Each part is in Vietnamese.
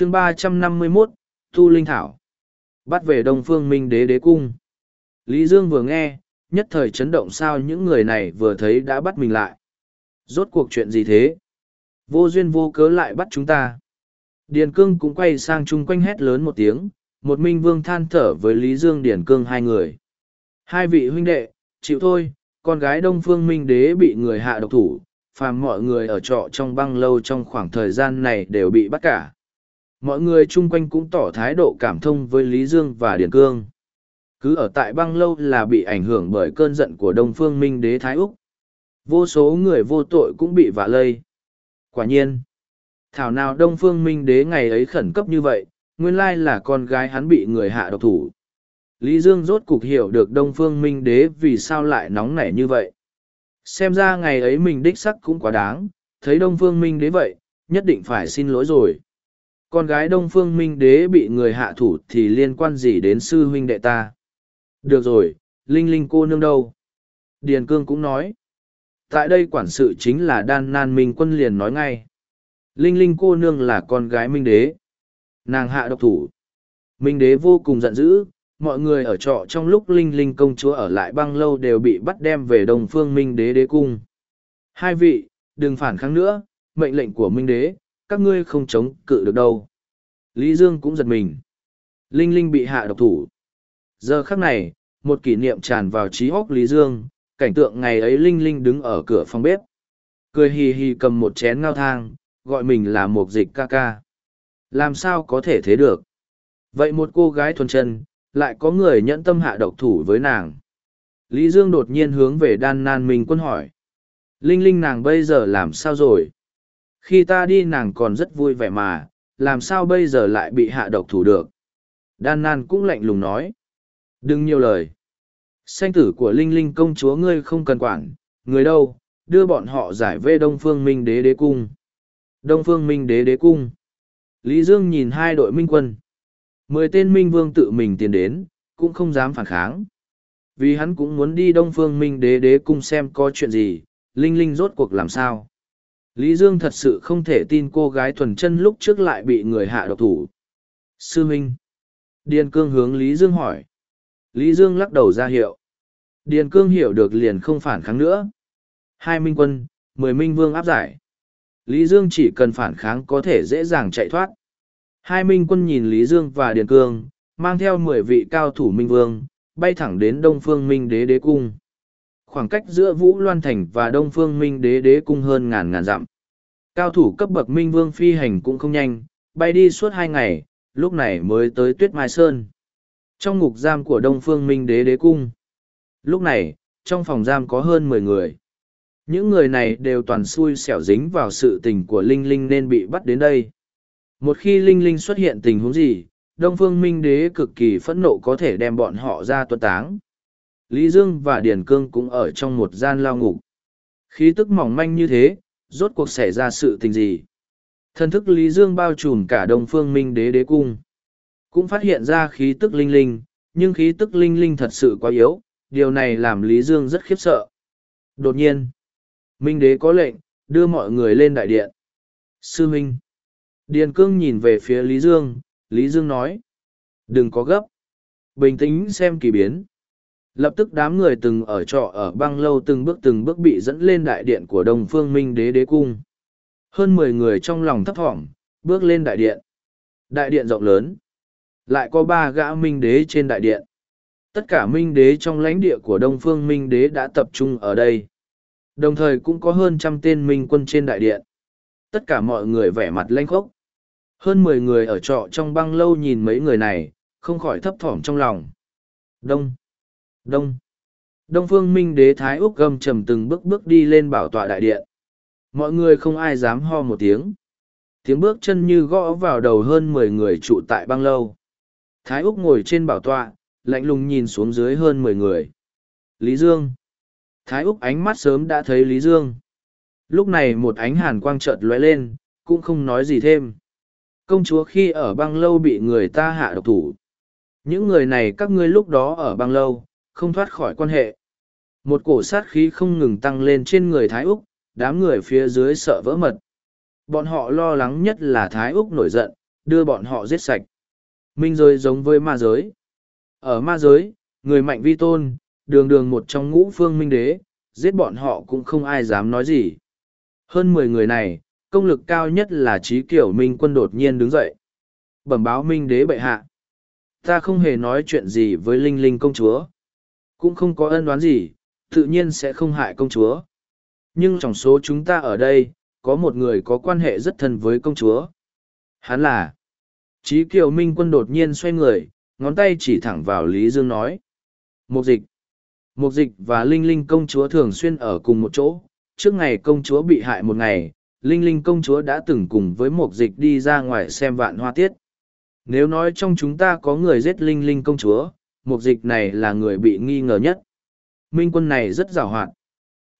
chương ba trăm năm mươi 351, Thu Linh Thảo. Bắt về Đông Phương Minh Đế Đế Cung. Lý Dương vừa nghe, nhất thời chấn động sao những người này vừa thấy đã bắt mình lại. Rốt cuộc chuyện gì thế? Vô duyên vô cớ lại bắt chúng ta. Điền Cương cũng quay sang chung quanh hét lớn một tiếng, một minh vương than thở với Lý Dương Điền Cương hai người. Hai vị huynh đệ, chịu thôi, con gái Đông Phương Minh Đế bị người hạ độc thủ, phàm mọi người ở trọ trong băng lâu trong khoảng thời gian này đều bị bắt cả. Mọi người chung quanh cũng tỏ thái độ cảm thông với Lý Dương và Điền Cương. Cứ ở tại băng lâu là bị ảnh hưởng bởi cơn giận của Đông Phương Minh Đế Thái Úc. Vô số người vô tội cũng bị vạ lây. Quả nhiên, thảo nào Đông Phương Minh Đế ngày ấy khẩn cấp như vậy, nguyên lai là con gái hắn bị người hạ độc thủ. Lý Dương rốt cục hiểu được Đông Phương Minh Đế vì sao lại nóng nảy như vậy. Xem ra ngày ấy mình đích sắc cũng quá đáng, thấy Đông Phương Minh Đế vậy, nhất định phải xin lỗi rồi. Con gái Đông Phương Minh Đế bị người hạ thủ thì liên quan gì đến sư huynh đệ ta? Được rồi, Linh Linh cô nương đâu? Điền Cương cũng nói. Tại đây quản sự chính là Đan Nan Minh quân liền nói ngay. Linh Linh cô nương là con gái Minh Đế. Nàng hạ độc thủ. Minh Đế vô cùng giận dữ, mọi người ở trọ trong lúc Linh Linh công chúa ở lại băng lâu đều bị bắt đem về Đông Phương Minh Đế đế cung. Hai vị, đừng phản kháng nữa, mệnh lệnh của Minh Đế, các ngươi không chống cự được đâu. Lý Dương cũng giật mình. Linh Linh bị hạ độc thủ. Giờ khắc này, một kỷ niệm tràn vào trí óc Lý Dương, cảnh tượng ngày ấy Linh Linh đứng ở cửa phòng bếp. Cười hì hì cầm một chén ngao thang, gọi mình là một dịch ca ca. Làm sao có thể thế được? Vậy một cô gái thuần chân, lại có người nhẫn tâm hạ độc thủ với nàng. Lý Dương đột nhiên hướng về đan nan mình quân hỏi. Linh Linh nàng bây giờ làm sao rồi? Khi ta đi nàng còn rất vui vẻ mà, làm sao bây giờ lại bị hạ độc thủ được? Đan nan cũng lạnh lùng nói. Đừng nhiều lời. Sanh tử của Linh Linh công chúa ngươi không cần quản, người đâu, đưa bọn họ giải về Đông Phương Minh Đế Đế Cung. Đông Phương Minh Đế Đế Cung. Lý Dương nhìn hai đội minh quân. Mười tên minh vương tự mình tiến đến, cũng không dám phản kháng. Vì hắn cũng muốn đi Đông Phương Minh Đế Đế Cung xem có chuyện gì, Linh Linh rốt cuộc làm sao. Lý Dương thật sự không thể tin cô gái thuần chân lúc trước lại bị người hạ độc thủ. Sư Minh. Điền Cương hướng Lý Dương hỏi. Lý Dương lắc đầu ra hiệu. Điền Cương hiểu được liền không phản kháng nữa. Hai minh quân, mười minh vương áp giải. Lý Dương chỉ cần phản kháng có thể dễ dàng chạy thoát. Hai minh quân nhìn Lý Dương và Điền Cương, mang theo mười vị cao thủ minh vương, bay thẳng đến Đông Phương Minh Đế Đế Cung. Khoảng cách giữa Vũ Loan Thành và Đông Phương Minh Đế Đế Cung hơn ngàn ngàn dặm. Cao thủ cấp bậc minh vương phi hành cũng không nhanh, bay đi suốt hai ngày, lúc này mới tới Tuyết Mai Sơn. Trong ngục giam của Đông Phương Minh Đế Đế Cung. Lúc này, trong phòng giam có hơn mười người. Những người này đều toàn xui xẻo dính vào sự tình của Linh Linh nên bị bắt đến đây. Một khi Linh Linh xuất hiện tình huống gì, Đông Phương Minh Đế cực kỳ phẫn nộ có thể đem bọn họ ra tuân táng. Lý Dương và Điền Cương cũng ở trong một gian lao ngục. Khí tức mỏng manh như thế, rốt cuộc xảy ra sự tình gì? Thân thức Lý Dương bao trùm cả Đông Phương Minh Đế đế cung. Cũng phát hiện ra khí tức linh linh, nhưng khí tức linh linh thật sự quá yếu, điều này làm Lý Dương rất khiếp sợ. Đột nhiên, Minh Đế có lệnh, đưa mọi người lên đại điện. Sư Minh. Điền Cương nhìn về phía Lý Dương, Lý Dương nói. Đừng có gấp. Bình tĩnh xem kỳ biến. Lập tức đám người từng ở trọ ở băng lâu từng bước từng bước bị dẫn lên đại điện của Đông Phương Minh Đế Đế Cung. Hơn mười người trong lòng thấp thỏm, bước lên đại điện. Đại điện rộng lớn. Lại có ba gã Minh Đế trên đại điện. Tất cả Minh Đế trong lãnh địa của Đông Phương Minh Đế đã tập trung ở đây. Đồng thời cũng có hơn trăm tên Minh quân trên đại điện. Tất cả mọi người vẻ mặt lanh khốc. Hơn mười người ở trọ trong băng lâu nhìn mấy người này, không khỏi thấp thỏm trong lòng. Đông. Đông. Đông phương minh đế thái úc gầm trầm từng bước bước đi lên bảo tọa đại điện. Mọi người không ai dám ho một tiếng. Tiếng bước chân như gõ vào đầu hơn mười người trụ tại băng lâu. Thái úc ngồi trên bảo tọa, lạnh lùng nhìn xuống dưới hơn mười người. Lý Dương. Thái úc ánh mắt sớm đã thấy Lý Dương. Lúc này một ánh hàn quang chợt lóe lên, cũng không nói gì thêm. Công chúa khi ở băng lâu bị người ta hạ độc thủ. Những người này các ngươi lúc đó ở băng lâu, không thoát khỏi quan hệ. Một cổ sát khí không ngừng tăng lên trên người Thái Úc, đám người phía dưới sợ vỡ mật. Bọn họ lo lắng nhất là Thái Úc nổi giận, đưa bọn họ giết sạch. Minh giới giống với ma giới. Ở ma giới, người mạnh vi tôn, đường đường một trong ngũ phương minh đế, giết bọn họ cũng không ai dám nói gì. Hơn mười người này, công lực cao nhất là trí kiểu minh quân đột nhiên đứng dậy. Bẩm báo minh đế bệ hạ. Ta không hề nói chuyện gì với linh linh công chúa. Cũng không có ân đoán gì, tự nhiên sẽ không hại công chúa. Nhưng trong số chúng ta ở đây, có một người có quan hệ rất thân với công chúa. Hắn là... Trí kiều minh quân đột nhiên xoay người, ngón tay chỉ thẳng vào Lý Dương nói. Mục dịch. Mục dịch và Linh Linh công chúa thường xuyên ở cùng một chỗ. Trước ngày công chúa bị hại một ngày, Linh Linh công chúa đã từng cùng với mục dịch đi ra ngoài xem vạn hoa tiết. Nếu nói trong chúng ta có người giết Linh Linh công chúa, mục dịch này là người bị nghi ngờ nhất. Minh quân này rất rào hoạt.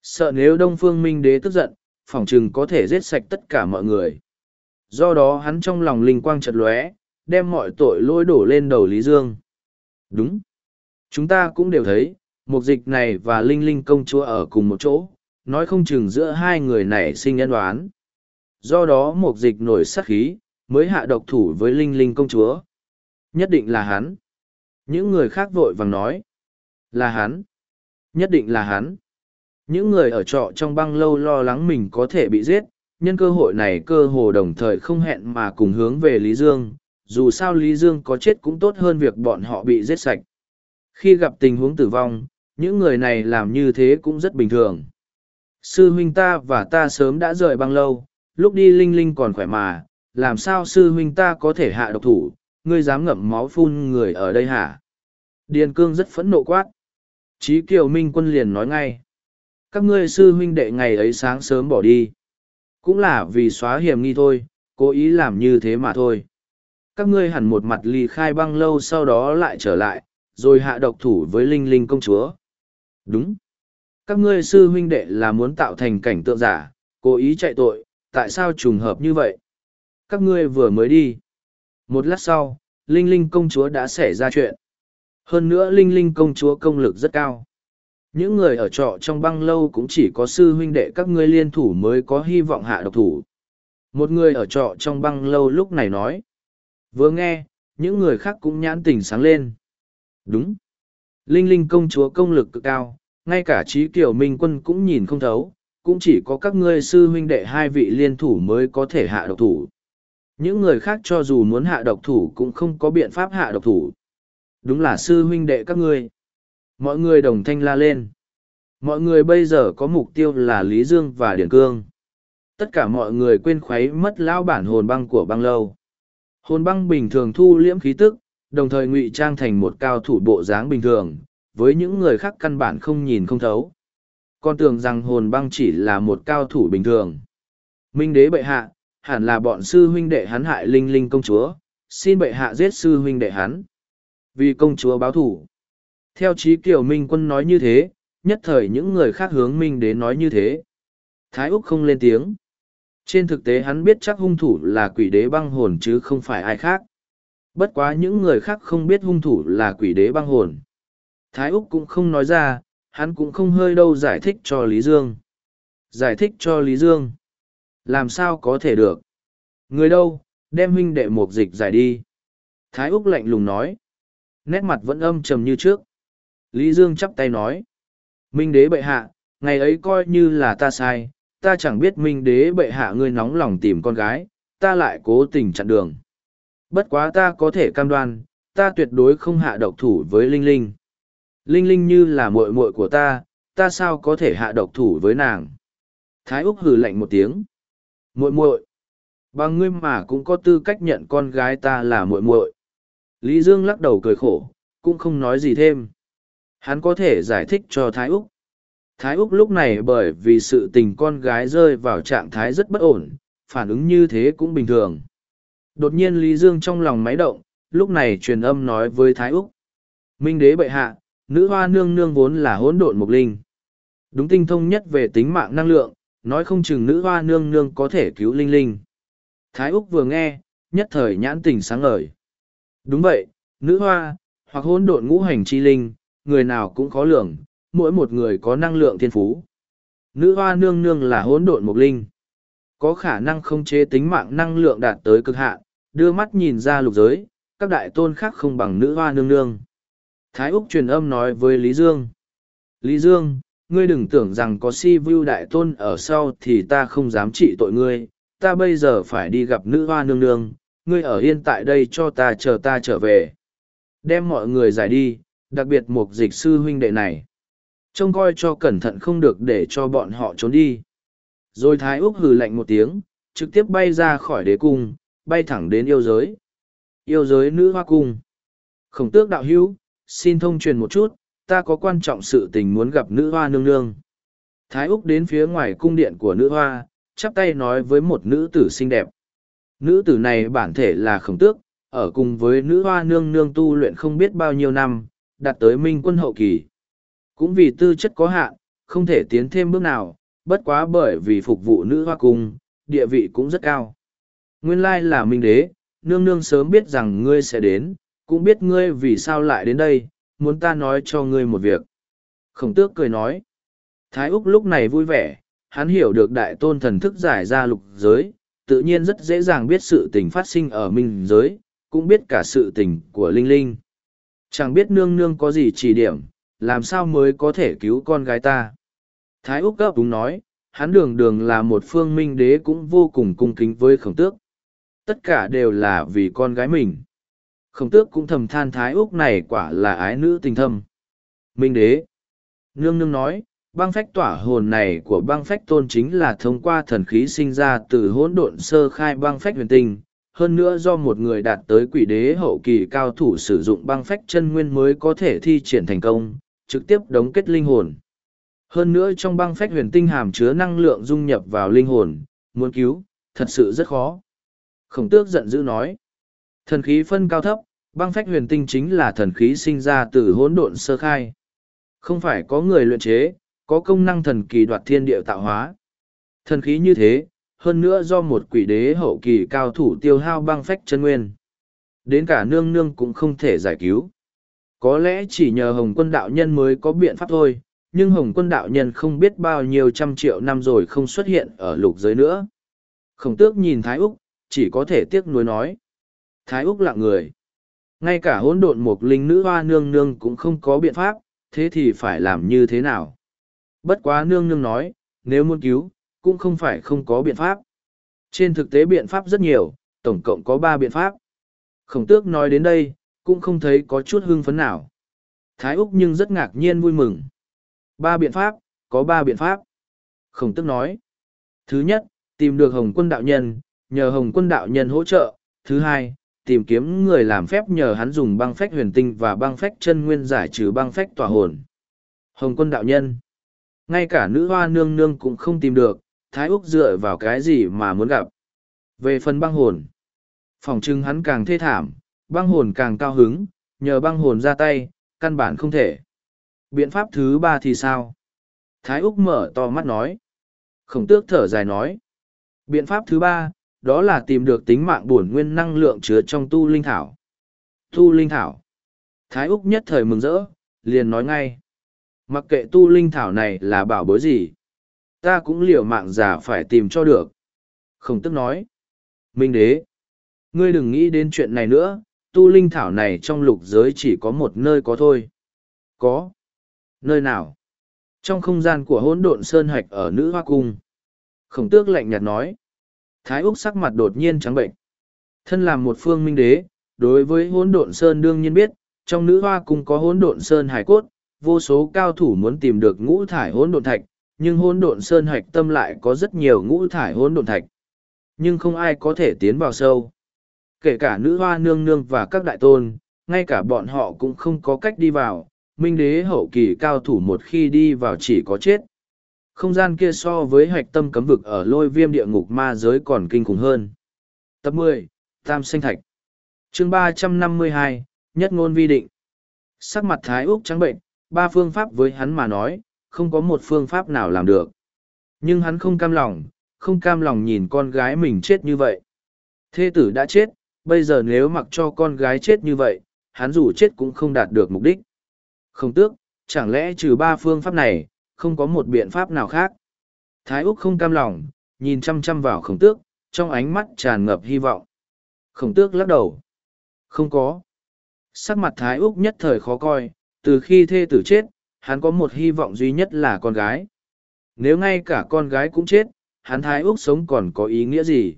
Sợ nếu Đông Phương Minh đế tức giận, phỏng chừng có thể giết sạch tất cả mọi người. Do đó hắn trong lòng linh quang chật lóe, đem mọi tội lỗi đổ lên đầu Lý Dương. Đúng. Chúng ta cũng đều thấy, mục dịch này và Linh Linh công chúa ở cùng một chỗ, nói không chừng giữa hai người này sinh nhân đoán. Do đó mục dịch nổi sát khí, mới hạ độc thủ với Linh Linh công chúa. Nhất định là hắn. Những người khác vội vàng nói. Là hắn. Nhất định là hắn. Những người ở trọ trong băng lâu lo lắng mình có thể bị giết, nhân cơ hội này cơ hồ đồng thời không hẹn mà cùng hướng về Lý Dương, dù sao Lý Dương có chết cũng tốt hơn việc bọn họ bị giết sạch. Khi gặp tình huống tử vong, những người này làm như thế cũng rất bình thường. Sư huynh ta và ta sớm đã rời băng lâu, lúc đi Linh Linh còn khỏe mà, làm sao sư huynh ta có thể hạ độc thủ, ngươi dám ngậm máu phun người ở đây hả? Điền cương rất phẫn nộ quát. Chí Kiều Minh quân liền nói ngay. Các ngươi sư huynh đệ ngày ấy sáng sớm bỏ đi. Cũng là vì xóa hiểm nghi thôi, cố ý làm như thế mà thôi. Các ngươi hẳn một mặt ly khai băng lâu sau đó lại trở lại, rồi hạ độc thủ với Linh Linh công chúa. Đúng. Các ngươi sư huynh đệ là muốn tạo thành cảnh tượng giả, cố ý chạy tội, tại sao trùng hợp như vậy? Các ngươi vừa mới đi. Một lát sau, Linh Linh công chúa đã xảy ra chuyện. Hơn nữa Linh Linh công chúa công lực rất cao. Những người ở trọ trong băng lâu cũng chỉ có sư huynh đệ các ngươi liên thủ mới có hy vọng hạ độc thủ. Một người ở trọ trong băng lâu lúc này nói. Vừa nghe, những người khác cũng nhãn tình sáng lên. Đúng. Linh Linh công chúa công lực cực cao, ngay cả trí kiểu minh quân cũng nhìn không thấu, cũng chỉ có các ngươi sư huynh đệ hai vị liên thủ mới có thể hạ độc thủ. Những người khác cho dù muốn hạ độc thủ cũng không có biện pháp hạ độc thủ. Đúng là sư huynh đệ các ngươi. Mọi người đồng thanh la lên. Mọi người bây giờ có mục tiêu là Lý Dương và Điển Cương. Tất cả mọi người quên khuấy mất lão bản hồn băng của băng lâu. Hồn băng bình thường thu liễm khí tức, đồng thời ngụy trang thành một cao thủ bộ dáng bình thường, với những người khác căn bản không nhìn không thấu. Con tưởng rằng hồn băng chỉ là một cao thủ bình thường. Minh đế bệ hạ, hẳn là bọn sư huynh đệ hắn hại linh linh công chúa, xin bệ hạ giết sư huynh đệ hắn. Vì công chúa báo thủ. Theo trí kiều minh quân nói như thế, nhất thời những người khác hướng minh đến nói như thế. Thái Úc không lên tiếng. Trên thực tế hắn biết chắc hung thủ là quỷ đế băng hồn chứ không phải ai khác. Bất quá những người khác không biết hung thủ là quỷ đế băng hồn. Thái Úc cũng không nói ra, hắn cũng không hơi đâu giải thích cho Lý Dương. Giải thích cho Lý Dương. Làm sao có thể được? Người đâu, đem huynh đệ mục dịch giải đi. Thái Úc lạnh lùng nói. Nét mặt vẫn âm trầm như trước. Lý Dương chắp tay nói. Minh đế bệ hạ, ngày ấy coi như là ta sai, ta chẳng biết minh đế bệ hạ ngươi nóng lòng tìm con gái, ta lại cố tình chặn đường. Bất quá ta có thể cam đoan, ta tuyệt đối không hạ độc thủ với Linh Linh. Linh Linh như là muội muội của ta, ta sao có thể hạ độc thủ với nàng. Thái Úc hừ lạnh một tiếng muội muội Bằng ngươi mà cũng có tư cách nhận con gái ta là muội muội Lý Dương lắc đầu cười khổ, cũng không nói gì thêm. Hắn có thể giải thích cho Thái Úc. Thái Úc lúc này bởi vì sự tình con gái rơi vào trạng thái rất bất ổn, phản ứng như thế cũng bình thường. Đột nhiên Lý Dương trong lòng máy động, lúc này truyền âm nói với Thái Úc. Minh đế bệ hạ, nữ hoa nương nương vốn là hỗn độn mục linh. Đúng tinh thông nhất về tính mạng năng lượng, nói không chừng nữ hoa nương nương có thể cứu linh linh. Thái Úc vừa nghe, nhất thời nhãn tình sáng ngời. Đúng vậy, nữ hoa, hoặc hỗn độn ngũ hành chi linh, người nào cũng khó lường, mỗi một người có năng lượng thiên phú. Nữ hoa nương nương là hỗn độn mục linh. Có khả năng không chế tính mạng năng lượng đạt tới cực hạn, đưa mắt nhìn ra lục giới, các đại tôn khác không bằng nữ hoa nương nương. Thái Úc truyền âm nói với Lý Dương. Lý Dương, ngươi đừng tưởng rằng có si vu đại tôn ở sau thì ta không dám trị tội ngươi, ta bây giờ phải đi gặp nữ hoa nương nương, ngươi ở yên tại đây cho ta chờ ta trở về. Đem mọi người giải đi, đặc biệt một dịch sư huynh đệ này. Trông coi cho cẩn thận không được để cho bọn họ trốn đi. Rồi Thái Úc hừ lạnh một tiếng, trực tiếp bay ra khỏi đế cung, bay thẳng đến yêu giới. Yêu giới nữ hoa cung. Khổng tước đạo hữu, xin thông truyền một chút, ta có quan trọng sự tình muốn gặp nữ hoa nương nương. Thái Úc đến phía ngoài cung điện của nữ hoa, chắp tay nói với một nữ tử xinh đẹp. Nữ tử này bản thể là khổng tước, ở cùng với nữ hoa nương nương tu luyện không biết bao nhiêu năm, đạt tới minh quân hậu kỳ. Cũng vì tư chất có hạn, không thể tiến thêm bước nào, bất quá bởi vì phục vụ nữ hoa cung, địa vị cũng rất cao. Nguyên lai là minh đế, nương nương sớm biết rằng ngươi sẽ đến, cũng biết ngươi vì sao lại đến đây, muốn ta nói cho ngươi một việc. Khổng tước cười nói. Thái Úc lúc này vui vẻ, hắn hiểu được đại tôn thần thức giải ra lục giới, tự nhiên rất dễ dàng biết sự tình phát sinh ở minh giới, cũng biết cả sự tình của Linh Linh. Chẳng biết nương nương có gì chỉ điểm, làm sao mới có thể cứu con gái ta. Thái Úc gấp đúng nói, hắn đường đường là một phương minh đế cũng vô cùng cung kính với khổng tước. Tất cả đều là vì con gái mình. Khổng tước cũng thầm than Thái Úc này quả là ái nữ tình thâm. Minh đế. Nương nương nói, băng phách tỏa hồn này của băng phách tôn chính là thông qua thần khí sinh ra từ hỗn độn sơ khai băng phách huyền tinh. Hơn nữa do một người đạt tới quỷ đế hậu kỳ cao thủ sử dụng băng phách chân nguyên mới có thể thi triển thành công, trực tiếp đóng kết linh hồn. Hơn nữa trong băng phách huyền tinh hàm chứa năng lượng dung nhập vào linh hồn, muốn cứu, thật sự rất khó. Khổng tước giận dữ nói. Thần khí phân cao thấp, băng phách huyền tinh chính là thần khí sinh ra từ hỗn độn sơ khai. Không phải có người luyện chế, có công năng thần kỳ đoạt thiên địa tạo hóa. Thần khí như thế, hơn nữa do một quỷ đế hậu kỳ cao thủ tiêu hao băng phách chân nguyên. Đến cả nương nương cũng không thể giải cứu. Có lẽ chỉ nhờ Hồng quân đạo nhân mới có biện pháp thôi, nhưng Hồng quân đạo nhân không biết bao nhiêu trăm triệu năm rồi không xuất hiện ở lục giới nữa. Khổng tước nhìn Thái Úc, chỉ có thể tiếc nuối nói. Thái Úc lặng người. Ngay cả hỗn độn một linh nữ hoa nương nương cũng không có biện pháp, thế thì phải làm như thế nào? Bất quá nương nương nói, nếu muốn cứu, cũng không phải không có biện pháp. Trên thực tế biện pháp rất nhiều, tổng cộng có ba biện pháp. Khổng tước nói đến đây, cũng không thấy có chút hưng phấn nào. Thái Úc nhưng rất ngạc nhiên vui mừng. Ba biện pháp, có ba biện pháp. Khổng tước nói. Thứ nhất, tìm được Hồng quân đạo nhân, nhờ Hồng quân đạo nhân hỗ trợ. Thứ hai, tìm kiếm người làm phép nhờ hắn dùng băng phách huyền tinh và băng phách chân nguyên giải trừ băng phách tỏa hồn. Hồng quân đạo nhân. Ngay cả nữ hoa nương nương cũng không tìm được, Thái Úc dựa vào cái gì mà muốn gặp. Về phần băng hồn. Phòng trưng hắn càng thê thảm, băng hồn càng cao hứng, nhờ băng hồn ra tay, căn bản không thể. Biện pháp thứ ba thì sao? Thái Úc mở to mắt nói. Khổng tước thở dài nói. Biện pháp thứ ba, đó là tìm được tính mạng bổn nguyên năng lượng chứa trong tu linh thảo. Tu linh thảo. Thái Úc nhất thời mừng rỡ, liền nói ngay. Mặc kệ tu linh thảo này là bảo bối gì, ta cũng liều mạng giả phải tìm cho được. Khổng tức nói. Minh đế, ngươi đừng nghĩ đến chuyện này nữa, tu linh thảo này trong lục giới chỉ có một nơi có thôi. Có. Nơi nào? Trong không gian của hỗn độn sơn hạch ở nữ hoa cung. Khổng tước lạnh nhạt nói. Thái Úc sắc mặt đột nhiên trắng bệnh. Thân làm một phương minh đế, đối với hỗn độn sơn đương nhiên biết, trong nữ hoa cung có hỗn độn sơn hải cốt, vô số cao thủ muốn tìm được ngũ thải hỗn độn thạch, nhưng hỗn độn sơn hạch tâm lại có rất nhiều ngũ thải hỗn độn thạch. Nhưng không ai có thể tiến vào sâu. Kể cả nữ hoa nương nương và các đại tôn, ngay cả bọn họ cũng không có cách đi vào, minh đế hậu kỳ cao thủ một khi đi vào chỉ có chết. Không gian kia so với hạch tâm cấm vực ở lôi viêm địa ngục ma giới còn kinh khủng hơn. Tập mười Tam Sinh Thạch chương ba trăm năm mươi hai Nhất Ngôn Vi Định Sắc mặt Thái Úc trắng bệnh, ba phương pháp với hắn mà nói, không có một phương pháp nào làm được. Nhưng hắn không cam lòng, không cam lòng nhìn con gái mình chết như vậy. Thê tử đã chết, bây giờ nếu mặc cho con gái chết như vậy, hắn dù chết cũng không đạt được mục đích. Không tước, chẳng lẽ trừ ba phương pháp này, không có một biện pháp nào khác. Thái Úc không cam lòng, nhìn chăm chăm vào khổng tước, trong ánh mắt tràn ngập hy vọng. Khổng tước lắc đầu. Không có. Sắc mặt Thái Úc nhất thời khó coi, từ khi thê tử chết, hắn có một hy vọng duy nhất là con gái. Nếu ngay cả con gái cũng chết, hắn Thái Úc sống còn có ý nghĩa gì?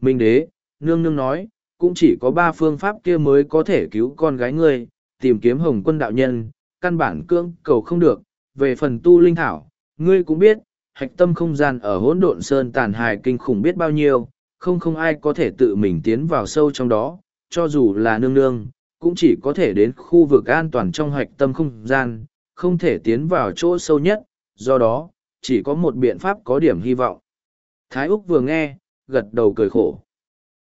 Minh đế, nương nương nói, cũng chỉ có ba phương pháp kia mới có thể cứu con gái ngươi, tìm kiếm hồng quân đạo nhân, căn bản cưỡng cầu không được. Về phần tu linh thảo, ngươi cũng biết, hạch tâm không gian ở hỗn độn sơn tàn hài kinh khủng biết bao nhiêu, không không ai có thể tự mình tiến vào sâu trong đó, cho dù là nương nương, cũng chỉ có thể đến khu vực an toàn trong hạch tâm không gian, không thể tiến vào chỗ sâu nhất, do đó, chỉ có một biện pháp có điểm hy vọng. Thái Úc vừa nghe, gật đầu cười khổ.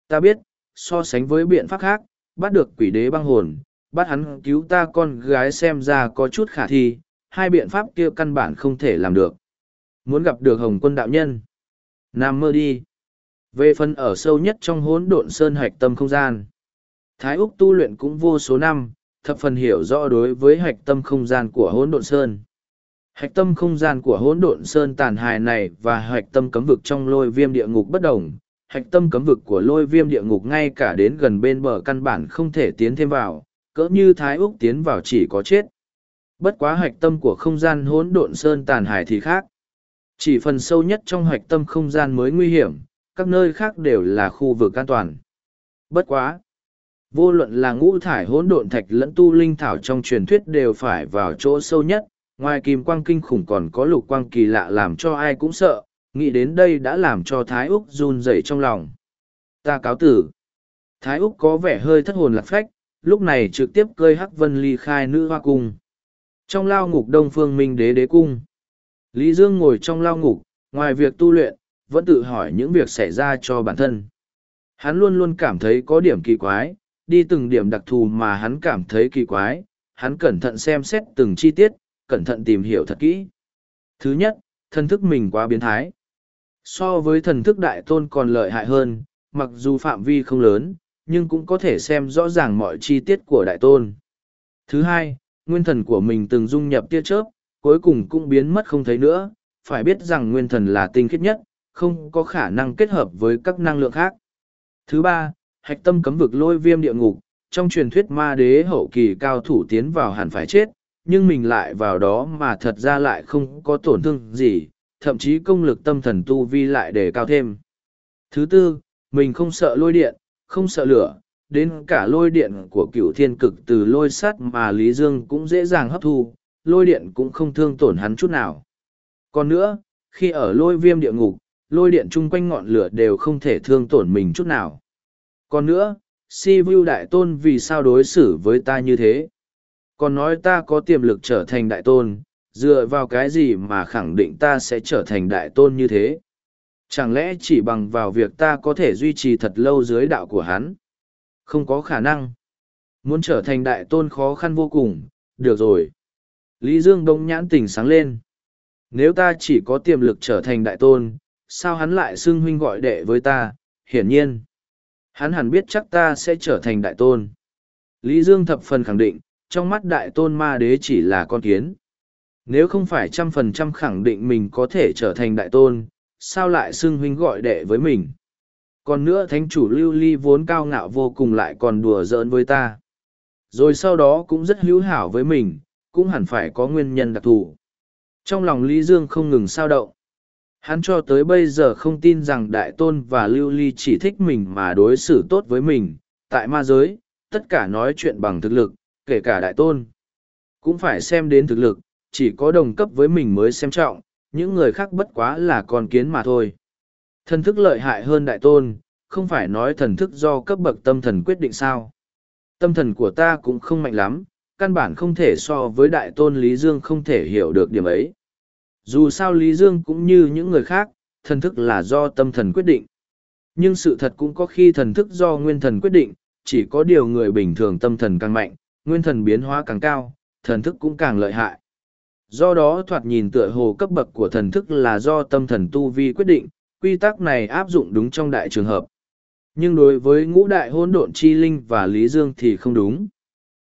Ta biết, so sánh với biện pháp khác, bắt được quỷ đế băng hồn, bắt hắn cứu ta con gái xem ra có chút khả thi, hai biện pháp kia căn bản không thể làm được. Muốn gặp được Hồng quân đạo nhân. Nam mơ đi. Về phần ở sâu nhất trong hỗn độn sơn hạch tâm không gian. Thái Úc tu luyện cũng vô số năm, thập phần hiểu rõ đối với hạch tâm không gian của hỗn độn sơn. Hạch tâm không gian của hỗn độn sơn tàn hài này và hạch tâm cấm vực trong lôi viêm địa ngục bất đồng. Hạch tâm cấm vực của lôi viêm địa ngục ngay cả đến gần bên bờ căn bản không thể tiến thêm vào, cỡ như Thái Úc tiến vào chỉ có chết. Bất quá hạch tâm của không gian hỗn độn sơn tàn hải thì khác. Chỉ phần sâu nhất trong hạch tâm không gian mới nguy hiểm, các nơi khác đều là khu vực an toàn. Bất quá. Vô luận là ngũ thải hỗn độn thạch lẫn tu linh thảo trong truyền thuyết đều phải vào chỗ sâu nhất, ngoài kim quang kinh khủng còn có lục quang kỳ lạ làm cho ai cũng sợ, nghĩ đến đây đã làm cho Thái Úc run rẩy trong lòng. Ta cáo tử. Thái Úc có vẻ hơi thất hồn lạc phách, lúc này trực tiếp cơi hắc vân ly khai nữ hoa cung. Trong lao ngục đông phương minh đế đế cung. Lý Dương ngồi trong lao ngục, ngoài việc tu luyện, vẫn tự hỏi những việc xảy ra cho bản thân. Hắn luôn luôn cảm thấy có điểm kỳ quái, đi từng điểm đặc thù mà hắn cảm thấy kỳ quái, hắn cẩn thận xem xét từng chi tiết, cẩn thận tìm hiểu thật kỹ. Thứ nhất, thần thức mình quá biến thái. So với thần thức đại tôn còn lợi hại hơn, mặc dù phạm vi không lớn, nhưng cũng có thể xem rõ ràng mọi chi tiết của đại tôn. Thứ hai, nguyên thần của mình từng dung nhập tia chớp, cuối cùng cũng biến mất không thấy nữa, phải biết rằng nguyên thần là tinh khiết nhất, không có khả năng kết hợp với các năng lượng khác. Thứ ba, hạch tâm cấm vực lôi viêm địa ngục, trong truyền thuyết ma đế hậu kỳ cao thủ tiến vào hẳn phải chết, nhưng mình lại vào đó mà thật ra lại không có tổn thương gì, thậm chí công lực tâm thần tu vi lại đề cao thêm. Thứ tư, mình không sợ lôi điện, không sợ lửa, đến cả lôi điện của cựu thiên cực từ lôi sắt mà Lý Dương cũng dễ dàng hấp thu, lôi điện cũng không thương tổn hắn chút nào. Còn nữa, khi ở lôi viêm địa ngục, lôi điện chung quanh ngọn lửa đều không thể thương tổn mình chút nào. Còn nữa, si vu đại tôn vì sao đối xử với ta như thế? Còn nói ta có tiềm lực trở thành đại tôn, dựa vào cái gì mà khẳng định ta sẽ trở thành đại tôn như thế? Chẳng lẽ chỉ bằng vào việc ta có thể duy trì thật lâu dưới đạo của hắn? Không có khả năng. Muốn trở thành đại tôn khó khăn vô cùng, được rồi. Lý Dương đông nhãn tỉnh sáng lên. Nếu ta chỉ có tiềm lực trở thành đại tôn, sao hắn lại xưng huynh gọi đệ với ta, hiển nhiên. Hắn hẳn biết chắc ta sẽ trở thành đại tôn. Lý Dương thập phần khẳng định, trong mắt đại tôn ma đế chỉ là con kiến. Nếu không phải trăm phần trăm khẳng định mình có thể trở thành đại tôn, sao lại xưng huynh gọi đệ với mình? Còn nữa thánh chủ lưu ly vốn cao ngạo vô cùng lại còn đùa giỡn với ta. Rồi sau đó cũng rất hữu hảo với mình, cũng hẳn phải có nguyên nhân đặc thù. Trong lòng Lý Dương không ngừng sao động. Hắn cho tới bây giờ không tin rằng Đại Tôn và Lưu Ly chỉ thích mình mà đối xử tốt với mình. Tại ma giới, tất cả nói chuyện bằng thực lực, kể cả Đại Tôn. Cũng phải xem đến thực lực, chỉ có đồng cấp với mình mới xem trọng, những người khác bất quá là con kiến mà thôi. Thần thức lợi hại hơn Đại Tôn, không phải nói thần thức do cấp bậc tâm thần quyết định sao. Tâm thần của ta cũng không mạnh lắm, căn bản không thể so với Đại Tôn Lý Dương không thể hiểu được điểm ấy. Dù sao Lý Dương cũng như những người khác, thần thức là do tâm thần quyết định. Nhưng sự thật cũng có khi thần thức do nguyên thần quyết định, chỉ có điều người bình thường tâm thần càng mạnh, nguyên thần biến hóa càng cao, thần thức cũng càng lợi hại. Do đó thoạt nhìn tựa hồ cấp bậc của thần thức là do tâm thần tu vi quyết định, quy tắc này áp dụng đúng trong đại trường hợp. Nhưng đối với ngũ đại hỗn độn chi linh và Lý Dương thì không đúng.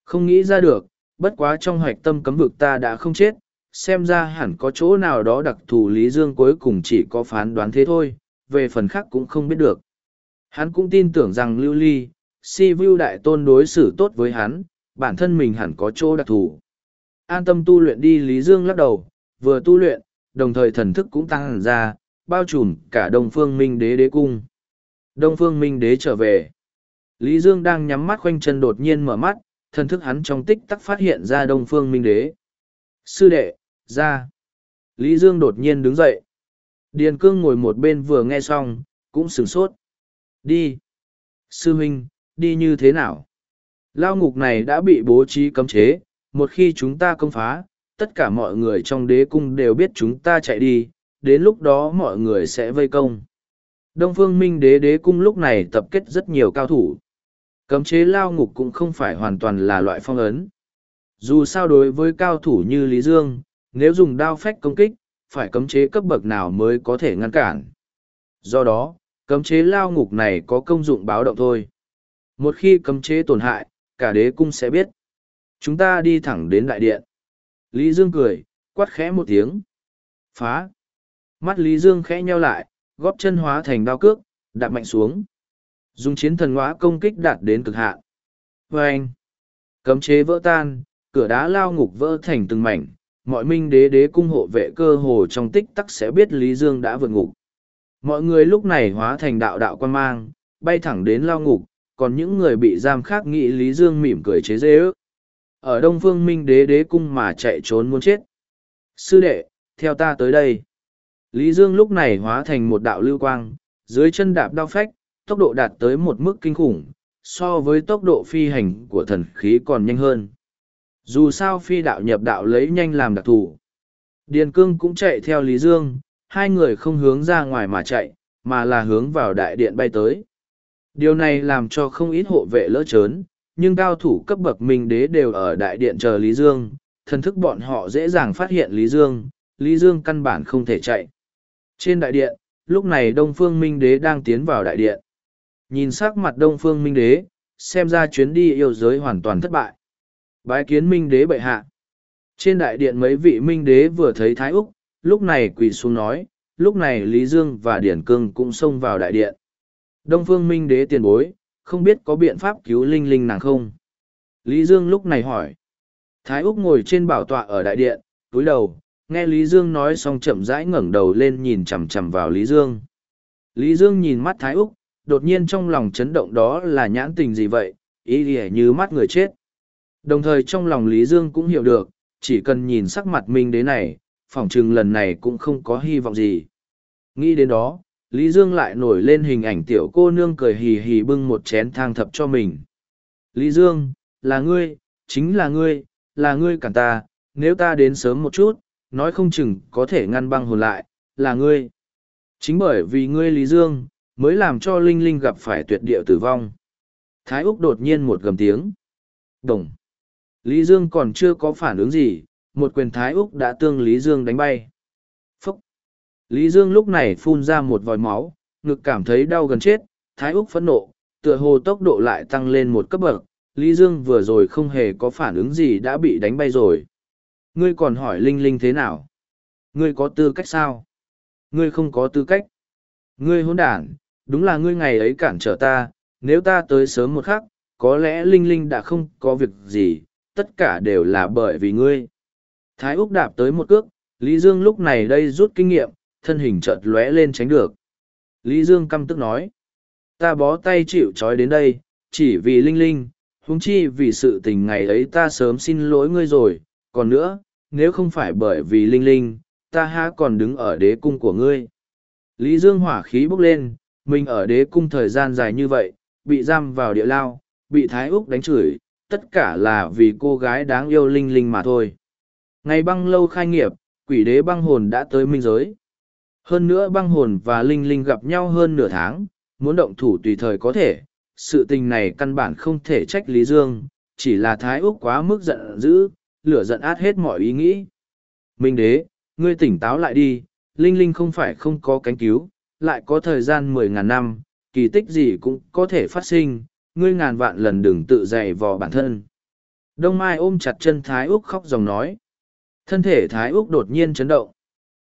Không nghĩ ra được, bất quá trong hoạch tâm cấm vực ta đã không chết, xem ra hẳn có chỗ nào đó đặc thù Lý Dương cuối cùng chỉ có phán đoán thế thôi, về phần khác cũng không biết được. Hắn cũng tin tưởng rằng lưu ly, si vu đại tôn đối xử tốt với hắn, bản thân mình hẳn có chỗ đặc thù. An tâm tu luyện đi Lý Dương lắc đầu, vừa tu luyện, đồng thời thần thức cũng tăng hẳn ra, bao trùm cả Đông Phương Minh Đế đế cung. Đông Phương Minh Đế trở về. Lý Dương đang nhắm mắt khoanh chân đột nhiên mở mắt, thần thức hắn trong tích tắc phát hiện ra Đông Phương Minh Đế. Sư đệ, ra. Lý Dương đột nhiên đứng dậy. Điền Cương ngồi một bên vừa nghe xong, cũng sửng sốt. Đi. Sư huynh, đi như thế nào? Lao ngục này đã bị bố trí cấm chế, một khi chúng ta công phá, tất cả mọi người trong đế cung đều biết chúng ta chạy đi, đến lúc đó mọi người sẽ vây công. Đông phương minh đế đế cung lúc này tập kết rất nhiều cao thủ. Cấm chế lao ngục cũng không phải hoàn toàn là loại phong ấn. Dù sao đối với cao thủ như Lý Dương, nếu dùng đao phách công kích, phải cấm chế cấp bậc nào mới có thể ngăn cản. Do đó, cấm chế lao ngục này có công dụng báo động thôi. Một khi cấm chế tổn hại, cả đế cung sẽ biết. Chúng ta đi thẳng đến đại điện. Lý Dương cười, quát khẽ một tiếng. Phá. Mắt Lý Dương khẽ nheo lại, góp chân hóa thành đao cước, đạp mạnh xuống. Dùng chiến thần hóa công kích đạt đến cực hạn. Và anh. Cấm chế vỡ tan, cửa đá lao ngục vỡ thành từng mảnh. Mọi minh đế đế cung hộ vệ cơ hồ trong tích tắc sẽ biết Lý Dương đã vượt ngục. Mọi người lúc này hóa thành đạo đạo quan mang, bay thẳng đến lao ngục, còn những người bị giam khác nghĩ Lý Dương mỉm cười chế dễ ước. Ở Đông Phương Minh đế đế cung mà chạy trốn muốn chết. Sư đệ, theo ta tới đây. Lý Dương lúc này hóa thành một đạo lưu quang, dưới chân đạp đao phách, tốc độ đạt tới một mức kinh khủng, so với tốc độ phi hành của thần khí còn nhanh hơn. Dù sao phi đạo nhập đạo lấy nhanh làm đặc thù. Điền cương cũng chạy theo Lý Dương, hai người không hướng ra ngoài mà chạy, mà là hướng vào đại điện bay tới. Điều này làm cho không ít hộ vệ lỡ chớn, nhưng cao thủ cấp bậc minh đế đều ở đại điện chờ Lý Dương, thần thức bọn họ dễ dàng phát hiện Lý Dương, Lý Dương căn bản không thể chạy. Trên đại điện, lúc này Đông Phương Minh Đế đang tiến vào đại điện. Nhìn sắc mặt Đông Phương Minh Đế, xem ra chuyến đi yêu giới hoàn toàn thất bại. Bái kiến Minh Đế bệ hạ. Trên đại điện mấy vị Minh Đế vừa thấy Thái Úc, lúc này quỳ xuống nói, lúc này Lý Dương và Điển Cương cũng xông vào đại điện. Đông Phương Minh Đế tiền bối, không biết có biện pháp cứu Linh Linh nàng không? Lý Dương lúc này hỏi. Thái Úc ngồi trên bảo tọa ở đại điện, túi đầu, nghe Lý Dương nói xong chậm rãi ngẩng đầu lên nhìn chằm chằm vào Lý Dương. Lý Dương nhìn mắt Thái Úc, đột nhiên trong lòng chấn động đó là nhãn tình gì vậy, ý nghĩa như mắt người chết. Đồng thời trong lòng Lý Dương cũng hiểu được, chỉ cần nhìn sắc mặt mình đến này, phỏng chừng lần này cũng không có hy vọng gì. Nghĩ đến đó, Lý Dương lại nổi lên hình ảnh tiểu cô nương cười hì hì bưng một chén thang thập cho mình. Lý Dương, là ngươi, chính là ngươi, là ngươi cản ta, nếu ta đến sớm một chút, nói không chừng có thể ngăn băng hồn lại, là ngươi. Chính bởi vì ngươi Lý Dương, mới làm cho Linh Linh gặp phải tuyệt địa tử vong. Thái Úc đột nhiên một gầm tiếng. Đồng. Lý Dương còn chưa có phản ứng gì, một quyền Thái Úc đã tương Lý Dương đánh bay. Phúc. Lý Dương lúc này phun ra một vòi máu, ngực cảm thấy đau gần chết, Thái Úc phẫn nộ, tựa hồ tốc độ lại tăng lên một cấp bậc. Lý Dương vừa rồi không hề có phản ứng gì đã bị đánh bay rồi. Ngươi còn hỏi Linh Linh thế nào? Ngươi có tư cách sao? Ngươi không có tư cách. Ngươi hôn đản, đúng là ngươi ngày ấy cản trở ta, nếu ta tới sớm một khắc, có lẽ Linh Linh đã không có việc gì, tất cả đều là bởi vì ngươi. Thái Úc đạp tới một cước, Lý Dương lúc này đây rút kinh nghiệm, thân hình chợt lóe lên tránh được. Lý Dương căm tức nói, ta bó tay chịu trói đến đây, chỉ vì Linh Linh, huống chi vì sự tình ngày ấy ta sớm xin lỗi ngươi rồi, còn nữa, nếu không phải bởi vì Linh Linh, ta há còn đứng ở đế cung của ngươi. Lý Dương hỏa khí bốc lên, mình ở đế cung thời gian dài như vậy, bị giam vào địa lao, bị Thái Úc đánh chửi, tất cả là vì cô gái đáng yêu Linh Linh mà thôi. Ngày băng lâu khai nghiệp, quỷ đế băng hồn đã tới minh giới. Hơn nữa băng hồn và Linh Linh gặp nhau hơn nửa tháng, muốn động thủ tùy thời có thể. Sự tình này căn bản không thể trách Lý Dương, chỉ là Thái Úc quá mức giận dữ, lửa giận át hết mọi ý nghĩ. Minh đế, ngươi tỉnh táo lại đi, Linh Linh không phải không có cánh cứu, lại có thời gian mười ngàn năm, kỳ tích gì cũng có thể phát sinh, ngươi ngàn vạn lần đừng tự dày vò bản thân. Đông Mai ôm chặt chân Thái Úc khóc dòng nói. Thân thể Thái Úc đột nhiên chấn động.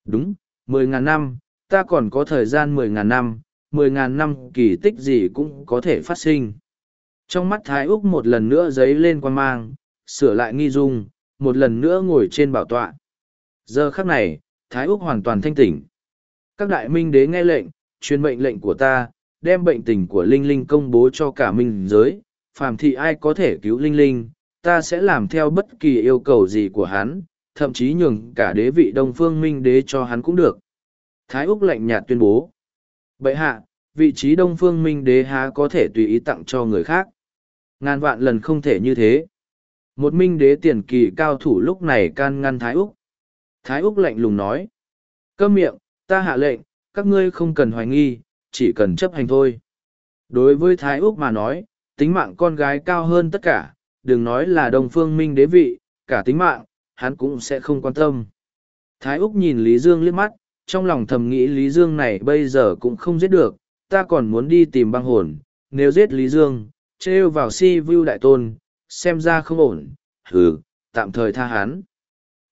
Đúng, mười ngàn năm, ta còn có thời gian mười ngàn năm, mười ngàn năm kỳ tích gì cũng có thể phát sinh. Trong mắt Thái Úc một lần nữa giấy lên quan mang, sửa lại nghi dung, một lần nữa ngồi trên bảo tọa. Giờ khắc này, Thái Úc hoàn toàn thanh tỉnh. Các đại minh đế nghe lệnh, truyền mệnh lệnh của ta, đem bệnh tình của Linh Linh công bố cho cả minh giới, phàm thị ai có thể cứu Linh Linh, ta sẽ làm theo bất kỳ yêu cầu gì của hắn, thậm chí nhường cả đế vị Đông Phương Minh đế cho hắn cũng được. Thái Úc lạnh nhạt tuyên bố. Bệ hạ, vị trí Đông Phương Minh đế há có thể tùy ý tặng cho người khác. Ngàn vạn lần không thể như thế. Một minh đế tiền kỳ cao thủ lúc này can ngăn Thái Úc. Thái Úc lạnh lùng nói. Câm miệng, ta hạ lệnh, các ngươi không cần hoài nghi, chỉ cần chấp hành thôi. Đối với Thái Úc mà nói, tính mạng con gái cao hơn tất cả, đừng nói là đồng phương minh đế vị, cả tính mạng, hắn cũng sẽ không quan tâm. Thái Úc nhìn Lý Dương liếc mắt, trong lòng thầm nghĩ Lý Dương này bây giờ cũng không giết được, ta còn muốn đi tìm băng hồn, nếu giết Lý Dương, trêu vào si Vu đại tôn, xem ra không ổn, hừ, tạm thời tha hắn.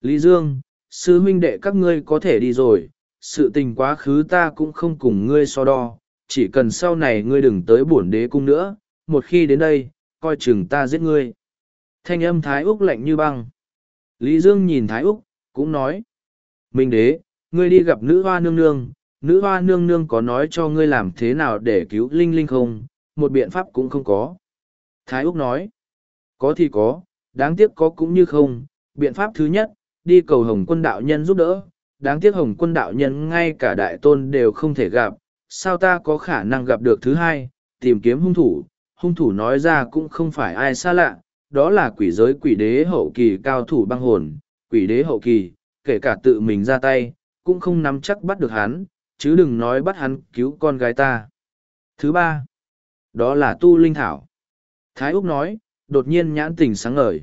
Lý Dương, sư huynh đệ các ngươi có thể đi rồi, sự tình quá khứ ta cũng không cùng ngươi so đo, chỉ cần sau này ngươi đừng tới bổn đế cung nữa, một khi đến đây, coi chừng ta giết ngươi. Thanh âm Thái Úc lạnh như băng. Lý Dương nhìn Thái Úc, cũng nói. Minh đế, ngươi đi gặp nữ hoa nương nương, nữ hoa nương nương có nói cho ngươi làm thế nào để cứu Linh Linh không, một biện pháp cũng không có. Thái Úc nói. Có thì có, đáng tiếc có cũng như không, biện pháp thứ nhất, đi cầu hồng quân đạo nhân giúp đỡ, đáng tiếc hồng quân đạo nhân ngay cả đại tôn đều không thể gặp, sao ta có khả năng gặp được thứ hai, tìm kiếm hung thủ, hung thủ nói ra cũng không phải ai xa lạ, đó là quỷ giới quỷ đế hậu kỳ cao thủ băng hồn, quỷ đế hậu kỳ, kể cả tự mình ra tay, cũng không nắm chắc bắt được hắn, chứ đừng nói bắt hắn cứu con gái ta. Thứ ba, đó là tu linh thảo. Thái Úc nói, đột nhiên nhãn tình sáng ngời.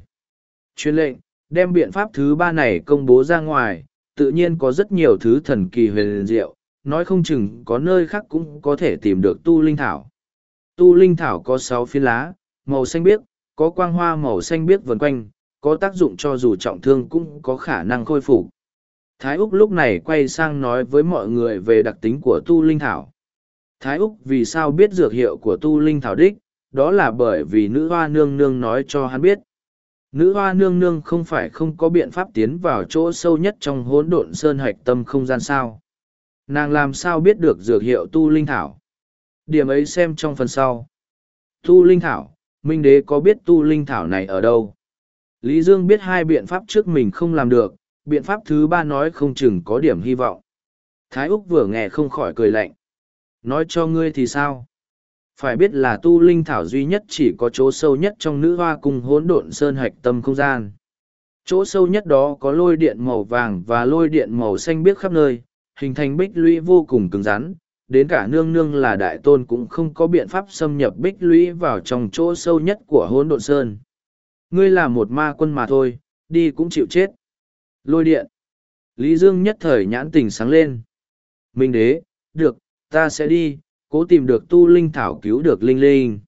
Chuyên lệnh, đem biện pháp thứ ba này công bố ra ngoài, tự nhiên có rất nhiều thứ thần kỳ huyền diệu, nói không chừng có nơi khác cũng có thể tìm được tu linh thảo. Tu linh thảo có sáu phiến lá, màu xanh biếc, có quang hoa màu xanh biếc vần quanh, có tác dụng cho dù trọng thương cũng có khả năng khôi phục. Thái Úc lúc này quay sang nói với mọi người về đặc tính của tu linh thảo. Thái Úc vì sao biết dược hiệu của tu linh thảo đích, đó là bởi vì nữ hoa nương nương nói cho hắn biết. Nữ hoa nương nương không phải không có biện pháp tiến vào chỗ sâu nhất trong hỗn độn sơn hạch tâm không gian sao. Nàng làm sao biết được dược hiệu tu linh thảo. Điểm ấy xem trong phần sau. Tu linh thảo, Minh Đế có biết tu linh thảo này ở đâu? Lý Dương biết hai biện pháp trước mình không làm được, biện pháp thứ ba nói không chừng có điểm hy vọng. Thái Úc vừa nghe không khỏi cười lạnh. Nói cho ngươi thì sao? Phải biết là tu linh thảo duy nhất chỉ có chỗ sâu nhất trong nữ hoa cung hỗn độn sơn hạch tâm không gian. Chỗ sâu nhất đó có lôi điện màu vàng và lôi điện màu xanh biếc khắp nơi, hình thành bích lũy vô cùng cứng rắn, đến cả nương nương là đại tôn cũng không có biện pháp xâm nhập bích lũy vào trong chỗ sâu nhất của hỗn độn sơn. Ngươi là một ma quân mà thôi, đi cũng chịu chết. Lôi điện. Lý Dương nhất thời nhãn tình sáng lên. Minh đế, được, ta sẽ đi, cố tìm được tu linh thảo cứu được linh linh.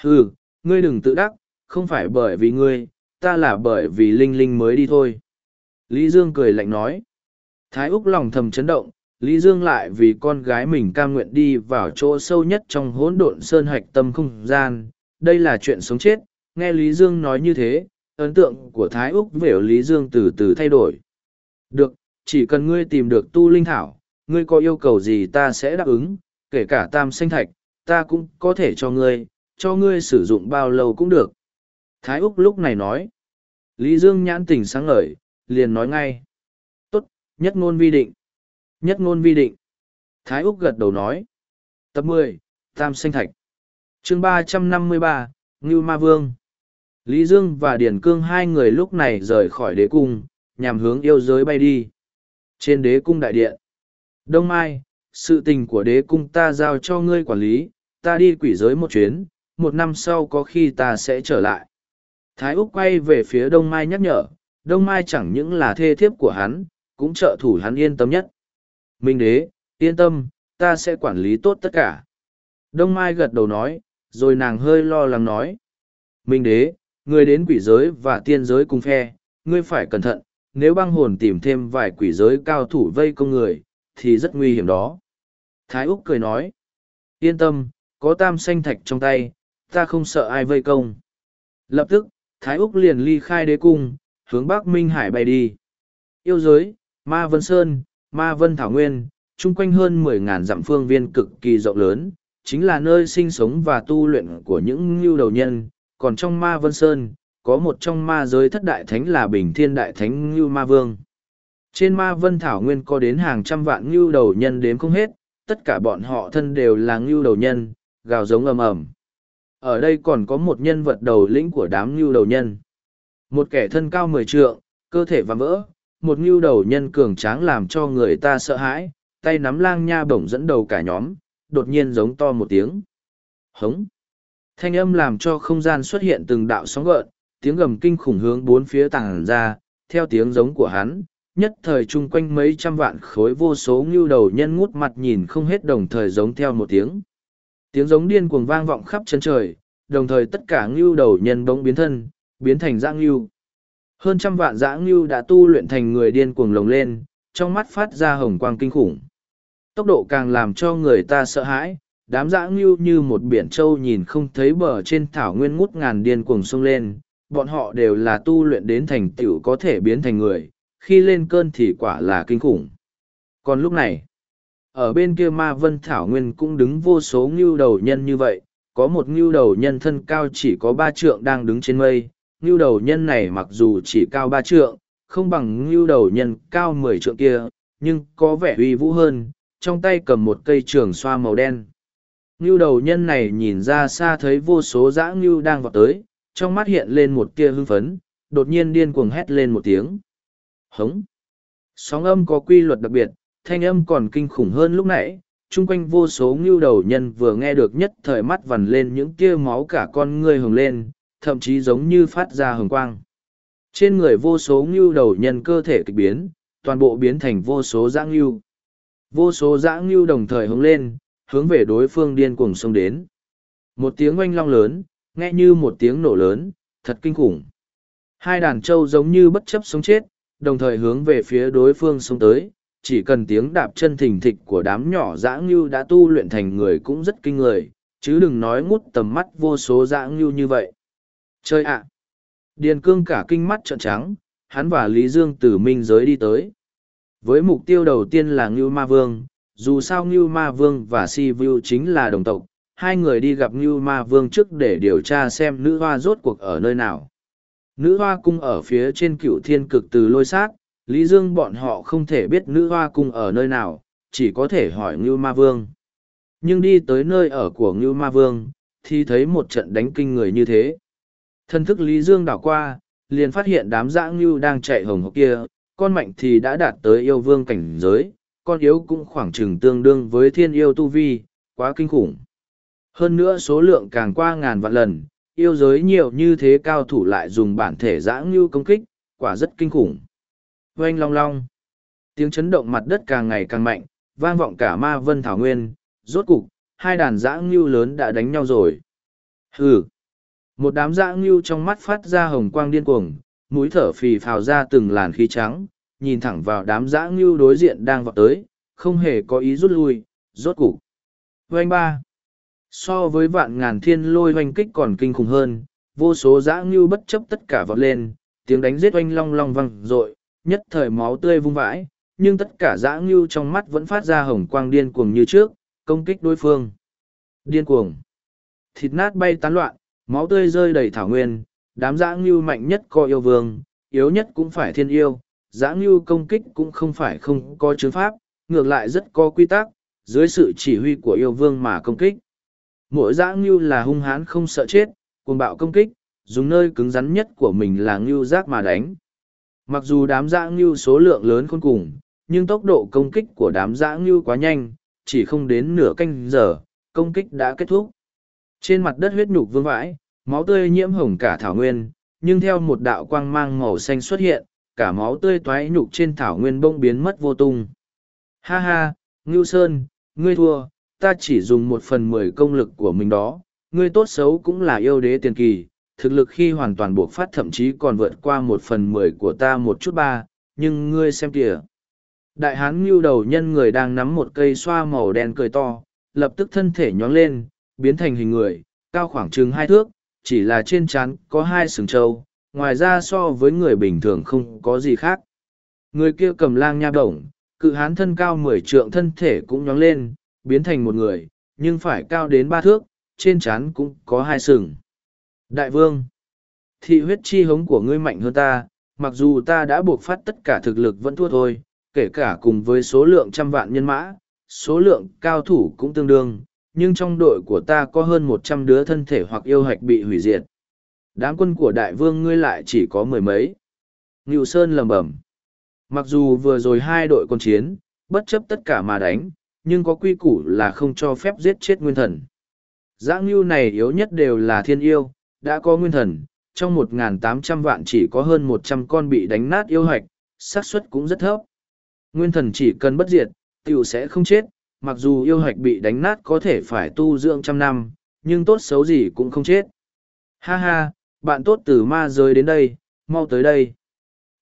Hừ, ngươi đừng tự đắc, không phải bởi vì ngươi, ta là bởi vì linh linh mới đi thôi. Lý Dương cười lạnh nói. Thái Úc lòng thầm chấn động, Lý Dương lại vì con gái mình cam nguyện đi vào chỗ sâu nhất trong hỗn độn sơn hạch tâm không gian. Đây là chuyện sống chết, nghe Lý Dương nói như thế, ấn tượng của Thái Úc về Lý Dương từ từ thay đổi. Được, chỉ cần ngươi tìm được tu linh thảo, ngươi có yêu cầu gì ta sẽ đáp ứng, kể cả tam sinh thạch, ta cũng có thể cho ngươi, cho ngươi sử dụng bao lâu cũng được. Thái Úc lúc này nói. Lý Dương nhãn tỉnh sáng ngời, liền nói ngay. Tốt, nhất ngôn vi định. Nhất ngôn vi định. Thái Úc gật đầu nói. Tập mười Tam sinh Thạch. chương ba trăm năm mươi ba Ngưu Ma Vương. Lý Dương và Điển Cương hai người lúc này rời khỏi đế cung, nhằm hướng yêu giới bay đi. Trên đế cung đại điện. Đông Mai, sự tình của đế cung ta giao cho ngươi quản lý, ta đi quỷ giới một chuyến, một năm sau có khi ta sẽ trở lại. Thái Úc quay về phía Đông Mai nhắc nhở, Đông Mai chẳng những là thê thiếp của hắn, cũng trợ thủ hắn yên tâm nhất. Minh đế, yên tâm, ta sẽ quản lý tốt tất cả. Đông Mai gật đầu nói, rồi nàng hơi lo lắng nói. Minh đế, người đến quỷ giới và tiên giới cùng phe, ngươi phải cẩn thận, nếu băng hồn tìm thêm vài quỷ giới cao thủ vây công người, thì rất nguy hiểm đó. Thái Úc cười nói. Yên tâm, có tam xanh thạch trong tay, ta không sợ ai vây công. Lập tức, Thái Úc liền ly khai đế cung, hướng Bắc Minh Hải bay đi. Yêu giới, Ma Vân Sơn, Ma Vân Thảo Nguyên, chung quanh hơn mười ngàn dặm phương viên cực kỳ rộng lớn, chính là nơi sinh sống và tu luyện của những ngưu đầu nhân. Còn trong Ma Vân Sơn, có một trong ma giới thất đại thánh là Bình Thiên Đại Thánh Ngưu Ma Vương. Trên Ma Vân Thảo Nguyên có đến hàng trăm vạn ngưu đầu nhân đếm không hết, tất cả bọn họ thân đều là ngưu đầu nhân, gào giống ầm ầm. Ở đây còn có một nhân vật đầu lĩnh của đám ngưu đầu nhân. Một kẻ thân cao mười trượng, cơ thể vạm vỡ, một ngưu đầu nhân cường tráng làm cho người ta sợ hãi, tay nắm lang nha bổng dẫn đầu cả nhóm, đột nhiên giống to một tiếng. Hống! Thanh âm làm cho không gian xuất hiện từng đạo sóng gợn, tiếng gầm kinh khủng hướng bốn phía tàng ra, theo tiếng giống của hắn, nhất thời chung quanh mấy trăm vạn khối vô số ngưu đầu nhân ngút mặt nhìn không hết đồng thời giống theo một tiếng. Tiếng giống điên cuồng vang vọng khắp chân trời, đồng thời tất cả ngưu đầu nhân bỗng biến thân, biến thành dã ngưu. Hơn trăm vạn dã ngưu đã tu luyện thành người điên cuồng lồng lên, trong mắt phát ra hồng quang kinh khủng. Tốc độ càng làm cho người ta sợ hãi, đám dã ngưu như một biển trâu nhìn không thấy bờ trên thảo nguyên ngút ngàn điên cuồng sông lên, bọn họ đều là tu luyện đến thành tựu có thể biến thành người, khi lên cơn thì quả là kinh khủng. Còn lúc này, ở bên kia ma vân thảo nguyên cũng đứng vô số ngưu đầu nhân như vậy, có một ngưu đầu nhân thân cao chỉ có ba trượng đang đứng trên mây, ngưu đầu nhân này mặc dù chỉ cao ba trượng, không bằng ngưu đầu nhân cao mười trượng kia, nhưng có vẻ uy vũ hơn, trong tay cầm một cây trường xoa màu đen. Ngưu đầu nhân này nhìn ra xa thấy vô số dã ngưu đang vọt tới, trong mắt hiện lên một tia hưng phấn, đột nhiên điên cuồng hét lên một tiếng. Hống! Sóng âm có quy luật đặc biệt, thanh âm còn kinh khủng hơn lúc nãy, chung quanh vô số ngưu đầu nhân vừa nghe được nhất thời mắt vằn lên những tia máu cả con ngươi hồng lên, thậm chí giống như phát ra hồng quang. Trên người vô số ngưu đầu nhân cơ thể kịch biến, toàn bộ biến thành vô số dã ngưu. Vô số dã ngưu đồng thời hướng lên, hướng về đối phương điên cuồng xông đến. Một tiếng oanh long lớn, nghe như một tiếng nổ lớn, thật kinh khủng. Hai đàn trâu giống như bất chấp sống chết, đồng thời hướng về phía đối phương xông tới, chỉ cần tiếng đạp chân thình thịch của đám nhỏ dã ngưu đã tu luyện thành người cũng rất kinh người, chứ đừng nói ngút tầm mắt vô số dã ngưu như vậy. Chơi ạ! Điền cương cả kinh mắt trợn trắng, hắn và Lý Dương từ minh giới đi tới. Với mục tiêu đầu tiên là Ngưu Ma Vương, dù sao Ngưu Ma Vương và Si Vu chính là đồng tộc, hai người đi gặp Ngưu Ma Vương trước để điều tra xem nữ hoa rốt cuộc ở nơi nào. Nữ hoa cung ở phía trên cựu thiên cực từ lôi sát, Lý Dương bọn họ không thể biết nữ hoa cung ở nơi nào, chỉ có thể hỏi Ngưu Ma Vương. Nhưng đi tới nơi ở của Ngưu Ma Vương, thì thấy một trận đánh kinh người như thế. Thân thức Lý Dương đảo qua, liền phát hiện đám dã Ngưu đang chạy hồng hộc kia, con mạnh thì đã đạt tới yêu vương cảnh giới, con yếu cũng khoảng chừng tương đương với thiên yêu tu vi, quá kinh khủng. Hơn nữa số lượng càng qua ngàn vạn lần, yêu giới nhiều như thế cao thủ lại dùng bản thể giã ngưu công kích, quả rất kinh khủng. Oanh long long. Tiếng chấn động mặt đất càng ngày càng mạnh, vang vọng cả ma vân thảo nguyên, rốt cục, hai đàn giã ngưu lớn đã đánh nhau rồi. Hừ. Một đám giã ngưu trong mắt phát ra hồng quang điên cuồng, mũi thở phì phào ra từng làn khí trắng, nhìn thẳng vào đám giã ngưu đối diện đang vọt tới, không hề có ý rút lui, rốt cục. Oanh ba. So với vạn ngàn thiên lôi oanh kích còn kinh khủng hơn, vô số dã ngưu bất chấp tất cả vọt lên, tiếng đánh giết oanh long long vang rội, nhất thời máu tươi vung vãi, nhưng tất cả dã ngưu trong mắt vẫn phát ra hồng quang điên cuồng như trước, công kích đối phương. Điên cuồng. Thịt nát bay tán loạn, máu tươi rơi đầy thảo nguyên, đám dã ngưu mạnh nhất có yêu vương, yếu nhất cũng phải thiên yêu, dã ngưu công kích cũng không phải không có chứng pháp, ngược lại rất có quy tắc, dưới sự chỉ huy của yêu vương mà công kích. Mỗi dã ngưu là hung hãn không sợ chết, cuồng bạo công kích, dùng nơi cứng rắn nhất của mình là ngưu giác mà đánh. Mặc dù đám dã ngưu số lượng lớn khôn cùng, nhưng tốc độ công kích của đám dã ngưu quá nhanh, chỉ không đến nửa canh giờ, công kích đã kết thúc. Trên mặt đất huyết nhục vương vãi, máu tươi nhiễm hồng cả thảo nguyên, nhưng theo một đạo quang mang màu xanh xuất hiện, cả máu tươi toái nhục trên thảo nguyên bông biến mất vô tung. Ha ha, Ngưu Sơn, ngươi thua, ta chỉ dùng một phần mười công lực của mình đó, ngươi tốt xấu cũng là yêu đế tiền kỳ, thực lực khi hoàn toàn buộc phát thậm chí còn vượt qua một phần mười của ta một chút ba, nhưng ngươi xem kìa. Đại hán ngưu đầu nhân người đang nắm một cây xoa màu đen cười to, lập tức thân thể nhóng lên, biến thành hình người, cao khoảng chừng hai thước, chỉ là trên trán có hai sừng trâu, ngoài ra so với người bình thường không có gì khác. Người kia cầm lang nha đồng, cự hán thân cao mười trượng thân thể cũng nhóng lên, biến thành một người, nhưng phải cao đến ba thước, trên trán cũng có hai sừng. Đại vương, thị huyết chi hống của ngươi mạnh hơn ta, mặc dù ta đã buộc phát tất cả thực lực vẫn thua thôi, kể cả cùng với số lượng trăm vạn nhân mã, số lượng cao thủ cũng tương đương, nhưng trong đội của ta có hơn một trăm đứa thân thể hoặc yêu hạch bị hủy diệt. Đám quân của đại vương ngươi lại chỉ có mười mấy. Ngưu Sơn lầm bẩm. Mặc dù vừa rồi hai đội quân chiến, bất chấp tất cả mà đánh, nhưng có quy củ là không cho phép giết chết nguyên thần. Giã ngưu này yếu nhất đều là thiên yêu, đã có nguyên thần, trong 1.800 vạn chỉ có hơn 100 con bị đánh nát yêu hạch, xác suất cũng rất thấp. Nguyên thần chỉ cần bất diệt, tiểu sẽ không chết, mặc dù yêu hạch bị đánh nát có thể phải tu dưỡng trăm năm, nhưng tốt xấu gì cũng không chết. Ha ha, bạn tốt từ ma giới đến đây, mau tới đây.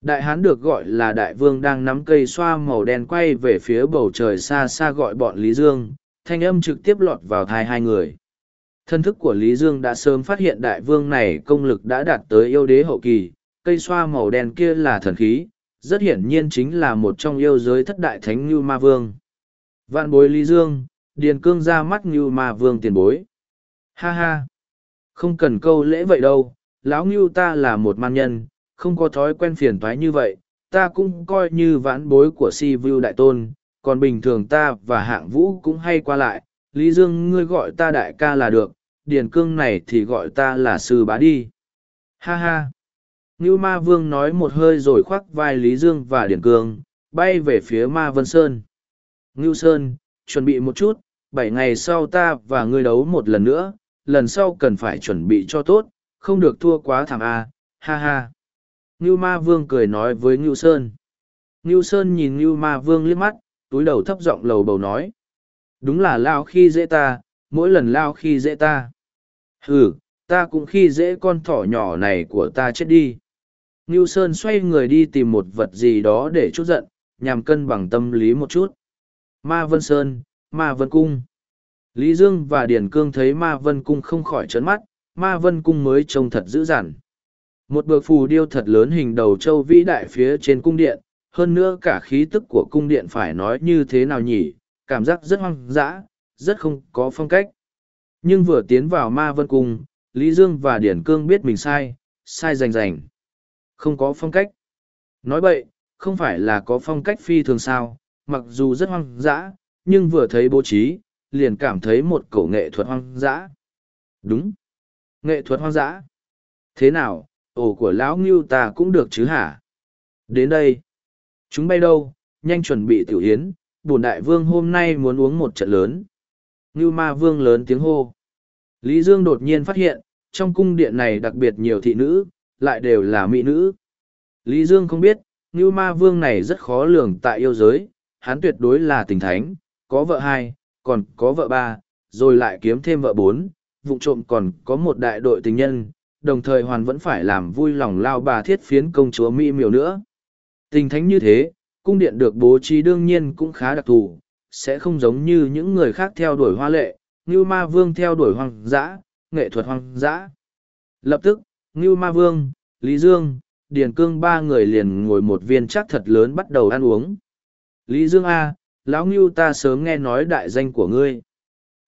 Đại hán được gọi là đại vương đang nắm cây xoa màu đen quay về phía bầu trời xa xa gọi bọn Lý Dương, thanh âm trực tiếp lọt vào thai hai người. Thân thức của Lý Dương đã sớm phát hiện đại vương này công lực đã đạt tới yêu đế hậu kỳ, cây xoa màu đen kia là thần khí, rất hiển nhiên chính là một trong yêu giới thất đại thánh ngưu ma vương. Vạn bối Lý Dương, điền cương ra mắt ngưu ma vương tiền bối. Ha ha! Không cần câu lễ vậy đâu, lão ngưu ta là một man nhân, không có thói quen phiền thoái như vậy, ta cũng coi như vãn bối của si vu đại tôn, còn bình thường ta và hạng vũ cũng hay qua lại, Lý Dương ngươi gọi ta đại ca là được, Điền Cương này thì gọi ta là sư bá đi. Ha ha! Ngưu Ma Vương nói một hơi rồi khoác vai Lý Dương và Điền Cương, bay về phía Ma Vân Sơn. Ngưu Sơn, chuẩn bị một chút, bảy ngày sau ta và ngươi đấu một lần nữa, lần sau cần phải chuẩn bị cho tốt, không được thua quá thảm A, ha ha. Ngưu Ma Vương cười nói với Ngưu Sơn. Ngưu Sơn nhìn Ngưu Ma Vương liếc mắt, túi đầu thấp giọng lầu bầu nói. Đúng là lao khi dễ ta, mỗi lần lao khi dễ ta. Ừ, ta cũng khi dễ con thỏ nhỏ này của ta chết đi. Ngưu Sơn xoay người đi tìm một vật gì đó để chút giận, nhằm cân bằng tâm lý một chút. Ma Vân Sơn, Ma Vân Cung. Lý Dương và Điền Cương thấy Ma Vân Cung không khỏi trấn mắt, Ma Vân Cung mới trông thật dữ dằn. Một bậc phù điêu thật lớn hình đầu châu vĩ đại phía trên cung điện, hơn nữa cả khí tức của cung điện phải nói như thế nào nhỉ, cảm giác rất hoang dã, rất không có phong cách. Nhưng vừa tiến vào ma vân cung, Lý Dương và Điển Cương biết mình sai, sai rành rành. Không có phong cách. Nói vậy, không phải là có phong cách phi thường sao, mặc dù rất hoang dã, nhưng vừa thấy bố trí, liền cảm thấy một cổ nghệ thuật hoang dã. Đúng. Nghệ thuật hoang dã. Thế nào, ổ của lão ngưu ta cũng được chứ hả? Đến đây. Chúng bay đâu, nhanh chuẩn bị tiểu yến, bổn đại vương hôm nay muốn uống một trận lớn. Ngưu ma vương lớn tiếng hô. Lý Dương đột nhiên phát hiện, trong cung điện này đặc biệt nhiều thị nữ, lại đều là mỹ nữ. Lý Dương không biết, Ngưu ma vương này rất khó lường tại yêu giới, hắn tuyệt đối là tình thánh, có vợ hai, còn có vợ ba, rồi lại kiếm thêm vợ bốn, vụ trộm còn có một đại đội tình nhân, đồng thời hoàn vẫn phải làm vui lòng lao bà thiết phiến công chúa Mỹ miều nữa. Tình thánh như thế, cung điện được bố trí đương nhiên cũng khá đặc thù, sẽ không giống như những người khác theo đuổi hoa lệ, như ma vương theo đuổi hoang dã, nghệ thuật hoang dã. Lập tức, Ngưu Ma Vương, Lý Dương, Điền Cương ba người liền ngồi một viên chắc thật lớn bắt đầu ăn uống. Lý Dương A, lão Ngưu ta sớm nghe nói đại danh của ngươi.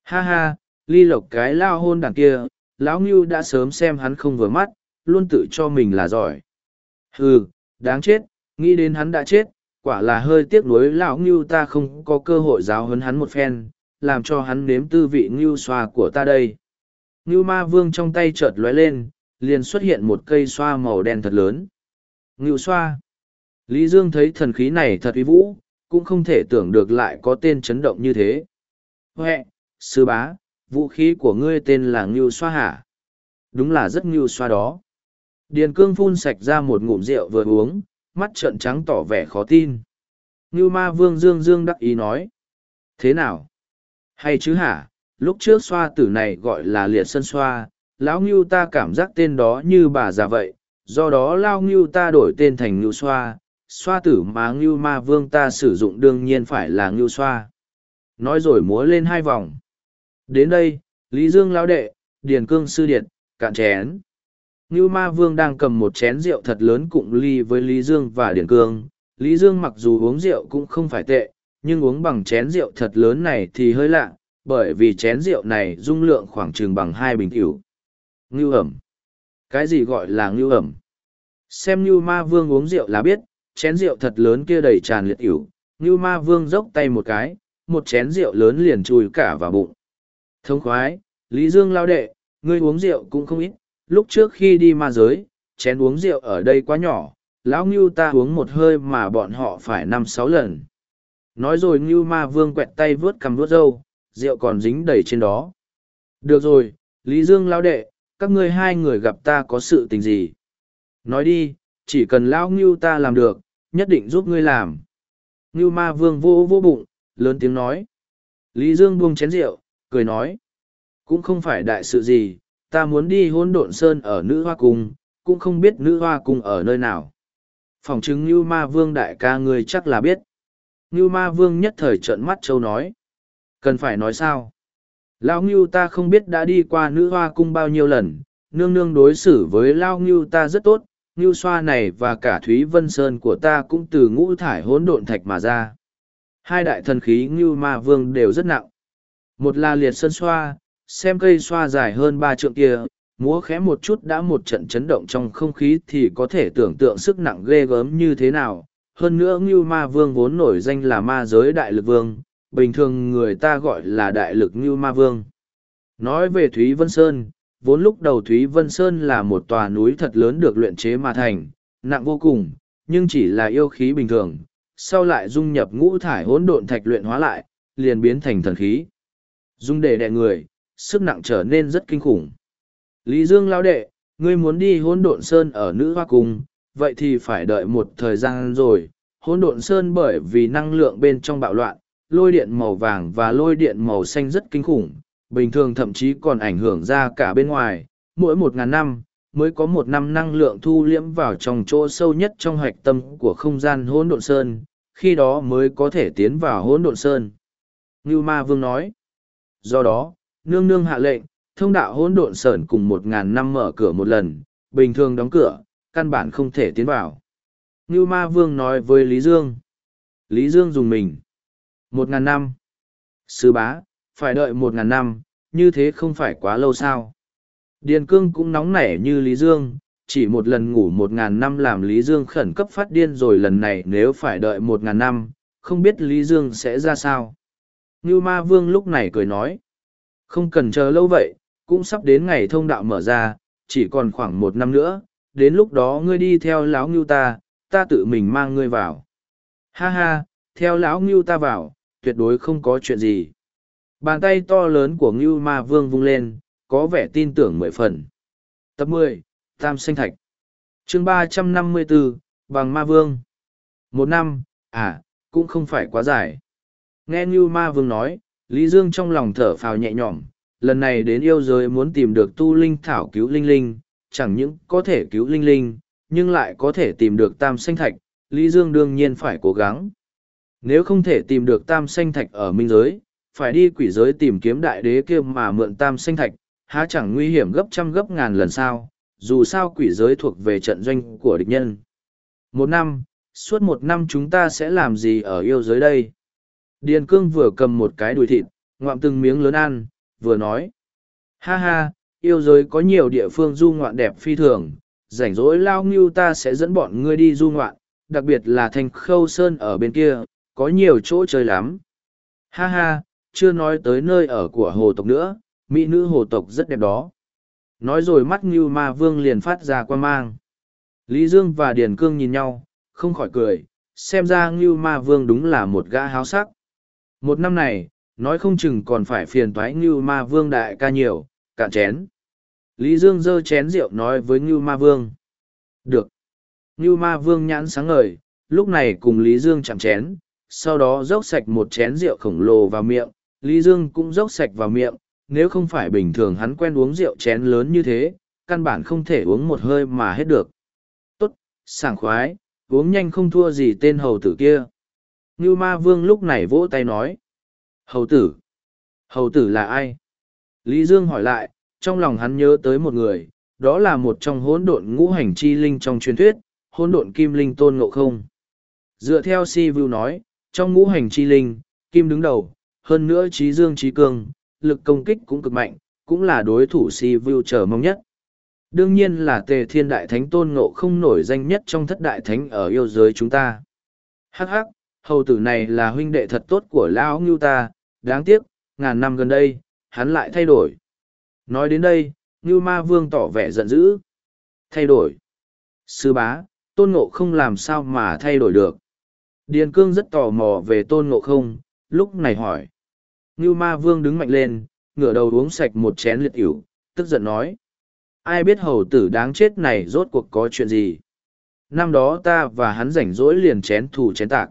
Ha ha, ly lộc cái lao hôn đằng kia, lão Ngưu đã sớm xem hắn không vừa mắt, luôn tự cho mình là giỏi. Hừ, đáng chết, nghĩ đến hắn đã chết, quả là hơi tiếc nuối lão ngưu ta không có cơ hội giáo huấn hắn một phen làm cho hắn nếm tư vị ngưu xoa của ta đây. Ngưu ma vương trong tay chợt lóe lên liền xuất hiện một cây xoa màu đen thật lớn. Ngưu xoa. Lý dương thấy thần khí này thật uy vũ cũng không thể tưởng được lại có tên chấn động như thế. Huệ sư bá vũ khí của ngươi tên là ngưu xoa hả đúng là rất ngưu xoa đó điền cương phun sạch ra một ngụm rượu vừa uống mắt trợn trắng tỏ vẻ khó tin. Ngưu ma vương dương dương đắc ý nói. Thế nào? Hay chứ hả? Lúc trước xoa tử này gọi là liệt sân xoa, lão ngưu ta cảm giác tên đó như bà già vậy, do đó lao ngưu ta đổi tên thành ngưu xoa, xoa tử mà ngưu ma vương ta sử dụng đương nhiên phải là ngưu xoa. Nói rồi múa lên hai vòng. Đến đây, Lý Dương lao đệ, Điền Cương sư điện, cạn chén. Ngưu Ma Vương đang cầm một chén rượu thật lớn cụng ly với Lý Dương và Điền Cương. Lý Dương mặc dù uống rượu cũng không phải tệ, nhưng uống bằng chén rượu thật lớn này thì hơi lạ, bởi vì chén rượu này dung lượng khoảng chừng bằng hai bình tiểu. Ngưu ẩm. Cái gì gọi là ngưu ẩm? Xem Ngưu Ma Vương uống rượu là biết, chén rượu thật lớn kia đầy tràn liệt tiểu. Ngưu Ma Vương dốc tay một cái, một chén rượu lớn liền chui cả vào bụng. Thông khoái, Lý Dương lao đệ, ngươi uống rượu cũng không ít, lúc trước khi đi ma giới, chén uống rượu ở đây quá nhỏ, lão Ngưu ta uống một hơi mà bọn họ phải năm sáu lần. Nói rồi Ngưu Ma Vương quẹt tay vướt cầm vướt râu, rượu còn dính đầy trên đó. Được rồi, Lý Dương lao đệ, các ngươi hai người gặp ta có sự tình gì? Nói đi, chỉ cần lão Ngưu ta làm được, nhất định giúp ngươi làm. Ngưu Ma Vương vô vô bụng, lớn tiếng nói. Lý Dương buông chén rượu, cười nói. Cũng không phải đại sự gì, ta muốn đi hôn độn sơn ở nữ hoa cung, cũng không biết nữ hoa cung ở nơi nào. Phòng chứng như Ma Vương đại ca ngươi chắc là biết. như Ma Vương nhất thời trợn mắt châu nói. Cần phải nói sao? Lao Ngưu ta không biết đã đi qua nữ hoa cung bao nhiêu lần, nương nương đối xử với Lao Ngưu ta rất tốt, Ngưu xoa này và cả Thúy Vân Sơn của ta cũng từ ngũ thải hỗn độn thạch mà ra. Hai đại thần khí Ngưu Ma Vương đều rất nặng. Một là liệt sơn xoa, xem cây xoa dài hơn ba trượng kia, múa khẽ một chút đã một trận chấn động trong không khí thì có thể tưởng tượng sức nặng ghê gớm như thế nào. Hơn nữa Ngưu Ma Vương vốn nổi danh là ma giới đại lực vương, bình thường người ta gọi là đại lực Ngưu Ma Vương. Nói về Thúy Vân Sơn, vốn lúc đầu Thúy Vân Sơn là một tòa núi thật lớn được luyện chế mà thành, nặng vô cùng, nhưng chỉ là yêu khí bình thường, sau lại dung nhập ngũ thải hỗn độn thạch luyện hóa lại, liền biến thành thần khí. Dung để đè người, sức nặng trở nên rất kinh khủng. Lý Dương lao đệ, ngươi muốn đi hỗn độn sơn ở nữ hoa cung, vậy thì phải đợi một thời gian rồi. Hỗn độn sơn bởi vì năng lượng bên trong bạo loạn, lôi điện màu vàng và lôi điện màu xanh rất kinh khủng, bình thường thậm chí còn ảnh hưởng ra cả bên ngoài. Mỗi một ngàn năm, mới có một năm năng lượng thu liễm vào trong chỗ sâu nhất trong hạch tâm của không gian hỗn độn sơn, khi đó mới có thể tiến vào hỗn độn sơn. Ngưu Ma Vương nói, do đó, nương nương hạ lệnh, thông đạo hỗn độn sởn cùng một ngàn năm mở cửa một lần, bình thường đóng cửa, căn bản không thể tiến vào. Ngưu Ma Vương nói với Lý Dương. Lý Dương dùng mình. Một ngàn năm. Sư bá, phải đợi một ngàn năm, như thế không phải quá lâu sao. Điền cương cũng nóng nảy như Lý Dương, chỉ một lần ngủ một ngàn năm làm Lý Dương khẩn cấp phát điên rồi lần này nếu phải đợi một ngàn năm, không biết Lý Dương sẽ ra sao. Ngưu Ma Vương lúc này cười nói, không cần chờ lâu vậy, cũng sắp đến ngày thông đạo mở ra, chỉ còn khoảng một năm nữa, đến lúc đó ngươi đi theo lão Ngưu ta, ta tự mình mang ngươi vào. Ha ha, theo lão Ngưu ta vào, tuyệt đối không có chuyện gì. Bàn tay to lớn của Ngưu Ma Vương vung lên, có vẻ tin tưởng mười phần. Tập mười Tam Sinh Thạch chương ba trăm năm mươi bốn Bằng Ma Vương Một năm, à, cũng không phải quá dài. Nghe Ngưu Ma Vương nói, Lý Dương trong lòng thở phào nhẹ nhõm, lần này đến yêu giới muốn tìm được tu linh thảo cứu linh linh, chẳng những có thể cứu linh linh, nhưng lại có thể tìm được tam Sinh thạch, Lý Dương đương nhiên phải cố gắng. Nếu không thể tìm được tam Sinh thạch ở minh giới, phải đi quỷ giới tìm kiếm đại đế kia mà mượn tam Sinh thạch, há chẳng nguy hiểm gấp trăm gấp ngàn lần sao, dù sao quỷ giới thuộc về trận doanh của địch nhân. Một năm, suốt một năm chúng ta sẽ làm gì ở yêu giới đây? Điền cương vừa cầm một cái đùi thịt, ngoạm từng miếng lớn ăn, vừa nói. Ha ha, yêu giới có nhiều địa phương du ngoạn đẹp phi thường, rảnh rỗi lao ngưu ta sẽ dẫn bọn ngươi đi du ngoạn, đặc biệt là thành khâu sơn ở bên kia, có nhiều chỗ chơi lắm. Ha ha, chưa nói tới nơi ở của hồ tộc nữa, mỹ nữ hồ tộc rất đẹp đó. Nói rồi mắt Ngưu Ma Vương liền phát ra quan mang. Lý Dương và Điền Cương nhìn nhau, không khỏi cười, xem ra Ngưu Ma Vương đúng là một gã háo sắc. Một năm này, nói không chừng còn phải phiền thoái Ngưu Ma Vương đại ca nhiều, cạn chén. Lý Dương dơ chén rượu nói với Ngưu Ma Vương. Được. Ngưu Ma Vương nhãn sáng ngời, lúc này cùng Lý Dương chạm chén, sau đó dốc sạch một chén rượu khổng lồ vào miệng, Lý Dương cũng dốc sạch vào miệng, nếu không phải bình thường hắn quen uống rượu chén lớn như thế, căn bản không thể uống một hơi mà hết được. Tốt, sảng khoái, uống nhanh không thua gì tên hầu tử kia. Ngưu ma vương lúc này vỗ tay nói. Hầu tử? Hầu tử là ai? Lý Dương hỏi lại, trong lòng hắn nhớ tới một người, đó là một trong hỗn độn ngũ hành chi linh trong truyền thuyết, hỗn độn kim linh tôn ngộ không. Dựa theo si vu nói, trong ngũ hành chi linh, kim đứng đầu, hơn nữa trí dương trí cương, lực công kích cũng cực mạnh, cũng là đối thủ si vu chờ mong nhất. Đương nhiên là tề thiên đại thánh tôn ngộ không nổi danh nhất trong thất đại thánh ở yêu giới chúng ta. Hắc hắc, hầu tử này là huynh đệ thật tốt của lão ngưu ta, đáng tiếc, ngàn năm gần đây, hắn lại thay đổi. Nói đến đây, ngưu ma vương tỏ vẻ giận dữ. Thay đổi. Sư bá, tôn ngộ không làm sao mà thay đổi được. Điền cương rất tò mò về tôn ngộ không, lúc này hỏi. Ngưu ma vương đứng mạnh lên, ngửa đầu uống sạch một chén liệt ỉu, tức giận nói. Ai biết hầu tử đáng chết này rốt cuộc có chuyện gì? Năm đó ta và hắn rảnh rỗi liền chén thù chén tạc.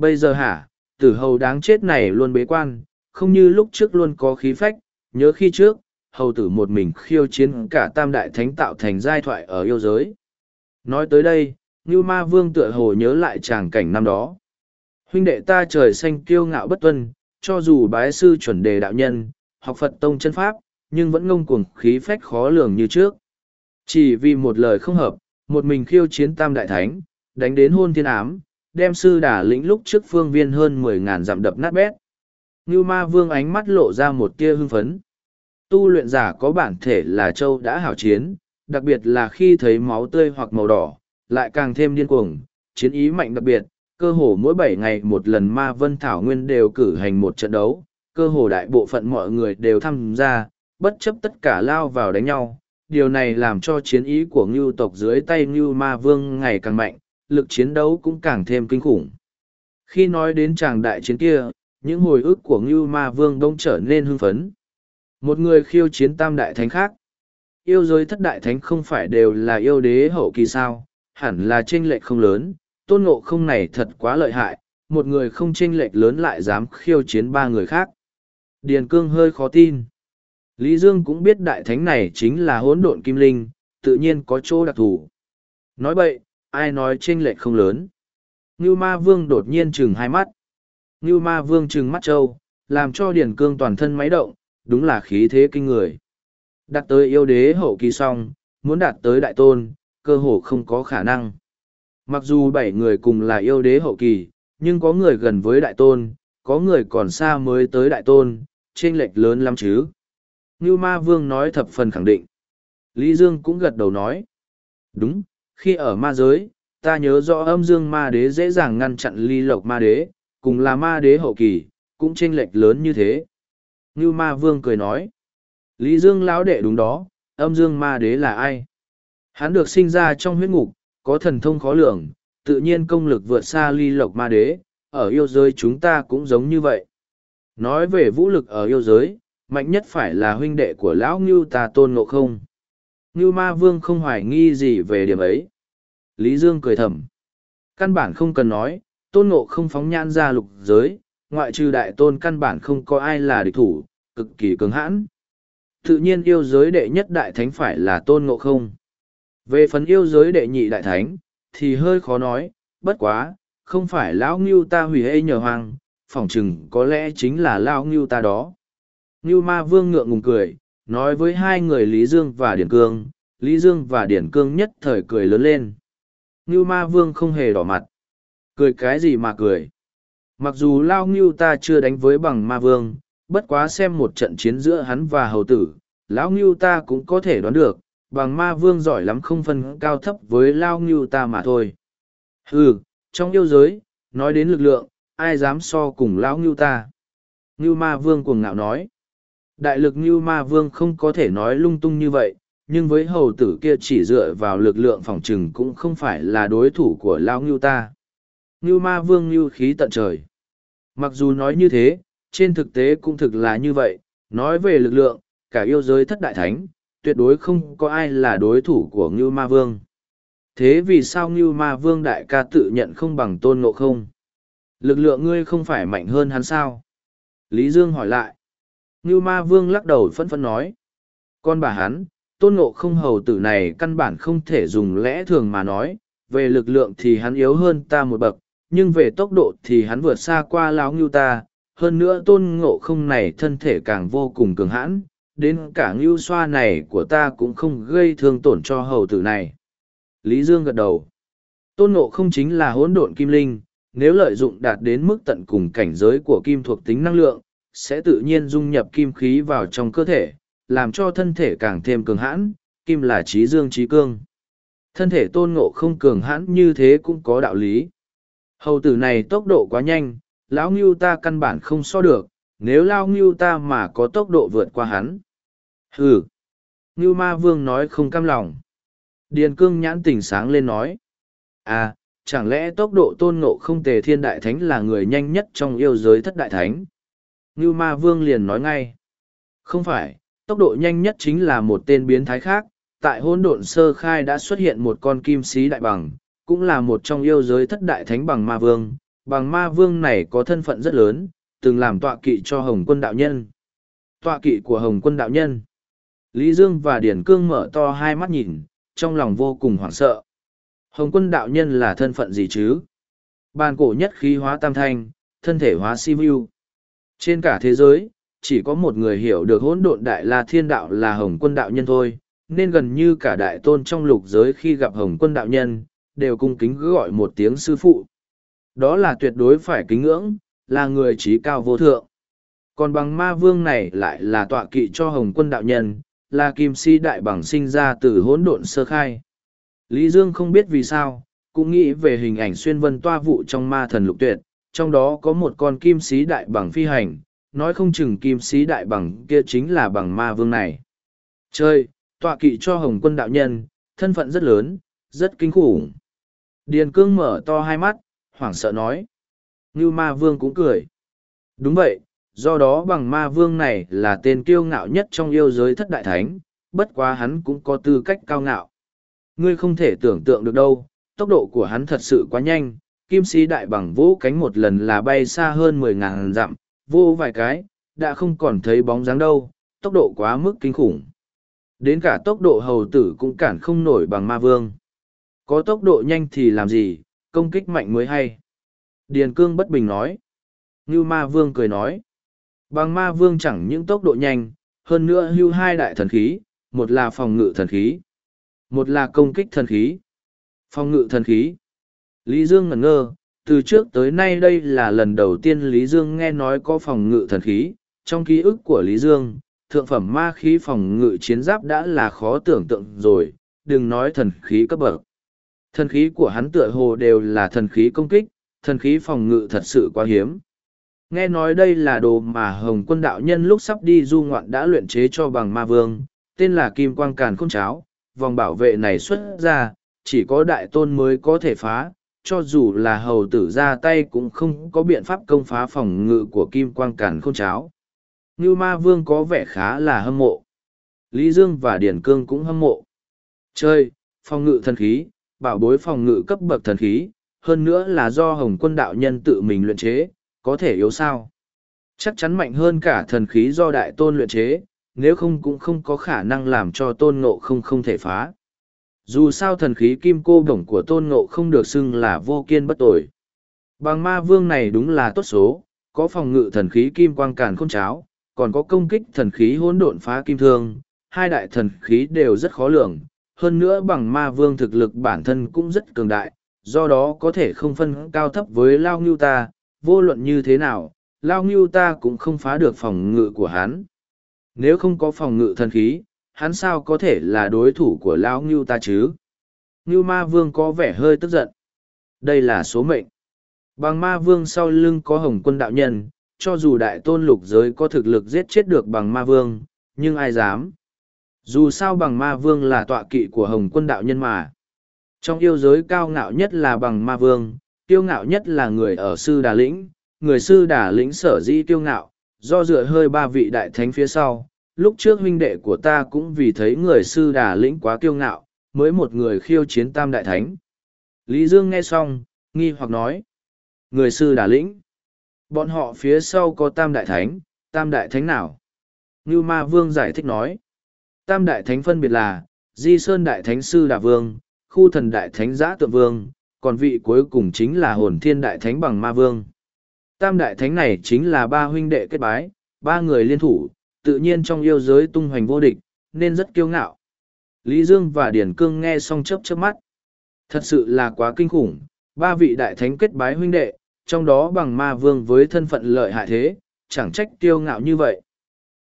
Bây giờ hả, tử hầu đáng chết này luôn bế quan, không như lúc trước luôn có khí phách, nhớ khi trước, hầu tử một mình khiêu chiến cả tam đại thánh tạo thành giai thoại ở yêu giới. Nói tới đây, Ngưu Ma Vương tựa hồ nhớ lại tràng cảnh năm đó. Huynh đệ ta trời xanh kiêu ngạo bất tuân, cho dù bái sư chuẩn đề đạo nhân, học Phật tông chân pháp, nhưng vẫn ngông cuồng khí phách khó lường như trước. Chỉ vì một lời không hợp, một mình khiêu chiến tam đại thánh, đánh đến hôn thiên ám, đem sư đả lĩnh lúc trước phương viên hơn mười ngàn dặm đập nát bét. Ngưu ma vương ánh mắt lộ ra một tia hưng phấn. Tu luyện giả có bản thể là châu đã hảo chiến, đặc biệt là khi thấy máu tươi hoặc màu đỏ, lại càng thêm điên cuồng, chiến ý mạnh đặc biệt, cơ hồ mỗi bảy ngày một lần ma vân thảo nguyên đều cử hành một trận đấu, cơ hồ đại bộ phận mọi người đều tham gia, bất chấp tất cả lao vào đánh nhau. Điều này làm cho chiến ý của ngưu tộc dưới tay ngưu ma vương ngày càng mạnh, lực chiến đấu cũng càng thêm kinh khủng. Khi nói đến chàng đại chiến kia, những hồi ức của ngưu ma vương đông trở nên hưng phấn. Một người khiêu chiến tam đại thánh khác. Yêu giới thất đại thánh không phải đều là yêu đế hậu kỳ sao, hẳn là tranh lệch không lớn, tôn ngộ không này thật quá lợi hại, một người không tranh lệch lớn lại dám khiêu chiến ba người khác. Điền cương hơi khó tin. Lý Dương cũng biết đại thánh này chính là hỗn độn kim linh, tự nhiên có chỗ đặc thù. Nói bậy, ai nói tranh lệch không lớn. Ngưu ma vương đột nhiên chừng hai mắt. Ngưu ma vương chừng mắt trâu, làm cho điển cương toàn thân máy động, đúng là khí thế kinh người. Đạt tới yêu đế hậu kỳ song, muốn đạt tới đại tôn, cơ hồ không có khả năng. Mặc dù bảy người cùng là yêu đế hậu kỳ, nhưng có người gần với đại tôn, có người còn xa mới tới đại tôn, chênh lệch lớn lắm chứ. Ngưu Ma Vương nói thập phần khẳng định. Lý Dương cũng gật đầu nói. Đúng, khi ở ma giới, ta nhớ rõ âm dương ma đế dễ dàng ngăn chặn ly lộc ma đế, cùng là ma đế hậu kỳ, cũng chênh lệch lớn như thế. Ngưu Ma Vương cười nói. Lý Dương lão đệ đúng đó, âm dương ma đế là ai? Hắn được sinh ra trong huyết ngục, có thần thông khó lường, tự nhiên công lực vượt xa ly lộc ma đế, ở yêu giới chúng ta cũng giống như vậy. Nói về vũ lực ở yêu giới, mạnh nhất phải là huynh đệ của lão ngưu ta tôn ngộ không ngưu ma vương không hoài nghi gì về điểm ấy. Lý dương cười thầm. Căn bản không cần nói tôn ngộ không phóng nhan ra lục giới ngoại trừ đại tôn căn bản không có ai là địch thủ cực kỳ cứng hãn. Tự nhiên yêu giới đệ nhất đại thánh phải là tôn ngộ không. Về phần yêu giới đệ nhị đại thánh thì hơi khó nói bất quá không phải lão ngưu ta hủy hê nhờ hoàng phỏng chừng có lẽ chính là lão ngưu ta đó. Ngưu ma vương ngượng ngùng cười, nói với hai người Lý Dương và Điển Cương, Lý Dương và Điển Cương nhất thời cười lớn lên. Ngưu ma vương không hề đỏ mặt. Cười cái gì mà cười. Mặc dù Lao Ngưu ta chưa đánh với bằng ma vương, bất quá xem một trận chiến giữa hắn và hầu tử, Lão Ngưu ta cũng có thể đoán được, bằng ma vương giỏi lắm không phân cao thấp với Lao Ngưu ta mà thôi. Ừ, trong yêu giới, nói đến lực lượng, ai dám so cùng Lão Ngưu ta. Ngưu ma vương cuồng ngạo nói. Đại lực như ma vương không có thể nói lung tung như vậy, nhưng với hầu tử kia chỉ dựa vào lực lượng phòng trừng cũng không phải là đối thủ của lao ngưu ta. Ngưu ma vương ngưu khí tận trời. Mặc dù nói như thế, trên thực tế cũng thực là như vậy, nói về lực lượng, cả yêu giới thất đại thánh, tuyệt đối không có ai là đối thủ của ngưu ma vương. Thế vì sao ngưu ma vương đại ca tự nhận không bằng tôn ngộ không? Lực lượng ngươi không phải mạnh hơn hắn sao? Lý Dương hỏi lại. Ngưu ma vương lắc đầu phẫn phẫn nói. Con bà hắn, tôn ngộ không hầu tử này căn bản không thể dùng lẽ thường mà nói, về lực lượng thì hắn yếu hơn ta một bậc, nhưng về tốc độ thì hắn vượt xa qua láo ngưu ta, hơn nữa tôn ngộ không này thân thể càng vô cùng cường hãn, đến cả ngưu xoa này của ta cũng không gây thương tổn cho hầu tử này. Lý Dương gật đầu. Tôn ngộ không chính là hỗn độn kim linh, nếu lợi dụng đạt đến mức tận cùng cảnh giới của kim thuộc tính năng lượng, sẽ tự nhiên dung nhập kim khí vào trong cơ thể, làm cho thân thể càng thêm cường hãn, kim là trí dương trí cương. Thân thể tôn ngộ không cường hãn như thế cũng có đạo lý. Hầu tử này tốc độ quá nhanh, lão ngưu ta căn bản không so được, nếu lao ngưu ta mà có tốc độ vượt qua hắn. Hừ! Ngưu ma vương nói không cam lòng. Điền cương nhãn tỉnh sáng lên nói. À, chẳng lẽ tốc độ tôn ngộ không tề thiên đại thánh là người nhanh nhất trong yêu giới thất đại thánh? Ngưu ma vương liền nói ngay. Không phải, tốc độ nhanh nhất chính là một tên biến thái khác. Tại hôn độn sơ khai đã xuất hiện một con kim sĩ đại bằng, cũng là một trong yêu giới thất đại thánh bằng ma vương. Bằng ma vương này có thân phận rất lớn, từng làm tọa kỵ cho Hồng quân đạo nhân. Tọa kỵ của Hồng quân đạo nhân. Lý Dương và Điển Cương mở to hai mắt nhìn, trong lòng vô cùng hoảng sợ. Hồng quân đạo nhân là thân phận gì chứ? Bàn cổ nhất khí hóa tam thanh, thân thể hóa si vu. Trên cả thế giới, chỉ có một người hiểu được hỗn độn đại la thiên đạo là hồng quân đạo nhân thôi, nên gần như cả đại tôn trong lục giới khi gặp hồng quân đạo nhân, đều cung kính gọi một tiếng sư phụ. Đó là tuyệt đối phải kính ngưỡng, là người trí cao vô thượng. Còn bằng ma vương này lại là tọa kỵ cho hồng quân đạo nhân, là kim si đại bằng sinh ra từ hỗn độn sơ khai. Lý Dương không biết vì sao, cũng nghĩ về hình ảnh xuyên vân toa vụ trong ma thần lục tuyệt, trong đó có một con kim sĩ đại bằng phi hành, nói không chừng kim sĩ đại bằng kia chính là bằng ma vương này. Chơi, tọa kỵ cho hồng quân đạo nhân, thân phận rất lớn, rất kinh khủng. Điền cương mở to hai mắt, hoảng sợ nói. Như ma vương cũng cười. Đúng vậy, do đó bằng ma vương này là tên kiêu ngạo nhất trong yêu giới thất đại thánh, bất quá hắn cũng có tư cách cao ngạo. Ngươi không thể tưởng tượng được đâu, tốc độ của hắn thật sự quá nhanh, kim sĩ đại bằng vỗ cánh một lần là bay xa hơn mười ngàn dặm, vô vài cái, đã không còn thấy bóng dáng đâu, tốc độ quá mức kinh khủng. Đến cả tốc độ hầu tử cũng cản không nổi bằng ma vương. Có tốc độ nhanh thì làm gì, công kích mạnh mới hay. Điền cương bất bình nói. Như ma vương cười nói. Bằng ma vương chẳng những tốc độ nhanh, hơn nữa hưu hai đại thần khí, một là phòng ngự thần khí, một là công kích thần khí. Phòng ngự thần khí. Lý Dương ngẩn ngơ, từ trước tới nay đây là lần đầu tiên Lý Dương nghe nói có phòng ngự thần khí. Trong ký ức của Lý Dương, thượng phẩm ma khí phòng ngự chiến giáp đã là khó tưởng tượng rồi, đừng nói thần khí cấp bậc. Thần khí của hắn tựa hồ đều là thần khí công kích, thần khí phòng ngự thật sự quá hiếm. Nghe nói đây là đồ mà Hồng quân đạo nhân lúc sắp đi du ngoạn đã luyện chế cho bằng ma vương, tên là Kim Quang Càn Khôn Cháo, vòng bảo vệ này xuất ra, chỉ có đại tôn mới có thể phá, cho dù là hầu tử ra tay cũng không có biện pháp công phá phòng ngự của Kim Quang Càn Khôn Cháo. ngưu ma vương có vẻ khá là hâm mộ. Lý Dương và Điển Cương cũng hâm mộ. Chơi, phòng ngự thần khí, bảo bối phòng ngự cấp bậc thần khí, hơn nữa là do Hồng quân đạo nhân tự mình luyện chế, có thể yếu sao. Chắc chắn mạnh hơn cả thần khí do đại tôn luyện chế, nếu không cũng không có khả năng làm cho tôn ngộ không không thể phá. Dù sao thần khí kim cô đồng của tôn ngộ không được xưng là vô kiên bất tội. Bằng ma vương này đúng là tốt số, có phòng ngự thần khí kim quang càn khôn cháo, còn có công kích thần khí hỗn độn phá kim thương, hai đại thần khí đều rất khó lường. Hơn nữa bằng ma vương thực lực bản thân cũng rất cường đại, do đó có thể không phân cao thấp với Lao Ngưu ta, vô luận như thế nào, Lao Ngưu ta cũng không phá được phòng ngự của hắn. Nếu không có phòng ngự thần khí, hắn sao có thể là đối thủ của Lão Ngưu ta chứ? Ngưu ma vương có vẻ hơi tức giận. Đây là số mệnh. Bằng ma vương sau lưng có hồng quân đạo nhân, cho dù đại tôn lục giới có thực lực giết chết được bằng ma vương, nhưng ai dám? Dù sao bằng ma vương là tọa kỵ của hồng quân đạo nhân mà. Trong yêu giới cao ngạo nhất là bằng ma vương, tiêu ngạo nhất là người ở sư đà lĩnh, người sư đà lĩnh sở di tiêu ngạo, do dựa hơi ba vị đại thánh phía sau. Lúc trước huynh đệ của ta cũng vì thấy người sư đà lĩnh quá kiêu ngạo, mới một người khiêu chiến tam đại thánh. Lý Dương nghe xong, nghi hoặc nói. Người sư đà lĩnh. Bọn họ phía sau có tam đại thánh, tam đại thánh nào? Ngưu ma vương giải thích nói. Tam đại thánh phân biệt là, Di Sơn đại thánh sư đà vương, khu thần đại thánh giã tượng vương, còn vị cuối cùng chính là hồn thiên đại thánh bằng ma vương. Tam đại thánh này chính là ba huynh đệ kết bái, ba người liên thủ, tự nhiên trong yêu giới tung hoành vô địch, nên rất kiêu ngạo. Lý Dương và Điển Cương nghe xong chớp chớp mắt. Thật sự là quá kinh khủng, ba vị đại thánh kết bái huynh đệ, trong đó bằng ma vương với thân phận lợi hại thế, chẳng trách kiêu ngạo như vậy.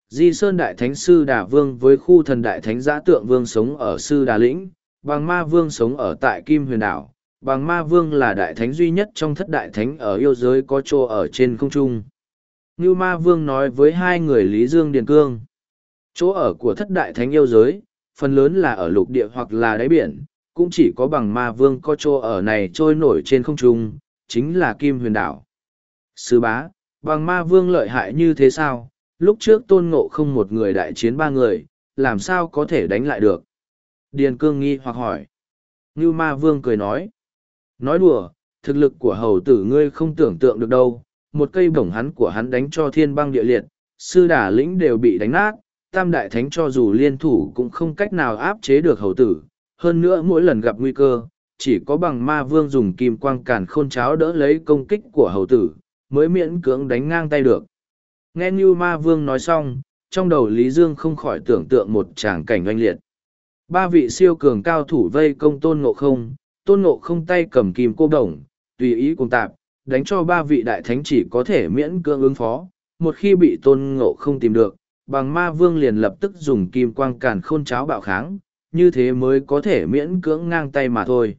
Di Sơn Đại Thánh Sư Đà Vương với khu thần Đại Thánh Giã Tượng Vương sống ở Sư Đà Lĩnh, bằng ma vương sống ở tại Kim Huyền Đảo. Bằng ma vương là đại thánh duy nhất trong thất đại thánh ở yêu giới có chỗ ở trên không trung. Ngưu ma vương nói với hai người Lý Dương Điền Cương. Chỗ ở của thất đại thánh yêu giới, phần lớn là ở lục địa hoặc là đáy biển, cũng chỉ có bằng ma vương có chỗ ở này trôi nổi trên không trung, chính là Kim Huyền Đảo. Sư bá, bằng ma vương lợi hại như thế sao? Lúc trước tôn ngộ không một người đại chiến ba người, làm sao có thể đánh lại được? Điền cương nghi hoặc hỏi. Ngưu ma vương cười nói. Nói đùa, thực lực của hầu tử ngươi không tưởng tượng được đâu. Một cây bổng hắn của hắn đánh cho thiên băng địa liệt, sư đà lĩnh đều bị đánh nát, tam đại thánh cho dù liên thủ cũng không cách nào áp chế được hầu tử. Hơn nữa mỗi lần gặp nguy cơ, chỉ có bằng ma vương dùng kim quang cản khôn cháo đỡ lấy công kích của hầu tử, mới miễn cưỡng đánh ngang tay được. Nghe như ma vương nói xong, trong đầu Lý Dương không khỏi tưởng tượng một tràng cảnh oanh liệt. Ba vị siêu cường cao thủ vây công tôn ngộ không, tôn ngộ không tay cầm kim cô đồng, tùy ý cùng tạp, đánh cho ba vị đại thánh chỉ có thể miễn cưỡng ứng phó. Một khi bị tôn ngộ không tìm được, bằng ma vương liền lập tức dùng kim quang càn khôn cháo bạo kháng, như thế mới có thể miễn cưỡng ngang tay mà thôi.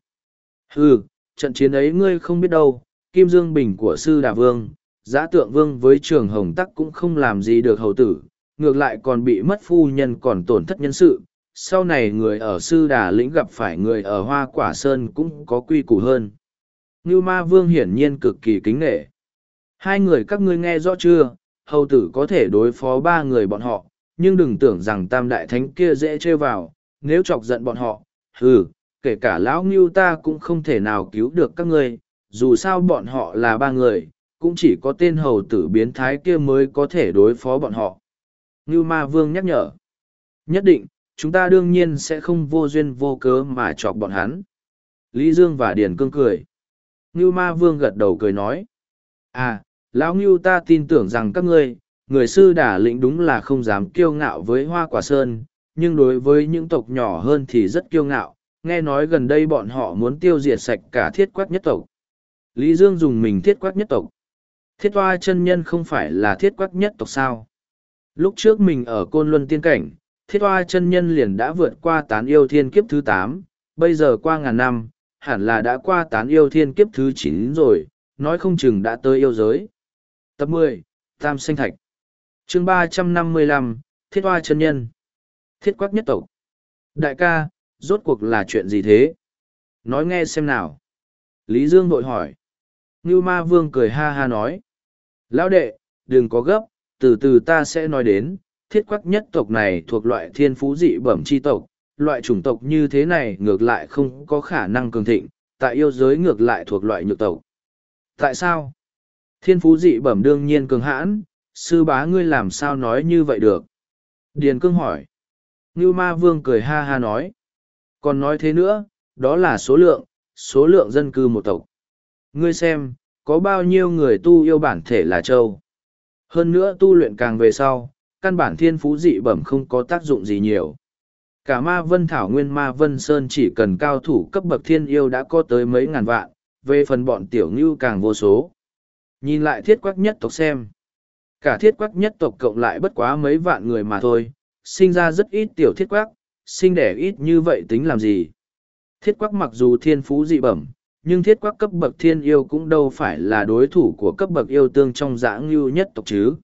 Hừ, trận chiến ấy ngươi không biết đâu, kim dương bình của sư đà vương, giã tượng vương với trường hồng tắc cũng không làm gì được hầu tử, ngược lại còn bị mất phu nhân còn tổn thất nhân sự, sau này người ở sư đà lĩnh gặp phải người ở hoa quả sơn cũng có quy củ hơn ngưu ma vương hiển nhiên cực kỳ kính nghệ hai người các ngươi nghe rõ chưa? Hầu tử có thể đối phó ba người bọn họ, nhưng đừng tưởng rằng tam đại thánh kia dễ trêu vào. Nếu chọc giận bọn họ ừ kể cả lão ngưu ta cũng không thể nào cứu được các ngươi. Dù sao bọn họ là ba người, cũng chỉ có tên hầu tử biến thái kia mới có thể đối phó bọn họ. Ngưu ma vương nhắc nhở. Nhất định, chúng ta đương nhiên sẽ không vô duyên vô cớ mà chọc bọn hắn. Lý Dương và Điền Cương cười. Ngưu Ma Vương gật đầu cười nói. À, lão Ngưu ta tin tưởng rằng các ngươi, người sư đả lĩnh đúng là không dám kiêu ngạo với hoa quả sơn, nhưng đối với những tộc nhỏ hơn thì rất kiêu ngạo, nghe nói gần đây bọn họ muốn tiêu diệt sạch cả thiết quát nhất tộc. Lý Dương dùng mình thiết quát nhất tộc. Thiết hoa chân nhân không phải là thiết quát nhất tộc sao? Lúc trước mình ở Côn Luân Tiên Cảnh, thiết hoa chân nhân liền đã vượt qua tán yêu thiên kiếp thứ tám bây giờ qua ngàn năm hẳn là đã qua tán yêu thiên kiếp thứ chín rồi, nói không chừng đã tới yêu giới. Tập mười, tam sinh thạch. Chương ba trăm năm mươi lăm, thiết hoa chân nhân. Thiết quắc nhất tộc. Đại ca, rốt cuộc là chuyện gì thế? Nói nghe xem nào. Lý dương vội hỏi. Ngưu ma vương cười ha ha nói. Lão đệ, đừng có gấp, từ từ ta sẽ nói đến. Thiết quắc nhất tộc này thuộc loại thiên phú dị bẩm c h i tộc loại chủng tộc như thế này ngược lại không có khả năng cường thịnh, tại yêu giới ngược lại thuộc loại nhược tộc. Tại sao? Thiên phú dị bẩm đương nhiên cường hãn, sư bá ngươi làm sao nói như vậy được? Điền cương hỏi. Ngưu ma vương cười ha ha nói. Còn nói thế nữa, đó là số lượng số lượng dân cư một tộc. Ngươi xem, có bao nhiêu người tu yêu bản thể là châu? Hơn nữa tu luyện càng về sau, căn bản thiên phú dị bẩm không có tác dụng gì nhiều. Cả ma vân thảo nguyên ma vân sơn chỉ cần cao thủ cấp bậc thiên yêu đã có tới mấy ngàn vạn, về phần bọn tiểu ngưu càng vô số. Nhìn lại thiết quắc nhất tộc xem. Cả thiết quắc nhất tộc cộng lại bất quá mấy vạn người mà thôi, sinh ra rất ít tiểu thiết quắc, sinh đẻ ít như vậy tính làm gì. Thiết quắc mặc dù thiên phú dị bẩm, nhưng thiết quắc cấp bậc thiên yêu cũng đâu phải là đối thủ của cấp bậc yêu tương trong dã ngưu nhất tộc chứ.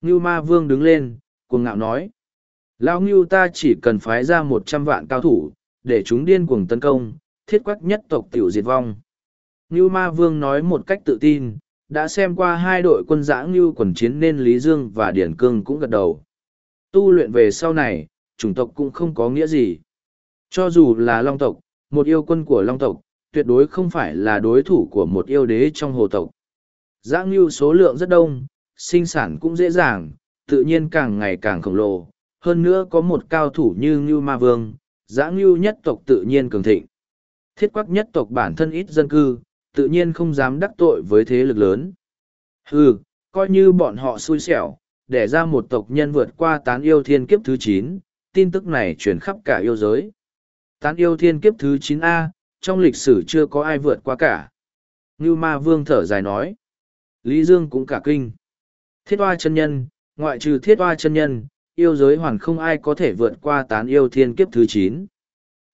Ngưu ma vương đứng lên, cuồng ngạo nói. Lão Ngưu ta chỉ cần phái ra một trăm vạn cao thủ, để chúng điên cuồng tấn công, thiết quắc nhất tộc tiểu diệt vong. Ngưu ma vương nói một cách tự tin, đã xem qua hai đội quân giã Ngưu quần chiến nên Lý Dương và Điển Cương cũng gật đầu. Tu luyện về sau này, chủng tộc cũng không có nghĩa gì. Cho dù là Long tộc, một yêu quân của Long tộc, tuyệt đối không phải là đối thủ của một yêu đế trong hồ tộc. Giã Ngưu số lượng rất đông, sinh sản cũng dễ dàng, tự nhiên càng ngày càng khổng lồ. Hơn nữa có một cao thủ như Ngưu Ma Vương, giã Ngưu nhất tộc tự nhiên cường thịnh. Thiết quắc nhất tộc bản thân ít dân cư, tự nhiên không dám đắc tội với thế lực lớn. Hừ, coi như bọn họ xui xẻo, để ra một tộc nhân vượt qua tán yêu thiên kiếp thứ chín tin tức này truyền khắp cả yêu giới tán yêu thiên kiếp thứ chín a trong lịch sử chưa có ai vượt qua cả ngưu ma vương thở dài nói lý dương cũng cả kinh thiết oa chân nhân ngoại trừ thiết oa chân nhân yêu giới hoàn không ai có thể vượt qua tán yêu thiên kiếp thứ chín.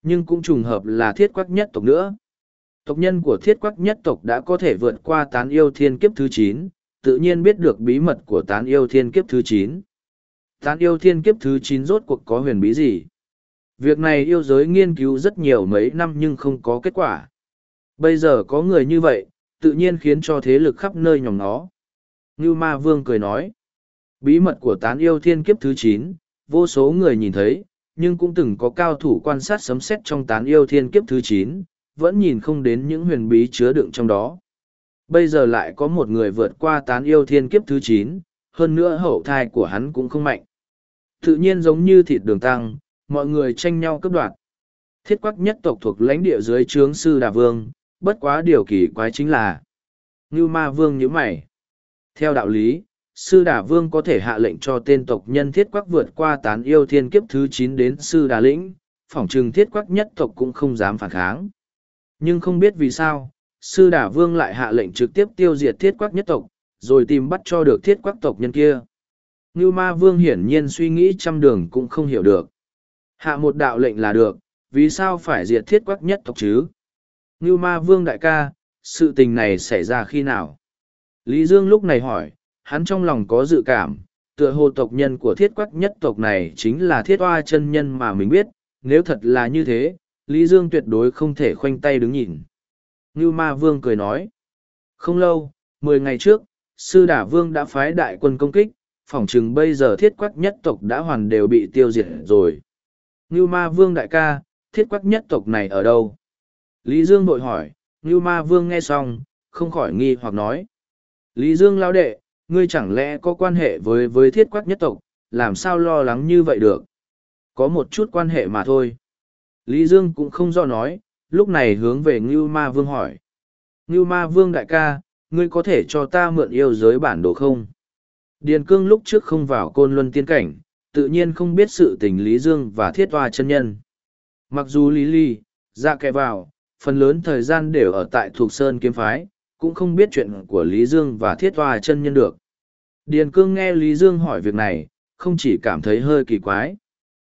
Nhưng cũng trùng hợp là thiết quắc nhất tộc nữa. Tộc nhân của thiết quắc nhất tộc đã có thể vượt qua tán yêu thiên kiếp thứ chín, tự nhiên biết được bí mật của tán yêu thiên kiếp thứ chín. Tán yêu thiên kiếp thứ chín rốt cuộc có huyền bí gì? Việc này yêu giới nghiên cứu rất nhiều mấy năm nhưng không có kết quả. Bây giờ có người như vậy, tự nhiên khiến cho thế lực khắp nơi nhòm nó ngưu ma vương cười nói bí mật của tán yêu thiên kiếp thứ chín, vô số người nhìn thấy, nhưng cũng từng có cao thủ quan sát sấm xét trong tán yêu thiên kiếp thứ chín, vẫn nhìn không đến những huyền bí chứa đựng trong đó. Bây giờ lại có một người vượt qua tán yêu thiên kiếp thứ chín, hơn nữa hậu thai của hắn cũng không mạnh. Tự nhiên giống như thịt đường tăng, mọi người tranh nhau cướp đoạt. Thiết quắc nhất tộc thuộc lãnh địa dưới trướng sư đà vương, bất quá điều kỳ quái chính là ngưu ma vương như mày. Theo đạo lý sư đà vương có thể hạ lệnh cho tên tộc nhân thiết quắc vượt qua tán yêu thiên kiếp thứ chín đến sư đà lĩnh, phỏng chừng thiết quắc nhất tộc cũng không dám phản kháng. Nhưng không biết vì sao, sư đà vương lại hạ lệnh trực tiếp tiêu diệt thiết quắc nhất tộc, rồi tìm bắt cho được thiết quắc tộc nhân kia. Ngưu ma vương hiển nhiên suy nghĩ trăm đường cũng không hiểu được. Hạ một đạo lệnh là được, vì sao phải diệt thiết quắc nhất tộc chứ? Ngưu ma vương đại ca, sự tình này xảy ra khi nào? Lý dương lúc này hỏi hắn trong lòng có dự cảm, tựa hồ tộc nhân của thiết quắc nhất tộc này chính là thiết oa chân nhân mà mình biết, nếu thật là như thế, Lý Dương tuyệt đối không thể khoanh tay đứng nhìn. Ngưu Ma Vương cười nói, không lâu, mười ngày trước, Sư Đả Vương đã phái đại quân công kích, phỏng chừng bây giờ thiết quắc nhất tộc đã hoàn đều bị tiêu diệt rồi. Ngưu Ma Vương đại ca, thiết quắc nhất tộc này ở đâu? Lý Dương bội hỏi, Ngưu Ma Vương nghe xong, không khỏi nghi hoặc nói. Lý Dương lao đệ, Ngươi chẳng lẽ có quan hệ với với thiết quắc nhất tộc, làm sao lo lắng như vậy được? Có một chút quan hệ mà thôi. Lý Dương cũng không do nói, lúc này hướng về Ngưu Ma Vương hỏi. Ngưu Ma Vương đại ca, ngươi có thể cho ta mượn yêu giới bản đồ không? Điền Cương lúc trước không vào côn luân tiên cảnh, tự nhiên không biết sự tình Lý Dương và thiết toa chân nhân. Mặc dù Lý Ly, ra kẻ vào, phần lớn thời gian đều ở tại Thuộc Sơn Kiếm Phái, cũng không biết chuyện của Lý Dương và thiết toa chân nhân được. Điền cương nghe Lý Dương hỏi việc này, không chỉ cảm thấy hơi kỳ quái.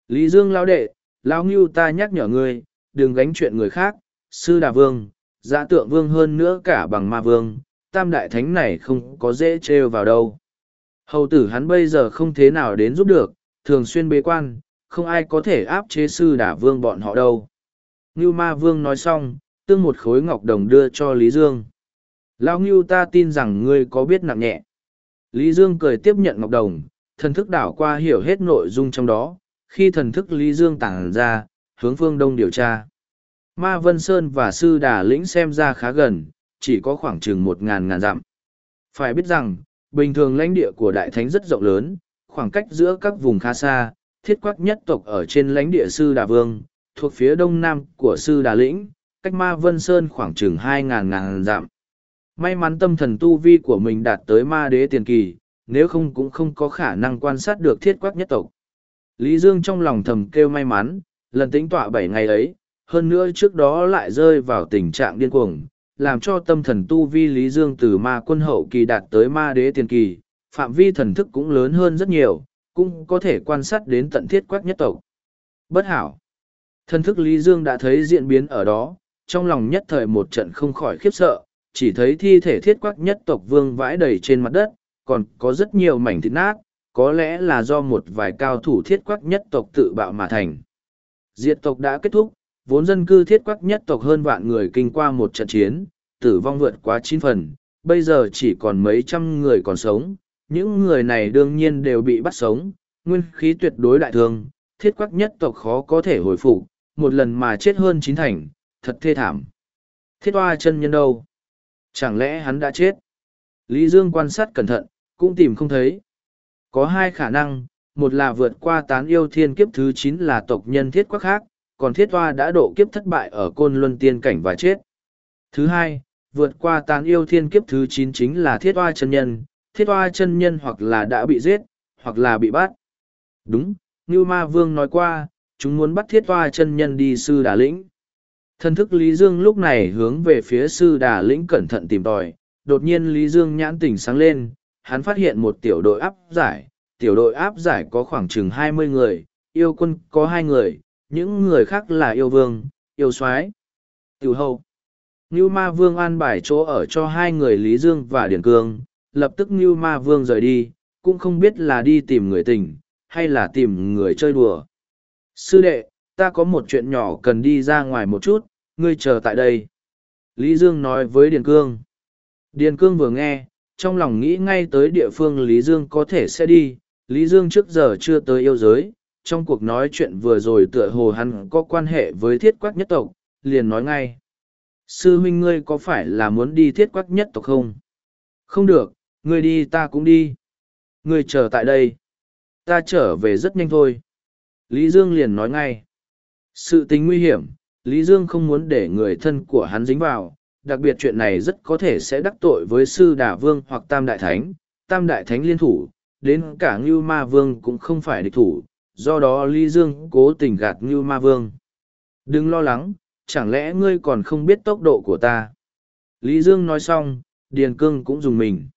Lý Dương lao đệ, lao ngưu ta nhắc nhở ngươi, đừng gánh chuyện người khác, sư đà vương, giã tượng vương hơn nữa cả bằng ma vương, tam đại thánh này không có dễ trêu vào đâu. Hầu tử hắn bây giờ không thế nào đến giúp được, thường xuyên bế quan, không ai có thể áp chế sư đà vương bọn họ đâu. Ngưu ma vương nói xong, tương một khối ngọc đồng đưa cho Lý Dương. Lao Ngưu ta tin rằng ngươi có biết nặng nhẹ. Lý Dương cười tiếp nhận ngọc đồng, thần thức đảo qua hiểu hết nội dung trong đó, khi thần thức Lý Dương tản ra, hướng phương đông điều tra. Ma Vân Sơn và Sư Đà Lĩnh xem ra khá gần, chỉ có khoảng chừng một ngàn ngàn dặm. Phải biết rằng, bình thường lãnh địa của Đại Thánh rất rộng lớn, khoảng cách giữa các vùng khá xa, thiết quắc nhất tộc ở trên lãnh địa Sư Đà Vương, thuộc phía đông nam của Sư Đà Lĩnh, cách Ma Vân Sơn khoảng chừng hai ngàn ngàn dặm. May mắn tâm thần tu vi của mình đạt tới ma đế tiền kỳ, nếu không cũng không có khả năng quan sát được thiết quắc nhất tộc. Lý Dương trong lòng thầm kêu may mắn, lần tính tọa bảy ngày ấy, hơn nữa trước đó lại rơi vào tình trạng điên cuồng, làm cho tâm thần tu vi Lý Dương từ ma quân hậu kỳ đạt tới ma đế tiền kỳ, phạm vi thần thức cũng lớn hơn rất nhiều, cũng có thể quan sát đến tận thiết quắc nhất tộc. Bất hảo. Thần thức Lý Dương đã thấy diễn biến ở đó, trong lòng nhất thời một trận không khỏi khiếp sợ, chỉ thấy thi thể thiết quắc nhất tộc vương vãi đầy trên mặt đất, còn có rất nhiều mảnh thịt nát, có lẽ là do một vài cao thủ thiết quắc nhất tộc tự bạo mà thành. Diệt tộc đã kết thúc, vốn dân cư thiết quắc nhất tộc hơn vạn người kinh qua một trận chiến, tử vong vượt quá chín phần, bây giờ chỉ còn mấy trăm người còn sống, những người này đương nhiên đều bị bắt sống, nguyên khí tuyệt đối đại thương, thiết quắc nhất tộc khó có thể hồi phục, một lần mà chết hơn chín thành, thật thê thảm. Thiết hoa chân nhân đâu? Chẳng lẽ hắn đã chết? Lý Dương quan sát cẩn thận, cũng tìm không thấy. Có hai khả năng, một là vượt qua tán yêu thiên kiếp thứ chín là tộc nhân thiết quắc khác, còn thiết hoa đã độ kiếp thất bại ở côn luân tiên cảnh và chết. Thứ hai, vượt qua tán yêu thiên kiếp thứ chín chính là thiết hoa chân nhân, thiết hoa chân nhân hoặc là đã bị giết, hoặc là bị bắt. Đúng, Ngưu Ma Vương nói qua, chúng muốn bắt thiết hoa chân nhân đi sư đà lĩnh. Thân thức Lý Dương lúc này hướng về phía sư đà lĩnh cẩn thận tìm tòi, đột nhiên Lý Dương nhãn tỉnh sáng lên, hắn phát hiện một tiểu đội áp giải, tiểu đội áp giải có khoảng chừng hai mươi người, yêu quân có hai người, những người khác là yêu vương, yêu soái tiểu hậu. Ngưu Ma Vương an bài chỗ ở cho hai người Lý Dương và Điển Cương, lập tức Ngưu Ma Vương rời đi, cũng không biết là đi tìm người tình, hay là tìm người chơi đùa. Sư đệ, ta có một chuyện nhỏ cần đi ra ngoài một chút, ngươi chờ tại đây. Lý Dương nói với Điền Cương. Điền Cương vừa nghe, trong lòng nghĩ ngay tới địa phương Lý Dương có thể sẽ đi. Lý Dương trước giờ chưa tới yêu giới, trong cuộc nói chuyện vừa rồi tựa hồ hắn có quan hệ với thiết quắc nhất tộc, liền nói ngay. Sư huynh ngươi có phải là muốn đi thiết quắc nhất tộc không? Không được, ngươi đi ta cũng đi. Ngươi chờ tại đây. Ta trở về rất nhanh thôi. Lý Dương liền nói ngay. Sự tính nguy hiểm, Lý Dương không muốn để người thân của hắn dính vào, đặc biệt chuyện này rất có thể sẽ đắc tội với sư đà vương hoặc tam đại thánh, tam đại thánh liên thủ, đến cả Ngưu Ma Vương cũng không phải địch thủ, do đó Lý Dương cố tình gạt Ngưu Ma Vương. Đừng lo lắng, chẳng lẽ ngươi còn không biết tốc độ của ta? Lý Dương nói xong, Điền Cương cũng dùng mình.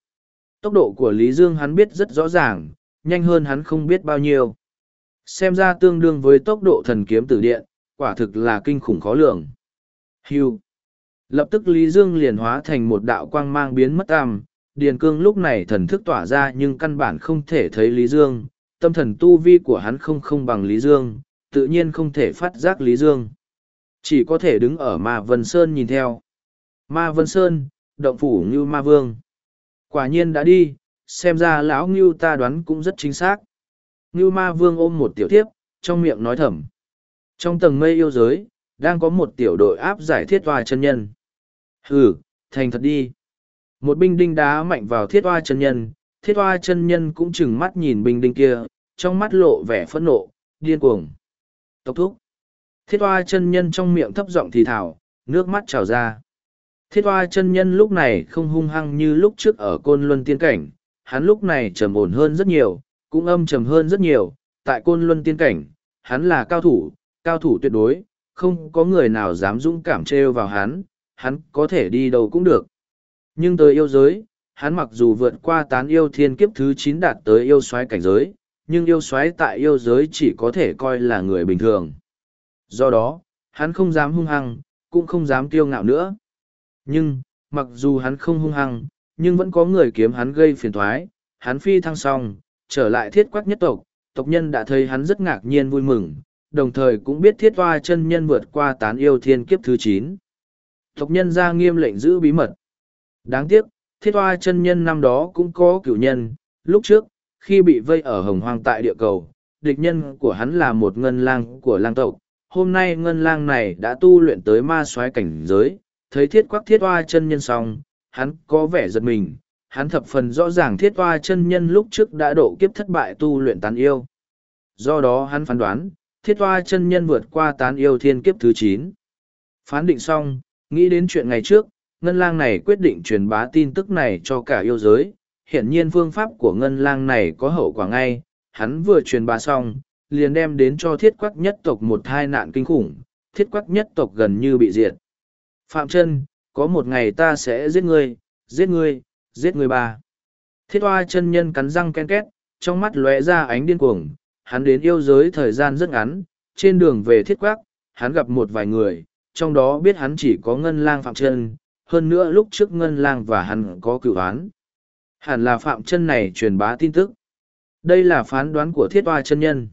Tốc độ của Lý Dương hắn biết rất rõ ràng, nhanh hơn hắn không biết bao nhiêu. Xem ra tương đương với tốc độ thần kiếm tử điện, quả thực là kinh khủng khó lường. Hưu. Lập tức Lý Dương liền hóa thành một đạo quang mang biến mất tam, Điền Cương lúc này thần thức tỏa ra nhưng căn bản không thể thấy Lý Dương, tâm thần tu vi của hắn không không bằng Lý Dương, tự nhiên không thể phát giác Lý Dương. Chỉ có thể đứng ở Ma Vân Sơn nhìn theo. Ma Vân Sơn, động phủ Ngưu Ma Vương. Quả nhiên đã đi, xem ra lão Ngưu ta đoán cũng rất chính xác. Ngưu Ma Vương ôm một tiểu thiếp, trong miệng nói thầm. Trong tầng mây yêu giới, đang có một tiểu đội áp giải thiết hoa chân nhân. Hừ, thành thật đi. Một binh đinh đá mạnh vào thiết hoa chân nhân, thiết hoa chân nhân cũng chừng mắt nhìn binh đinh kia, trong mắt lộ vẻ phẫn nộ, điên cuồng. Tốc thúc. Thiết hoa chân nhân trong miệng thấp giọng thì thảo, nước mắt trào ra. Thiết hoa chân nhân lúc này không hung hăng như lúc trước ở côn luân tiên cảnh, hắn lúc này trầm ổn hơn rất nhiều, cũng âm trầm hơn rất nhiều, tại côn luân tiên cảnh, hắn là cao thủ, cao thủ tuyệt đối, không có người nào dám dũng cảm trêu vào hắn, hắn có thể đi đâu cũng được. Nhưng tới yêu giới, hắn mặc dù vượt qua tán yêu thiên kiếp thứ chín đạt tới yêu xoáy cảnh giới, nhưng yêu xoáy tại yêu giới chỉ có thể coi là người bình thường. Do đó, hắn không dám hung hăng, cũng không dám kiêu ngạo nữa. Nhưng, mặc dù hắn không hung hăng, nhưng vẫn có người kiếm hắn gây phiền thoái, hắn phi thăng xong, trở lại thiết quắc nhất tộc, tộc nhân đã thấy hắn rất ngạc nhiên vui mừng, đồng thời cũng biết thiết toa chân nhân vượt qua tán yêu thiên kiếp thứ chín. Tộc nhân ra nghiêm lệnh giữ bí mật. Đáng tiếc thiết toa chân nhân năm đó cũng có cửu nhân lúc trước khi bị vây ở hồng hoang tại địa cầu địch nhân của hắn là một ngân lang của lang tộc. Hôm nay ngân lang này đã tu luyện tới ma soái cảnh giới thấy thiết quắc thiết toa chân nhân xong hắn có vẻ giật mình hắn thập phần rõ ràng thiết toa chân nhân lúc trước đã độ kiếp thất bại tu luyện tán yêu. Do đó hắn phán đoán, thiết toa chân nhân vượt qua tán yêu thiên kiếp thứ chín. Phán định xong, nghĩ đến chuyện ngày trước, ngân lang này quyết định truyền bá tin tức này cho cả yêu giới. Hiển nhiên phương pháp của ngân lang này có hậu quả ngay. Hắn vừa truyền bá xong, liền đem đến cho thiết quắc nhất tộc một tai nạn kinh khủng. Thiết quắc nhất tộc gần như bị diệt. Phạm chân có một ngày ta sẽ giết ngươi giết ngươi giết người ba thiết hoa chân nhân cắn răng ken két trong mắt lóe ra ánh điên cuồng hắn đến yêu giới thời gian rất ngắn, trên đường về thiết quắc, hắn gặp một vài người, trong đó biết hắn chỉ có ngân lang phạm chân, hơn nữa lúc trước ngân lang và hắn có cựu án. Hẳn là phạm chân này truyền bá tin tức. Đây là phán đoán của thiết hoa chân nhân.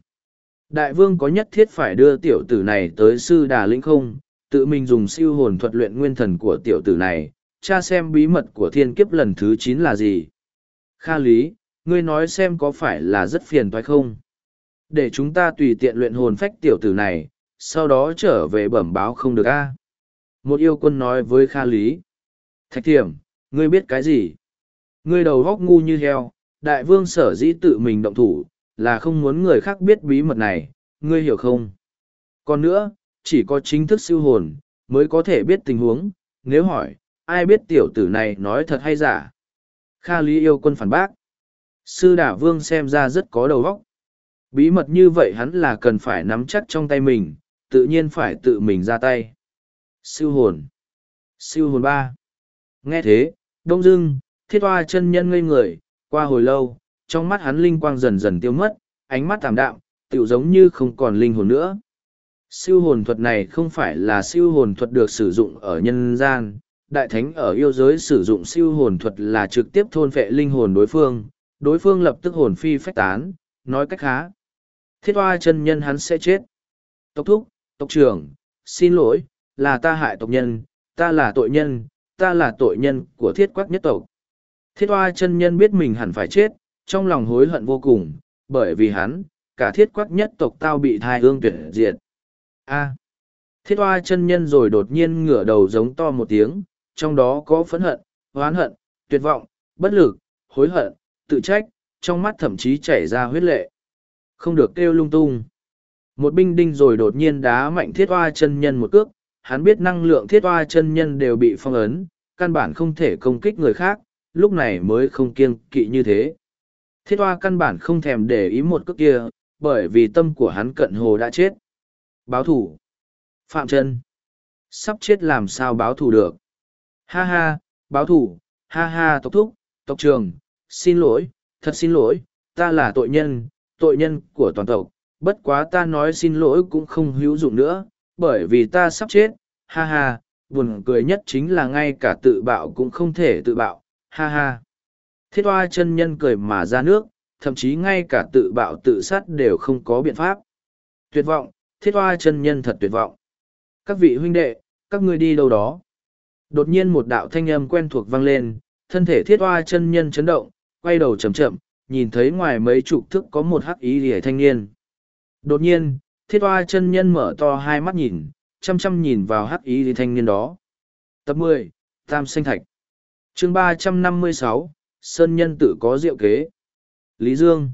Đại vương có nhất thiết phải đưa tiểu tử này tới sư đà lĩnh không, tự mình dùng siêu hồn thuật luyện nguyên thần của tiểu tử này, cha xem bí mật của thiên kiếp lần thứ chín là gì. Kha lý, ngươi nói xem có phải là rất phiền toái không? để chúng ta tùy tiện luyện hồn phách tiểu tử này sau đó trở về bẩm báo không được a một yêu quân nói với kha lý thạch thiểm ngươi biết cái gì ngươi đầu góc ngu như heo đại vương sở dĩ tự mình động thủ là không muốn người khác biết bí mật này ngươi hiểu không còn nữa chỉ có chính thức siêu hồn mới có thể biết tình huống nếu hỏi ai biết tiểu tử này nói thật hay giả kha lý yêu quân phản bác Sư đả vương xem ra rất có đầu óc. Bí mật như vậy hắn là cần phải nắm chắc trong tay mình, tự nhiên phải tự mình ra tay. Siêu hồn. Siêu hồn ba. Nghe thế, đông dưng, thiết hoa chân nhân ngây người, qua hồi lâu, trong mắt hắn linh quang dần dần tiêu mất, ánh mắt tạm đạm, tựu giống như không còn linh hồn nữa. Siêu hồn thuật này không phải là siêu hồn thuật được sử dụng ở nhân gian, đại thánh ở yêu giới sử dụng siêu hồn thuật là trực tiếp thôn phệ linh hồn đối phương, đối phương lập tức hồn phi phách tán, nói cách khá. Thiết hoa chân nhân hắn sẽ chết. Tộc thúc, tộc trưởng, xin lỗi, là ta hại tộc nhân, ta là tội nhân, ta là tội nhân của thiết quắc nhất tộc. Thiết hoa chân nhân biết mình hẳn phải chết, trong lòng hối hận vô cùng, bởi vì hắn, cả thiết quắc nhất tộc tao bị thai ương tuyệt diệt. A. thiết hoa chân nhân rồi đột nhiên ngửa đầu giống to một tiếng, trong đó có phẫn hận, oán hận, tuyệt vọng, bất lực, hối hận, tự trách, trong mắt thậm chí chảy ra huyết lệ. Không được kêu lung tung. Một binh đinh rồi đột nhiên đá mạnh thiết hoa chân nhân một cước, hắn biết năng lượng thiết hoa chân nhân đều bị phong ấn, căn bản không thể công kích người khác, lúc này mới không kiêng kỵ như thế. Thiết hoa căn bản không thèm để ý một cước kia, bởi vì tâm của hắn cận hồ đã chết. Báo thủ. Phạm chân. Sắp chết làm sao báo thủ được. Ha ha, báo thủ, ha ha tộc thúc, tộc trường, xin lỗi, thật xin lỗi, ta là tội nhân, tội nhân của toàn tộc, bất quá ta nói xin lỗi cũng không hữu dụng nữa, bởi vì ta sắp chết, ha ha, buồn cười nhất chính là ngay cả tự bạo cũng không thể tự bạo, ha ha. Thiết hoa chân nhân cười mà ra nước, thậm chí ngay cả tự bạo tự sát đều không có biện pháp. Tuyệt vọng, thiết hoa chân nhân thật tuyệt vọng. Các vị huynh đệ, các ngươi đi đâu đó? Đột nhiên một đạo thanh âm quen thuộc vang lên, thân thể thiết hoa chân nhân chấn động, quay đầu chậm chậm, nhìn thấy ngoài mấy chục thức có một hắc ý rỉa thanh niên. Đột nhiên, thiết hoa chân nhân mở to hai mắt nhìn, chăm chăm nhìn vào hắc ý rỉa thanh niên đó. Tập mười Tam Sinh Thạch chương ba trăm năm mươi sáu Sơn Nhân tự có diệu kế. Lý Dương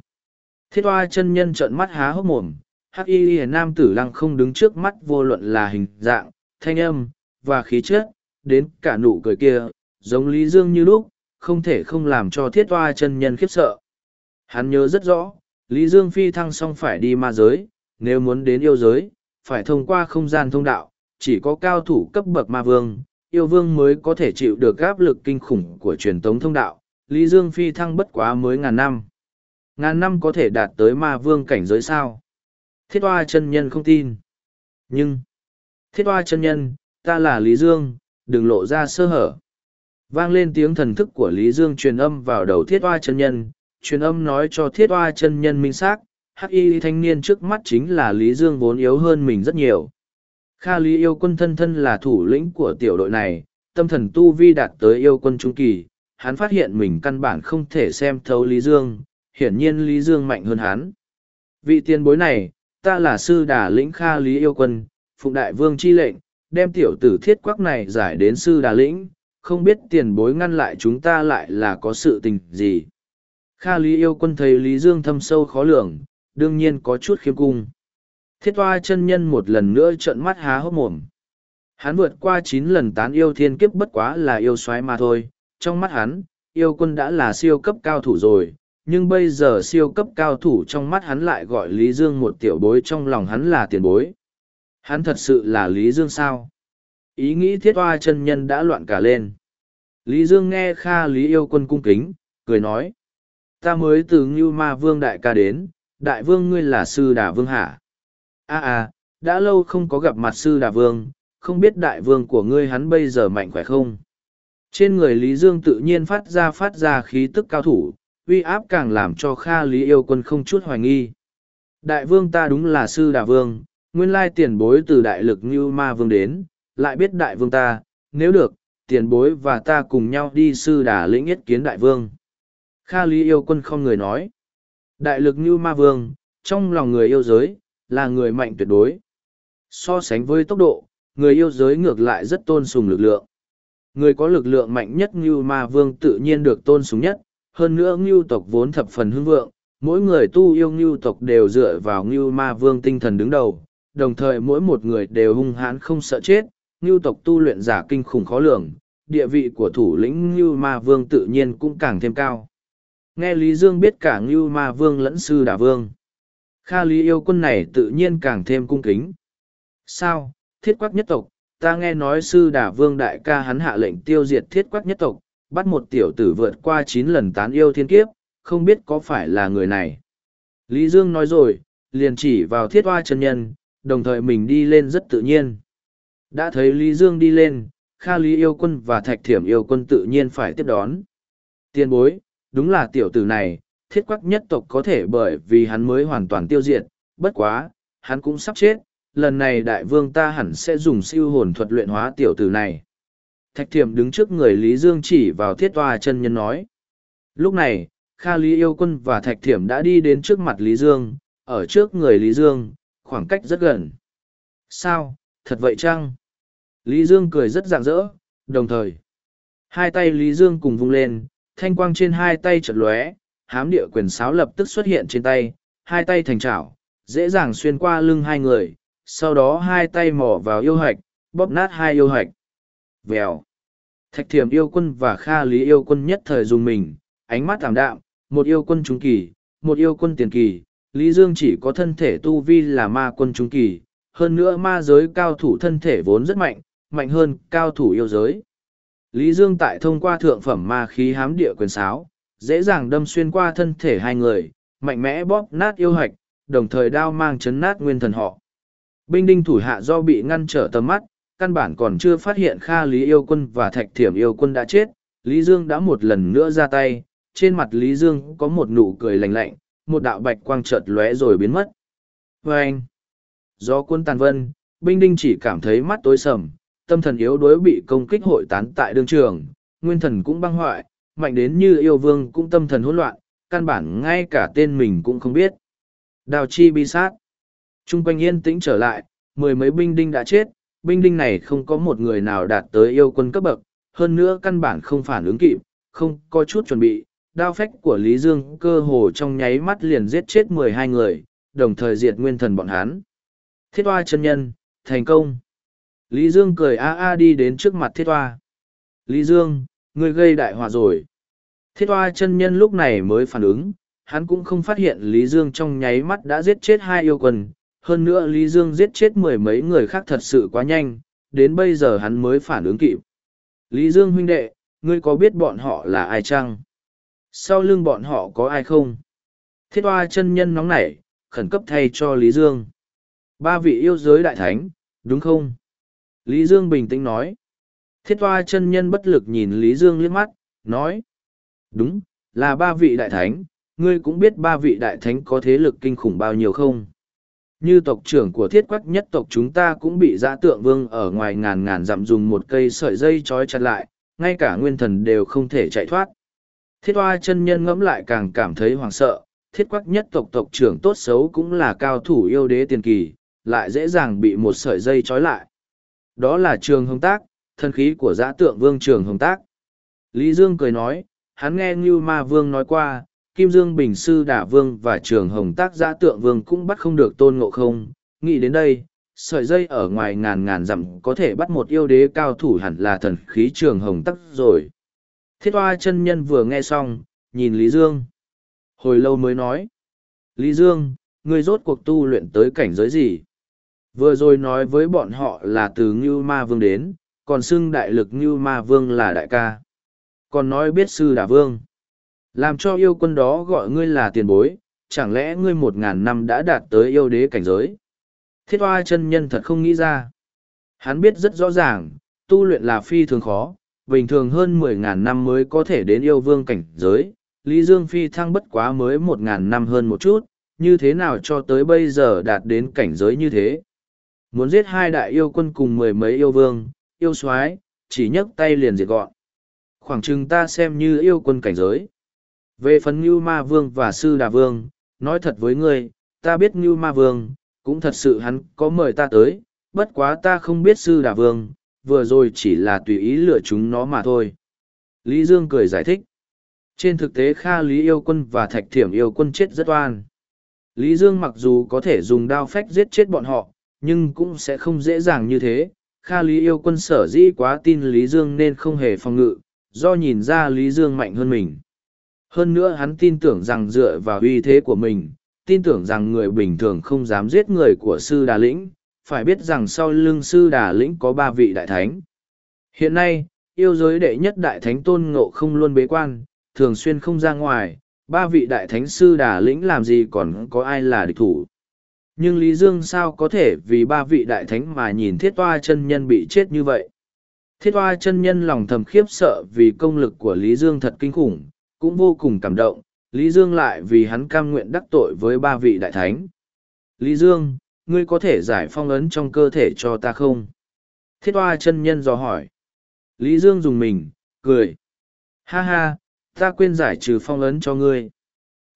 Thiết hoa chân nhân trợn mắt há hốc mồm, hắc y y nam tử lăng không đứng trước mắt vô luận là hình dạng, thanh âm, và khí chất, đến cả nụ cười kia, giống Lý Dương như lúc, không thể không làm cho thiết Toa chân nhân khiếp sợ. Hắn nhớ rất rõ, Lý Dương phi thăng xong phải đi ma giới, nếu muốn đến yêu giới, phải thông qua không gian thông đạo, chỉ có cao thủ cấp bậc ma vương, yêu vương mới có thể chịu được áp lực kinh khủng của truyền tống thông đạo. Lý Dương phi thăng bất quá mới ngàn năm. Ngàn năm có thể đạt tới ma vương cảnh giới sao? Thiết Toa chân nhân không tin. Nhưng, thiết Toa chân nhân, ta là Lý Dương, đừng lộ ra sơ hở. Vang lên tiếng thần thức của Lý Dương truyền âm vào đầu thiết hoa chân nhân, truyền âm nói cho thiết hoa chân nhân minh xác hắc y thanh niên trước mắt chính là Lý Dương vốn yếu hơn mình rất nhiều. Kha Lý yêu quân thân thân là thủ lĩnh của tiểu đội này, tâm thần tu vi đạt tới yêu quân trung kỳ, hắn phát hiện mình căn bản không thể xem thấu Lý Dương, hiển nhiên Lý Dương mạnh hơn hắn. Vị tiền bối này, ta là sư đà lĩnh Kha Lý yêu quân, phụng đại vương chi lệnh, đem tiểu tử thiết quắc này giải đến sư đà lĩnh, không biết tiền bối ngăn lại chúng ta lại là có sự tình gì. Kha Lý yêu quân thấy Lý Dương thâm sâu khó lường, đương nhiên có chút khiêm cung. Thiết hoa chân nhân một lần nữa trợn mắt há hốc mồm. Hắn vượt qua chín lần tán yêu thiên kiếp bất quá là yêu xoáy mà thôi. Trong mắt hắn, yêu quân đã là siêu cấp cao thủ rồi, nhưng bây giờ siêu cấp cao thủ trong mắt hắn lại gọi Lý Dương một tiểu bối trong lòng hắn là tiền bối. Hắn thật sự là Lý Dương sao? Ý nghĩ thiết hoa chân nhân đã loạn cả lên. Lý Dương nghe Kha Lý yêu quân cung kính, cười nói. Ta mới từ Ngưu Ma Vương Đại ca đến, Đại Vương ngươi là sư Đà Vương hả? a à, đã lâu không có gặp mặt sư Đà Vương, không biết Đại Vương của ngươi hắn bây giờ mạnh khỏe không? Trên người Lý Dương tự nhiên phát ra phát ra khí tức cao thủ, uy áp càng làm cho Kha Lý yêu quân không chút hoài nghi. Đại Vương ta đúng là sư Đà Vương, nguyên lai tiền bối từ đại lực như ma vương đến, lại biết đại vương ta, nếu được, tiền bối và ta cùng nhau đi sư đà lĩnh yết kiến đại vương. Kha Lý yêu quân không người nói. Đại lực như ma vương, trong lòng người yêu giới, là người mạnh tuyệt đối. So sánh với tốc độ, người yêu giới ngược lại rất tôn sùng lực lượng. Người có lực lượng mạnh nhất như ma vương tự nhiên được tôn sùng nhất, hơn nữa ngưu tộc vốn thập phần hưng vượng, mỗi người tu yêu ngưu tộc đều dựa vào ngưu ma vương tinh thần đứng đầu, đồng thời mỗi một người đều hung hãn không sợ chết, ngưu tộc tu luyện giả kinh khủng khó lường, địa vị của thủ lĩnh ngưu ma vương tự nhiên cũng càng thêm cao. Nghe Lý Dương biết cả Ngưu Ma Vương lẫn Sư Đà Vương. Kha Lý yêu quân này tự nhiên càng thêm cung kính. Sao, thiết quắc nhất tộc, ta nghe nói Sư Đà Vương đại ca hắn hạ lệnh tiêu diệt thiết quắc nhất tộc, bắt một tiểu tử vượt qua chín lần tán yêu thiên kiếp, không biết có phải là người này. Lý Dương nói rồi, liền chỉ vào thiết hoa chân nhân, đồng thời mình đi lên rất tự nhiên. Đã thấy Lý Dương đi lên, Kha Lý yêu quân và Thạch Thiểm yêu quân tự nhiên phải tiếp đón. Tiên bối, đúng là tiểu tử này, thiết quắc nhất tộc có thể bởi vì hắn mới hoàn toàn tiêu diệt, bất quá, hắn cũng sắp chết, lần này đại vương ta hẳn sẽ dùng siêu hồn thuật luyện hóa tiểu tử này. Thạch Thiểm đứng trước người Lý Dương chỉ vào thiết hoa chân nhân nói. Lúc này, Kha Lý yêu quân và Thạch Thiểm đã đi đến trước mặt Lý Dương, ở trước người Lý Dương, khoảng cách rất gần. Sao, thật vậy chăng? Lý Dương cười rất rạng rỡ, đồng thời. Hai tay Lý Dương cùng vung lên, thanh quang trên hai tay chợt lóe, hám địa quyền sáo lập tức xuất hiện trên tay, hai tay thành chảo, dễ dàng xuyên qua lưng hai người, sau đó hai tay mỏ vào yêu hạch, bóp nát hai yêu hạch. Vèo. Thạch thiểm yêu quân và Kha Lý yêu quân nhất thời dùng mình, ánh mắt thảm đạm, một yêu quân trung kỳ, một yêu quân tiền kỳ, Lý Dương chỉ có thân thể tu vi là ma quân trung kỳ, hơn nữa ma giới cao thủ thân thể vốn rất mạnh, mạnh hơn cao thủ yêu giới. Lý Dương tại thông qua thượng phẩm ma khí hám địa quyền sáo, dễ dàng đâm xuyên qua thân thể hai người, mạnh mẽ bóp nát yêu hạch, đồng thời đao mang chấn nát nguyên thần họ. Binh đinh thủ hạ do bị ngăn trở tầm mắt, căn bản còn chưa phát hiện Kha Lý yêu quân và Thạch Thiểm yêu quân đã chết, Lý Dương đã một lần nữa ra tay, trên mặt Lý Dương có một nụ cười lạnh lạnh, một đạo bạch quang chợt lóe rồi biến mất. Và anh, do quân tàn vân, binh đinh chỉ cảm thấy mắt tối sầm, tâm thần yếu đuối bị công kích hội tán tại đương trường, nguyên thần cũng băng hoại, mạnh đến như yêu vương cũng tâm thần hỗn loạn, căn bản ngay cả tên mình cũng không biết. Đào chi bi sát. Trung quanh yên tĩnh trở lại, mười mấy binh đinh đã chết, binh đinh này không có một người nào đạt tới yêu quân cấp bậc, hơn nữa căn bản không phản ứng kịp, không có chút chuẩn bị. Đao phách của Lý Dương cơ hồ trong nháy mắt liền giết chết mười hai người, đồng thời diệt nguyên thần bọn hắn. Thiết hoa chân nhân, thành công. Lý Dương cười a a đi đến trước mặt thiết hoa. Lý Dương, ngươi gây đại họa rồi. Thiết hoa chân nhân lúc này mới phản ứng, hắn cũng không phát hiện Lý Dương trong nháy mắt đã giết chết hai yêu quân. Hơn nữa Lý Dương giết chết mười mấy người khác thật sự quá nhanh, đến bây giờ hắn mới phản ứng kịp. Lý Dương huynh đệ, ngươi có biết bọn họ là ai chăng? Sau lưng bọn họ có ai không? Thiết hoa chân nhân nóng nảy, khẩn cấp thay cho Lý Dương. Ba vị yêu giới đại thánh, đúng không? Lý Dương bình tĩnh nói. Thiết hoa chân nhân bất lực nhìn Lý Dương liếc mắt, nói. Đúng, là ba vị đại thánh, ngươi cũng biết ba vị đại thánh có thế lực kinh khủng bao nhiêu không? Như tộc trưởng của thiết quắc nhất tộc chúng ta cũng bị giã tượng vương ở ngoài ngàn ngàn dặm dùng một cây sợi dây trói chặt lại, ngay cả nguyên thần đều không thể chạy thoát. Thiết hoa chân nhân ngẫm lại càng cảm thấy hoảng sợ, thiết quắc nhất tộc tộc trưởng tốt xấu cũng là cao thủ yêu đế tiền kỳ, lại dễ dàng bị một sợi dây trói lại. Đó là trường hồng tác, thân khí của giã tượng vương trường hồng tác. Lý Dương cười nói, hắn nghe như Ma Vương nói qua, Kim Dương Bình Sư Đả Vương và trường hồng tác giã tượng vương cũng bắt không được tôn ngộ không. Nghĩ đến đây, sợi dây ở ngoài ngàn ngàn dặm có thể bắt một yêu đế cao thủ hẳn là thần khí trường hồng tắc rồi. Thiết hoa chân nhân vừa nghe xong, nhìn Lý Dương. Hồi lâu mới nói. Lý Dương, ngươi rốt cuộc tu luyện tới cảnh giới gì? Vừa rồi nói với bọn họ là từ Ngưu Ma Vương đến, còn xưng đại lực Ngưu Ma Vương là đại ca. Còn nói biết sư đà vương. Làm cho yêu quân đó gọi ngươi là tiền bối, chẳng lẽ ngươi một ngàn năm đã đạt tới yêu đế cảnh giới? Thiết hoa chân nhân thật không nghĩ ra. Hắn biết rất rõ ràng, tu luyện là phi thường khó, bình thường hơn mười ngàn năm mới có thể đến yêu vương cảnh giới. Lý Dương Phi thăng bất quá mới một ngàn năm hơn một chút, như thế nào cho tới bây giờ đạt đến cảnh giới như thế? muốn giết hai đại yêu quân cùng mười mấy yêu vương, yêu soái chỉ nhấc tay liền diệt gọn. Khoảng chừng ta xem như yêu quân cảnh giới. Về phần Ngưu Ma Vương và Sư Đà Vương, nói thật với ngươi, ta biết Ngưu Ma Vương, cũng thật sự hắn có mời ta tới, bất quá ta không biết Sư Đà Vương, vừa rồi chỉ là tùy ý lựa chúng nó mà thôi. Lý Dương cười giải thích. Trên thực tế Kha Lý yêu quân và Thạch Thiểm yêu quân chết rất oan. Lý Dương mặc dù có thể dùng đao phách giết chết bọn họ, nhưng cũng sẽ không dễ dàng như thế. Kha Lý yêu quân sở dĩ quá tin Lý Dương nên không hề phòng ngự, do nhìn ra Lý Dương mạnh hơn mình. Hơn nữa hắn tin tưởng rằng dựa vào uy thế của mình, tin tưởng rằng người bình thường không dám giết người của sư đà lĩnh, phải biết rằng sau lưng sư đà lĩnh có ba vị đại thánh. Hiện nay, yêu giới đệ nhất đại thánh tôn ngộ không luôn bế quan, thường xuyên không ra ngoài, ba vị đại thánh sư đà lĩnh làm gì còn có ai là địch thủ. Nhưng Lý Dương sao có thể vì ba vị đại thánh mà nhìn thiết toa chân nhân bị chết như vậy? Thiết toa chân nhân lòng thầm khiếp sợ vì công lực của Lý Dương thật kinh khủng, cũng vô cùng cảm động, Lý Dương lại vì hắn cam nguyện đắc tội với ba vị đại thánh. Lý Dương, ngươi có thể giải phong ấn trong cơ thể cho ta không? Thiết toa chân nhân dò hỏi. Lý Dương dùng mình, cười. Ha ha, ta quên giải trừ phong ấn cho ngươi.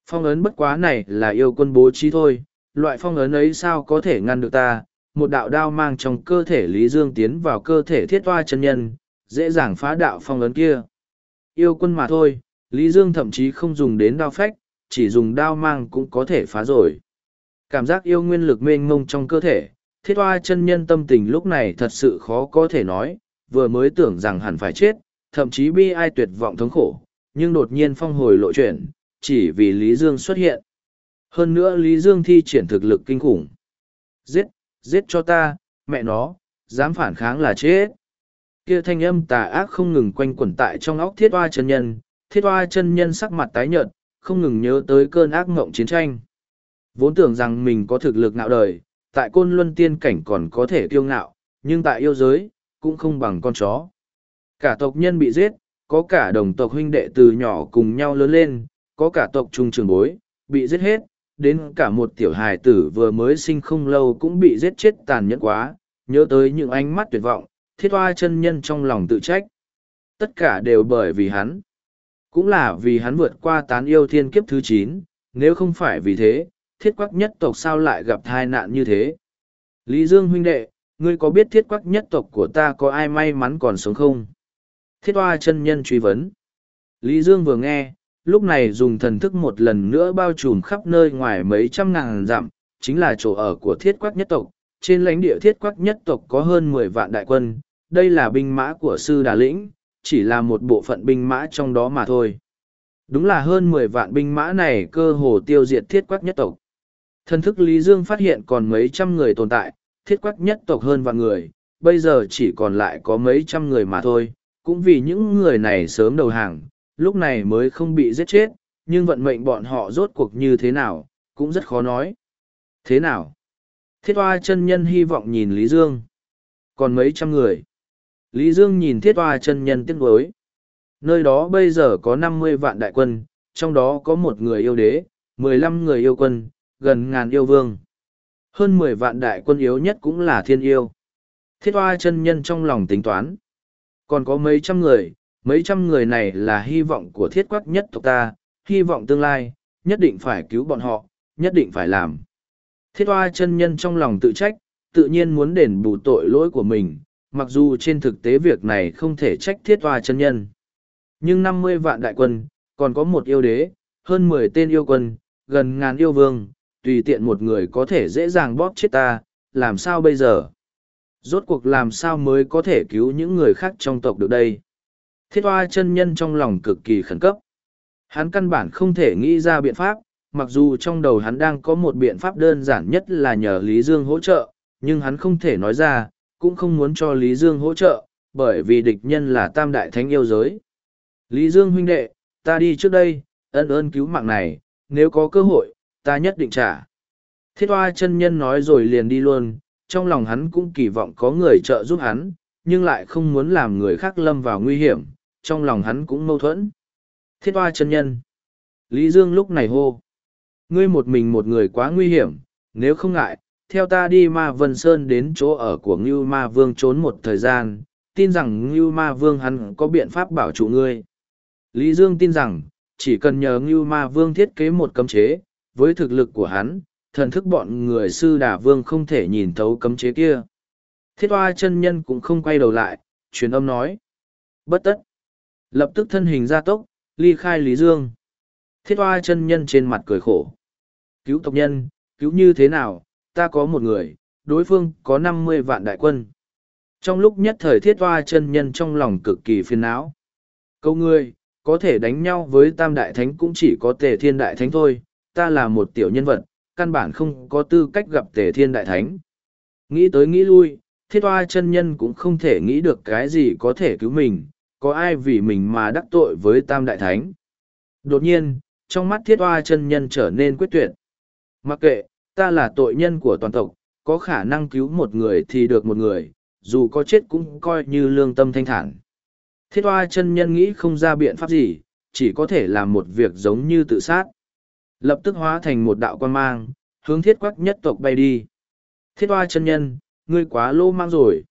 Phong ấn bất quá này là yêu quân bố trí thôi, loại phong ấn ấy sao có thể ngăn được ta, một đạo đao mang trong cơ thể Lý Dương tiến vào cơ thể thiết toa chân nhân, dễ dàng phá đạo phong ấn kia. Yêu quân mà thôi, Lý Dương thậm chí không dùng đến đao phách, chỉ dùng đao mang cũng có thể phá rồi. Cảm giác yêu nguyên lực mênh mông trong cơ thể, thiết hoa chân nhân tâm tình lúc này thật sự khó có thể nói, vừa mới tưởng rằng hẳn phải chết, thậm chí bi ai tuyệt vọng thống khổ, nhưng đột nhiên phong hồi lộ chuyển, chỉ vì Lý Dương xuất hiện. Hơn nữa Lý Dương thi triển thực lực kinh khủng. Giết, giết cho ta, mẹ nó, dám phản kháng là chết. Kia thanh âm tà ác không ngừng quanh quẩn tại trong óc thiết hoa chân nhân, thiết hoa chân nhân sắc mặt tái nhợt, không ngừng nhớ tới cơn ác mộng chiến tranh. Vốn tưởng rằng mình có thực lực ngạo đời, tại côn luân tiên cảnh còn có thể kiêu ngạo, nhưng tại yêu giới, cũng không bằng con chó. Cả tộc nhân bị giết, có cả đồng tộc huynh đệ từ nhỏ cùng nhau lớn lên, có cả tộc trung trường bối, bị giết hết, đến cả một tiểu hài tử vừa mới sinh không lâu cũng bị giết chết tàn nhẫn quá, nhớ tới những ánh mắt tuyệt vọng, thiết hoa chân nhân trong lòng tự trách. Tất cả đều bởi vì hắn. Cũng là vì hắn vượt qua tán yêu thiên kiếp thứ chín, nếu không phải vì thế, thiết quắc nhất tộc sao lại gặp tai nạn như thế. Lý Dương huynh đệ, ngươi có biết thiết quắc nhất tộc của ta có ai may mắn còn sống không? Thiết hoa chân nhân truy vấn. Lý Dương vừa nghe, lúc này dùng thần thức một lần nữa bao trùm khắp nơi ngoài mấy trăm ngàn dặm, chính là chỗ ở của thiết quắc nhất tộc. Trên lãnh địa thiết quắc nhất tộc có hơn mười vạn đại quân, đây là binh mã của sư Đà Lĩnh, chỉ là một bộ phận binh mã trong đó mà thôi. Đúng là hơn mười vạn binh mã này cơ hồ tiêu diệt thiết quắc nhất tộc. Thần thức Lý Dương phát hiện còn mấy trăm người tồn tại, thiết quắc nhất tộc hơn vạn người, bây giờ chỉ còn lại có mấy trăm người mà thôi, cũng vì những người này sớm đầu hàng, lúc này mới không bị giết chết, nhưng vận mệnh bọn họ rốt cuộc như thế nào, cũng rất khó nói. Thế nào? Thiết hoa chân nhân hy vọng nhìn Lý Dương. Còn mấy trăm người. Lý Dương nhìn thiết hoa chân nhân tiếc nuối. Nơi đó bây giờ có năm mươi vạn đại quân, trong đó có một người yêu đế, mười lăm người yêu quân, gần ngàn yêu vương. Hơn mười vạn đại quân yếu nhất cũng là thiên yêu. Thiết hoa chân nhân trong lòng tính toán. Còn có mấy trăm người, mấy trăm người này là hy vọng của thiết quắc nhất tộc ta, hy vọng tương lai, nhất định phải cứu bọn họ, nhất định phải làm. Thiết hoa chân nhân trong lòng tự trách, tự nhiên muốn đền bù tội lỗi của mình, mặc dù trên thực tế việc này không thể trách thiết hoa chân nhân. Nhưng năm mươi vạn đại quân, còn có một yêu đế, hơn mười tên yêu quân, gần ngàn yêu vương, tùy tiện một người có thể dễ dàng bóp chết ta, làm sao bây giờ? Rốt cuộc làm sao mới có thể cứu những người khác trong tộc được đây? Thiết hoa chân nhân trong lòng cực kỳ khẩn cấp. Hắn căn bản không thể nghĩ ra biện pháp, mặc dù trong đầu hắn đang có một biện pháp đơn giản nhất là nhờ Lý Dương hỗ trợ, nhưng hắn không thể nói ra, cũng không muốn cho Lý Dương hỗ trợ, bởi vì địch nhân là tam đại thánh yêu giới. Lý Dương huynh đệ, ta đi trước đây, ân ơn cứu mạng này, nếu có cơ hội, ta nhất định trả. Thiết hoa chân nhân nói rồi liền đi luôn, trong lòng hắn cũng kỳ vọng có người trợ giúp hắn, nhưng lại không muốn làm người khác lâm vào nguy hiểm, trong lòng hắn cũng mâu thuẫn. Thiết hoa chân nhân. Lý Dương lúc này hô. Ngươi một mình một người quá nguy hiểm, nếu không ngại, theo ta đi ma vân sơn đến chỗ ở của Ngưu ma vương trốn một thời gian, tin rằng Ngưu ma vương hắn có biện pháp bảo trụ ngươi. Lý Dương tin rằng, chỉ cần nhờ Ngưu ma vương thiết kế một cấm chế, với thực lực của hắn, thần thức bọn người sư đà vương không thể nhìn thấu cấm chế kia. Thiết hoa chân nhân cũng không quay đầu lại, truyền âm nói. Bất tất. Lập tức thân hình ra tốc, ly khai Lý Dương. Thiết hoa chân nhân trên mặt cười khổ. Cứu tộc nhân, cứu như thế nào, ta có một người, đối phương có năm mươi vạn đại quân. Trong lúc nhất thời thiết hoa chân nhân trong lòng cực kỳ phiền não. Câu ngươi, có thể đánh nhau với tam đại thánh cũng chỉ có tề thiên đại thánh thôi, ta là một tiểu nhân vật, căn bản không có tư cách gặp tề thiên đại thánh. Nghĩ tới nghĩ lui, thiết hoa chân nhân cũng không thể nghĩ được cái gì có thể cứu mình, có ai vì mình mà đắc tội với tam đại thánh. Đột nhiên, trong mắt thiết hoa chân nhân trở nên quyết tuyệt. Mặc kệ, ta là tội nhân của toàn tộc, có khả năng cứu một người thì được một người, dù có chết cũng coi như lương tâm thanh thản. Thiết hoa chân nhân nghĩ không ra biện pháp gì, chỉ có thể làm một việc giống như tự sát. Lập tức hóa thành một đạo quan mang, hướng thiết quắc nhất tộc bay đi. Thiết hoa chân nhân, ngươi quá lô mang rồi.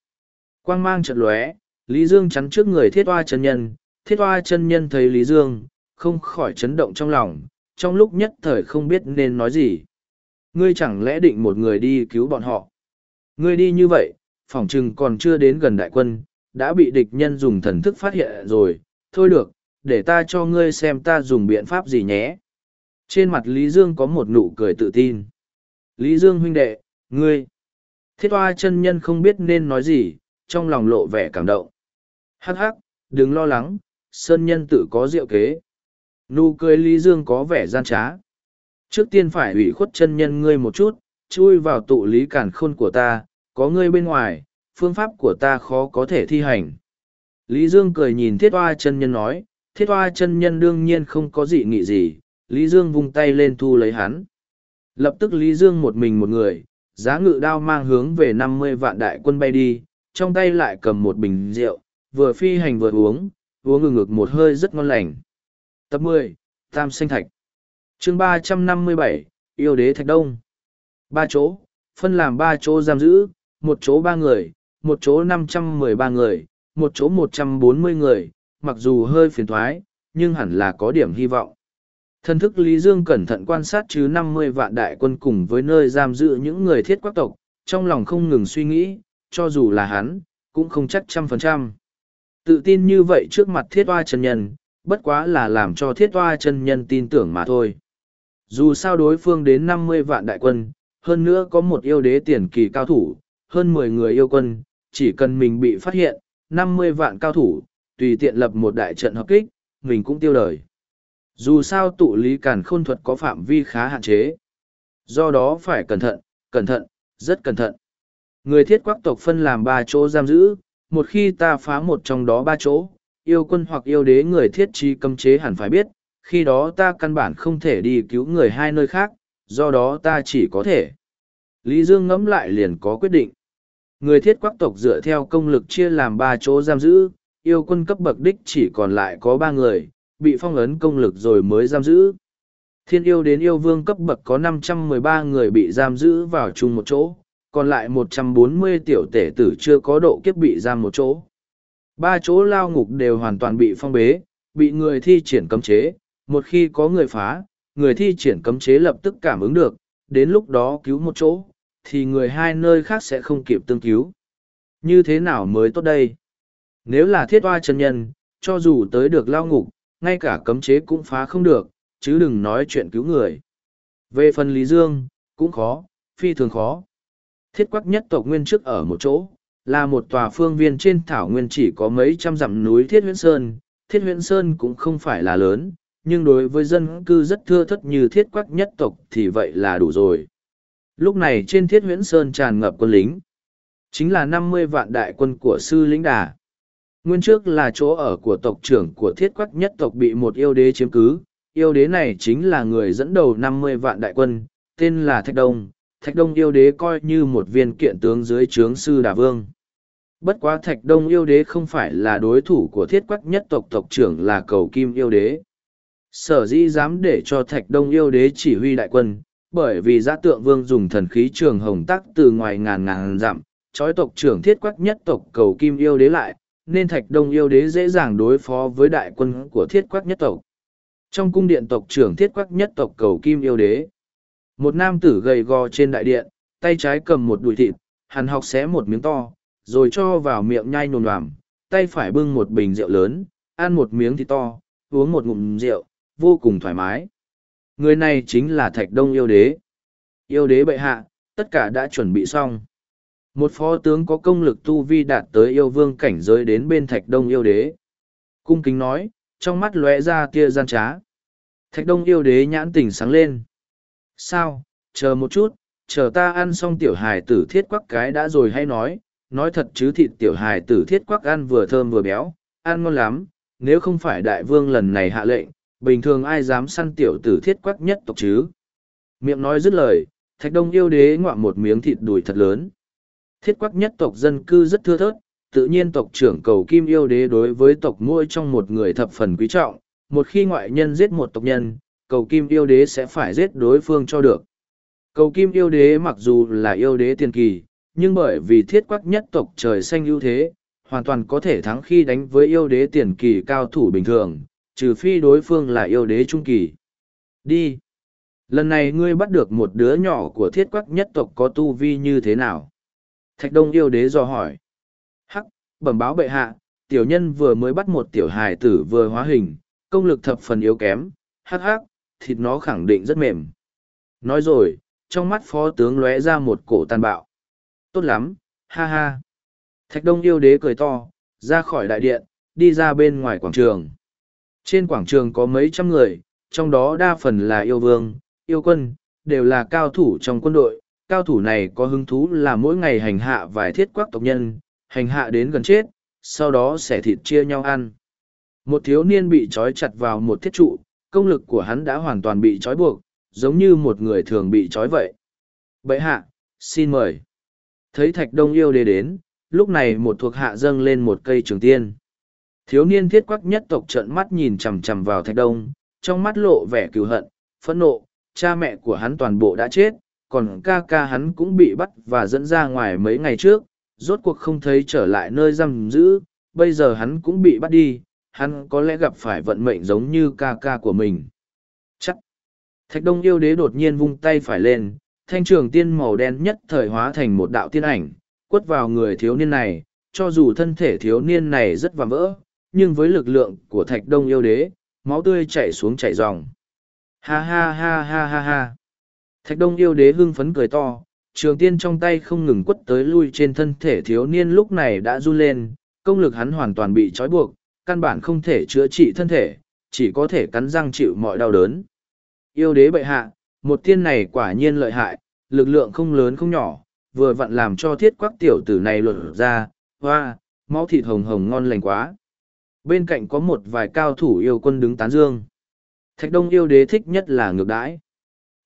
Quang mang chợt lóe, Lý Dương chắn trước người thiết hoa chân nhân, thiết hoa chân nhân thấy Lý Dương, không khỏi chấn động trong lòng, trong lúc nhất thời không biết nên nói gì. Ngươi chẳng lẽ định một người đi cứu bọn họ? Ngươi đi như vậy, phỏng chừng còn chưa đến gần đại quân, đã bị địch nhân dùng thần thức phát hiện rồi, thôi được, để ta cho ngươi xem ta dùng biện pháp gì nhé. Trên mặt Lý Dương có một nụ cười tự tin. Lý Dương huynh đệ, ngươi. Thiết hoa chân nhân không biết nên nói gì, trong lòng lộ vẻ cảm động. Hắc hắc, đừng lo lắng, Sơn nhân tự có diệu kế. Nụ cười Lý Dương có vẻ gian trá. Trước tiên phải ủy khuất chân nhân ngươi một chút, chui vào tụ lý cản khôn của ta, có ngươi bên ngoài, phương pháp của ta khó có thể thi hành. Lý Dương cười nhìn thiết hoa chân nhân nói, thiết hoa chân nhân đương nhiên không có gì nghị gì, Lý Dương vung tay lên thu lấy hắn. Lập tức Lý Dương một mình một người, giá ngự đao mang hướng về năm mươi vạn đại quân bay đi, trong tay lại cầm một bình rượu, vừa phi hành vừa uống, uống ngừng ngực một hơi rất ngon lành. Tập mười Tam Sinh Thạch chương ba trăm năm mươi bảy Yêu đế Thạch Đông Ba chỗ, phân làm ba chỗ giam giữ, một chỗ ba người, một chỗ năm trăm mười ba người, một chỗ một trăm bốn mươi người, mặc dù hơi phiền thoái, nhưng hẳn là có điểm hy vọng. Thân thức Lý Dương cẩn thận quan sát chứ năm mươi vạn đại quân cùng với nơi giam giữ những người thiết quốc tộc, trong lòng không ngừng suy nghĩ, cho dù là hắn, cũng không chắc trăm phần trăm. Tự tin như vậy trước mặt thiết hoa chân nhân, bất quá là làm cho thiết hoa chân nhân tin tưởng mà thôi. Dù sao đối phương đến năm mươi vạn đại quân, hơn nữa có một yêu đế tiền kỳ cao thủ, hơn mười người yêu quân, chỉ cần mình bị phát hiện, năm mươi vạn cao thủ, tùy tiện lập một đại trận hợp kích, mình cũng tiêu đời. Dù sao tụ lý càn khôn thuật có phạm vi khá hạn chế. Do đó phải cẩn thận, cẩn thận, rất cẩn thận. Người thiết quắc tộc phân làm ba chỗ giam giữ, một khi ta phá một trong đó ba chỗ, yêu quân hoặc yêu đế người thiết trí cấm chế hẳn phải biết, khi đó ta căn bản không thể đi cứu người hai nơi khác, do đó ta chỉ có thể. Lý Dương ngẫm lại liền có quyết định. Người thiết quắc tộc dựa theo công lực chia làm ba chỗ giam giữ, yêu quân cấp bậc đích chỉ còn lại có ba người, bị phong ấn công lực rồi mới giam giữ. Thiên yêu đến yêu vương cấp bậc có 513 người bị giam giữ vào chung một chỗ, còn lại 140 tiểu tể tử chưa có độ kiếp bị giam một chỗ. Ba chỗ lao ngục đều hoàn toàn bị phong bế, bị người thi triển cấm chế, một khi có người phá, người thi triển cấm chế lập tức cảm ứng được, đến lúc đó cứu một chỗ, thì người hai nơi khác sẽ không kịp tương cứu. Như thế nào mới tốt đây? Nếu là thiết hoa chân nhân, cho dù tới được lao ngục, ngay cả cấm chế cũng phá không được, chứ đừng nói chuyện cứu người. Về phần Lý Dương, cũng khó, phi thường khó. Thiết quắc nhất tộc nguyên trước ở một chỗ, là một tòa phương viên trên thảo nguyên chỉ có mấy trăm dặm núi Thiết Huyễn Sơn. Thiết Huyễn Sơn cũng không phải là lớn, nhưng đối với dân cư rất thưa thất như thiết quắc nhất tộc thì vậy là đủ rồi. Lúc này trên Thiết Huyễn Sơn tràn ngập quân lính. Chính là năm mươi vạn đại quân của sư lĩnh đà. Nguyên trước là chỗ ở của tộc trưởng của thiết quắc nhất tộc bị một yêu đế chiếm cứ. Yêu đế này chính là người dẫn đầu năm mươi vạn đại quân, tên là Thạch Đông. Thạch Đông yêu đế coi như một viên kiện tướng dưới trướng sư Đà Vương. Bất quá Thạch Đông yêu đế không phải là đối thủ của thiết quắc nhất tộc tộc trưởng là cầu kim yêu đế. Sở dĩ dám để cho Thạch Đông yêu đế chỉ huy đại quân, bởi vì giã tượng vương dùng thần khí trường hồng tắc từ ngoài ngàn ngàn dặm, trói tộc trưởng thiết quắc nhất tộc cầu kim yêu đế lại, nên thạch đông yêu đế dễ dàng đối phó với đại quân của thiết quắc nhất tộc. Trong cung điện tộc trưởng thiết quắc nhất tộc cầu kim yêu đế, một nam tử gầy gò trên đại điện, tay trái cầm một đùi thịt, hắn học xé một miếng to, rồi cho vào miệng nhai nồn đoàm, tay phải bưng một bình rượu lớn, ăn một miếng thịt to, uống một ngụm rượu, vô cùng thoải mái. Người này chính là Thạch Đông yêu đế. Yêu đế bệ hạ, tất cả đã chuẩn bị xong. Một phó tướng có công lực tu vi đạt tới yêu vương cảnh giới đến bên Thạch Đông yêu đế. Cung kính nói, trong mắt lóe ra tia gian trá. Thạch đông yêu đế nhãn tỉnh sáng lên. Sao, chờ một chút, chờ ta ăn xong tiểu hài tử thiết quắc cái đã rồi hay nói, nói thật chứ thịt tiểu hài tử thiết quắc ăn vừa thơm vừa béo, ăn ngon lắm, nếu không phải đại vương lần này hạ lệnh, bình thường ai dám săn tiểu tử thiết quắc nhất tộc chứ. Miệng nói dứt lời, thạch đông yêu đế ngoạm một miếng thịt đùi thật lớn. Thiết quắc nhất tộc dân cư rất thưa thớt, tự nhiên tộc trưởng cầu kim yêu đế đối với tộc mỗi trong một người thập phần quý trọng, một khi ngoại nhân giết một tộc nhân, cầu kim yêu đế sẽ phải giết đối phương cho được. Cầu kim yêu đế mặc dù là yêu đế tiền kỳ, nhưng bởi vì thiết quắc nhất tộc trời xanh ưu thế, hoàn toàn có thể thắng khi đánh với yêu đế tiền kỳ cao thủ bình thường, trừ phi đối phương là yêu đế trung kỳ. Đi! Lần này ngươi bắt được một đứa nhỏ của thiết quắc nhất tộc có tu vi như thế nào? Thạch đông yêu đế dò hỏi. Hắc, bẩm báo bệ hạ, tiểu nhân vừa mới bắt một tiểu hài tử vừa hóa hình, công lực thập phần yếu kém, hắc hắc, thịt nó khẳng định rất mềm. Nói rồi, trong mắt phó tướng lóe ra một cổ tàn bạo. Tốt lắm, ha ha. Thạch đông yêu đế cười to, ra khỏi đại điện, đi ra bên ngoài quảng trường. Trên quảng trường có mấy trăm người, trong đó đa phần là yêu vương, yêu quân, đều là cao thủ trong quân đội. Cao thủ này có hứng thú là mỗi ngày hành hạ vài thiết quắc tộc nhân, hành hạ đến gần chết, sau đó sẽ thịt chia nhau ăn. Một thiếu niên bị trói chặt vào một thiết trụ, công lực của hắn đã hoàn toàn bị trói buộc, giống như một người thường bị trói vậy. Bệ hạ, xin mời. Thấy thạch đông yêu đế đến, lúc này một thuộc hạ dâng lên một cây trường tiên. Thiếu niên thiết quắc nhất tộc trợn mắt nhìn chằm chằm vào thạch đông, trong mắt lộ vẻ cừu hận, phẫn nộ, cha mẹ của hắn toàn bộ đã chết, còn ca ca hắn cũng bị bắt và dẫn ra ngoài mấy ngày trước, rốt cuộc không thấy trở lại nơi giam giữ, bây giờ hắn cũng bị bắt đi, hắn có lẽ gặp phải vận mệnh giống như ca ca của mình. Chắc. Thạch đông yêu đế đột nhiên vung tay phải lên, thanh trường tiên màu đen nhất thời hóa thành một đạo tiên ảnh, quất vào người thiếu niên này, cho dù thân thể thiếu niên này rất vạm vỡ, nhưng với lực lượng của thạch đông yêu đế, máu tươi chảy xuống chảy ròng. Ha ha ha ha ha ha. Thạch đông yêu đế hưng phấn cười to, trường tiên trong tay không ngừng quất tới lui trên thân thể thiếu niên lúc này đã run lên, công lực hắn hoàn toàn bị trói buộc, căn bản không thể chữa trị thân thể, chỉ có thể cắn răng chịu mọi đau đớn. Yêu đế bệ hạ, một tiên này quả nhiên lợi hại, lực lượng không lớn không nhỏ, vừa vặn làm cho thiết quắc tiểu tử này lột ra, hoa, máu thịt hồng hồng ngon lành quá. Bên cạnh có một vài cao thủ yêu quân đứng tán dương. Thạch Đông yêu đế thích nhất là ngược đãi.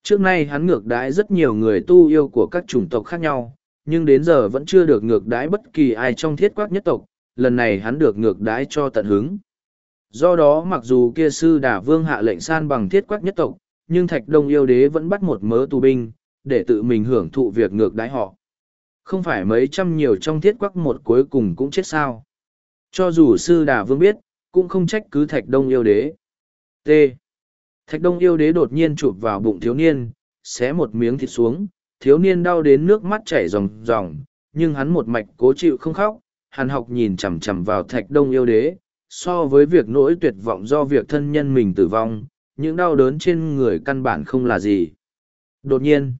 Trước nay hắn ngược đãi rất nhiều người tu yêu của các chủng tộc khác nhau, nhưng đến giờ vẫn chưa được ngược đãi bất kỳ ai trong thiết quát nhất tộc, lần này hắn được ngược đãi cho tận hứng. Do đó mặc dù kia sư đà vương hạ lệnh san bằng thiết quát nhất tộc, nhưng thạch đông yêu đế vẫn bắt một mớ tù binh, để tự mình hưởng thụ việc ngược đãi họ. Không phải mấy trăm nhiều trong thiết quắc một cuối cùng cũng chết sao. Cho dù sư đà vương biết, cũng không trách cứ thạch đông yêu đế. T. Thạch đông yêu đế đột nhiên chụp vào bụng thiếu niên, xé một miếng thịt xuống, thiếu niên đau đến nước mắt chảy ròng ròng, nhưng hắn một mạch cố chịu không khóc, hàn học nhìn chằm chằm vào thạch đông yêu đế, so với việc nỗi tuyệt vọng do việc thân nhân mình tử vong, những đau đớn trên người căn bản không là gì. Đột nhiên,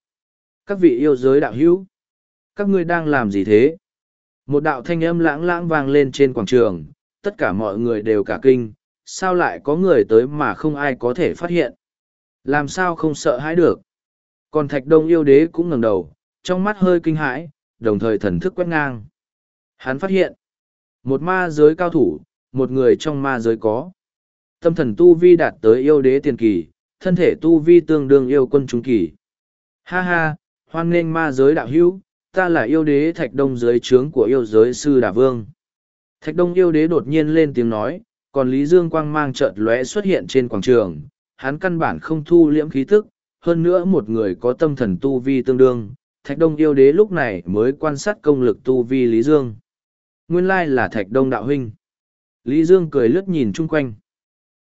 các vị yêu giới đạo hữu, các ngươi đang làm gì thế? Một đạo thanh âm lãng lãng vang lên trên quảng trường, tất cả mọi người đều cả kinh, sao lại có người tới mà không ai có thể phát hiện? Làm sao không sợ hãi được? Còn thạch đông yêu đế cũng ngẩng đầu, trong mắt hơi kinh hãi, đồng thời thần thức quét ngang. Hắn phát hiện, một ma giới cao thủ, một người trong ma giới có. Tâm thần tu vi đạt tới yêu đế tiền kỳ, thân thể tu vi tương đương yêu quân trung kỳ. Ha ha, hoan nghênh ma giới đạo hữu, ta là yêu đế thạch đông dưới trướng của yêu giới sư đà vương. Thạch đông yêu đế đột nhiên lên tiếng nói, còn Lý Dương quang mang chợt lóe xuất hiện trên quảng trường, hắn căn bản không thu liễm khí tức, hơn nữa một người có tâm thần tu vi tương đương, thạch đông yêu đế lúc này mới quan sát công lực tu vi Lý Dương. Nguyên lai là thạch đông đạo huynh. Lý Dương cười lướt nhìn chung quanh.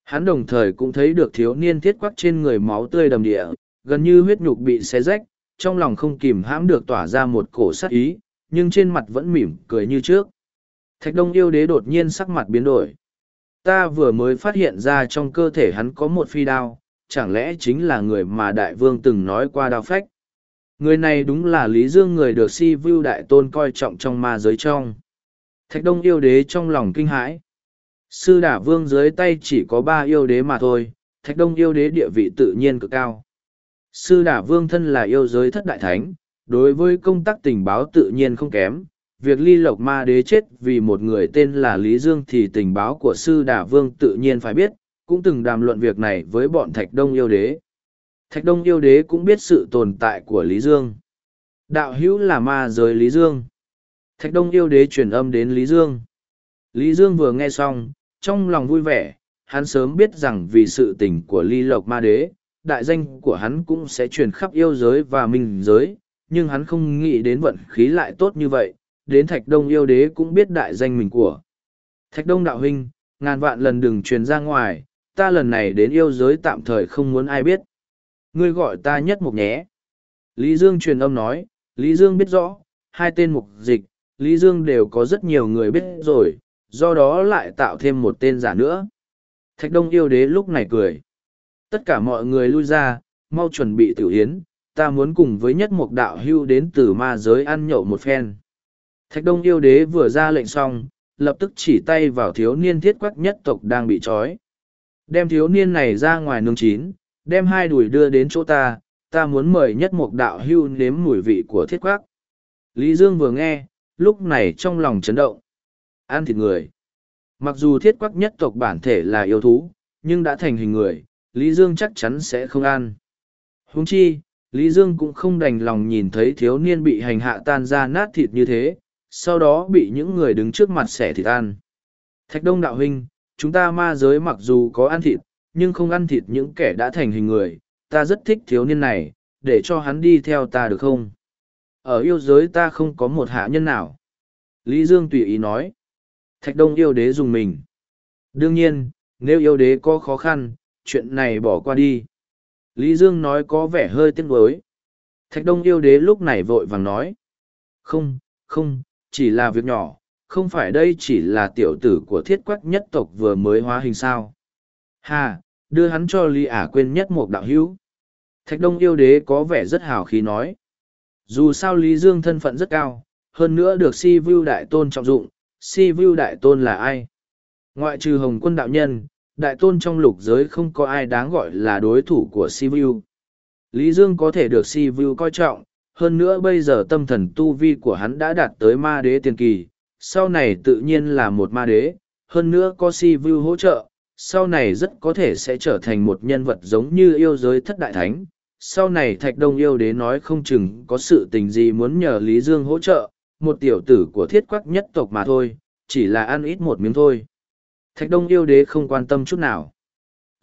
Hắn đồng thời cũng thấy được thiếu niên thiết quắc trên người máu tươi đầm địa, gần như huyết nhục bị xé rách, trong lòng không kìm hãm được tỏa ra một cổ sát ý, nhưng trên mặt vẫn mỉm cười như trước. Thạch đông yêu đế đột nhiên sắc mặt biến đổi. Ta vừa mới phát hiện ra trong cơ thể hắn có một phi đao, chẳng lẽ chính là người mà đại vương từng nói qua đao phách. Người này đúng là Lý Dương người được si vưu đại tôn coi trọng trong ma giới trong. Thạch đông yêu đế trong lòng kinh hãi. Sư đả vương dưới tay chỉ có ba yêu đế mà thôi, thạch đông yêu đế địa vị tự nhiên cực cao. Sư đả vương thân là yêu giới thất đại thánh, đối với công tác tình báo tự nhiên không kém. Việc ly lộc ma đế chết vì một người tên là Lý Dương thì tình báo của sư đả vương tự nhiên phải biết, cũng từng đàm luận việc này với bọn thạch đông yêu đế. Thạch đông yêu đế cũng biết sự tồn tại của Lý Dương. Đạo hữu là ma giới Lý Dương. Thạch đông yêu đế truyền âm đến Lý Dương. Lý Dương vừa nghe xong, trong lòng vui vẻ, hắn sớm biết rằng vì sự tình của ly lộc ma đế, đại danh của hắn cũng sẽ truyền khắp yêu giới và minh giới, nhưng hắn không nghĩ đến vận khí lại tốt như vậy, đến thạch đông yêu đế cũng biết đại danh mình của. Thạch đông đạo huynh, ngàn vạn lần đừng truyền ra ngoài, ta lần này đến yêu giới tạm thời không muốn ai biết. Ngươi gọi ta nhất mục nhé. Lý Dương truyền âm nói, Lý Dương biết rõ, hai tên mục dịch, Lý Dương đều có rất nhiều người biết rồi, do đó lại tạo thêm một tên giả nữa. Thạch Đông yêu đế lúc này cười. Tất cả mọi người lui ra, mau chuẩn bị tiểu yến, ta muốn cùng với nhất mục đạo hưu đến từ ma giới ăn nhậu một phen. Thạch Đông yêu đế vừa ra lệnh xong, lập tức chỉ tay vào thiếu niên thiết quắc nhất tộc đang bị trói. Đem thiếu niên này ra ngoài nương chín, đem hai đùi đưa đến chỗ ta, ta muốn mời nhất mục đạo hưu nếm mùi vị của thiết quắc. Lý Dương vừa nghe, lúc này trong lòng chấn động. Ăn thịt người. Mặc dù thiết quắc nhất tộc bản thể là yêu thú, nhưng đã thành hình người, Lý Dương chắc chắn sẽ không ăn. Húng chi, Lý Dương cũng không đành lòng nhìn thấy thiếu niên bị hành hạ tan ra nát thịt như thế, sau đó bị những người đứng trước mặt xẻ thịt ăn. Thạch Đông Đạo Huynh, chúng ta ma giới mặc dù có ăn thịt, nhưng không ăn thịt những kẻ đã thành hình người, ta rất thích thiếu niên này, để cho hắn đi theo ta được không? Ở yêu giới ta không có một hạ nhân nào. Lý Dương tùy ý nói. Thạch Đông yêu đế dùng mình. Đương nhiên, nếu yêu đế có khó khăn, chuyện này bỏ qua đi. Lý Dương nói có vẻ hơi tiếc nuối. Thạch Đông yêu đế lúc này vội vàng nói. Không, không, chỉ là việc nhỏ, không phải đây chỉ là tiểu tử của thiết quắc nhất tộc vừa mới hóa hình sao. Hà, đưa hắn cho Lý ả quên nhất một đạo hữu. Thạch Đông yêu đế có vẻ rất hào khí nói. Dù sao Lý Dương thân phận rất cao, hơn nữa được si view đại tôn trọng dụng, si view đại tôn là ai? Ngoại trừ hồng quân đạo nhân, đại tôn trong lục giới không có ai đáng gọi là đối thủ của si view. Lý Dương có thể được si view coi trọng, hơn nữa bây giờ tâm thần tu vi của hắn đã đạt tới ma đế tiền kỳ, sau này tự nhiên là một ma đế, hơn nữa có si view hỗ trợ, sau này rất có thể sẽ trở thành một nhân vật giống như yêu giới thất đại thánh. Sau này Thạch Đông yêu đế nói không chừng có sự tình gì muốn nhờ Lý Dương hỗ trợ, một tiểu tử của thiết quắc nhất tộc mà thôi, chỉ là ăn ít một miếng thôi. Thạch Đông yêu đế không quan tâm chút nào.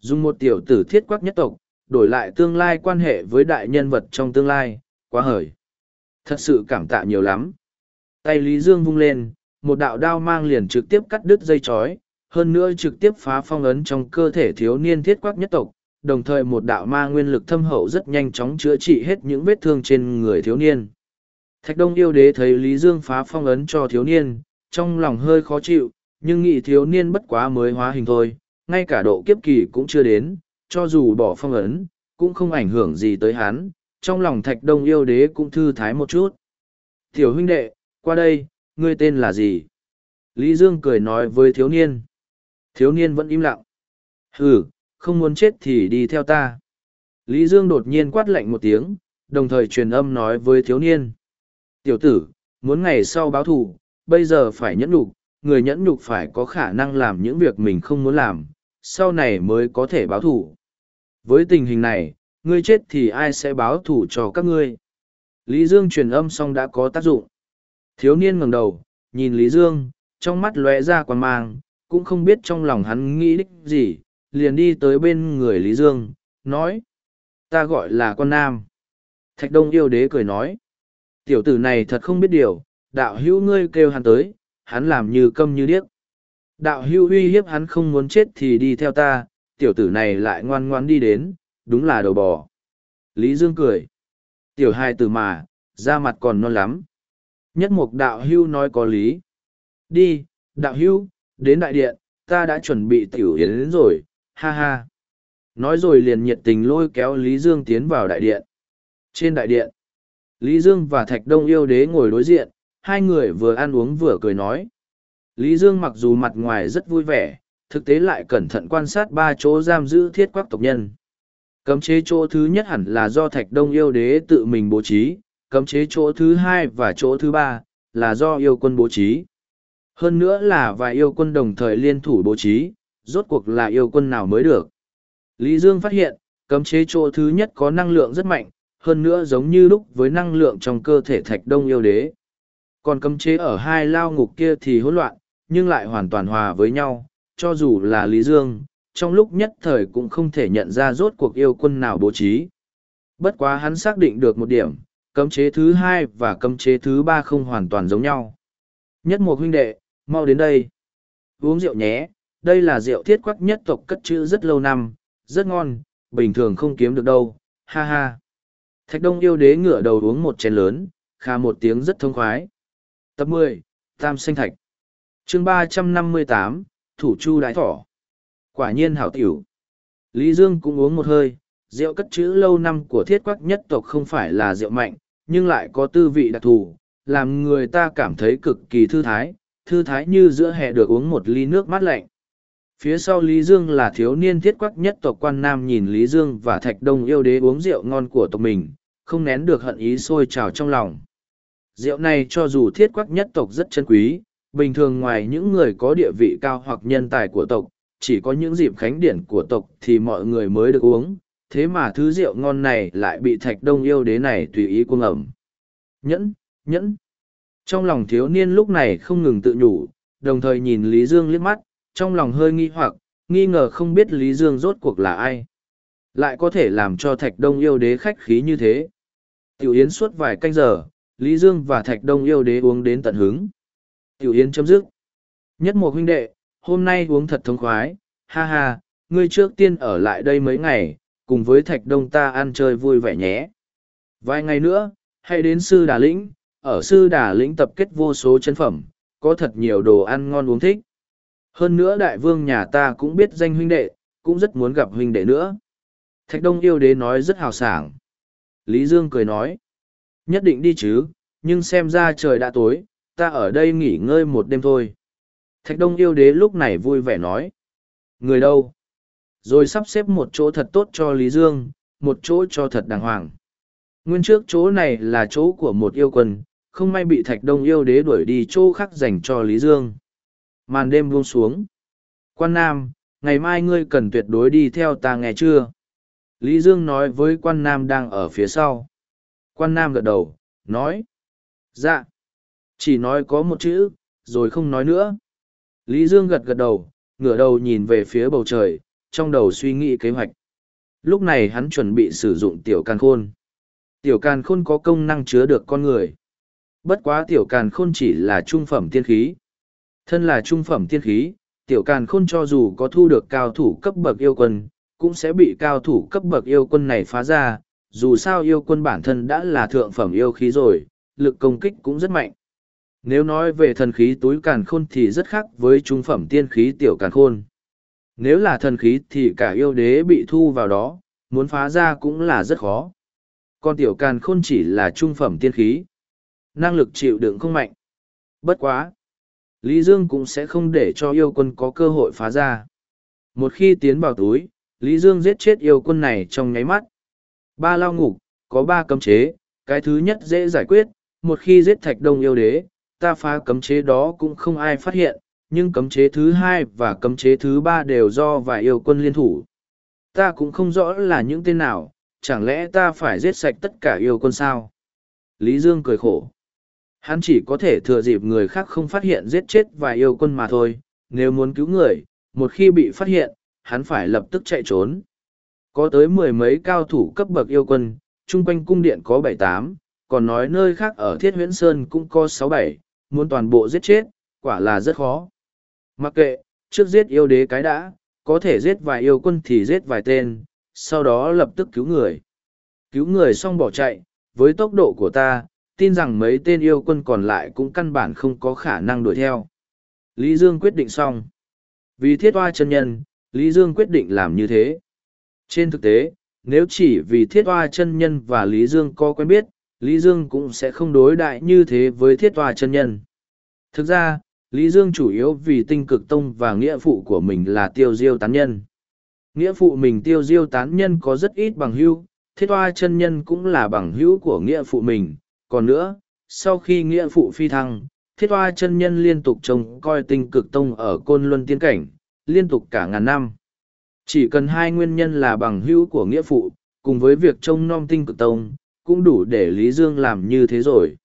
Dùng một tiểu tử thiết quắc nhất tộc, đổi lại tương lai quan hệ với đại nhân vật trong tương lai, quá hời. Thật sự cảm tạ nhiều lắm. Tay Lý Dương vung lên, một đạo đao mang liền trực tiếp cắt đứt dây chói, hơn nữa trực tiếp phá phong ấn trong cơ thể thiếu niên thiết quắc nhất tộc, đồng thời một đạo ma nguyên lực thâm hậu rất nhanh chóng chữa trị hết những vết thương trên người thiếu niên. Thạch Đông yêu đế thấy Lý Dương phá phong ấn cho thiếu niên, trong lòng hơi khó chịu, nhưng nghĩ thiếu niên bất quá mới hóa hình thôi, ngay cả độ kiếp kỳ cũng chưa đến, cho dù bỏ phong ấn, cũng không ảnh hưởng gì tới hắn, trong lòng Thạch Đông yêu đế cũng thư thái một chút. Tiểu huynh đệ, qua đây, ngươi tên là gì? Lý Dương cười nói với thiếu niên. Thiếu niên vẫn im lặng. Hừ, không muốn chết thì đi theo ta. Lý Dương đột nhiên quát lạnh một tiếng, đồng thời truyền âm nói với thiếu niên. Tiểu tử, muốn ngày sau báo thù, bây giờ phải nhẫn nhục, người nhẫn nhục phải có khả năng làm những việc mình không muốn làm, sau này mới có thể báo thù. Với tình hình này, ngươi chết thì ai sẽ báo thù cho các ngươi? Lý Dương truyền âm xong đã có tác dụng. Thiếu niên ngẩng đầu, nhìn Lý Dương, trong mắt lóe ra quan mang, cũng không biết trong lòng hắn nghĩ đích gì, liền đi tới bên người Lý Dương, nói. Ta gọi là con nam. Thạch Đông yêu đế cười nói. Tiểu tử này thật không biết điều, đạo hữu ngươi kêu hắn tới, hắn làm như câm như điếc. Đạo hữu uy hiếp hắn không muốn chết thì đi theo ta, tiểu tử này lại ngoan ngoan đi đến, đúng là đầu bò. Lý Dương cười. Tiểu hai từ mà, da mặt còn non lắm. Nhất mục đạo hưu nói có lý. Đi, đạo hưu, đến đại điện, ta đã chuẩn bị tiểu yến đến rồi, ha ha. Nói rồi liền nhiệt tình lôi kéo Lý Dương tiến vào đại điện. Trên đại điện, Lý Dương và Thạch Đông yêu đế ngồi đối diện, hai người vừa ăn uống vừa cười nói. Lý Dương mặc dù mặt ngoài rất vui vẻ, thực tế lại cẩn thận quan sát ba chỗ giam giữ thiết quắc tộc nhân. Cấm chế chỗ thứ nhất hẳn là do Thạch Đông yêu đế tự mình bố trí, cấm chế chỗ thứ hai và chỗ thứ ba là do yêu quân bố trí. Hơn nữa là vài yêu quân đồng thời liên thủ bố trí, rốt cuộc là yêu quân nào mới được. Lý Dương phát hiện, cấm chế chỗ thứ nhất có năng lượng rất mạnh, hơn nữa giống như lúc với năng lượng trong cơ thể thạch đông yêu đế. Còn cấm chế ở hai lao ngục kia thì hỗn loạn, nhưng lại hoàn toàn hòa với nhau, cho dù là Lý Dương, trong lúc nhất thời cũng không thể nhận ra rốt cuộc yêu quân nào bố trí. Bất quá hắn xác định được một điểm, cấm chế thứ hai và cấm chế thứ ba không hoàn toàn giống nhau. Nhất một huynh đệ, mau đến đây. Uống rượu nhé, đây là rượu thiết quắc nhất tộc cất chữ rất lâu năm, rất ngon, bình thường không kiếm được đâu, ha ha. Thạch Đông yêu đế ngửa đầu uống một chén lớn, kha một tiếng rất thông khoái. Tập mười Tam Sinh Thạch chương ba trăm năm mươi tám Thủ Chu Đại Thỏ Quả nhiên hảo tiểu. Lý Dương cũng uống một hơi, rượu cất chữ lâu năm của thiết quắc nhất tộc không phải là rượu mạnh, nhưng lại có tư vị đặc thù, làm người ta cảm thấy cực kỳ thư thái, thư thái như giữa hè được uống một ly nước mát lạnh. Phía sau Lý Dương là thiếu niên thiết quắc nhất tộc quan nam nhìn Lý Dương và Thạch Đông yêu đế uống rượu ngon của tộc mình, không nén được hận ý sôi trào trong lòng. Rượu này cho dù thiết quắc nhất tộc rất chân quý, bình thường ngoài những người có địa vị cao hoặc nhân tài của tộc, chỉ có những dịp khánh điển của tộc thì mọi người mới được uống, thế mà thứ rượu ngon này lại bị Thạch Đông yêu đế này tùy ý cuồng ẩm. Nhẫn, nhẫn. Trong lòng thiếu niên lúc này không ngừng tự nhủ, đồng thời nhìn Lý Dương liếc mắt, trong lòng hơi nghi hoặc, nghi ngờ không biết Lý Dương rốt cuộc là ai. Lại có thể làm cho Thạch Đông yêu đế khách khí như thế. Tiểu Yến suốt vài canh giờ, Lý Dương và Thạch Đông yêu đế uống đến tận hứng. Tiểu Yến chấm dứt. Nhất một huynh đệ, hôm nay uống thật thống khoái, ha ha, ngươi trước tiên ở lại đây mấy ngày, cùng với Thạch Đông ta ăn chơi vui vẻ nhé. Vài ngày nữa, hãy đến Sư Đà Lĩnh, ở Sư Đà Lĩnh tập kết vô số chân phẩm, có thật nhiều đồ ăn ngon uống thích. Hơn nữa đại vương nhà ta cũng biết danh huynh đệ, cũng rất muốn gặp huynh đệ nữa. Thạch Đông yêu đế nói rất hào sảng. Lý Dương cười nói. Nhất định đi chứ, nhưng xem ra trời đã tối, ta ở đây nghỉ ngơi một đêm thôi. Thạch Đông yêu đế lúc này vui vẻ nói. Người đâu? Rồi sắp xếp một chỗ thật tốt cho Lý Dương, một chỗ cho thật đàng hoàng. Nguyên trước chỗ này là chỗ của một yêu quân, không may bị Thạch Đông yêu đế đuổi đi chỗ khác dành cho Lý Dương. Màn đêm buông xuống. Quan Nam, ngày mai ngươi cần tuyệt đối đi theo ta nghe chưa? Lý Dương nói với quan Nam đang ở phía sau. Quan Nam gật đầu, nói. Dạ. Chỉ nói có một chữ, rồi không nói nữa. Lý Dương gật gật đầu, ngửa đầu nhìn về phía bầu trời, trong đầu suy nghĩ kế hoạch. Lúc này hắn chuẩn bị sử dụng tiểu càn khôn. Tiểu càn khôn có công năng chứa được con người. Bất quá tiểu càn khôn chỉ là trung phẩm tiên khí. Thân là trung phẩm tiên khí, tiểu càn khôn cho dù có thu được cao thủ cấp bậc yêu quân, cũng sẽ bị cao thủ cấp bậc yêu quân này phá ra, dù sao yêu quân bản thân đã là thượng phẩm yêu khí rồi, lực công kích cũng rất mạnh. Nếu nói về thần khí túi càn khôn thì rất khác với trung phẩm tiên khí tiểu càn khôn. Nếu là thần khí thì cả yêu đế bị thu vào đó, muốn phá ra cũng là rất khó. Còn tiểu càn khôn chỉ là trung phẩm tiên khí. Năng lực chịu đựng không mạnh. Bất quá. Lý Dương cũng sẽ không để cho yêu quân có cơ hội phá ra. Một khi tiến vào túi, Lý Dương giết chết yêu quân này trong nháy mắt. Ba lao ngục, có ba cấm chế, cái thứ nhất dễ giải quyết, một khi giết thạch đông yêu đế, ta phá cấm chế đó cũng không ai phát hiện, nhưng cấm chế thứ hai và cấm chế thứ ba đều do vài yêu quân liên thủ. Ta cũng không rõ là những tên nào, chẳng lẽ ta phải giết sạch tất cả yêu quân sao? Lý Dương cười khổ. Hắn chỉ có thể thừa dịp người khác không phát hiện giết chết vài yêu quân mà thôi, nếu muốn cứu người, một khi bị phát hiện, hắn phải lập tức chạy trốn. Có tới mười mấy cao thủ cấp bậc yêu quân, chung quanh cung điện có bảy tám, còn nói nơi khác ở Thiết Huyễn Sơn cũng có sáu bảy, muốn toàn bộ giết chết, quả là rất khó. Mặc kệ, trước giết yêu đế cái đã, có thể giết vài yêu quân thì giết vài tên, sau đó lập tức cứu người. Cứu người xong bỏ chạy, với tốc độ của ta, tin rằng mấy tên yêu quân còn lại cũng căn bản không có khả năng đuổi theo. Lý Dương quyết định xong. Vì thiết hoa chân nhân, Lý Dương quyết định làm như thế. Trên thực tế, nếu chỉ vì thiết hoa chân nhân và Lý Dương có quen biết, Lý Dương cũng sẽ không đối đại như thế với thiết tòa chân nhân. Thực ra, Lý Dương chủ yếu vì tinh cực tông và nghĩa phụ của mình là tiêu diêu tán nhân. Nghĩa phụ mình tiêu diêu tán nhân có rất ít bằng hữu, thiết Toa chân nhân cũng là bằng hữu của nghĩa phụ mình. Còn nữa, sau khi nghĩa phụ phi thăng, thiết Toa chân nhân liên tục trông coi tinh cực tông ở côn luân tiên cảnh, liên tục cả ngàn năm. Chỉ cần hai nguyên nhân là bằng hữu của nghĩa phụ, cùng với việc trông nom tinh cực tông, cũng đủ để Lý Dương làm như thế rồi.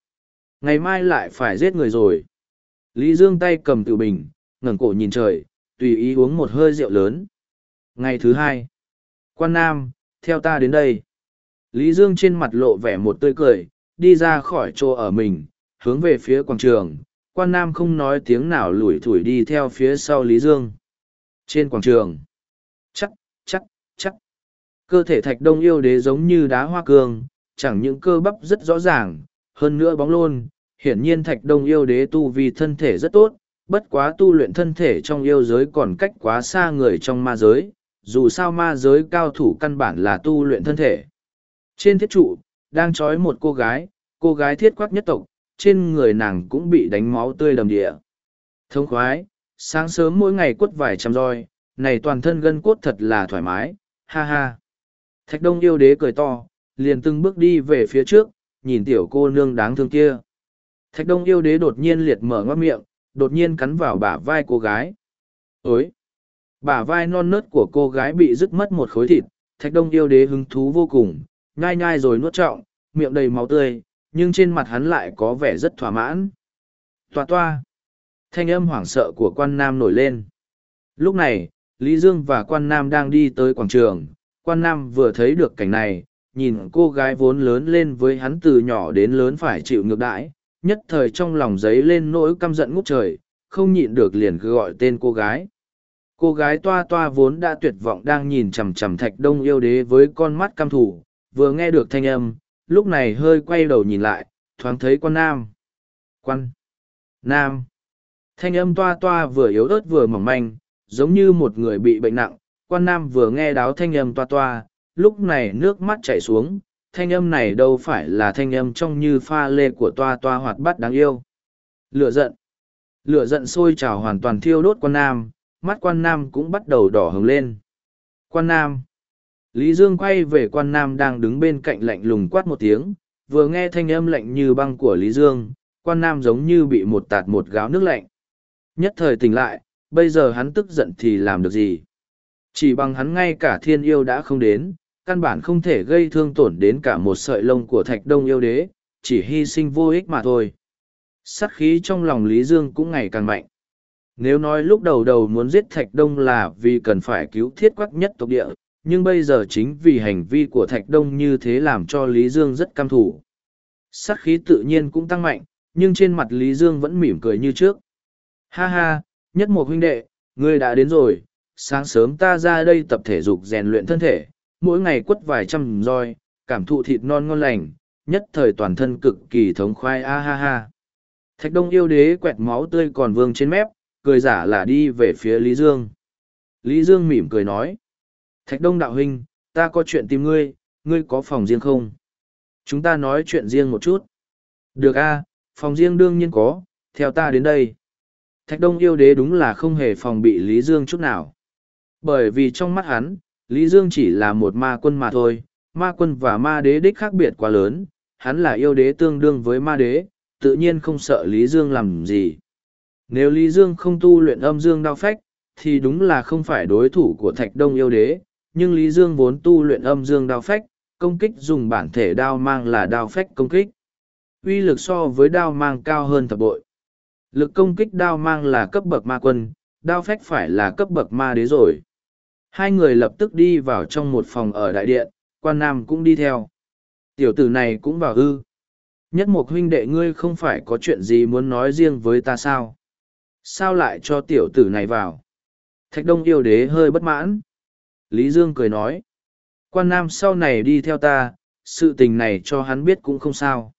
Ngày mai lại phải giết người rồi. Lý Dương tay cầm tự bình, ngẩng cổ nhìn trời, tùy ý uống một hơi rượu lớn. Ngày thứ hai, quan nam, theo ta đến đây. Lý Dương trên mặt lộ vẻ một tươi cười, đi ra khỏi chỗ ở mình, hướng về phía quảng trường. Quan nam không nói tiếng nào lủi thủi đi theo phía sau Lý Dương. Trên quảng trường, chắc, chắc, chắc. Cơ thể thạch đông yêu đế giống như đá hoa cương, chẳng những cơ bắp rất rõ ràng, hơn nữa bóng lôn, hiển nhiên thạch đông yêu đế tu vì thân thể rất tốt, bất quá tu luyện thân thể trong yêu giới còn cách quá xa người trong ma giới, dù sao ma giới cao thủ căn bản là tu luyện thân thể. Trên thiết trụ, đang trói một cô gái, cô gái thiết quắc nhất tộc, trên người nàng cũng bị đánh máu tươi đầm địa. Thông khoái, sáng sớm mỗi ngày quất vài trăm roi, này toàn thân gân cốt thật là thoải mái, ha ha. Thạch đông yêu đế cười to, liền từng bước đi về phía trước, nhìn tiểu cô nương đáng thương kia. Thạch đông yêu đế đột nhiên liệt mở ngoát miệng, đột nhiên cắn vào bả vai cô gái. Ối! Bả vai non nớt của cô gái bị rứt mất một khối thịt, thạch đông yêu đế hứng thú vô cùng, nhai nhai rồi nuốt trọng, miệng đầy máu tươi, nhưng trên mặt hắn lại có vẻ rất thỏa mãn. Toa toa! Thanh âm hoảng sợ của quan nam nổi lên. Lúc này, Lý Dương và quan nam đang đi tới quảng trường, quan nam vừa thấy được cảnh này, nhìn cô gái vốn lớn lên với hắn từ nhỏ đến lớn phải chịu ngược đãi, nhất thời trong lòng giấy lên nỗi căm giận ngút trời, không nhịn được liền cứ gọi tên cô gái. Cô gái toa toa vốn đã tuyệt vọng đang nhìn chằm chằm thạch đông yêu đế với con mắt căm thủ, vừa nghe được thanh âm, lúc này hơi quay đầu nhìn lại, thoáng thấy quan nam. Quan. Nam. Thanh âm toa toa vừa yếu ớt vừa mỏng manh, giống như một người bị bệnh nặng, quan nam vừa nghe đáo thanh âm toa toa, lúc này nước mắt chảy xuống, thanh âm này đâu phải là thanh âm trong như pha lê của toa toa hoạt bát đáng yêu. Lửa giận. Lửa giận sôi trào hoàn toàn thiêu đốt quan nam, mắt quan nam cũng bắt đầu đỏ hứng lên. Quan nam. Lý Dương quay về quan nam đang đứng bên cạnh lạnh lùng quát một tiếng, vừa nghe thanh âm lạnh như băng của Lý Dương, quan nam giống như bị một tạt một gáo nước lạnh. Nhất thời tỉnh lại, bây giờ hắn tức giận thì làm được gì? Chỉ bằng hắn ngay cả thiên yêu đã không đến, căn bản không thể gây thương tổn đến cả một sợi lông của thạch đông yêu đế, chỉ hy sinh vô ích mà thôi. Sát khí trong lòng Lý Dương cũng ngày càng mạnh. Nếu nói lúc đầu đầu muốn giết thạch đông là vì cần phải cứu thiết quắc nhất tộc địa, nhưng bây giờ chính vì hành vi của thạch đông như thế làm cho Lý Dương rất căm thủ. Sát khí tự nhiên cũng tăng mạnh, nhưng trên mặt Lý Dương vẫn mỉm cười như trước. Ha ha, nhất một huynh đệ, ngươi đã đến rồi, sáng sớm ta ra đây tập thể dục rèn luyện thân thể, mỗi ngày quất vài trăm roi, cảm thụ thịt non ngon lành, nhất thời toàn thân cực kỳ thống khoai a ha ha. Thạch đông yêu đế quẹt máu tươi còn vương trên mép, cười giả là đi về phía Lý Dương. Lý Dương mỉm cười nói. Thạch đông đạo huynh, ta có chuyện tìm ngươi, ngươi có phòng riêng không? Chúng ta nói chuyện riêng một chút. Được a, phòng riêng đương nhiên có, theo ta đến đây. Thạch đông yêu đế đúng là không hề phòng bị Lý Dương chút nào. Bởi vì trong mắt hắn, Lý Dương chỉ là một ma quân mà thôi, ma quân và ma đế đích khác biệt quá lớn, hắn là yêu đế tương đương với ma đế, tự nhiên không sợ Lý Dương làm gì. Nếu Lý Dương không tu luyện âm dương đao phách, thì đúng là không phải đối thủ của thạch đông yêu đế, nhưng Lý Dương vốn tu luyện âm dương đao phách, công kích dùng bản thể đao mang là đao phách công kích. uy lực so với đao mang cao hơn thập bội. Lực công kích đao mang là cấp bậc ma quân, đao phách phải là cấp bậc ma đế rồi. Hai người lập tức đi vào trong một phòng ở đại điện, quan nam cũng đi theo. Tiểu tử này cũng vào ư. Nhất một huynh đệ ngươi không phải có chuyện gì muốn nói riêng với ta sao? Sao lại cho tiểu tử này vào? Thạch đông yêu đế hơi bất mãn. Lý Dương cười nói. Quan nam sau này đi theo ta, sự tình này cho hắn biết cũng không sao.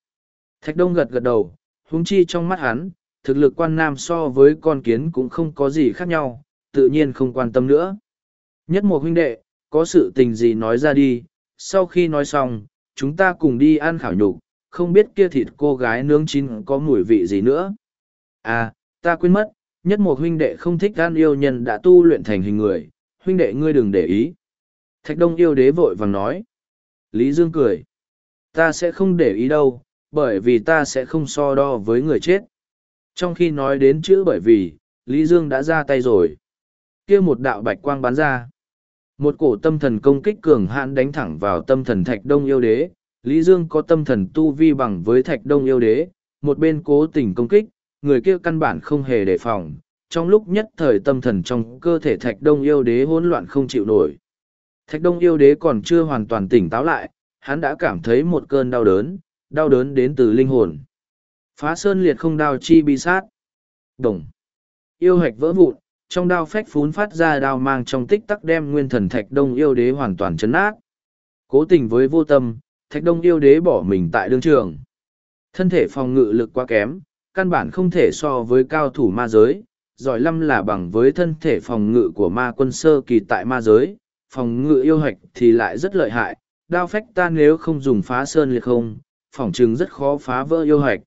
Thạch đông gật gật đầu, húng chi trong mắt hắn, thực lực quan nam so với con kiến cũng không có gì khác nhau, tự nhiên không quan tâm nữa. Nhất một huynh đệ, có sự tình gì nói ra đi, sau khi nói xong, chúng ta cùng đi ăn khảo nhục, không biết kia thịt cô gái nướng chín có mùi vị gì nữa. À, ta quên mất, nhất một huynh đệ không thích gan yêu nhân đã tu luyện thành hình người, huynh đệ ngươi đừng để ý. Thạch Đông yêu đế vội vàng nói. Lý Dương cười. Ta sẽ không để ý đâu, bởi vì ta sẽ không so đo với người chết. Trong khi nói đến chữ bởi vì, Lý Dương đã ra tay rồi. kia một đạo bạch quang bắn ra. Một cổ tâm thần công kích cường hãn đánh thẳng vào tâm thần Thạch Đông yêu đế. Lý Dương có tâm thần tu vi bằng với Thạch Đông yêu đế, một bên cố tình công kích, người kia căn bản không hề đề phòng. Trong lúc nhất thời tâm thần trong cơ thể Thạch Đông yêu đế hỗn loạn không chịu nổi. Thạch Đông yêu đế còn chưa hoàn toàn tỉnh táo lại, hắn đã cảm thấy một cơn đau đớn, đau đớn đến từ linh hồn. Phá sơn liệt không đao chi bi sát. Đồng. Yêu hạch vỡ vụn, trong đao phách phún phát ra đao mang trong tích tắc đem nguyên thần thạch đông yêu đế hoàn toàn chấn át. Cố tình với vô tâm, thạch đông yêu đế bỏ mình tại đương trường. Thân thể phòng ngự lực quá kém, căn bản không thể so với cao thủ ma giới, giỏi lâm là bằng với thân thể phòng ngự của ma quân sơ kỳ tại ma giới, phòng ngự yêu hạch thì lại rất lợi hại, đao phách ta nếu không dùng phá sơn liệt không, phỏng chừng rất khó phá vỡ yêu hạch.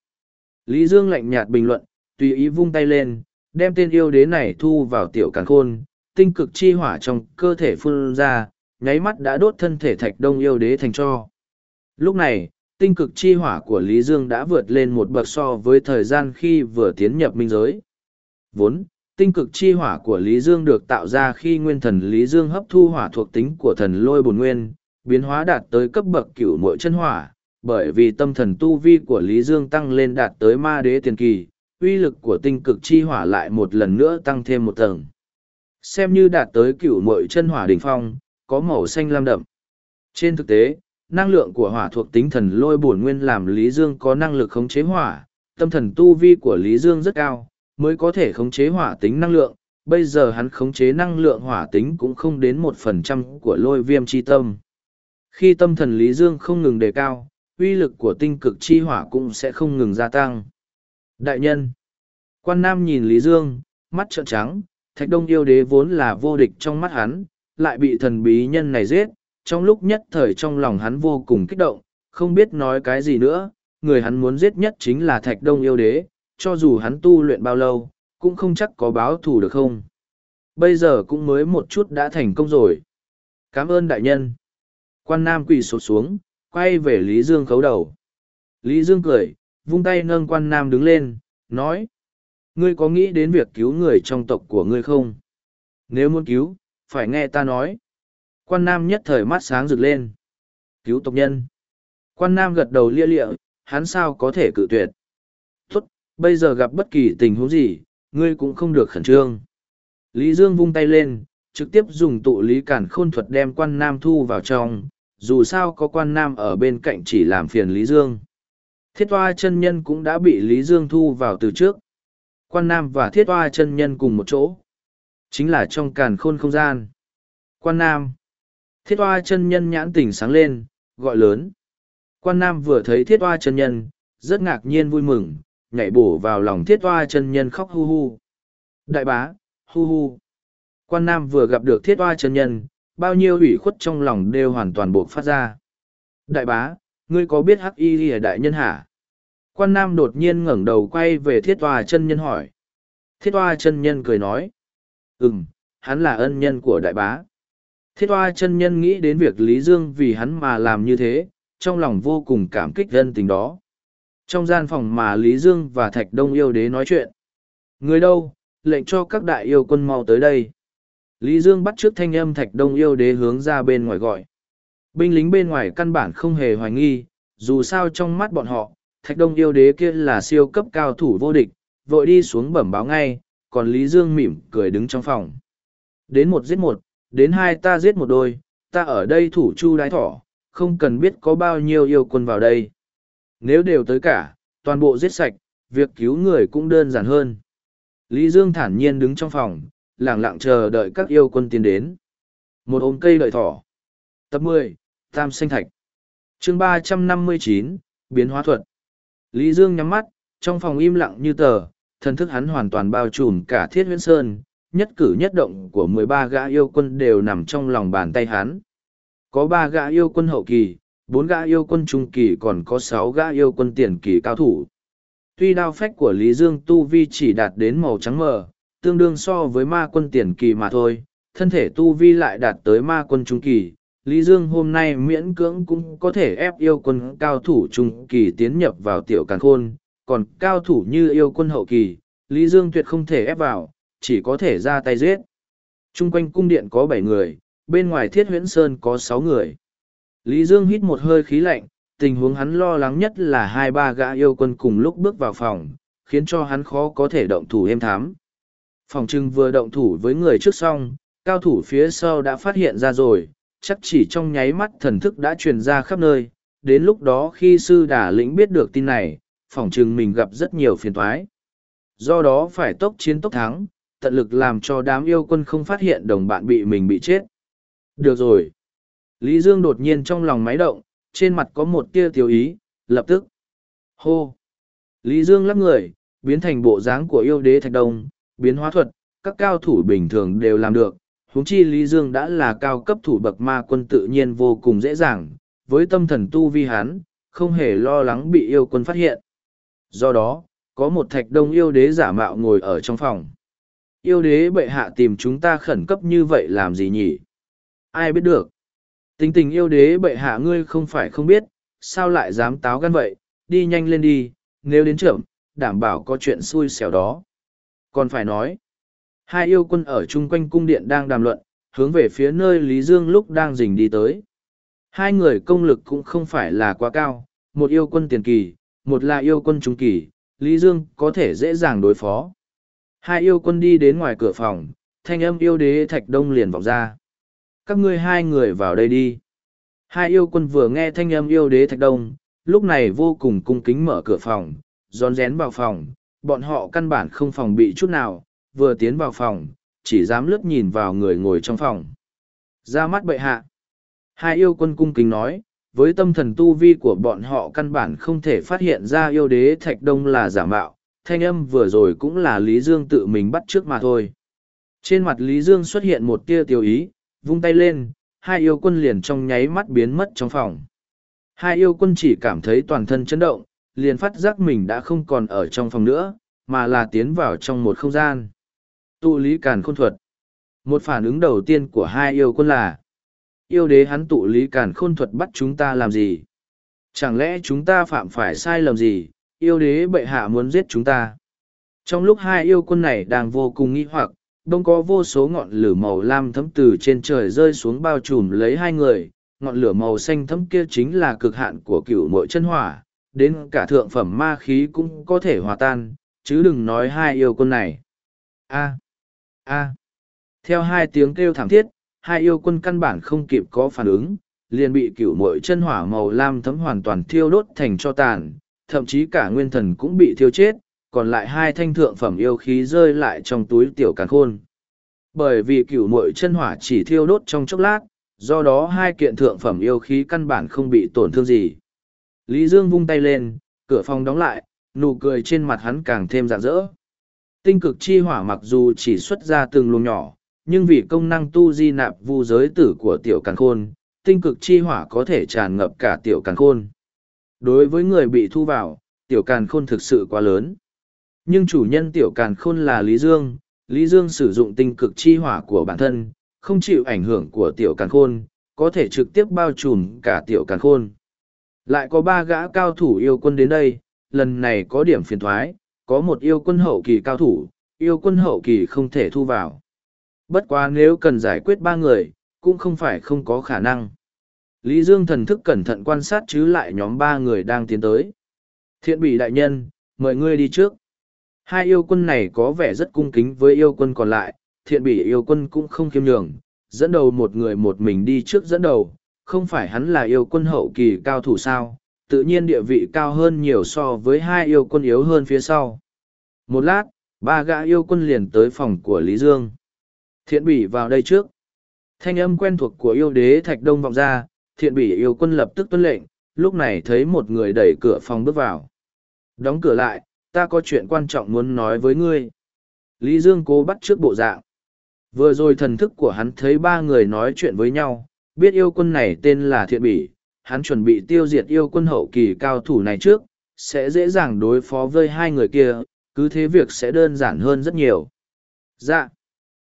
Lý Dương lạnh nhạt bình luận, tùy ý vung tay lên, đem tên yêu đế này thu vào tiểu càn khôn, tinh cực chi hỏa trong cơ thể phun ra, nháy mắt đã đốt thân thể thạch đông yêu đế thành cho. Lúc này, tinh cực chi hỏa của Lý Dương đã vượt lên một bậc so với thời gian khi vừa tiến nhập minh giới. Vốn, tinh cực chi hỏa của Lý Dương được tạo ra khi nguyên thần Lý Dương hấp thu hỏa thuộc tính của thần lôi bồn nguyên, biến hóa đạt tới cấp bậc cửu mội chân hỏa, bởi vì tâm thần tu vi của Lý Dương tăng lên đạt tới ma đế tiền kỳ, uy lực của tinh cực chi hỏa lại một lần nữa tăng thêm một tầng. Xem như đạt tới cửu mội chân hỏa đỉnh phong, có màu xanh lam đậm. Trên thực tế, năng lượng của hỏa thuộc tính thần lôi bổn nguyên làm Lý Dương có năng lực khống chế hỏa, tâm thần tu vi của Lý Dương rất cao, mới có thể khống chế hỏa tính năng lượng. Bây giờ hắn khống chế năng lượng hỏa tính cũng không đến một phần trăm của lôi viêm chi tâm. Khi tâm thần Lý Dương không ngừng đề cao, uy lực của tinh cực chi hỏa cũng sẽ không ngừng gia tăng. Đại nhân, quan nam nhìn Lý Dương, mắt trợn trắng, thạch đông yêu đế vốn là vô địch trong mắt hắn, lại bị thần bí nhân này giết, trong lúc nhất thời trong lòng hắn vô cùng kích động, không biết nói cái gì nữa, người hắn muốn giết nhất chính là thạch đông yêu đế, cho dù hắn tu luyện bao lâu, cũng không chắc có báo thù được không. Bây giờ cũng mới một chút đã thành công rồi. Cảm ơn đại nhân. Quan Nam quỳ sụt xuống, quay về Lý Dương khấu đầu. Lý Dương cười, vung tay nâng quan Nam đứng lên, nói. Ngươi có nghĩ đến việc cứu người trong tộc của ngươi không? Nếu muốn cứu, phải nghe ta nói. Quan Nam nhất thời mắt sáng rực lên. Cứu tộc nhân. Quan Nam gật đầu lia lịa, hắn sao có thể cự tuyệt. Tốt, bây giờ gặp bất kỳ tình huống gì, ngươi cũng không được khẩn trương. Lý Dương vung tay lên, trực tiếp dùng tụ lý cản khôn thuật đem quan Nam thu vào trong, dù sao có quan nam ở bên cạnh chỉ làm phiền Lý Dương. Thiết toa chân nhân cũng đã bị Lý Dương thu vào từ trước. Quan nam và thiết toa chân nhân cùng một chỗ. Chính là trong càn khôn không gian. Quan nam. Thiết toa chân nhân nhãn tỉnh sáng lên, gọi lớn. Quan nam vừa thấy thiết toa chân nhân, rất ngạc nhiên vui mừng, nhảy bổ vào lòng thiết toa chân nhân khóc hu hu. Đại bá, hu hu. Quan nam vừa gặp được thiết toa chân nhân, bao nhiêu ủy khuất trong lòng đều hoàn toàn buộc phát ra. Đại bá, ngươi có biết hắc y lìa đại nhân hả? Quan Nam đột nhiên ngẩng đầu quay về thiết Toa chân nhân hỏi. Thiết Toa chân nhân cười nói. Ừm, hắn là ân nhân của đại bá. Thiết Toa chân nhân nghĩ đến việc Lý Dương vì hắn mà làm như thế, trong lòng vô cùng cảm kích dân tình đó. Trong gian phòng mà Lý Dương và Thạch Đông yêu đế nói chuyện. Người đâu, lệnh cho các đại yêu quân mau tới đây. Lý Dương bắt trước thanh âm thạch đông yêu đế hướng ra bên ngoài gọi. Binh lính bên ngoài căn bản không hề hoài nghi, dù sao trong mắt bọn họ, thạch đông yêu đế kia là siêu cấp cao thủ vô địch, vội đi xuống bẩm báo ngay, còn Lý Dương mỉm cười đứng trong phòng. Đến một giết một, đến hai ta giết một đôi, ta ở đây thủ chu đái thỏ, không cần biết có bao nhiêu yêu quân vào đây. Nếu đều tới cả, toàn bộ giết sạch, việc cứu người cũng đơn giản hơn. Lý Dương thản nhiên đứng trong phòng, lẳng lặng chờ đợi các yêu quân tiến đến. Một ôm cây đợi thỏ. Tập mười Tam Sinh Thạch. chương ba trăm năm mươi chín Biến hóa thuật. Lý Dương nhắm mắt, trong phòng im lặng như tờ, thần thức hắn hoàn toàn bao trùm cả thiết huyễn sơn, nhất cử nhất động của mười ba gã yêu quân đều nằm trong lòng bàn tay hắn. Có ba gã yêu quân hậu kỳ, bốn gã yêu quân trung kỳ còn có sáu gã yêu quân tiền kỳ cao thủ. Tuy đao phách của Lý Dương Tu Vi chỉ đạt đến màu trắng mờ, tương đương so với ma quân tiền kỳ mà thôi, thân thể Tu Vi lại đạt tới ma quân trung kỳ. Lý Dương hôm nay miễn cưỡng cũng có thể ép yêu quân cao thủ trung kỳ tiến nhập vào tiểu càn khôn, còn cao thủ như yêu quân hậu kỳ, Lý Dương tuyệt không thể ép vào, chỉ có thể ra tay giết. Trung quanh cung điện có bảy người, bên ngoài thiết huyễn sơn có sáu người. Lý Dương hít một hơi khí lạnh, tình huống hắn lo lắng nhất là hai ba gã yêu quân cùng lúc bước vào phòng, khiến cho hắn khó có thể động thủ êm thám. Phòng trưng vừa động thủ với người trước xong, cao thủ phía sau đã phát hiện ra rồi, chắc chỉ trong nháy mắt thần thức đã truyền ra khắp nơi. Đến lúc đó khi sư đà lĩnh biết được tin này, phòng chừng mình gặp rất nhiều phiền thoái. Do đó phải tốc chiến tốc thắng, tận lực làm cho đám yêu quân không phát hiện đồng bạn bị mình bị chết. Được rồi. Lý Dương đột nhiên trong lòng máy động, trên mặt có một tia tiêu ý, lập tức. Hô! Lý Dương lắp người, biến thành bộ dáng của yêu đế thạch đông, biến hóa thuật, các cao thủ bình thường đều làm được huống chi Lý Dương đã là cao cấp thủ bậc ma quân tự nhiên vô cùng dễ dàng, với tâm thần tu vi hán, không hề lo lắng bị yêu quân phát hiện. Do đó, có một thạch đông yêu đế giả mạo ngồi ở trong phòng. Yêu đế bệ hạ tìm chúng ta khẩn cấp như vậy làm gì nhỉ? Ai biết được? Tình tình yêu đế bệ hạ ngươi không phải không biết, sao lại dám táo gan vậy, đi nhanh lên đi, nếu đến trưởng, đảm bảo có chuyện xui xẻo đó. Còn phải nói, hai yêu quân ở chung quanh cung điện đang đàm luận, hướng về phía nơi Lý Dương lúc đang rình đi tới. Hai người công lực cũng không phải là quá cao, một yêu quân tiền kỳ, một là yêu quân trung kỳ, Lý Dương có thể dễ dàng đối phó. Hai yêu quân đi đến ngoài cửa phòng, thanh âm yêu đế thạch đông liền vọng ra các ngươi hai người vào đây đi. Hai yêu quân vừa nghe thanh âm yêu đế thạch đông, lúc này vô cùng cung kính mở cửa phòng, rón rén vào phòng, bọn họ căn bản không phòng bị chút nào, vừa tiến vào phòng, chỉ dám lướt nhìn vào người ngồi trong phòng. Ra mắt bệ hạ. Hai yêu quân cung kính nói, với tâm thần tu vi của bọn họ căn bản không thể phát hiện ra yêu đế thạch đông là giả mạo, thanh âm vừa rồi cũng là Lý Dương tự mình bắt trước mà thôi. Trên mặt Lý Dương xuất hiện một tia tiêu ý, vung tay lên, hai yêu quân liền trong nháy mắt biến mất trong phòng. Hai yêu quân chỉ cảm thấy toàn thân chấn động, liền phát giác mình đã không còn ở trong phòng nữa, mà là tiến vào trong một không gian. Tụ lý càn khôn thuật. Một phản ứng đầu tiên của hai yêu quân là Yêu đế hắn tụ lý càn khôn thuật bắt chúng ta làm gì? Chẳng lẽ chúng ta phạm phải sai lầm gì? Yêu đế bệ hạ muốn giết chúng ta. Trong lúc hai yêu quân này đang vô cùng nghi hoặc, đông có vô số ngọn lửa màu lam thấm từ trên trời rơi xuống bao trùm lấy hai người ngọn lửa màu xanh thấm kia chính là cực hạn của cựu mội chân hỏa đến cả thượng phẩm ma khí cũng có thể hòa tan chứ đừng nói hai yêu quân này a a theo hai tiếng kêu thảm thiết hai yêu quân căn bản không kịp có phản ứng liền bị cựu mội chân hỏa màu lam thấm hoàn toàn thiêu đốt thành cho tàn thậm chí cả nguyên thần cũng bị thiêu chết còn lại hai thanh thượng phẩm yêu khí rơi lại trong túi tiểu càn khôn. Bởi vì cửu muội chân hỏa chỉ thiêu đốt trong chốc lát, do đó hai kiện thượng phẩm yêu khí căn bản không bị tổn thương gì. Lý Dương vung tay lên, cửa phòng đóng lại, nụ cười trên mặt hắn càng thêm rạng rỡ. Tinh cực chi hỏa mặc dù chỉ xuất ra từng luồng nhỏ, nhưng vì công năng tu di nạp vu giới tử của tiểu càn khôn, tinh cực chi hỏa có thể tràn ngập cả tiểu càn khôn. Đối với người bị thu vào, tiểu càn khôn thực sự quá lớn. Nhưng chủ nhân tiểu càn khôn là Lý Dương, Lý Dương sử dụng tinh cực chi hỏa của bản thân, không chịu ảnh hưởng của tiểu càn khôn, có thể trực tiếp bao trùm cả tiểu càn khôn. Lại có ba gã cao thủ yêu quân đến đây, lần này có điểm phiền thoái, có một yêu quân hậu kỳ cao thủ, yêu quân hậu kỳ không thể thu vào. Bất quá nếu cần giải quyết ba người, cũng không phải không có khả năng. Lý Dương thần thức cẩn thận quan sát chứ lại nhóm ba người đang tiến tới. Thiện bị đại nhân, mời ngươi đi trước. Hai yêu quân này có vẻ rất cung kính với yêu quân còn lại, thiện bị yêu quân cũng không khiêm nhường, dẫn đầu một người một mình đi trước dẫn đầu, không phải hắn là yêu quân hậu kỳ cao thủ sao, tự nhiên địa vị cao hơn nhiều so với hai yêu quân yếu hơn phía sau. Một lát, ba gã yêu quân liền tới phòng của Lý Dương. Thiện bỉ vào đây trước. Thanh âm quen thuộc của yêu đế Thạch Đông vọng ra, thiện bỉ yêu quân lập tức tuân lệnh, lúc này thấy một người đẩy cửa phòng bước vào. Đóng cửa lại, ta có chuyện quan trọng muốn nói với ngươi. Lý Dương cố bắt trước bộ dạng. Vừa rồi thần thức của hắn thấy ba người nói chuyện với nhau, biết yêu quân này tên là Thiện Bỉ, hắn chuẩn bị tiêu diệt yêu quân hậu kỳ cao thủ này trước, sẽ dễ dàng đối phó với hai người kia, cứ thế việc sẽ đơn giản hơn rất nhiều. Dạ.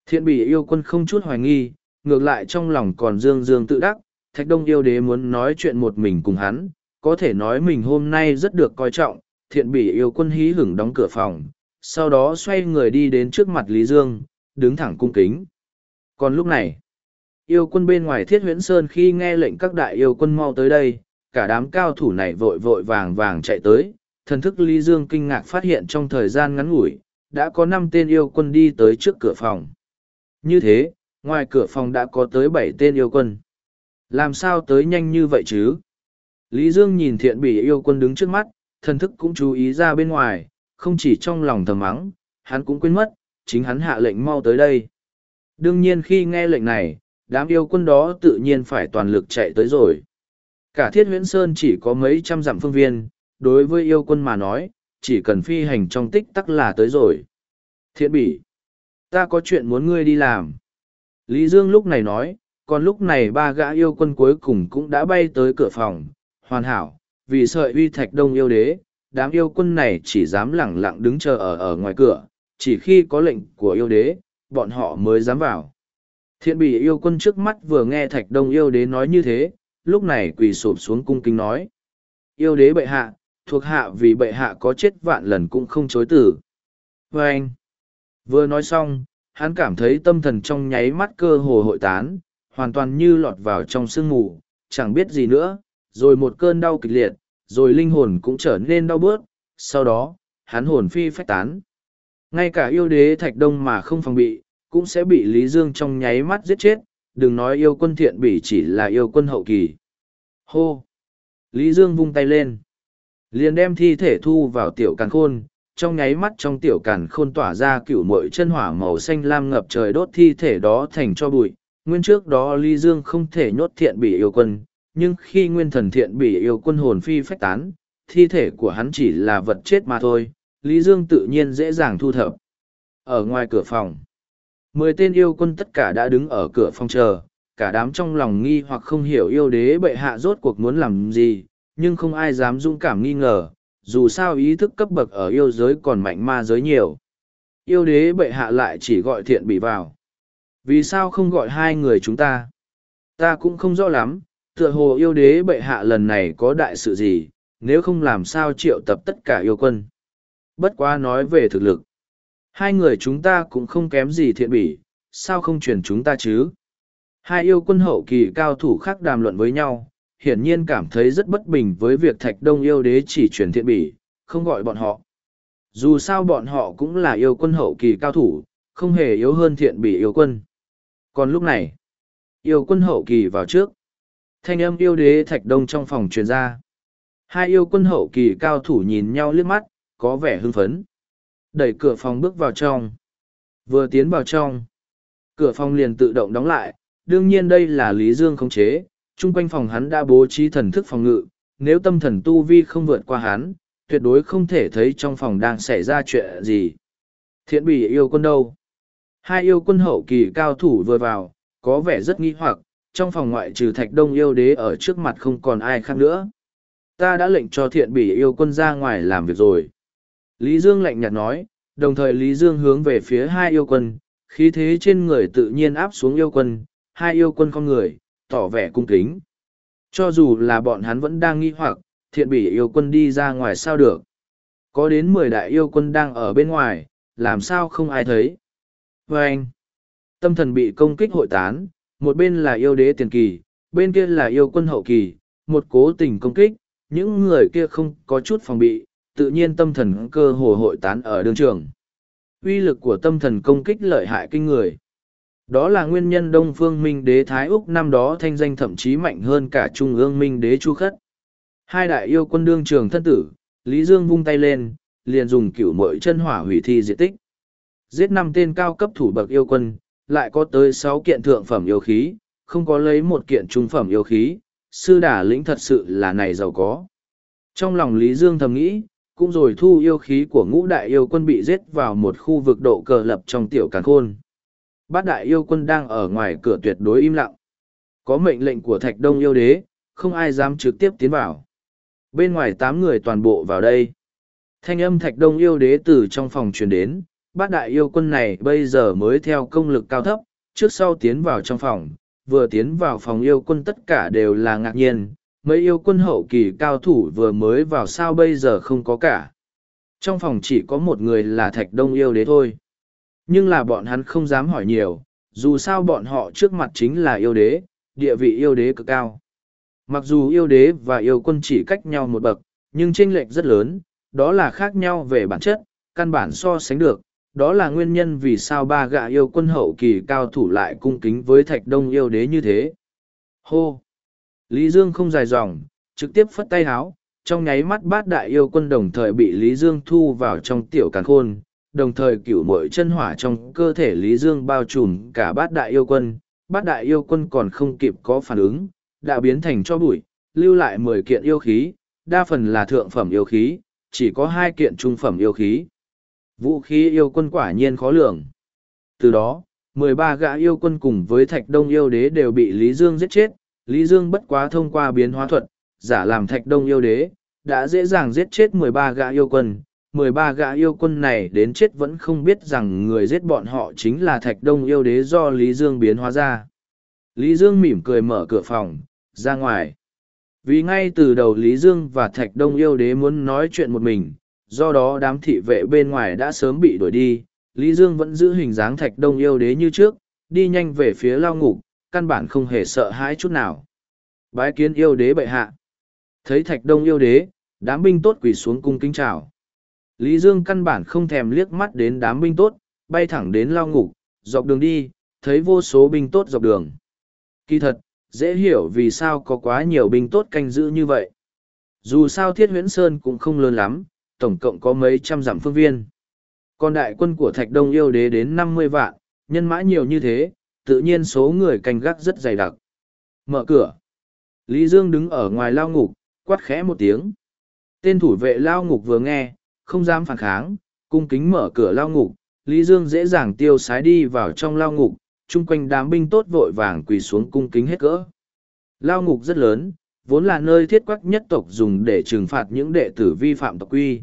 Thiện bị yêu quân không chút hoài nghi, ngược lại trong lòng còn dương dương tự đắc, Thạch Đông yêu đế muốn nói chuyện một mình cùng hắn, có thể nói mình hôm nay rất được coi trọng, thiện bị yêu quân hí hửng đóng cửa phòng, sau đó xoay người đi đến trước mặt Lý Dương, đứng thẳng cung kính. Còn lúc này, yêu quân bên ngoài thiết huyễn sơn khi nghe lệnh các đại yêu quân mau tới đây, cả đám cao thủ này vội vội vàng vàng chạy tới, thần thức Lý Dương kinh ngạc phát hiện trong thời gian ngắn ngủi, đã có năm tên yêu quân đi tới trước cửa phòng. Như thế, ngoài cửa phòng đã có tới bảy tên yêu quân. Làm sao tới nhanh như vậy chứ? Lý Dương nhìn thiện bỉ yêu quân đứng trước mắt, thần thức cũng chú ý ra bên ngoài, không chỉ trong lòng thầm mắng, hắn cũng quên mất, chính hắn hạ lệnh mau tới đây. Đương nhiên khi nghe lệnh này, đám yêu quân đó tự nhiên phải toàn lực chạy tới rồi. Cả thiết huyễn sơn chỉ có mấy trăm dặm phương viên, đối với yêu quân mà nói, chỉ cần phi hành trong tích tắc là tới rồi. Thiện bỉ, ta có chuyện muốn ngươi đi làm. Lý Dương lúc này nói, còn lúc này ba gã yêu quân cuối cùng cũng đã bay tới cửa phòng, hoàn hảo, vì sợi uy thạch đông yêu đế, đám yêu quân này chỉ dám lẳng lặng đứng chờ ở ở ngoài cửa, chỉ khi có lệnh của yêu đế, bọn họ mới dám vào. Thiện bị yêu quân trước mắt vừa nghe thạch đông yêu đế nói như thế, lúc này quỳ sụp xuống cung kính nói. Yêu đế bệ hạ, thuộc hạ vì bệ hạ có chết vạn lần cũng không chối tử. Và anh, vừa nói xong, hắn cảm thấy tâm thần trong nháy mắt cơ hồ hội tán, hoàn toàn như lọt vào trong sương mù, chẳng biết gì nữa, rồi một cơn đau kịch liệt, rồi linh hồn cũng trở nên đau bớt, sau đó, hắn hồn phi phách tán. Ngay cả yêu đế thạch đông mà không phòng bị, cũng sẽ bị Lý Dương trong nháy mắt giết chết, đừng nói yêu quân thiện bỉ chỉ là yêu quân hậu kỳ. Hô! Lý Dương vung tay lên. Liền đem thi thể thu vào tiểu càn khôn, trong nháy mắt trong tiểu càn khôn tỏa ra cựu mội chân hỏa màu xanh lam ngập trời đốt thi thể đó thành cho bụi. Nguyên trước đó Lý Dương không thể nhốt thiện bỉ yêu quân, nhưng khi nguyên thần thiện bỉ yêu quân hồn phi phách tán, thi thể của hắn chỉ là vật chết mà thôi, Lý Dương tự nhiên dễ dàng thu thập. Ở ngoài cửa phòng, mười tên yêu quân tất cả đã đứng ở cửa phòng chờ, cả đám trong lòng nghi hoặc không hiểu yêu đế bệ hạ rốt cuộc muốn làm gì, nhưng không ai dám dũng cảm nghi ngờ, dù sao ý thức cấp bậc ở yêu giới còn mạnh ma giới nhiều. Yêu đế bệ hạ lại chỉ gọi thiện bị vào. Vì sao không gọi hai người chúng ta? Ta cũng không rõ lắm, tựa hồ yêu đế bệ hạ lần này có đại sự gì, nếu không làm sao triệu tập tất cả yêu quân. Bất quá nói về thực lực. Hai người chúng ta cũng không kém gì thiện bỉ, sao không chuyển chúng ta chứ? Hai yêu quân hậu kỳ cao thủ khác đàm luận với nhau, hiển nhiên cảm thấy rất bất bình với việc thạch đông yêu đế chỉ truyền thiện bỉ, không gọi bọn họ. Dù sao bọn họ cũng là yêu quân hậu kỳ cao thủ, không hề yếu hơn thiện bỉ yêu quân. Còn lúc này, yêu quân hậu kỳ vào trước. Thanh âm yêu đế thạch đông trong phòng truyền ra. Hai yêu quân hậu kỳ cao thủ nhìn nhau liếc mắt, có vẻ hưng phấn. Đẩy cửa phòng bước vào trong. Vừa tiến vào trong. Cửa phòng liền tự động đóng lại, đương nhiên đây là Lý Dương khống chế, chung quanh phòng hắn đã bố trí thần thức phòng ngự, nếu tâm thần tu vi không vượt qua hắn, tuyệt đối không thể thấy trong phòng đang xảy ra chuyện gì. Thiện bỉ yêu quân đâu? Hai yêu quân hậu kỳ cao thủ vừa vào, có vẻ rất nghi hoặc, trong phòng ngoại trừ thạch đông yêu đế ở trước mặt không còn ai khác nữa. Ta đã lệnh cho thiện bỉ yêu quân ra ngoài làm việc rồi. Lý Dương lạnh nhạt nói, đồng thời Lý Dương hướng về phía hai yêu quân, khí thế trên người tự nhiên áp xuống yêu quân, hai yêu quân con người, tỏ vẻ cung kính. Cho dù là bọn hắn vẫn đang nghi hoặc, thiện bỉ yêu quân đi ra ngoài sao được. Có đến mười đại yêu quân đang ở bên ngoài, làm sao không ai thấy. Và anh, tâm thần bị công kích hội tán, một bên là yêu đế tiền kỳ, bên kia là yêu quân hậu kỳ, một cố tình công kích, những người kia không có chút phòng bị, tự nhiên tâm thần cơ hồ hội tán ở đường trường. Uy lực của tâm thần công kích lợi hại kinh người. Đó là nguyên nhân Đông Phương Minh Đế Thái Úc năm đó thanh danh thậm chí mạnh hơn cả Trung ương Minh Đế Chu Khất. Hai đại yêu quân đương trường thân tử, Lý Dương vung tay lên, liền dùng cửu mội chân hỏa hủy thi diệt tích. Giết năm tên cao cấp thủ bậc yêu quân, lại có tới sáu kiện thượng phẩm yêu khí, không có lấy một kiện trung phẩm yêu khí, sư đả lĩnh thật sự là này giàu có. Trong lòng Lý Dương thầm nghĩ, cũng rồi thu yêu khí của ngũ đại yêu quân bị giết vào một khu vực độ cờ lập trong tiểu càn khôn. Bát đại yêu quân đang ở ngoài cửa tuyệt đối im lặng. Có mệnh lệnh của thạch đông yêu đế, không ai dám trực tiếp tiến vào. Bên ngoài tám người toàn bộ vào đây. Thanh âm thạch đông yêu đế từ trong phòng truyền đến, bát đại yêu quân này bây giờ mới theo công lực cao thấp, trước sau tiến vào trong phòng, vừa tiến vào phòng yêu quân tất cả đều là ngạc nhiên, mấy yêu quân hậu kỳ cao thủ vừa mới vào sao bây giờ không có cả. Trong phòng chỉ có một người là thạch đông yêu đế thôi. Nhưng là bọn hắn không dám hỏi nhiều, dù sao bọn họ trước mặt chính là yêu đế, địa vị yêu đế cực cao. Mặc dù yêu đế và yêu quân chỉ cách nhau một bậc, nhưng tranh lệch rất lớn, đó là khác nhau về bản chất, căn bản so sánh được, đó là nguyên nhân vì sao ba gạ yêu quân hậu kỳ cao thủ lại cung kính với thạch đông yêu đế như thế. Hô! Lý Dương không dài dòng, trực tiếp phất tay háo, trong nháy mắt bát đại yêu quân đồng thời bị Lý Dương thu vào trong tiểu càn khôn, đồng thời cửu mội chân hỏa trong cơ thể Lý Dương bao trùm cả bát đại yêu quân, bát đại yêu quân còn không kịp có phản ứng, đã biến thành cho bụi, lưu lại mười kiện yêu khí, đa phần là thượng phẩm yêu khí, chỉ có hai kiện trung phẩm yêu khí. Vũ khí yêu quân quả nhiên khó lường. Từ đó, mười ba gã yêu quân cùng với thạch đông yêu đế đều bị Lý Dương giết chết, Lý Dương bất quá thông qua biến hóa thuật, giả làm thạch đông yêu đế, đã dễ dàng giết chết mười ba gã yêu quân. mười ba gã yêu quân này đến chết vẫn không biết rằng người giết bọn họ chính là thạch đông yêu đế do Lý Dương biến hóa ra. Lý Dương mỉm cười mở cửa phòng, ra ngoài. Vì ngay từ đầu Lý Dương và Thạch Đông yêu đế muốn nói chuyện một mình, do đó đám thị vệ bên ngoài đã sớm bị đuổi đi, Lý Dương vẫn giữ hình dáng Thạch Đông yêu đế như trước, đi nhanh về phía lao ngục, căn bản không hề sợ hãi chút nào. Bái kiến yêu đế bệ hạ. Thấy Thạch Đông yêu đế, đám binh tốt quỳ xuống cung kính chào. Lý Dương căn bản không thèm liếc mắt đến đám binh tốt, bay thẳng đến lao ngục, dọc đường đi, thấy vô số binh tốt dọc đường. Kỳ thật, dễ hiểu vì sao có quá nhiều binh tốt canh giữ như vậy. Dù sao thiết huyễn sơn cũng không lớn lắm, tổng cộng có mấy trăm dặm phương viên. Còn đại quân của Thạch Đông yêu đế đến năm mươi vạn, nhân mã nhiều như thế, tự nhiên số người canh gác rất dày đặc. Mở cửa. Lý Dương đứng ở ngoài lao ngục, quát khẽ một tiếng. Tên thủ vệ lao ngục vừa nghe, không dám phản kháng, cung kính mở cửa lao ngục. Lý Dương dễ dàng tiêu sái đi vào trong lao ngục, chung quanh đám binh tốt vội vàng quỳ xuống cung kính hết cỡ. Lao ngục rất lớn, vốn là nơi thiết quắc nhất tộc dùng để trừng phạt những đệ tử vi phạm tộc quy.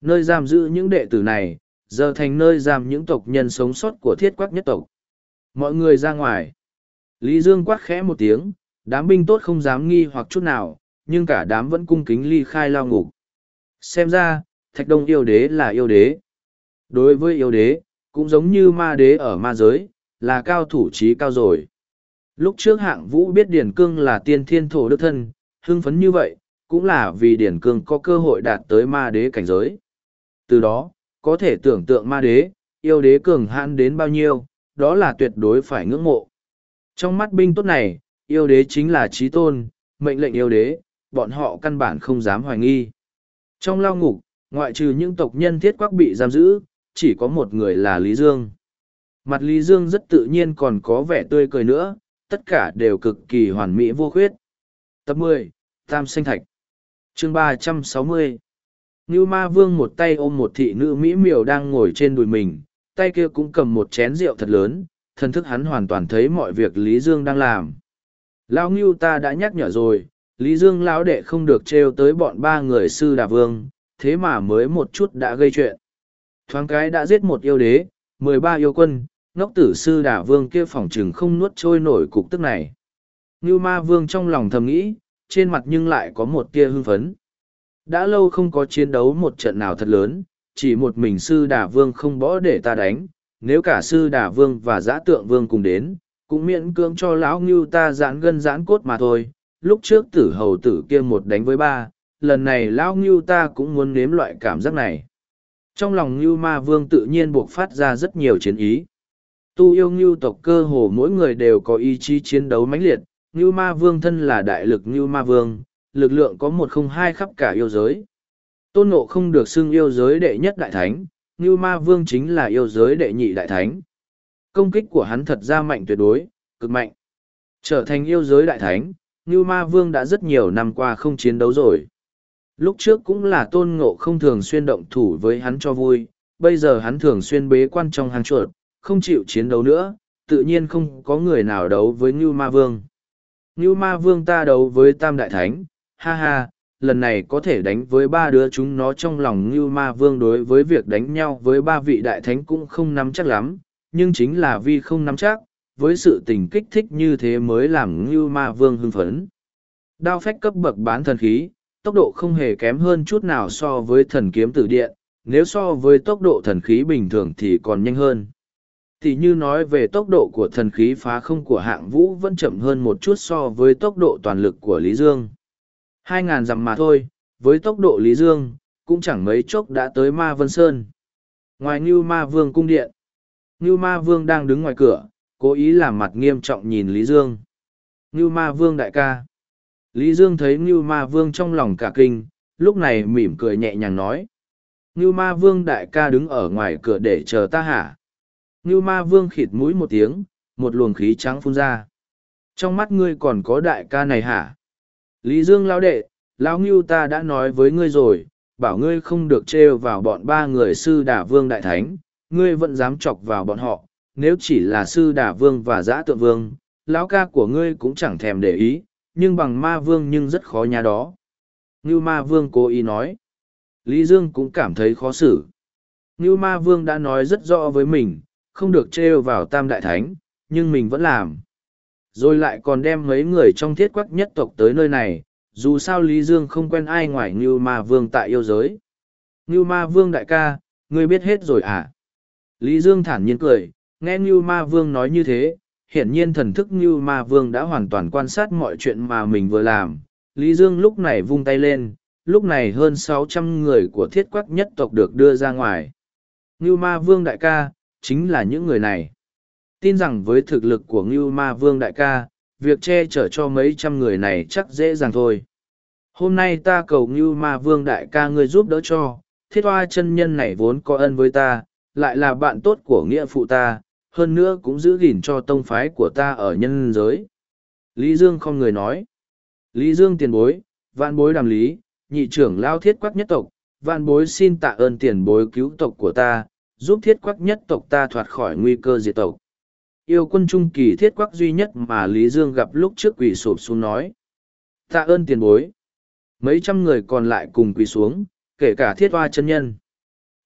Nơi giam giữ những đệ tử này, giờ thành nơi giam những tộc nhân sống sót của thiết quắc nhất tộc. Mọi người ra ngoài. Lý Dương quát khẽ một tiếng, đám binh tốt không dám nghi hoặc chút nào, nhưng cả đám vẫn cung kính ly khai lao ngục. Xem ra, Thạch Đông yêu đế là yêu đế. Đối với yêu đế, cũng giống như ma đế ở ma giới, là cao thủ trí cao rồi. Lúc trước hạng vũ biết Điển Cương là tiên thiên thổ đức thân, hưng phấn như vậy, cũng là vì Điển Cương có cơ hội đạt tới ma đế cảnh giới. Từ đó, có thể tưởng tượng ma đế, yêu đế cường hãn đến bao nhiêu, đó là tuyệt đối phải ngưỡng mộ. Trong mắt binh tốt này, yêu đế chính là trí tôn, mệnh lệnh yêu đế, bọn họ căn bản không dám hoài nghi. Trong lao ngục, ngoại trừ những tộc nhân thiết quắc bị giam giữ, chỉ có một người là Lý Dương. Mặt Lý Dương rất tự nhiên còn có vẻ tươi cười nữa, tất cả đều cực kỳ hoàn mỹ vô khuyết. Tập mười Tam Sinh Thạch chương ba trăm sáu mươi Ma Vương một tay ôm một thị nữ Mỹ miều đang ngồi trên đùi mình, tay kia cũng cầm một chén rượu thật lớn, thân thức hắn hoàn toàn thấy mọi việc Lý Dương đang làm. Lão Ngưu ta đã nhắc nhở rồi, Lý Dương lão đệ không được trêu tới bọn ba người sư đà vương, thế mà mới một chút đã gây chuyện. Thoáng cái đã giết một yêu đế, mười ba yêu quân, ngốc tử sư đả vương kia phỏng chừng không nuốt trôi nổi cục tức này. Ngưu ma vương trong lòng thầm nghĩ, trên mặt nhưng lại có một tia hưng phấn. Đã lâu không có chiến đấu một trận nào thật lớn, chỉ một mình sư đà vương không bỏ để ta đánh, nếu cả sư đà vương và giã tượng vương cùng đến, cũng miễn cưỡng cho lão ngưu ta giãn gân giãn cốt mà thôi. Lúc trước tử hầu tử kia một đánh với ba, lần này lão ngưu ta cũng muốn nếm loại cảm giác này. Trong lòng ngưu ma vương tự nhiên buộc phát ra rất nhiều chiến ý tu yêu ngưu tộc cơ hồ mỗi người đều có ý chí chiến đấu mãnh liệt ngưu ma vương thân là đại lực ngưu ma vương lực lượng có một không hai khắp cả yêu giới tôn nộ không được xưng yêu giới đệ nhất đại thánh ngưu ma vương chính là yêu giới đệ nhị đại thánh. Công kích của hắn thật ra mạnh tuyệt đối cực mạnh. Trở thành yêu giới đại thánh ngưu ma vương đã rất nhiều năm qua không chiến đấu rồi. Lúc trước cũng là tôn ngộ không thường xuyên động thủ với hắn cho vui bây giờ hắn thường xuyên bế quan trong hàng chuột không chịu chiến đấu nữa, tự nhiên không có người nào đấu với Ngưu Ma Vương. Ngưu Ma Vương ta đấu với Tam Đại Thánh, ha ha, lần này có thể đánh với ba đứa chúng nó trong lòng như Ma Vương đối với việc đánh nhau với ba vị đại thánh cũng không nắm chắc lắm, nhưng chính là vì không nắm chắc, với sự tình kích thích như thế mới làm như Ma Vương hưng phấn. Đao phách cấp bậc bán thần khí, tốc độ không hề kém hơn chút nào so với thần kiếm tử điện, nếu so với tốc độ thần khí bình thường thì còn nhanh hơn. Thì như nói về tốc độ của thần khí phá không của hạng vũ vẫn chậm hơn một chút so với tốc độ toàn lực của Lý Dương. Hai ngàn dặm mà thôi, với tốc độ Lý Dương, cũng chẳng mấy chốc đã tới Ma Vân Sơn. Ngoài Ngưu Ma Vương cung điện, Ngưu Ma Vương đang đứng ngoài cửa, cố ý làm mặt nghiêm trọng nhìn Lý Dương. Ngưu Ma Vương đại ca. Lý Dương thấy Ngưu Ma Vương trong lòng cả kinh, lúc này mỉm cười nhẹ nhàng nói. Ngưu Ma Vương đại ca đứng ở ngoài cửa để chờ ta hả? Ngưu Ma Vương khịt mũi một tiếng, một luồng khí trắng phun ra. Trong mắt ngươi còn có đại ca này hả? Lý Dương lão đệ, lão Ngưu ta đã nói với ngươi rồi, bảo ngươi không được trêu vào bọn ba người sư đà vương đại thánh, ngươi vẫn dám chọc vào bọn họ, nếu chỉ là sư đà vương và giã tượng vương, lão ca của ngươi cũng chẳng thèm để ý, nhưng bằng ma vương nhưng rất khó nhà đó. Ngưu ma vương cố ý nói. Lý Dương cũng cảm thấy khó xử. Ngưu ma vương đã nói rất rõ với mình, không được trêu vào tam đại thánh, nhưng mình vẫn làm. Rồi lại còn đem mấy người trong thiết quắc nhất tộc tới nơi này, dù sao Lý Dương không quen ai ngoài Ngưu Ma Vương tại yêu giới. Ngưu Ma Vương đại ca, ngươi biết hết rồi à? Lý Dương thản nhiên cười, nghe Ngưu Ma Vương nói như thế, hiển nhiên thần thức Ngưu Ma Vương đã hoàn toàn quan sát mọi chuyện mà mình vừa làm. Lý Dương lúc này vung tay lên, lúc này hơn sáu trăm người của thiết quắc nhất tộc được đưa ra ngoài. Ngưu Ma Vương đại ca, chính là những người này. Tin rằng với thực lực của Ngưu Ma Vương đại ca, việc che chở cho mấy trăm người này chắc dễ dàng thôi. Hôm nay ta cầu Ngưu Ma Vương đại ca ngươi giúp đỡ cho, thiết hoa chân nhân này vốn có ân với ta, lại là bạn tốt của nghĩa phụ ta, hơn nữa cũng giữ gìn cho tông phái của ta ở nhân giới. Lý Dương không người nói. Lý Dương tiền bối, vạn bối đàm lý, nhị trưởng lao thiết quắc nhất tộc, vạn bối xin tạ ơn tiền bối cứu tộc của ta, giúp thiết quắc nhất tộc ta thoát khỏi nguy cơ diệt tộc. Yêu quân trung kỳ thiết quắc duy nhất mà Lý Dương gặp lúc trước quỳ sụp xuống nói. Tạ ơn tiền bối. Mấy trăm người còn lại cùng quỳ xuống, kể cả thiết hoa chân nhân.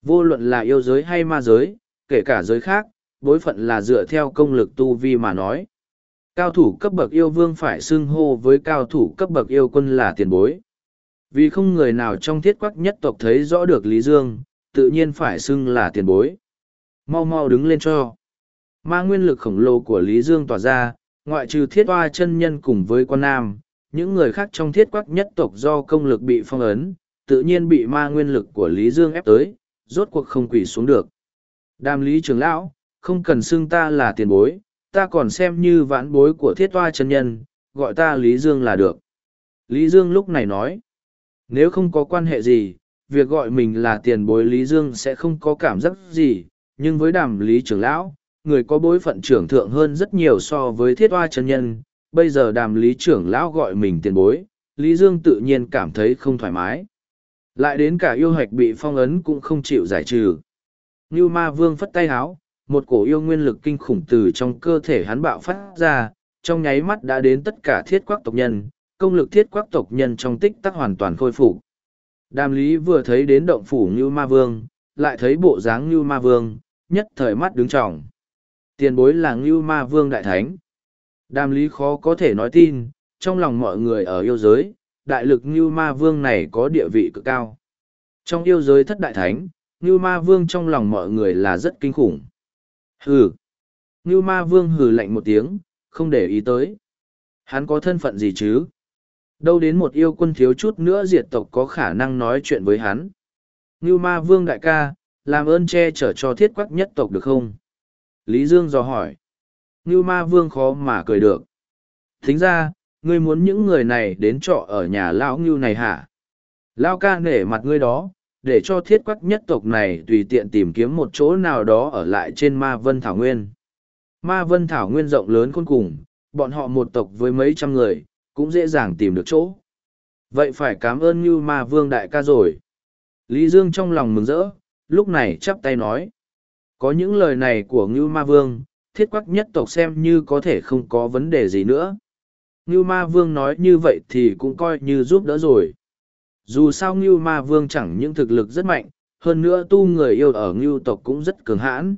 Vô luận là yêu giới hay ma giới, kể cả giới khác, bối phận là dựa theo công lực tu vi mà nói. Cao thủ cấp bậc yêu vương phải xưng hô với cao thủ cấp bậc yêu quân là tiền bối. Vì không người nào trong thiết quắc nhất tộc thấy rõ được Lý Dương, tự nhiên phải xưng là tiền bối. Mau mau đứng lên cho. Ma nguyên lực khổng lồ của Lý Dương tỏa ra, ngoại trừ thiết hoa chân nhân cùng với quan nam, những người khác trong thiết quắc nhất tộc do công lực bị phong ấn, tự nhiên bị ma nguyên lực của Lý Dương ép tới, rốt cuộc không quỷ xuống được. Đàm Lý trưởng lão, không cần xưng ta là tiền bối, ta còn xem như vãn bối của thiết hoa chân nhân, gọi ta Lý Dương là được. Lý Dương lúc này nói, nếu không có quan hệ gì, việc gọi mình là tiền bối Lý Dương sẽ không có cảm giác gì, nhưng với đàm Lý trưởng lão, người có bối phận trưởng thượng hơn rất nhiều so với thiết hoa chân nhân, bây giờ đàm Lý trưởng lão gọi mình tiền bối, Lý Dương tự nhiên cảm thấy không thoải mái. Lại đến cả yêu hạch bị phong ấn cũng không chịu giải trừ. Như ma vương phất tay háo, một cổ yêu nguyên lực kinh khủng từ trong cơ thể hắn bạo phát ra, trong nháy mắt đã đến tất cả thiết quắc tộc nhân, công lực thiết quắc tộc nhân trong tích tắc hoàn toàn khôi phục. Đàm lý vừa thấy đến động phủ như ma vương, lại thấy bộ dáng như ma vương, nhất thời mắt đứng trọng. Tiền bối là ngưu ma vương đại thánh. Đàm lý khó có thể nói tin, trong lòng mọi người ở yêu giới, đại lực ngưu ma vương này có địa vị cực cao. Trong yêu giới thất đại thánh, ngưu ma vương trong lòng mọi người là rất kinh khủng. Hừ. Ngưu ma vương hừ lạnh một tiếng, không để ý tới. Hắn có thân phận gì chứ? Đâu đến một yêu quân thiếu chút nữa diệt tộc có khả năng nói chuyện với hắn. Ngưu ma vương đại ca, làm ơn che chở cho thiết quắc nhất tộc được không? Lý Dương dò hỏi. Ngưu ma vương khó mà cười được. Thính ra, ngươi muốn những người này đến trọ ở nhà lão ngưu này hả? Lao ca nể mặt ngươi đó, để cho thiết quắc nhất tộc này tùy tiện tìm kiếm một chỗ nào đó ở lại trên ma vân thảo nguyên. Ma vân thảo nguyên rộng lớn khôn cùng, bọn họ một tộc với mấy trăm người, cũng dễ dàng tìm được chỗ. Vậy phải cảm ơn như ma vương đại ca rồi. Lý Dương trong lòng mừng rỡ, lúc này chắp tay nói. Có những lời này của Ngưu Ma Vương, thiết quắc nhất tộc xem như có thể không có vấn đề gì nữa. Ngưu Ma Vương nói như vậy thì cũng coi như giúp đỡ rồi. Dù sao Ngưu Ma Vương chẳng những thực lực rất mạnh, hơn nữa tu người yêu ở Ngưu tộc cũng rất cường hãn.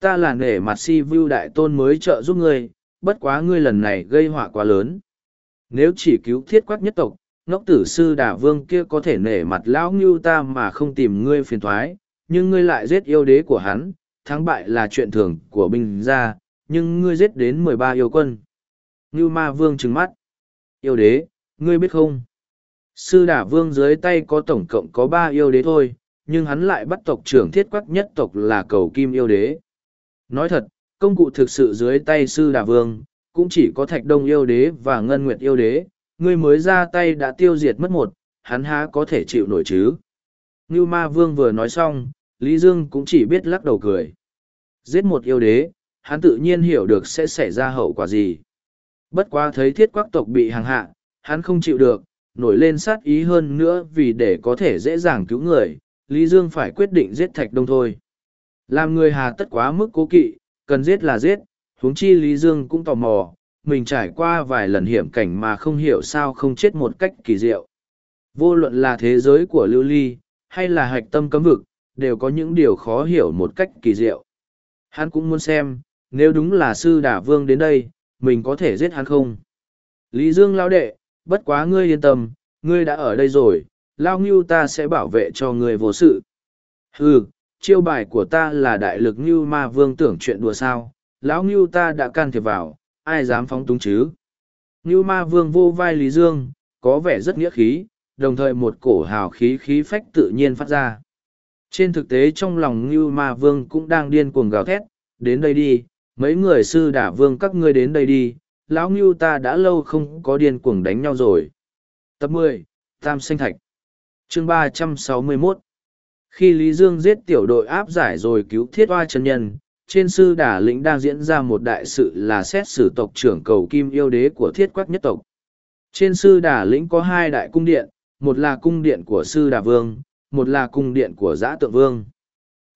Ta là nể mặt si vưu đại tôn mới trợ giúp ngươi, bất quá ngươi lần này gây họa quá lớn. Nếu chỉ cứu thiết quắc nhất tộc, ngốc tử sư đà vương kia có thể nể mặt lão ngưu ta mà không tìm ngươi phiền thoái, nhưng ngươi lại giết yêu đế của hắn, thắng bại là chuyện thường của binh gia, nhưng ngươi giết đến mười ba yêu quân. Ngưu ma vương trừng mắt. Yêu đế, ngươi biết không? Sư đả vương dưới tay có tổng cộng có ba yêu đế thôi, nhưng hắn lại bắt tộc trưởng thiết quắc nhất tộc là cầu kim yêu đế. Nói thật, công cụ thực sự dưới tay sư đả vương, cũng chỉ có thạch đông yêu đế và ngân nguyệt yêu đế, ngươi mới ra tay đã tiêu diệt mất một, hắn há có thể chịu nổi chứ. Ngưu ma vương vừa nói xong, Lý Dương cũng chỉ biết lắc đầu cười. Giết một yêu đế, hắn tự nhiên hiểu được sẽ xảy ra hậu quả gì. Bất quá thấy thiết quắc tộc bị hàng hạ, hắn không chịu được, nổi lên sát ý hơn nữa vì để có thể dễ dàng cứu người, Lý Dương phải quyết định giết Thạch Đông thôi. Làm người hà tất quá mức cố kỵ, cần giết là giết, huống chi Lý Dương cũng tò mò, mình trải qua vài lần hiểm cảnh mà không hiểu sao không chết một cách kỳ diệu. Vô luận là thế giới của lưu ly, hay là hạch tâm cấm vực, đều có những điều khó hiểu một cách kỳ diệu. Hắn cũng muốn xem, nếu đúng là sư đả vương đến đây, mình có thể giết hắn không? Lý Dương lao đệ, bất quá ngươi yên tâm, ngươi đã ở đây rồi, lao ngưu ta sẽ bảo vệ cho ngươi vô sự. Hừ, chiêu bài của ta là đại lực ngưu ma vương tưởng chuyện đùa sao, lão ngưu ta đã can thiệp vào, ai dám phóng túng chứ? Ngưu ma vương vô vai Lý Dương, có vẻ rất nghĩa khí, đồng thời một cổ hào khí khí phách tự nhiên phát ra. Trên thực tế trong lòng Ngưu Ma Vương cũng đang điên cuồng gào thét, đến đây đi, mấy người sư đả vương các ngươi đến đây đi, lão Ngưu ta đã lâu không có điên cuồng đánh nhau rồi. Tập mười Tam Sinh Thạch Chương ba trăm sáu mươi 361 Khi Lý Dương giết tiểu đội áp giải rồi cứu thiết hoa chân nhân, trên sư đả lĩnh đang diễn ra một đại sự là xét xử tộc trưởng cầu kim yêu đế của thiết quắc nhất tộc. Trên sư đả lĩnh có hai đại cung điện, một là cung điện của sư đà vương, một là cung điện của giã tượng vương.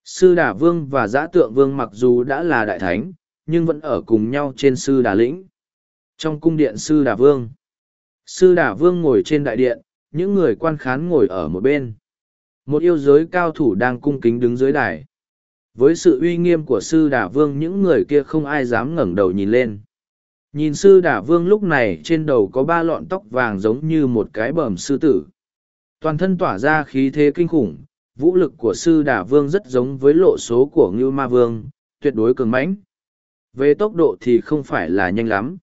Sư đà vương và giã tượng vương mặc dù đã là đại thánh, nhưng vẫn ở cùng nhau trên sư đà lĩnh. Trong cung điện sư đà vương, sư đà vương ngồi trên đại điện, những người quan khán ngồi ở một bên. Một yêu giới cao thủ đang cung kính đứng dưới đài. Với sự uy nghiêm của sư đà vương những người kia không ai dám ngẩng đầu nhìn lên. Nhìn sư đà vương lúc này trên đầu có ba lọn tóc vàng giống như một cái bờm sư tử. Toàn thân tỏa ra khí thế kinh khủng, vũ lực của sư đà vương rất giống với lộ số của Ngưu Ma Vương, tuyệt đối cường mãnh. Về tốc độ thì không phải là nhanh lắm.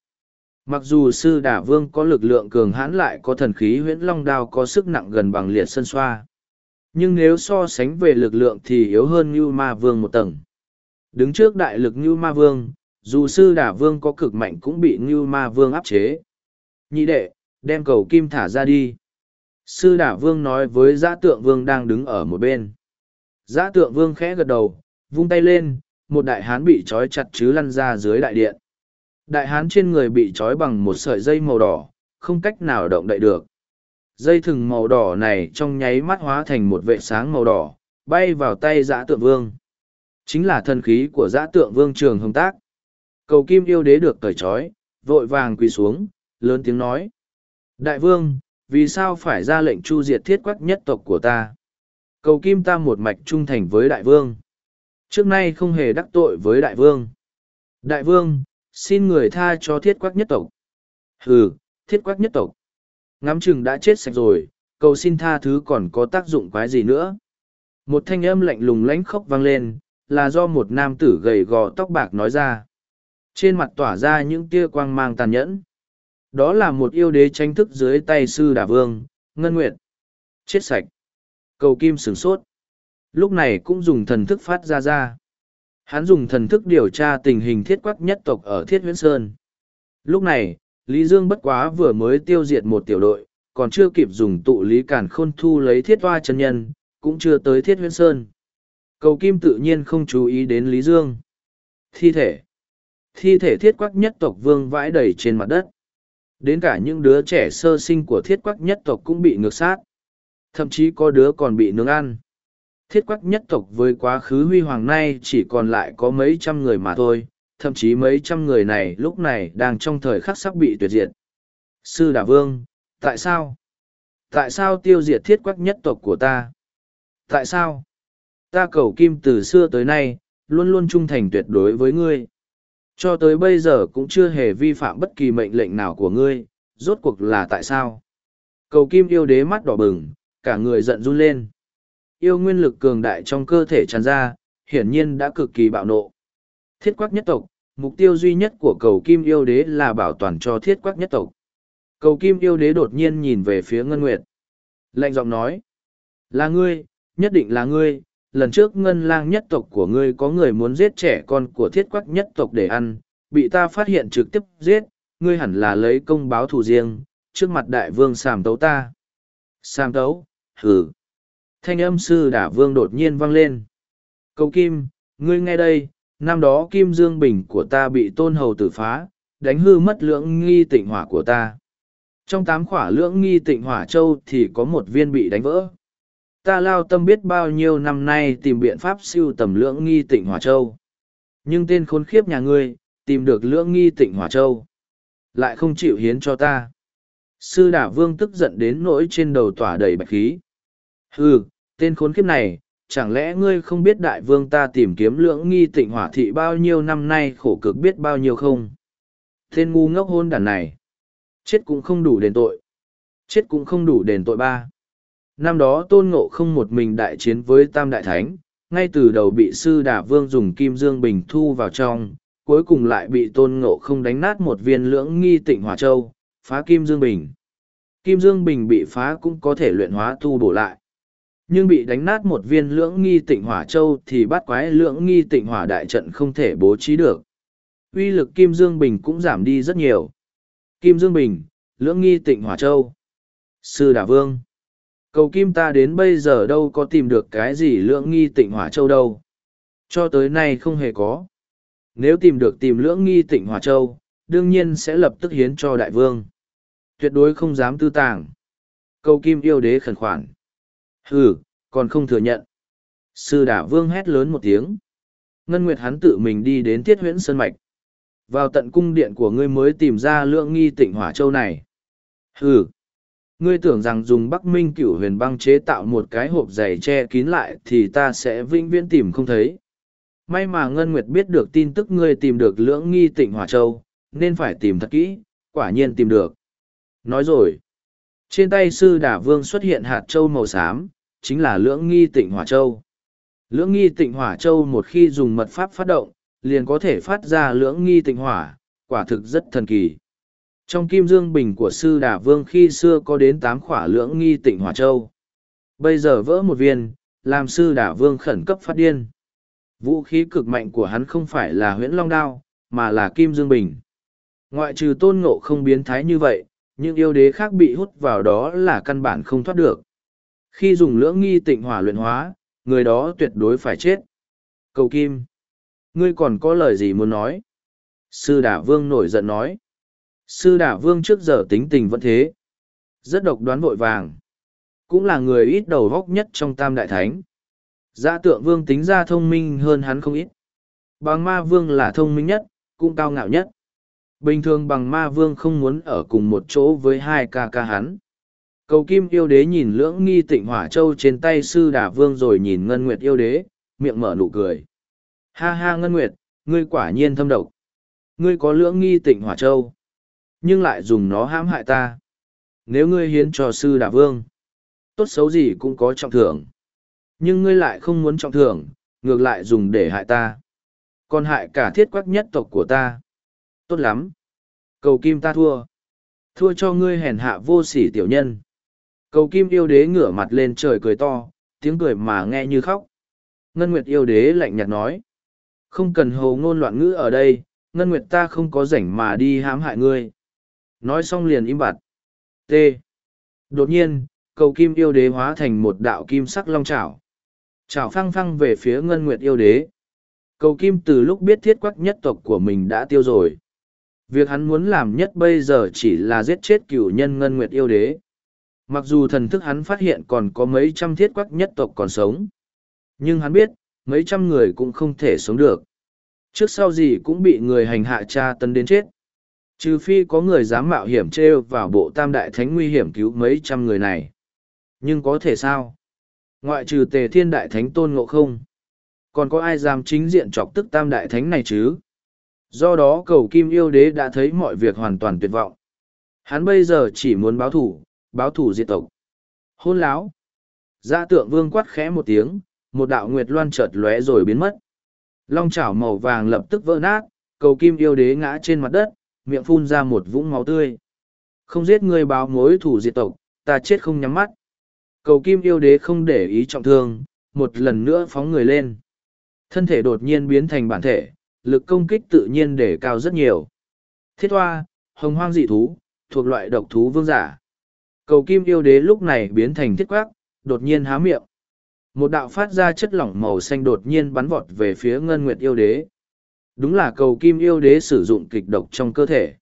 Mặc dù sư đà vương có lực lượng cường hãn lại có thần khí huyễn long đao có sức nặng gần bằng liệt sân xoa. Nhưng nếu so sánh về lực lượng thì yếu hơn Ngưu Ma Vương một tầng. Đứng trước đại lực Ngưu Ma Vương, dù sư đà vương có cực mạnh cũng bị Ngưu Ma Vương áp chế. Nhị đệ, đem cầu kim thả ra đi. Sư đả vương nói với giã tượng vương đang đứng ở một bên. Giã tượng vương khẽ gật đầu, vung tay lên, một đại hán bị trói chặt chứ lăn ra dưới đại điện. Đại hán trên người bị trói bằng một sợi dây màu đỏ, không cách nào động đậy được. Dây thừng màu đỏ này trong nháy mắt hóa thành một vệ sáng màu đỏ, bay vào tay giã tượng vương. Chính là thần khí của giã tượng vương trường hồng tác. Cầu kim yêu đế được cởi trói, vội vàng quỳ xuống, lớn tiếng nói. Đại vương, vì sao phải ra lệnh chu diệt thiết quắc nhất tộc của ta? Cầu kim ta một mạch trung thành với đại vương. Trước nay không hề đắc tội với đại vương. Đại vương, xin người tha cho thiết quắc nhất tộc. Hừ, thiết quắc nhất tộc. Ngắm chừng đã chết sạch rồi, cầu xin tha thứ còn có tác dụng quái gì nữa? Một thanh âm lạnh lùng lãnh khốc vang lên, là do một nam tử gầy gò tóc bạc nói ra. Trên mặt tỏa ra những tia quang mang tàn nhẫn đó là một yêu đế tranh thức dưới tay sư đà vương, ngân nguyệt. Chết sạch. Cầu kim sửng sốt. Lúc này cũng dùng thần thức phát ra ra. Hắn dùng thần thức điều tra tình hình thiết quắc nhất tộc ở Thiết Huyễn Sơn. Lúc này, Lý Dương bất quá vừa mới tiêu diệt một tiểu đội, còn chưa kịp dùng tụ lý cản khôn thu lấy thiết toa chân nhân, cũng chưa tới Thiết Huyễn Sơn. Cầu kim tự nhiên không chú ý đến Lý Dương. Thi thể. Thi thể thiết quắc nhất tộc vương vãi đầy trên mặt đất đến cả những đứa trẻ sơ sinh của thiết quắc nhất tộc cũng bị ngược sát thậm chí có đứa còn bị nướng ăn thiết quắc nhất tộc với quá khứ huy hoàng nay chỉ còn lại có mấy trăm người mà thôi thậm chí mấy trăm người này lúc này đang trong thời khắc sắp bị tuyệt diệt sư đà vương tại sao Tại sao tiêu diệt thiết quắc nhất tộc của ta? Tại sao? Ta cầu kim từ xưa tới nay, luôn luôn trung thành tuyệt đối với ngươi. Cho tới bây giờ cũng chưa hề vi phạm bất kỳ mệnh lệnh nào của ngươi, rốt cuộc là tại sao? Cầu kim yêu đế mắt đỏ bừng, cả người giận run lên. Yêu nguyên lực cường đại trong cơ thể tràn ra, hiển nhiên đã cực kỳ bạo nộ. Thiết quắc nhất tộc, mục tiêu duy nhất của cầu kim yêu đế là bảo toàn cho thiết quắc nhất tộc. Cầu kim yêu đế đột nhiên nhìn về phía Ngân Nguyệt. Lạnh giọng nói. Là ngươi, nhất định là ngươi. Lần trước ngân lang nhất tộc của ngươi có người muốn giết trẻ con của thiết quắc nhất tộc để ăn, bị ta phát hiện trực tiếp giết, ngươi hẳn là lấy công báo thù riêng, trước mặt đại vương sàm tấu ta. Sàm tấu, hừ. Thanh âm sư đả vương đột nhiên vang lên. Cầu kim, ngươi nghe đây, năm đó kim dương bình của ta bị tôn hầu tử phá, đánh hư mất lưỡng nghi tịnh hỏa của ta. Trong tám khỏa lưỡng nghi tịnh hỏa châu thì có một viên bị đánh vỡ. Ta lao tâm biết bao nhiêu năm nay tìm biện pháp siêu tầm lưỡng nghi tịnh hỏa châu. Nhưng tên khốn khiếp nhà ngươi, tìm được lưỡng nghi tịnh hỏa châu. Lại không chịu hiến cho ta. Sư đả vương tức giận đến nỗi trên đầu tỏa đầy bạch khí. Hừ, tên khốn khiếp này, chẳng lẽ ngươi không biết đại vương ta tìm kiếm lưỡng nghi tịnh hỏa thị bao nhiêu năm nay khổ cực biết bao nhiêu không? Tên ngu ngốc hôn đàn này. Chết cũng không đủ đền tội. Chết cũng không đủ đền tội ba. Năm đó tôn ngộ không một mình đại chiến với Tam Đại Thánh, ngay từ đầu bị sư đà vương dùng kim dương bình thu vào trong, cuối cùng lại bị tôn ngộ không đánh nát một viên lưỡng nghi tịnh hỏa châu, phá kim dương bình. Kim dương bình bị phá cũng có thể luyện hóa tu bổ lại. Nhưng bị đánh nát một viên lưỡng nghi tịnh hỏa châu thì bắt quái lưỡng nghi tịnh hỏa đại trận không thể bố trí được. Uy lực kim dương bình cũng giảm đi rất nhiều. Kim Dương Bình, Lưỡng Nghi Tịnh Hỏa Châu. Sư Đà Vương. Cầu Kim ta đến bây giờ đâu có tìm được cái gì Lưỡng Nghi Tịnh Hỏa Châu đâu. Cho tới nay không hề có. Nếu tìm được tìm Lưỡng Nghi Tịnh Hỏa Châu, đương nhiên sẽ lập tức hiến cho Đại Vương. Tuyệt đối không dám tư tàng. Cầu Kim yêu đế khẩn khoản. Hừ, còn không thừa nhận. Sư đả Vương hét lớn một tiếng. Ngân Nguyệt hắn tự mình đi đến Thiết Huyễn Sơn Mạch. Vào tận cung điện của ngươi mới tìm ra lượng nghi tịnh hỏa châu này. Hừ! Ngươi tưởng rằng dùng Bắc Minh cửu huyền băng chế tạo một cái hộp giày che kín lại thì ta sẽ vĩnh viễn tìm không thấy. May mà Ngân Nguyệt biết được tin tức ngươi tìm được lưỡng nghi tịnh hỏa châu, nên phải tìm thật kỹ, quả nhiên tìm được. Nói rồi, trên tay sư đả vương xuất hiện hạt châu màu xám, chính là lưỡng nghi tịnh hỏa châu. Lưỡng nghi tịnh hỏa châu một khi dùng mật pháp phát động, liền có thể phát ra lưỡng nghi tịnh hỏa, quả thực rất thần kỳ. Trong kim dương bình của sư đà vương khi xưa có đến tám khỏa lưỡng nghi tịnh hòa châu. Bây giờ vỡ một viên, làm sư đà vương khẩn cấp phát điên. Vũ khí cực mạnh của hắn không phải là huyễn long đao, mà là kim dương bình. Ngoại trừ tôn ngộ không biến thái như vậy, những yêu đế khác bị hút vào đó là căn bản không thoát được. Khi dùng lưỡng nghi tịnh hỏa luyện hóa, người đó tuyệt đối phải chết. Cầu kim. Ngươi còn có lời gì muốn nói? Sư Đả Vương nổi giận nói. Sư Đả Vương trước giờ tính tình vẫn thế. Rất độc đoán vội vàng. Cũng là người ít đầu góc nhất trong tam đại thánh. Giã tượng vương tính ra thông minh hơn hắn không ít. Bằng ma vương là thông minh nhất, cũng cao ngạo nhất. Bình thường bằng ma vương không muốn ở cùng một chỗ với hai ca ca hắn. Cầu kim yêu đế nhìn lưỡng nghi tịnh hỏa châu trên tay sư đà vương rồi nhìn ngân nguyệt yêu đế, miệng mở nụ cười. Ha ha ngân nguyệt, ngươi quả nhiên thâm độc. Ngươi có lưỡng nghi tịnh hỏa châu, nhưng lại dùng nó hãm hại ta. Nếu ngươi hiến cho sư đà vương, tốt xấu gì cũng có trọng thưởng. Nhưng ngươi lại không muốn trọng thưởng, ngược lại dùng để hại ta. Còn hại cả thiết quắc nhất tộc của ta. Tốt lắm. Cầu kim ta thua. Thua cho ngươi hèn hạ vô sỉ tiểu nhân. Cầu kim yêu đế ngửa mặt lên trời cười to, tiếng cười mà nghe như khóc. Ngân Nguyệt yêu đế lạnh nhạt nói không cần hồ ngôn loạn ngữ ở đây ngân nguyệt ta không có rảnh mà đi hãm hại ngươi nói xong liền im bặt. T. Đột nhiên, cầu kim yêu đế hóa thành một đạo kim sắc long trào trào phăng phăng về phía ngân nguyệt yêu đế. Cầu kim từ lúc biết thiết quắc nhất tộc của mình đã tiêu rồi. Việc hắn muốn làm nhất bây giờ chỉ là giết chết cửu nhân ngân nguyệt yêu đế. Mặc dù thần thức hắn phát hiện còn có mấy trăm thiết quắc nhất tộc còn sống. Nhưng hắn biết, mấy trăm người cũng không thể sống được. Trước sau gì cũng bị người hành hạ cha tấn đến chết. Trừ phi có người dám mạo hiểm trêu vào bộ tam đại thánh nguy hiểm cứu mấy trăm người này. Nhưng có thể sao? Ngoại trừ tề thiên đại thánh tôn ngộ không? Còn có ai dám chính diện chọc tức tam đại thánh này chứ? Do đó cầu kim yêu đế đã thấy mọi việc hoàn toàn tuyệt vọng. Hắn bây giờ chỉ muốn báo thủ, báo thủ diệt tộc. Hôn láo. Gia tượng vương quát khẽ một tiếng, một đạo nguyệt loan chợt lóe rồi biến mất. Long chảo màu vàng lập tức vỡ nát, cầu kim yêu đế ngã trên mặt đất, miệng phun ra một vũng máu tươi. Không giết người báo mối thủ diệt tộc, ta chết không nhắm mắt. Cầu kim yêu đế không để ý trọng thương, một lần nữa phóng người lên. Thân thể đột nhiên biến thành bản thể, lực công kích tự nhiên để cao rất nhiều. Thiết hoa, hồng hoang dị thú, thuộc loại độc thú vương giả. Cầu kim yêu đế lúc này biến thành thiết quắc, đột nhiên há miệng. Một đạo phát ra chất lỏng màu xanh đột nhiên bắn vọt về phía ngân nguyệt yêu đế. Đúng là cầu kim yêu đế sử dụng kịch độc trong cơ thể.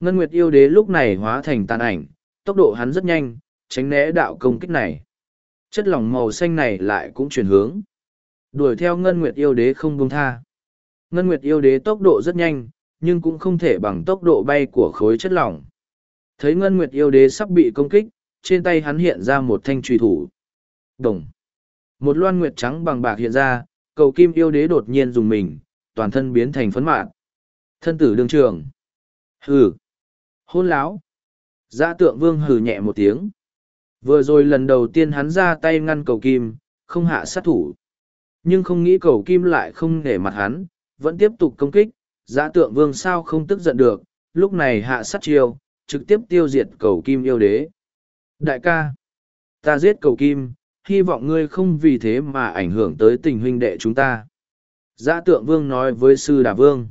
Ngân nguyệt yêu đế lúc này hóa thành tàn ảnh, tốc độ hắn rất nhanh, tránh né đạo công kích này. Chất lỏng màu xanh này lại cũng chuyển hướng. Đuổi theo ngân nguyệt yêu đế không buông tha. Ngân nguyệt yêu đế tốc độ rất nhanh, nhưng cũng không thể bằng tốc độ bay của khối chất lỏng. Thấy ngân nguyệt yêu đế sắp bị công kích, trên tay hắn hiện ra một thanh truy thủ. Đồng. Một loan nguyệt trắng bằng bạc hiện ra, cầu kim yêu đế đột nhiên dùng mình, toàn thân biến thành phấn mạng. Thân tử đương trường. Hừ. Hôn láo. Giã tượng vương hừ nhẹ một tiếng. Vừa rồi lần đầu tiên hắn ra tay ngăn cầu kim, không hạ sát thủ. Nhưng không nghĩ cầu kim lại không để mặt hắn, vẫn tiếp tục công kích. Giã tượng vương sao không tức giận được, lúc này hạ sát chiêu, trực tiếp tiêu diệt cầu kim yêu đế. Đại ca, ta giết cầu kim, hy vọng ngươi không vì thế mà ảnh hưởng tới tình huynh đệ chúng ta. Giã tượng vương nói với sư đà vương.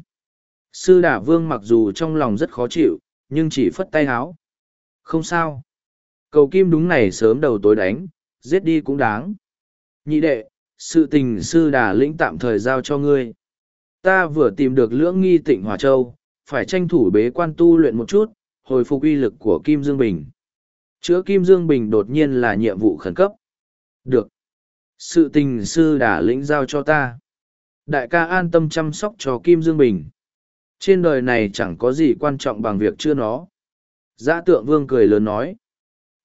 Sư đà vương mặc dù trong lòng rất khó chịu, nhưng chỉ phất tay háo. Không sao. Cầu kim đúng này sớm đầu tối đánh, giết đi cũng đáng. Nhị đệ, sự tình sư đà lĩnh tạm thời giao cho ngươi. Ta vừa tìm được lưỡng nghi tịnh Hòa Châu, phải tranh thủ bế quan tu luyện một chút, hồi phục uy lực của Kim Dương Bình. Chữa Kim Dương Bình đột nhiên là nhiệm vụ khẩn cấp. Được. Sự tình sư đà lĩnh giao cho ta. Đại ca an tâm chăm sóc cho Kim Dương Bình. Trên đời này chẳng có gì quan trọng bằng việc chưa nó. Giã tượng vương cười lớn nói.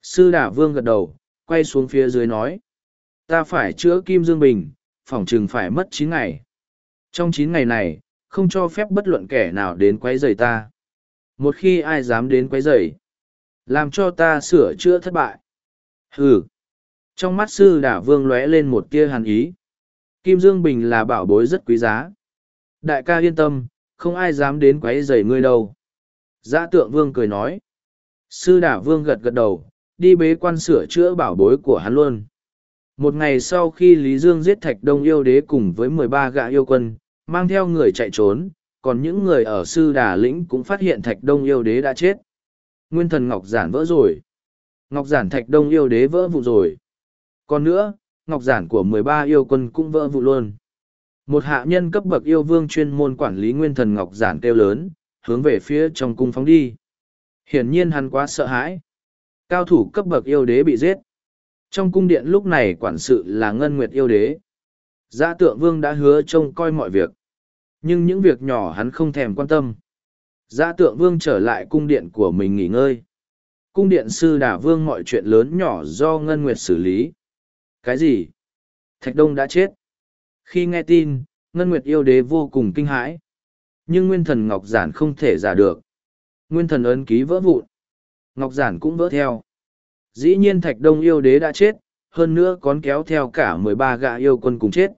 Sư Đả vương gật đầu, quay xuống phía dưới nói. Ta phải chữa Kim Dương Bình, phỏng chừng phải mất chín ngày. Trong chín ngày này, không cho phép bất luận kẻ nào đến quấy rầy ta. Một khi ai dám đến quấy rầy, làm cho ta sửa chữa thất bại. Hừ. Trong mắt sư đả vương lóe lên một tia hàn ý. Kim Dương Bình là bảo bối rất quý giá. Đại ca yên tâm, không ai dám đến quấy rầy ngươi đâu. Giã tượng vương cười nói. Sư đả vương gật gật đầu, đi bế quan sửa chữa bảo bối của hắn luôn. Một ngày sau khi Lý Dương giết Thạch Đông yêu đế cùng với mười ba gã yêu quân, mang theo người chạy trốn, còn những người ở sư đà lĩnh cũng phát hiện Thạch Đông yêu đế đã chết. Nguyên thần Ngọc Giản vỡ rồi. Ngọc Giản Thạch Đông yêu đế vỡ vụ rồi. Còn nữa, Ngọc Giản của mười ba yêu quân cũng vỡ vụ luôn. Một hạ nhân cấp bậc yêu vương chuyên môn quản lý nguyên thần Ngọc Giản kêu lớn, hướng về phía trong cung phóng đi. Hiển nhiên hắn quá sợ hãi. Cao thủ cấp bậc yêu đế bị giết. Trong cung điện lúc này quản sự là Ngân Nguyệt yêu đế. Giã tượng vương đã hứa trông coi mọi việc. Nhưng những việc nhỏ hắn không thèm quan tâm. Giã tượng vương trở lại cung điện của mình nghỉ ngơi. Cung điện sư đà vương mọi chuyện lớn nhỏ do Ngân Nguyệt xử lý. Cái gì? Thạch Đông đã chết. Khi nghe tin, Ngân Nguyệt yêu đế vô cùng kinh hãi. Nhưng nguyên thần Ngọc Giản không thể giả được. Nguyên thần ấn ký vỡ vụn. Ngọc Giản cũng vỡ theo. Dĩ nhiên Thạch Đông yêu đế đã chết, hơn nữa còn kéo theo cả mười ba gã yêu quân cùng chết.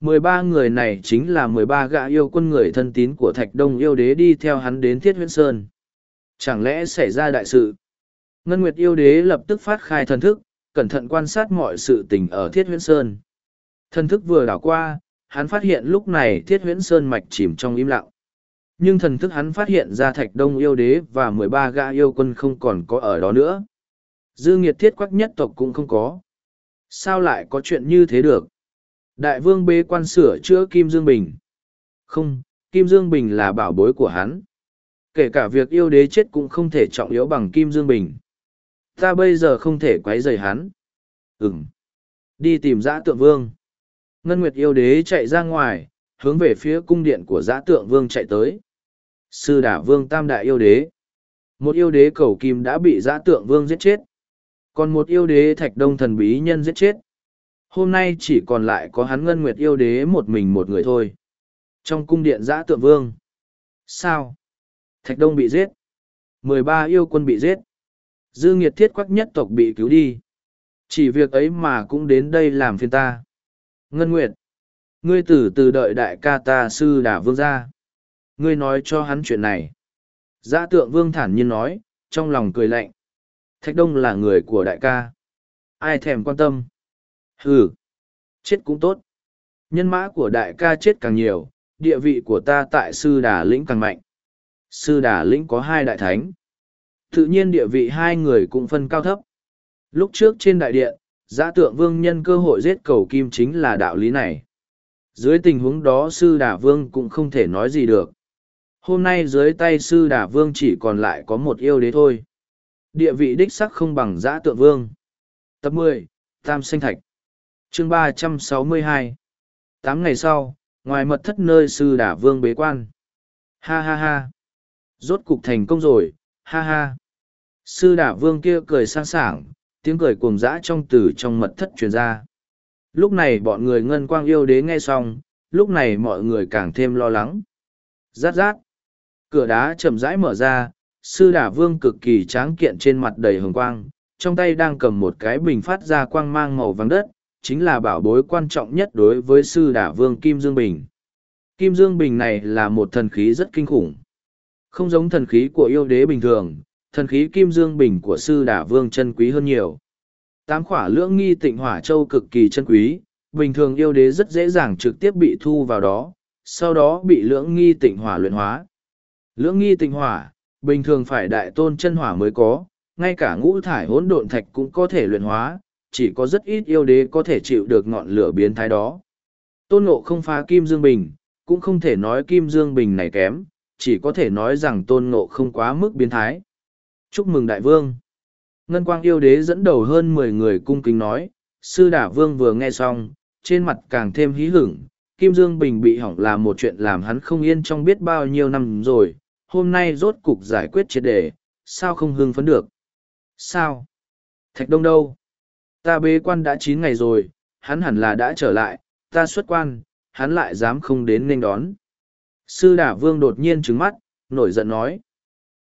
mười ba người này chính là mười ba gã yêu quân người thân tín của Thạch Đông yêu đế đi theo hắn đến Thiết Huyễn Sơn. Chẳng lẽ xảy ra đại sự? Ngân Nguyệt yêu đế lập tức phát khai thần thức, cẩn thận quan sát mọi sự tình ở Thiết Huyễn Sơn. Thần thức vừa đảo qua, hắn phát hiện lúc này Thiết Huyễn Sơn mạch chìm trong im lặng. Nhưng thần thức hắn phát hiện ra Thạch Đông yêu đế và mười ba gã yêu quân không còn có ở đó nữa. Dư nghiệt thiết quắc nhất tộc cũng không có. Sao lại có chuyện như thế được? Đại vương bê quan sửa chữa Kim Dương Bình. Không, Kim Dương Bình là bảo bối của hắn. Kể cả việc yêu đế chết cũng không thể trọng yếu bằng Kim Dương Bình. Ta bây giờ không thể quấy rầy hắn. Ừm. Đi tìm giã tượng vương. Ngân Nguyệt yêu đế chạy ra ngoài, hướng về phía cung điện của giã tượng vương chạy tới. Sư đả vương tam đại yêu đế. Một yêu đế cầu kim đã bị giã tượng vương giết chết. Còn một yêu đế thạch đông thần bí nhân giết chết. Hôm nay chỉ còn lại có hắn ngân nguyệt yêu đế một mình một người thôi. Trong cung điện giã tượng vương. Sao? Thạch đông bị giết. mười ba yêu quân bị giết. Dư nghiệt thiết quắc nhất tộc bị cứu đi. Chỉ việc ấy mà cũng đến đây làm phiền ta. Ngân Nguyệt. Ngươi tử từ đợi đại ca ta sư đả vương ra. Ngươi nói cho hắn chuyện này. Giã tượng vương thản nhiên nói, trong lòng cười lạnh. Thạch Đông là người của đại ca. Ai thèm quan tâm. Hừ. Chết cũng tốt. Nhân mã của đại ca chết càng nhiều, địa vị của ta tại sư đà lĩnh càng mạnh. Sư đà lĩnh có hai đại thánh. Tự nhiên địa vị hai người cũng phân cao thấp. Lúc trước trên đại điện, giã tượng vương nhân cơ hội giết cầu kim chính là đạo lý này. Dưới tình huống đó sư đà vương cũng không thể nói gì được. Hôm nay dưới tay sư đà vương chỉ còn lại có một yêu đế thôi. Địa vị đích sắc không bằng giã tượng vương. Tập mười Tam Sinh Thạch chương ba trăm sáu mươi hai Tám ngày sau, ngoài mật thất nơi sư đà vương bế quan. Ha ha ha! Rốt cục thành công rồi, ha ha! Sư đả vương kia cười sang sảng, tiếng cười cuồng dã trong từ trong mật thất truyền ra. Lúc này bọn người ngân quang yêu đế nghe xong, lúc này mọi người càng thêm lo lắng. Rát rát. Cửa đá chậm rãi mở ra, sư đả vương cực kỳ tráng kiện trên mặt đầy hồng quang, trong tay đang cầm một cái bình phát ra quang mang màu vàng đất, chính là bảo bối quan trọng nhất đối với sư đả vương Kim Dương Bình. Kim Dương Bình này là một thần khí rất kinh khủng. Không giống thần khí của yêu đế bình thường, thần khí Kim Dương Bình của sư đả vương chân quý hơn nhiều. Tám khỏa lưỡng nghi tịnh hỏa châu cực kỳ chân quý, bình thường yêu đế rất dễ dàng trực tiếp bị thu vào đó, sau đó bị lưỡng nghi tịnh hỏa luyện hóa. Lưỡng nghi tịnh hỏa, bình thường phải đại tôn chân hỏa mới có, ngay cả ngũ thải hỗn độn thạch cũng có thể luyện hóa, chỉ có rất ít yêu đế có thể chịu được ngọn lửa biến thái đó. Tôn ngộ không phá kim dương bình, cũng không thể nói kim dương bình này kém, chỉ có thể nói rằng tôn ngộ không quá mức biến thái. Chúc mừng đại vương. Ngân quang yêu đế dẫn đầu hơn mười người cung kính nói, sư đả vương vừa nghe xong, trên mặt càng thêm hí hửng. Kim Dương Bình bị hỏng là một chuyện làm hắn không yên trong biết bao nhiêu năm rồi, hôm nay rốt cục giải quyết triệt đề, sao không hưng phấn được? Sao? Thạch Đông đâu? Ta bế quan đã chín ngày rồi, hắn hẳn là đã trở lại, ta xuất quan, hắn lại dám không đến nên đón. Sư Đà Vương đột nhiên trứng mắt, nổi giận nói.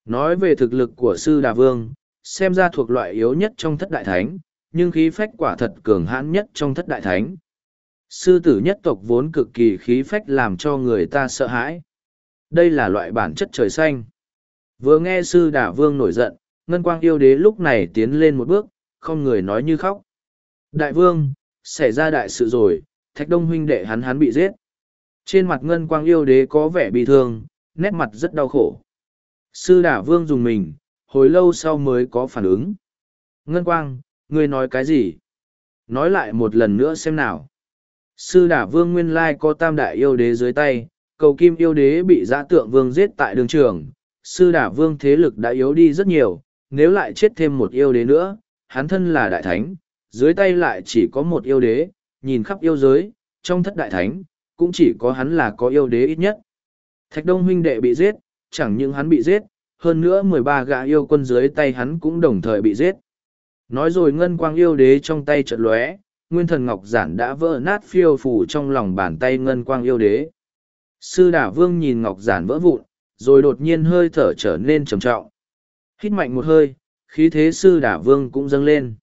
Nói về thực lực của Sư Đà Vương, xem ra thuộc loại yếu nhất trong thất đại thánh, nhưng khí phách quả thật cường hãn nhất trong thất đại thánh. Sư tử nhất tộc vốn cực kỳ khí phách làm cho người ta sợ hãi. Đây là loại bản chất trời xanh. Vừa nghe sư Đà vương nổi giận, ngân quang yêu đế lúc này tiến lên một bước, không người nói như khóc. Đại vương, xảy ra đại sự rồi, thạch đông huynh đệ hắn hắn bị giết. Trên mặt ngân quang yêu đế có vẻ bị thương, nét mặt rất đau khổ. Sư đả vương dùng mình, hồi lâu sau mới có phản ứng. Ngân quang, ngươi nói cái gì? Nói lại một lần nữa xem nào. Sư đả vương nguyên lai có tam đại yêu đế dưới tay, cầu kim yêu đế bị giã tượng vương giết tại đường trường, sư đả vương thế lực đã yếu đi rất nhiều, nếu lại chết thêm một yêu đế nữa, hắn thân là đại thánh, dưới tay lại chỉ có một yêu đế, nhìn khắp yêu giới, trong thất đại thánh, cũng chỉ có hắn là có yêu đế ít nhất. Thạch đông huynh đệ bị giết, chẳng những hắn bị giết, hơn nữa mười ba gã yêu quân dưới tay hắn cũng đồng thời bị giết. Nói rồi ngân quang yêu đế trong tay chợt lóe, nguyên thần ngọc giản đã vỡ nát phiêu phủ trong lòng bàn tay ngân quang yêu đế. Sư đả vương nhìn ngọc giản vỡ vụn, rồi đột nhiên hơi thở trở nên trầm trọng. Hít mạnh một hơi, khí thế sư đả vương cũng dâng lên.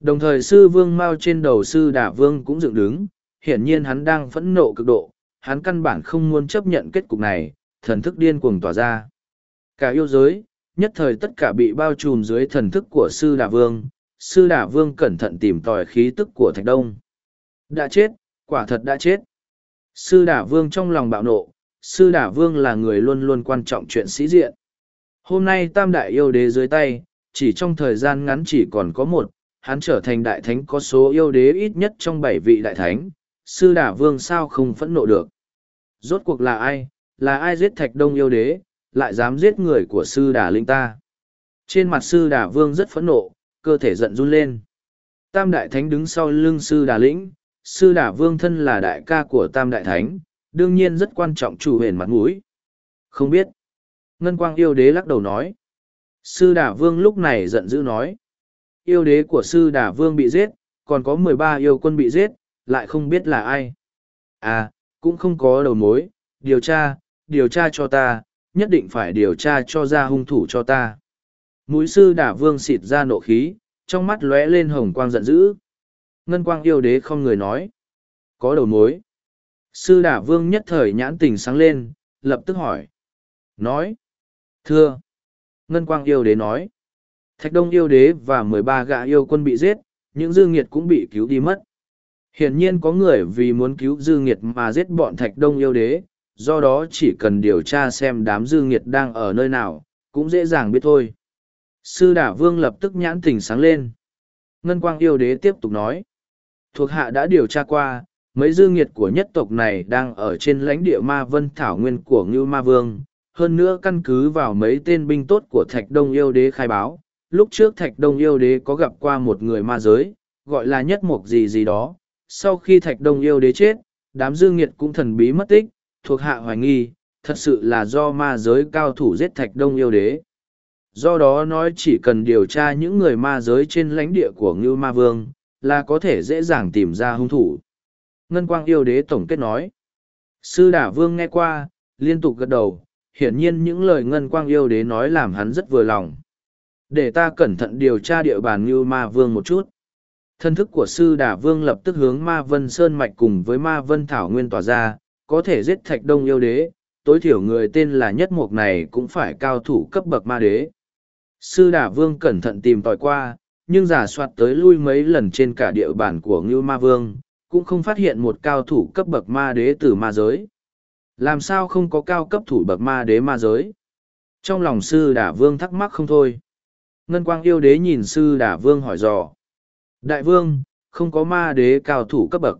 Đồng thời sư vương mau trên đầu sư đả vương cũng dựng đứng, hiển nhiên hắn đang phẫn nộ cực độ, hắn căn bản không muốn chấp nhận kết cục này, thần thức điên cuồng tỏa ra. Cả yêu giới, nhất thời tất cả bị bao trùm dưới thần thức của sư đà vương, sư đà vương cẩn thận tìm tòi khí tức của thạch đông. Đã chết, quả thật đã chết. Sư đà vương trong lòng bạo nộ, sư đà vương là người luôn luôn quan trọng chuyện sĩ diện. Hôm nay tam đại yêu đế dưới tay, chỉ trong thời gian ngắn chỉ còn có một, hắn trở thành đại thánh có số yêu đế ít nhất trong bảy vị đại thánh, sư đà vương sao không phẫn nộ được. Rốt cuộc là ai, là ai giết thạch đông yêu đế, lại dám giết người của sư đà linh ta. Trên mặt sư đà vương rất phẫn nộ, cơ thể giận run lên. Tam đại thánh đứng sau lưng sư đà lĩnh, sư đà vương thân là đại ca của tam đại thánh, đương nhiên rất quan trọng chủ hền mặt mũi. Không biết. Ngân quang yêu đế lắc đầu nói. Sư đà vương lúc này giận dữ nói. yêu đế của sư đà vương bị giết, còn có mười ba yêu quân bị giết, lại không biết là ai. À, cũng không có đầu mối, điều tra, điều tra cho ta, nhất định phải điều tra cho ra hung thủ cho ta. Mũi sư đả vương xịt ra nộ khí, trong mắt lóe lên hồng quang giận dữ. Ngân quang yêu đế không người nói. Có đầu mối. Sư đả vương nhất thời nhãn tình sáng lên, lập tức hỏi. Nói. Thưa. Ngân quang yêu đế nói. Thạch đông yêu đế và mười ba gã yêu quân bị giết, những dư nghiệt cũng bị cứu đi mất. Hiển nhiên có người vì muốn cứu dư nghiệt mà giết bọn thạch đông yêu đế, do đó chỉ cần điều tra xem đám dư nghiệt đang ở nơi nào, cũng dễ dàng biết thôi. Sư đả vương lập tức nhãn tình sáng lên. Ngân quang yêu đế tiếp tục nói. Thuộc hạ đã điều tra qua, mấy dư nghiệt của nhất tộc này đang ở trên lãnh địa ma vân thảo nguyên của Ngưu Ma Vương. Hơn nữa căn cứ vào mấy tên binh tốt của Thạch Đông yêu đế khai báo, lúc trước Thạch Đông yêu đế có gặp qua một người ma giới, gọi là nhất mục gì gì đó. Sau khi Thạch Đông yêu đế chết, đám dư nghiệt cũng thần bí mất tích, thuộc hạ hoài nghi, thật sự là do ma giới cao thủ giết Thạch Đông yêu đế. Do đó nói chỉ cần điều tra những người ma giới trên lãnh địa của ngưu ma vương là có thể dễ dàng tìm ra hung thủ. Ngân quang yêu đế tổng kết nói sư đả vương nghe qua liên tục gật đầu hiển nhiên những lời ngân quang yêu đế nói làm hắn rất vừa lòng. Để ta cẩn thận điều tra địa bàn ngưu ma vương một chút thân thức của sư đà vương lập tức hướng ma vân sơn mạch cùng với ma vân thảo nguyên tỏa ra có thể giết thạch đông yêu đế tối thiểu người tên là nhất mục này cũng phải cao thủ cấp bậc ma đế Sư đà Vương cẩn thận tìm tòi qua, nhưng giả soát tới lui mấy lần trên cả địa bàn của Ngưu Ma Vương, cũng không phát hiện một cao thủ cấp bậc ma đế từ ma giới. Làm sao không có cao cấp thủ bậc ma đế ma giới? Trong lòng sư đà Vương thắc mắc không thôi. Ngân Quang yêu đế nhìn sư đà Vương hỏi dò. Đại Vương, không có ma đế cao thủ cấp bậc.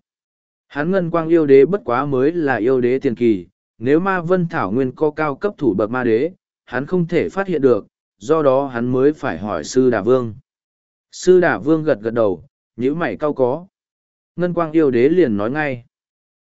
Hắn Ngân Quang yêu đế bất quá mới là yêu đế tiền kỳ, nếu ma vân thảo nguyên có cao cấp thủ bậc ma đế, hắn không thể phát hiện được, do đó hắn mới phải hỏi sư đà vương. Sư đà vương gật gật đầu, nhữ mày cao có. Ngân quang yêu đế liền nói ngay.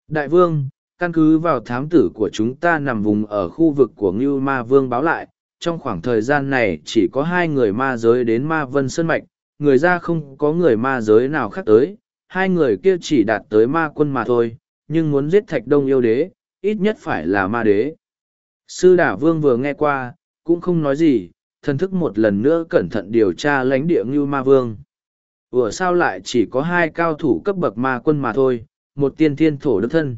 Đại vương, căn cứ vào thám tử của chúng ta nằm vùng ở khu vực của Ngưu Ma Vương báo lại, trong khoảng thời gian này chỉ có hai người ma giới đến Ma Vân Sơn Mạch, người ra không có người ma giới nào khác tới, hai người kia chỉ đạt tới ma quân mà thôi, nhưng muốn giết thạch đông yêu đế, ít nhất phải là ma đế. Sư Đả Vương vừa nghe qua, cũng không nói gì, thần thức một lần nữa cẩn thận điều tra lãnh địa ngưu ma vương. Ủa sao lại chỉ có hai cao thủ cấp bậc ma quân mà thôi một tiên thiên thổ đức thân.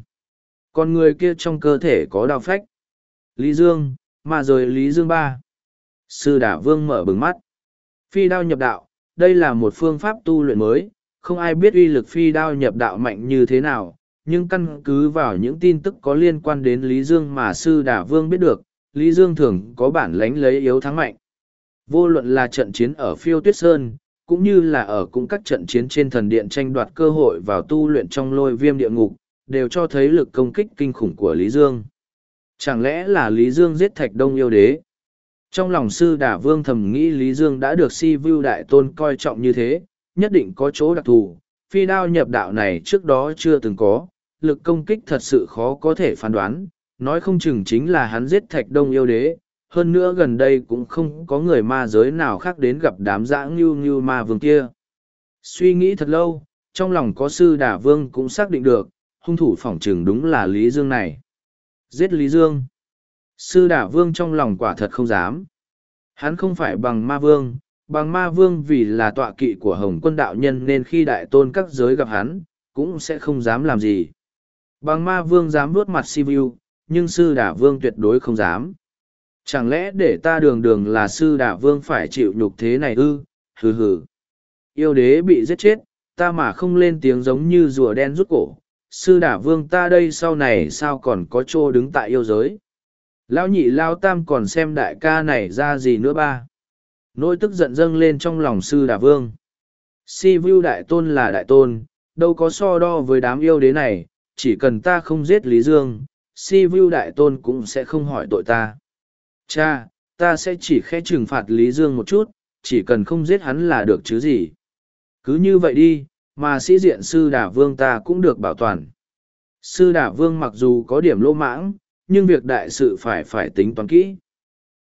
Còn người kia trong cơ thể có đào phách. Lý dương mà rồi lý dương ba. Sư đả vương mở bừng mắt. Phi đao nhập đạo đây là một phương pháp tu luyện mới không ai biết uy lực phi đao nhập đạo mạnh như thế nào nhưng căn cứ vào những tin tức có liên quan đến lý dương mà sư đà vương biết được lý dương thường có bản lánh lấy yếu thắng mạnh Vô luận là trận chiến ở phiêu tuyết sơn, cũng như là ở cũng các trận chiến trên thần điện tranh đoạt cơ hội vào tu luyện trong lôi viêm địa ngục, đều cho thấy lực công kích kinh khủng của Lý Dương. Chẳng lẽ là Lý Dương giết Thạch Đông yêu đế? Trong lòng sư đả vương thầm nghĩ Lý Dương đã được si vưu đại tôn coi trọng như thế, nhất định có chỗ đặc thù. Phi đao nhập đạo này trước đó chưa từng có, lực công kích thật sự khó có thể phán đoán, nói không chừng chính là hắn giết Thạch Đông yêu đế, hơn nữa gần đây cũng không có người ma giới nào khác đến gặp đám dã ngưu ngưu ma vương kia. Suy nghĩ thật lâu, trong lòng có sư đả vương cũng xác định được, hung thủ phỏng chừng đúng là Lý Dương này. Giết Lý Dương. Sư đả vương trong lòng quả thật không dám. Hắn không phải bằng ma vương, bằng ma vương vì là tọa kỵ của hồng quân đạo nhân nên khi đại tôn các giới gặp hắn, cũng sẽ không dám làm gì. Bằng ma vương dám vuốt mặt si vu, nhưng sư đả vương tuyệt đối không dám. Chẳng lẽ để ta đường đường là sư đả vương phải chịu nhục thế này ư, hừ hừ. Yêu đế bị giết chết, ta mà không lên tiếng giống như rùa đen rút cổ. Sư đả vương ta đây sau này sao còn có chỗ đứng tại yêu giới. Lão nhị lao tam còn xem đại ca này ra gì nữa ba. Nỗi tức giận dâng lên trong lòng sư đà vương. Si vu đại tôn là đại tôn, đâu có so đo với đám yêu đế này, chỉ cần ta không giết Lý Dương, si vu đại tôn cũng sẽ không hỏi tội ta. Cha, ta sẽ chỉ khẽ trừng phạt Lý Dương một chút, chỉ cần không giết hắn là được chứ gì. Cứ như vậy đi, mà sĩ diện sư đà vương ta cũng được bảo toàn. Sư đà vương mặc dù có điểm lô mãng, nhưng việc đại sự phải phải tính toán kỹ.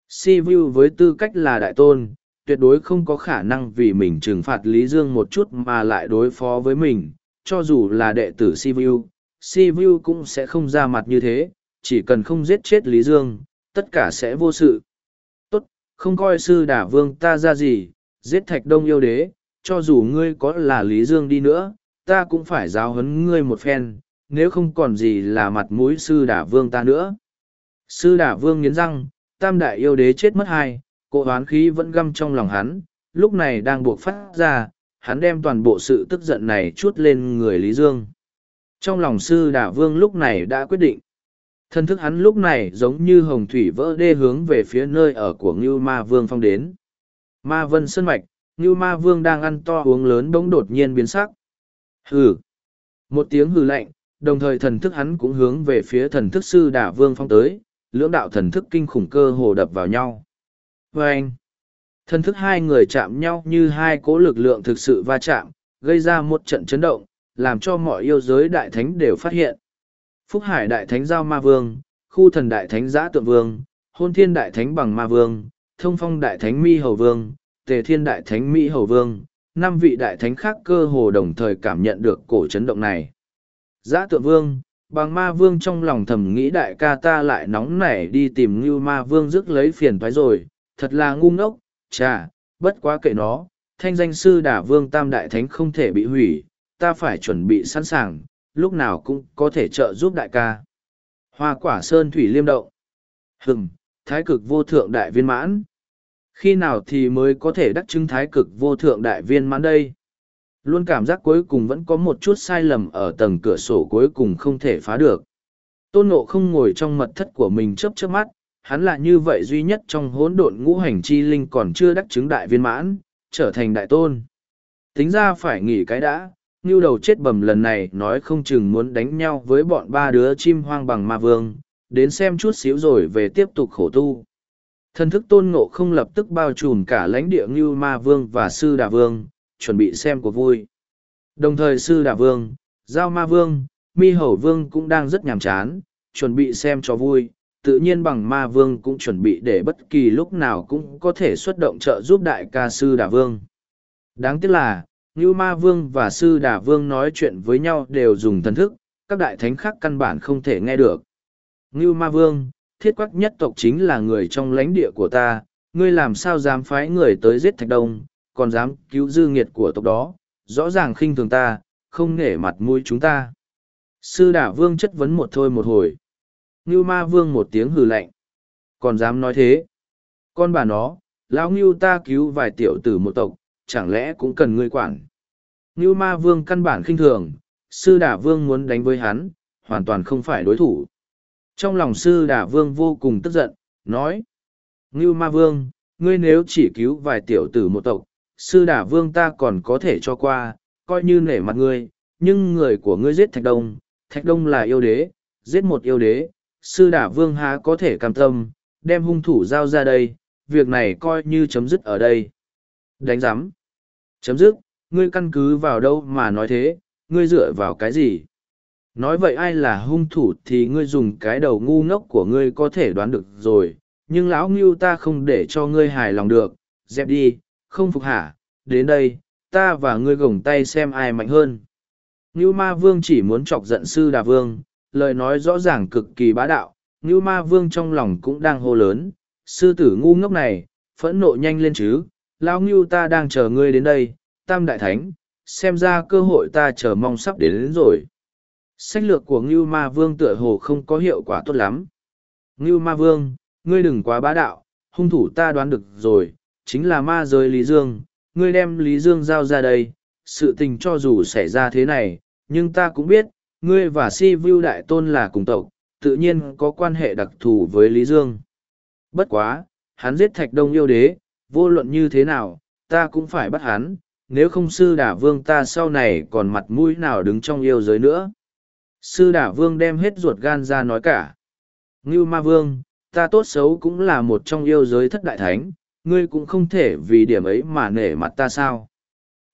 Si Vu với tư cách là đại tôn, tuyệt đối không có khả năng vì mình trừng phạt Lý Dương một chút mà lại đối phó với mình, cho dù là đệ tử Sivu, Sivu cũng sẽ không ra mặt như thế, chỉ cần không giết chết Lý Dương, tất cả sẽ vô sự. Tốt, không coi sư đả vương ta ra gì, giết thạch đông yêu đế, cho dù ngươi có là Lý Dương đi nữa, ta cũng phải giáo huấn ngươi một phen, nếu không còn gì là mặt mũi sư đả vương ta nữa. Sư đả vương nghiến răng, tam đại yêu đế chết mất hai, cỗ hoán khí vẫn găm trong lòng hắn, lúc này đang buộc phát ra, hắn đem toàn bộ sự tức giận này chút lên người Lý Dương. Trong lòng sư đả vương lúc này đã quyết định. Thân thức hắn lúc này giống như hồng thủy vỡ đê hướng về phía nơi ở của Ngưu Ma Vương phong đến. Ma Vân Sơn Mạch, Ngưu Ma Vương đang ăn to uống lớn bỗng đột nhiên biến sắc. Hừ! Một tiếng hừ lạnh, đồng thời thần thức hắn cũng hướng về phía thần thức sư đả vương phong tới, lưỡng đạo thần thức kinh khủng cơ hồ đập vào nhau. Và anh, thần thức hai người chạm nhau như hai cố lực lượng thực sự va chạm, gây ra một trận chấn động, làm cho mọi yêu giới đại thánh đều phát hiện. Phúc Hải đại thánh giao ma vương, khu thần đại thánh giã tượng vương, hôn thiên đại thánh bằng ma vương, thông phong đại thánh mi hầu vương, tề thiên đại thánh mỹ hầu vương, năm vị đại thánh khác cơ hồ đồng thời cảm nhận được cổ chấn động này. Giã tượng vương, bằng ma vương trong lòng thầm nghĩ đại ca ta lại nóng nảy đi tìm như ma vương rước lấy phiền thoái rồi, thật là ngu ngốc, chà, bất quá kệ nó, thanh danh sư đả vương tam đại thánh không thể bị hủy, ta phải chuẩn bị sẵn sàng, lúc nào cũng có thể trợ giúp đại ca. Hoa quả sơn thủy liêm động. Hừng, thái cực vô thượng đại viên mãn. Khi nào thì mới có thể đắc chứng thái cực vô thượng đại viên mãn đây? Luôn cảm giác cuối cùng vẫn có một chút sai lầm ở tầng cửa sổ cuối cùng không thể phá được. Tôn Ngộ không ngồi trong mật thất của mình chớp chớp mắt, hắn là như vậy duy nhất trong hỗn độn ngũ hành chi linh còn chưa đắc chứng đại viên mãn, trở thành đại tôn. Tính ra phải nghỉ cái đã, như đầu chết bầm lần này nói không chừng muốn đánh nhau với bọn ba đứa chim hoang bằng ma vương, đến xem chút xíu rồi về tiếp tục khổ tu. Thần thức tôn ngộ không lập tức bao trùm cả lãnh địa Ngưu Ma Vương và Sư Đà Vương, chuẩn bị xem cuộc vui. Đồng thời Sư Đà Vương, Giao Ma Vương, Mi Hầu Vương cũng đang rất nhàm chán, chuẩn bị xem cho vui. Tự nhiên bằng Ma Vương cũng chuẩn bị để bất kỳ lúc nào cũng có thể xuất động trợ giúp đại ca Sư Đà Vương. Đáng tiếc là, Ngưu Ma Vương và Sư Đà Vương nói chuyện với nhau đều dùng thần thức, các đại thánh khác căn bản không thể nghe được. Ngưu Ma Vương, thiết quắc nhất tộc chính là người trong lãnh địa của ta, ngươi làm sao dám phái người tới giết Thạch Đông, còn dám cứu dư nghiệt của tộc đó, rõ ràng khinh thường ta, không nể mặt mũi chúng ta. Sư Đả Vương chất vấn một thôi một hồi. Ngưu Ma Vương một tiếng hừ lạnh. Còn dám nói thế? Con bà nó, lão Ngưu ta cứu vài tiểu tử một tộc, chẳng lẽ cũng cần ngươi quản? Ngưu Ma Vương căn bản khinh thường, Sư Đả Vương muốn đánh với hắn, hoàn toàn không phải đối thủ. Trong lòng sư đả vương vô cùng tức giận, nói. Ngưu ma vương, ngươi nếu chỉ cứu vài tiểu tử một tộc, sư đà vương ta còn có thể cho qua, coi như nể mặt ngươi, nhưng người của ngươi giết thạch đông, thạch đông là yêu đế, giết một yêu đế, sư đà vương há có thể cam tâm, đem hung thủ giao ra đây, việc này coi như chấm dứt ở đây. Đánh giám. Chấm dứt, ngươi căn cứ vào đâu mà nói thế, ngươi dựa vào cái gì? nói vậy ai là hung thủ thì ngươi dùng cái đầu ngu ngốc của ngươi có thể đoán được rồi nhưng lão ngưu ta không để cho ngươi hài lòng được dẹp đi không phục hả? Đến đây ta và ngươi gồng tay xem ai mạnh hơn. Ngưu ma vương chỉ muốn chọc giận sư đà vương lời nói rõ ràng cực kỳ bá đạo. Ngưu ma vương trong lòng cũng đang hô lớn sư tử ngu ngốc này phẫn nộ nhanh lên chứ. Lão ngưu ta đang chờ ngươi đến đây tam đại thánh xem ra cơ hội ta chờ mong sắp đến, đến rồi. Sách lược của Ngưu Ma Vương tựa hồ không có hiệu quả tốt lắm. Ngưu Ma Vương, ngươi đừng quá bá đạo, hung thủ ta đoán được rồi, chính là ma giới Lý Dương, ngươi đem Lý Dương giao ra đây, sự tình cho dù xảy ra thế này, nhưng ta cũng biết, ngươi và Si Vưu Đại Tôn là cùng tộc, tự nhiên có quan hệ đặc thù với Lý Dương. Bất quá, hắn giết Thạch Đông yêu đế, vô luận như thế nào, ta cũng phải bắt hắn, nếu không sư đả vương ta sau này còn mặt mũi nào đứng trong yêu giới nữa. Sư đả vương đem hết ruột gan ra nói cả. Ngưu ma vương, ta tốt xấu cũng là một trong yêu giới thất đại thánh, ngươi cũng không thể vì điểm ấy mà nể mặt ta sao.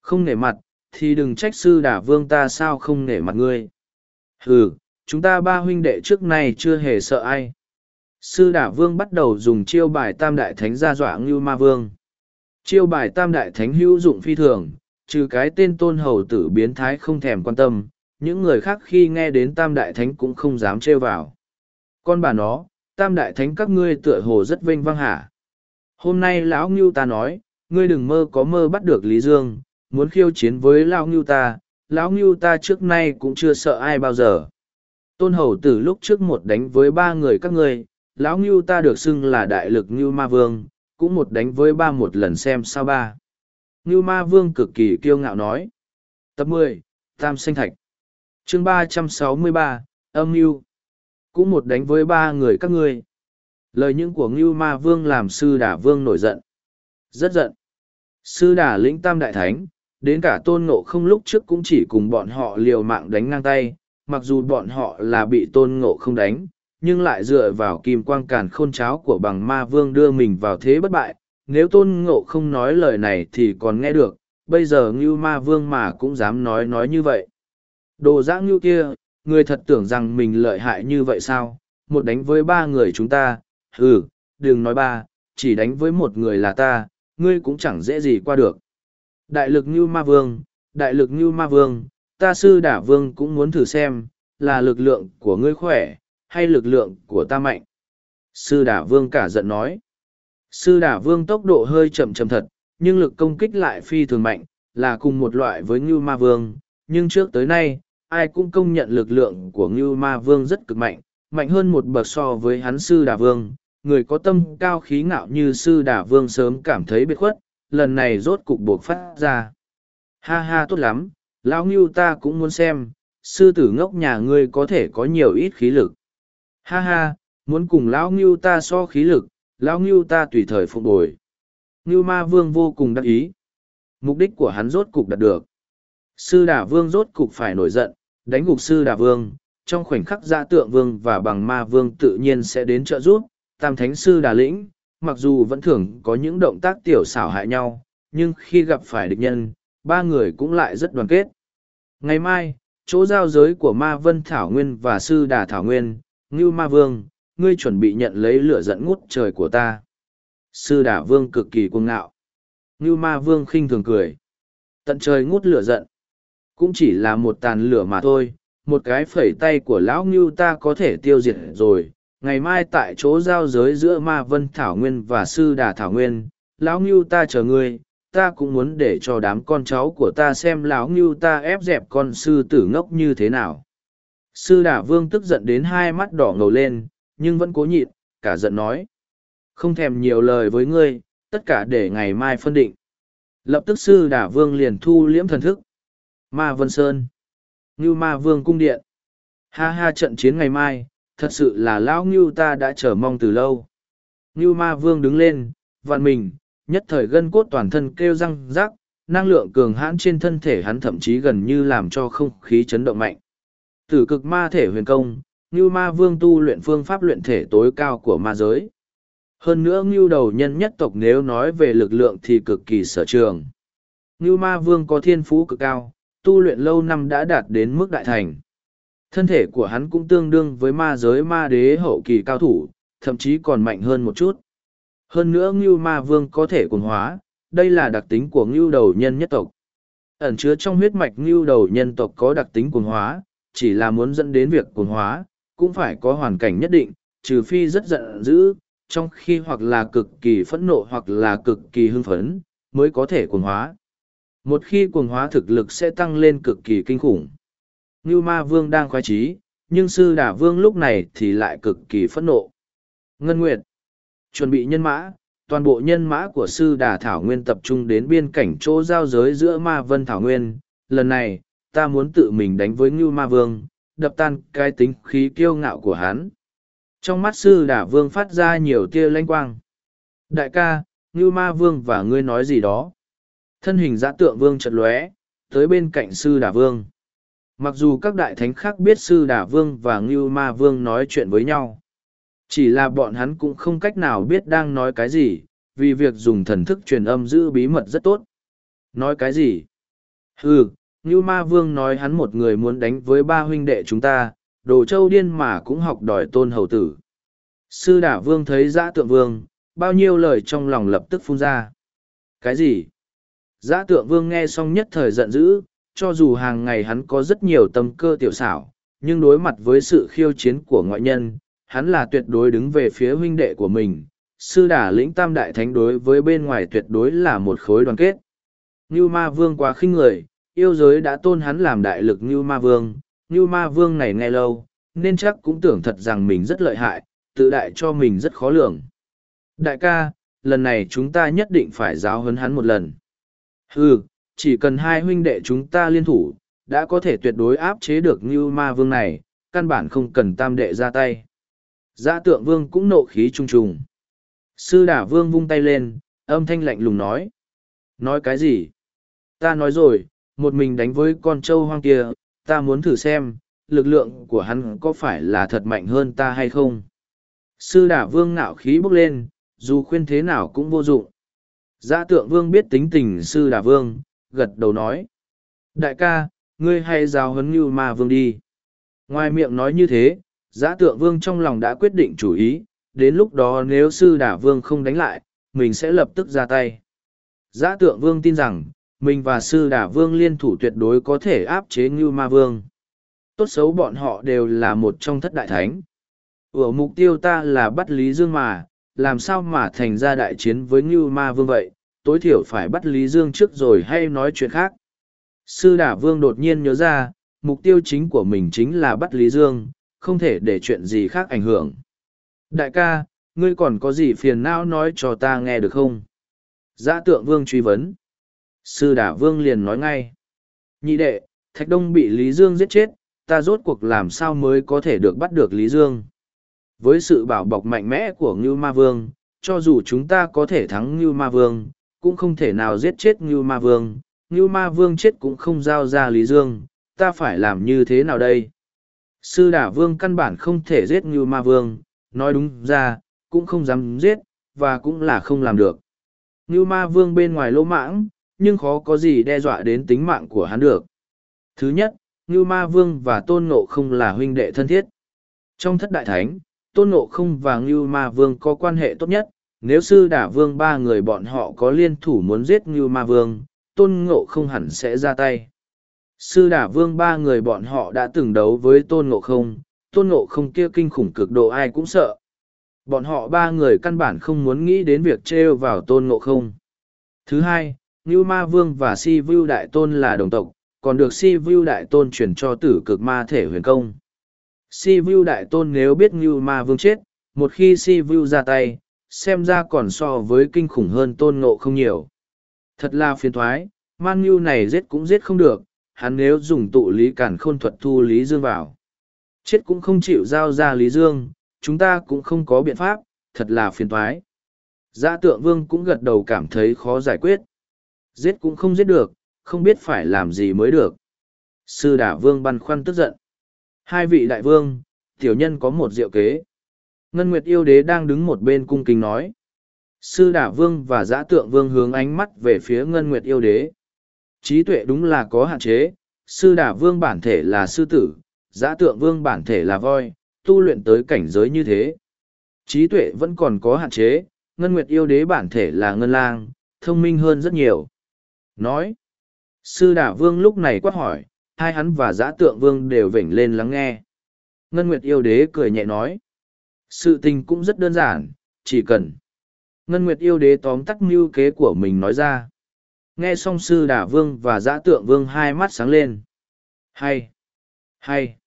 Không nể mặt, thì đừng trách sư đả vương ta sao không nể mặt ngươi. Ừ, chúng ta ba huynh đệ trước này chưa hề sợ ai. Sư đả vương bắt đầu dùng chiêu bài tam đại thánh ra dọa Ngưu ma vương. Chiêu bài tam đại thánh hữu dụng phi thường, trừ cái tên tôn hầu tử biến thái không thèm quan tâm, những người khác khi nghe đến tam đại thánh cũng không dám trêu vào. Con bà nó, tam đại thánh các ngươi tựa hồ rất vinh vang hả. Hôm nay lão Ngưu ta nói, ngươi đừng mơ có mơ bắt được Lý Dương, muốn khiêu chiến với lão Ngưu ta, lão Ngưu ta trước nay cũng chưa sợ ai bao giờ. Tôn hầu từ lúc trước một đánh với ba người các ngươi, lão Ngưu ta được xưng là đại lực Ngưu Ma Vương, cũng một đánh với ba một lần xem sao ba. Ngưu Ma Vương cực kỳ kiêu ngạo nói. Tập mười Tam Sinh Thạch chương ba trăm sáu mươi ba âm mưu cũng một đánh với ba người các ngươi. Lời những của Ngưu Ma Vương làm sư đả vương nổi giận. Rất giận. Sư đả lĩnh tam đại thánh, đến cả tôn ngộ không lúc trước cũng chỉ cùng bọn họ liều mạng đánh ngang tay, mặc dù bọn họ là bị tôn ngộ không đánh, nhưng lại dựa vào kim quang càn khôn cháo của bằng ma vương đưa mình vào thế bất bại. Nếu tôn ngộ không nói lời này thì còn nghe được, bây giờ Ngưu Ma Vương mà cũng dám nói nói như vậy. Đồ giã Ngưu kia, người thật tưởng rằng mình lợi hại như vậy sao? Một đánh với ba người chúng ta, ừ, đừng nói ba, chỉ đánh với một người là ta, ngươi cũng chẳng dễ gì qua được. Đại lực như Ma Vương, đại lực như Ma Vương, ta sư đả vương cũng muốn thử xem, là lực lượng của ngươi khỏe, hay lực lượng của ta mạnh. Sư đả vương cả giận nói. Sư đả vương tốc độ hơi chậm chậm thật, nhưng lực công kích lại phi thường mạnh, là cùng một loại với như Ma Vương. Nhưng trước tới nay, ai cũng công nhận lực lượng của Ngưu Ma Vương rất cực mạnh, mạnh hơn một bậc so với hắn Sư Đà Vương. Người có tâm cao khí ngạo như Sư Đà Vương sớm cảm thấy biệt khuất, lần này rốt cục buộc phát ra. Ha ha tốt lắm, lão Ngưu ta cũng muốn xem, sư tử ngốc nhà ngươi có thể có nhiều ít khí lực. Ha ha, muốn cùng lão Ngưu ta so khí lực, lão Ngưu ta tùy thời phục bồi. Ngưu Ma Vương vô cùng đắc ý. Mục đích của hắn rốt cục đạt được. Sư Đà Vương rốt cục phải nổi giận, đánh gục Sư Đà Vương, trong khoảnh khắc gia tượng vương và bằng ma vương tự nhiên sẽ đến trợ giúp, tam thánh sư Đà Lĩnh, mặc dù vẫn thường có những động tác tiểu xảo hại nhau, nhưng khi gặp phải địch nhân, ba người cũng lại rất đoàn kết. Ngày mai, chỗ giao giới của ma vân Thảo Nguyên và sư Đà Thảo Nguyên, Ngưu Ma Vương, ngươi chuẩn bị nhận lấy lửa dẫn ngút trời của ta. Sư Đà Vương cực kỳ cuồng ngạo. Ngưu Ma Vương khinh thường cười. Tận trời ngút lửa giận, cũng chỉ là một tàn lửa mà thôi một cái phẩy tay của lão ngưu ta có thể tiêu diệt rồi ngày mai tại chỗ giao giới giữa ma vân thảo nguyên và sư đà thảo nguyên lão ngưu ta chờ ngươi ta cũng muốn để cho đám con cháu của ta xem lão ngưu ta ép dẹp con sư tử ngốc như thế nào sư đà vương tức giận đến hai mắt đỏ ngầu lên nhưng vẫn cố nhịn cả giận nói không thèm nhiều lời với ngươi tất cả để ngày mai phân định lập tức sư đà vương liền thu liễm thần thức Ma Vân Sơn. Ngưu Ma Vương Cung Điện. Ha ha trận chiến ngày mai, thật sự là lão Ngưu ta đã chờ mong từ lâu. Ngưu Ma Vương đứng lên, vạn mình, nhất thời gân cốt toàn thân kêu răng rắc, năng lượng cường hãn trên thân thể hắn thậm chí gần như làm cho không khí chấn động mạnh. Tử cực ma thể huyền công, Ngưu Ma Vương tu luyện phương pháp luyện thể tối cao của ma giới. Hơn nữa Ngưu đầu nhân nhất tộc nếu nói về lực lượng thì cực kỳ sở trường. Ngưu Ma Vương có thiên phú cực cao, tu luyện lâu năm đã đạt đến mức đại thành. Thân thể của hắn cũng tương đương với ma giới ma đế hậu kỳ cao thủ, thậm chí còn mạnh hơn một chút. Hơn nữa Ngưu Ma Vương có thể cuồng hóa, đây là đặc tính của Ngưu đầu nhân nhất tộc. Ẩn chứa trong huyết mạch Ngưu đầu nhân tộc có đặc tính cuồng hóa, chỉ là muốn dẫn đến việc cuồng hóa, cũng phải có hoàn cảnh nhất định, trừ phi rất giận dữ, trong khi hoặc là cực kỳ phẫn nộ hoặc là cực kỳ hưng phấn, mới có thể cuồng hóa. Một khi cuồng hóa thực lực sẽ tăng lên cực kỳ kinh khủng. Ngưu ma vương đang khoái trí, nhưng sư đà vương lúc này thì lại cực kỳ phẫn nộ. Ngân Nguyệt Chuẩn bị nhân mã, toàn bộ nhân mã của sư đà Thảo Nguyên tập trung đến biên cảnh chỗ giao giới giữa ma vân Thảo Nguyên. Lần này, ta muốn tự mình đánh với Ngưu ma vương, đập tan cái tính khí kiêu ngạo của hắn. Trong mắt sư đà vương phát ra nhiều tia lanh quang. Đại ca, Ngưu ma vương và ngươi nói gì đó? thân hình giã tượng vương chật lóe tới bên cạnh sư đà vương mặc dù các đại thánh khác biết sư đà vương và ngưu ma vương nói chuyện với nhau chỉ là bọn hắn cũng không cách nào biết đang nói cái gì vì việc dùng thần thức truyền âm giữ bí mật rất tốt. Nói cái gì? Ừ ngưu ma vương nói hắn một người muốn đánh với ba huynh đệ chúng ta đồ châu điên mà cũng học đòi tôn hầu tử. Sư đả vương thấy giã tượng vương bao nhiêu lời trong lòng lập tức phun ra. Cái gì? Giã tượng vương nghe xong nhất thời giận dữ, cho dù hàng ngày hắn có rất nhiều tâm cơ tiểu xảo, nhưng đối mặt với sự khiêu chiến của ngoại nhân, hắn là tuyệt đối đứng về phía huynh đệ của mình. Sư đà lĩnh tam đại thánh đối với bên ngoài tuyệt đối là một khối đoàn kết. Ngưu ma vương quá khinh người, yêu giới đã tôn hắn làm đại lực Ngưu ma vương. Ngưu ma vương này nghe lâu, nên chắc cũng tưởng thật rằng mình rất lợi hại, tự đại cho mình rất khó lường. Đại ca, lần này chúng ta nhất định phải giáo huấn hắn một lần. Hừ chỉ cần hai huynh đệ chúng ta liên thủ, đã có thể tuyệt đối áp chế được như Ma Vương này, căn bản không cần tam đệ ra tay. Giã tượng vương cũng nộ khí trung trùng. Sư đả vương vung tay lên, âm thanh lạnh lùng nói. Nói cái gì? Ta nói rồi, một mình đánh với con trâu hoang kia, ta muốn thử xem, lực lượng của hắn có phải là thật mạnh hơn ta hay không? Sư đả vương ngạo khí bốc lên, dù khuyên thế nào cũng vô dụng. Giã tượng vương biết tính tình sư đà vương, gật đầu nói. Đại ca, ngươi hay giao huấn như ma vương đi. Ngoài miệng nói như thế, giã tượng vương trong lòng đã quyết định chủ ý, đến lúc đó nếu sư đả vương không đánh lại, mình sẽ lập tức ra tay. Giã tượng vương tin rằng, mình và sư đả vương liên thủ tuyệt đối có thể áp chế như ma vương. Tốt xấu bọn họ đều là một trong thất đại thánh. Ở mục tiêu ta là bắt Lý Dương mà, làm sao mà thành ra đại chiến với Ngưu Ma Vương vậy, tối thiểu phải bắt Lý Dương trước rồi hay nói chuyện khác. Sư Đả Vương đột nhiên nhớ ra, mục tiêu chính của mình chính là bắt Lý Dương, không thể để chuyện gì khác ảnh hưởng. Đại ca, ngươi còn có gì phiền não nói cho ta nghe được không? Giã tượng Vương truy vấn. Sư Đả Vương liền nói ngay. Nhị đệ, Thạch Đông bị Lý Dương giết chết, ta rốt cuộc làm sao mới có thể được bắt được Lý Dương? Với sự bảo bọc mạnh mẽ của Ngưu Ma Vương, cho dù chúng ta có thể thắng Ngưu Ma Vương, cũng không thể nào giết chết Ngưu Ma Vương. Ngưu Ma Vương chết cũng không giao ra Lý Dương, ta phải làm như thế nào đây? Sư Đả Vương căn bản không thể giết Ngưu Ma Vương, nói đúng ra, cũng không dám giết, và cũng là không làm được. Ngưu Ma Vương bên ngoài lỗ mãng, nhưng khó có gì đe dọa đến tính mạng của hắn được. Thứ nhất, Ngưu Ma Vương và Tôn Ngộ không là huynh đệ thân thiết. Trong thất đại thánh, tôn ngộ không và ngưu ma vương có quan hệ tốt nhất nếu sư đả vương ba người bọn họ có liên thủ muốn giết ngưu ma vương, tôn ngộ không hẳn sẽ ra tay. Sư đả vương ba người bọn họ đã từng đấu với tôn ngộ không, tôn ngộ không kia kinh khủng cực độ ai cũng sợ. Bọn họ ba người căn bản không muốn nghĩ đến việc trêu vào tôn ngộ không. Thứ hai, ngưu ma vương và si vu đại tôn là đồng tộc, còn được si vu đại tôn chuyển cho tử cực ma thể huyền công. Si vu đại tôn nếu biết ngưu ma vương chết, một khi si vu ra tay xem ra còn so với kinh khủng hơn tôn ngộ không nhiều. Thật là phiền thoái man ngưu này giết cũng giết không được hắn nếu dùng tụ lý cản khôn thuật thu lý dương vào. Chết cũng không chịu giao ra lý dương chúng ta cũng không có biện pháp thật là phiền thoái. Gia tượng vương cũng gật đầu cảm thấy khó giải quyết. Giết cũng không giết được không biết phải làm gì mới được. Sư đả vương băn khoăn tức giận. Hai vị đại vương, tiểu nhân có một diệu kế. Ngân Nguyệt yêu đế đang đứng một bên cung kính nói. Sư đả vương và giã tượng vương hướng ánh mắt về phía Ngân Nguyệt yêu đế. Trí tuệ đúng là có hạn chế, sư đả vương bản thể là sư tử, giã tượng vương bản thể là voi, tu luyện tới cảnh giới như thế. Trí tuệ vẫn còn có hạn chế, Ngân Nguyệt yêu đế bản thể là ngân lang, thông minh hơn rất nhiều. Nói, sư đả vương lúc này quát hỏi, hai hắn và giã tượng vương đều vểnh lên lắng nghe. Ngân Nguyệt yêu đế cười nhẹ nói. Sự tình cũng rất đơn giản, chỉ cần. Ngân Nguyệt yêu đế tóm tắt mưu kế của mình nói ra. Nghe Song sư đả vương và giã tượng vương hai mắt sáng lên. Hay! Hay!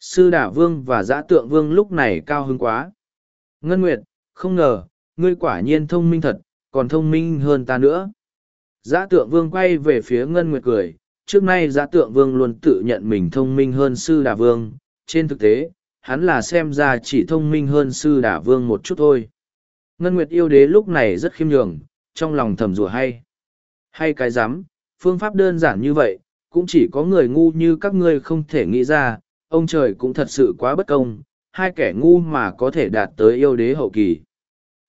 Sư đả vương và giã tượng vương lúc này cao hứng quá. Ngân Nguyệt, không ngờ, ngươi quả nhiên thông minh thật, còn thông minh hơn ta nữa. Giã tượng vương quay về phía Ngân Nguyệt cười, trước nay giã tượng vương luôn tự nhận mình thông minh hơn sư đà vương trên thực tế hắn là xem ra chỉ thông minh hơn sư đả vương một chút thôi. Ngân nguyệt yêu đế lúc này rất khiêm nhường trong lòng thầm rủa hay. Hay cái rắm phương pháp đơn giản như vậy cũng chỉ có người ngu như các ngươi không thể nghĩ ra ông trời cũng thật sự quá bất công hai kẻ ngu mà có thể đạt tới yêu đế hậu kỳ.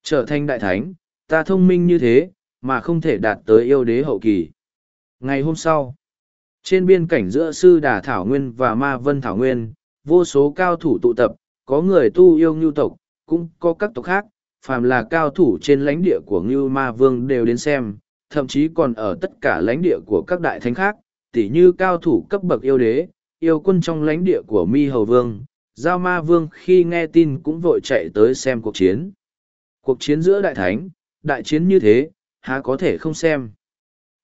Trở thành đại thánh ta thông minh như thế mà không thể đạt tới yêu đế hậu kỳ. Ngày hôm sau trên biên cảnh giữa sư đà Thảo Nguyên và Ma Vân Thảo Nguyên, vô số cao thủ tụ tập, có người tu yêu ngưu tộc, cũng có các tộc khác, phàm là cao thủ trên lãnh địa của ngưu ma vương đều đến xem, thậm chí còn ở tất cả lãnh địa của các đại thánh khác, tỉ như cao thủ cấp bậc yêu đế, yêu quân trong lãnh địa của Mi Hầu Vương, Giao Ma Vương khi nghe tin cũng vội chạy tới xem cuộc chiến. Cuộc chiến giữa đại thánh, đại chiến như thế, há có thể không xem.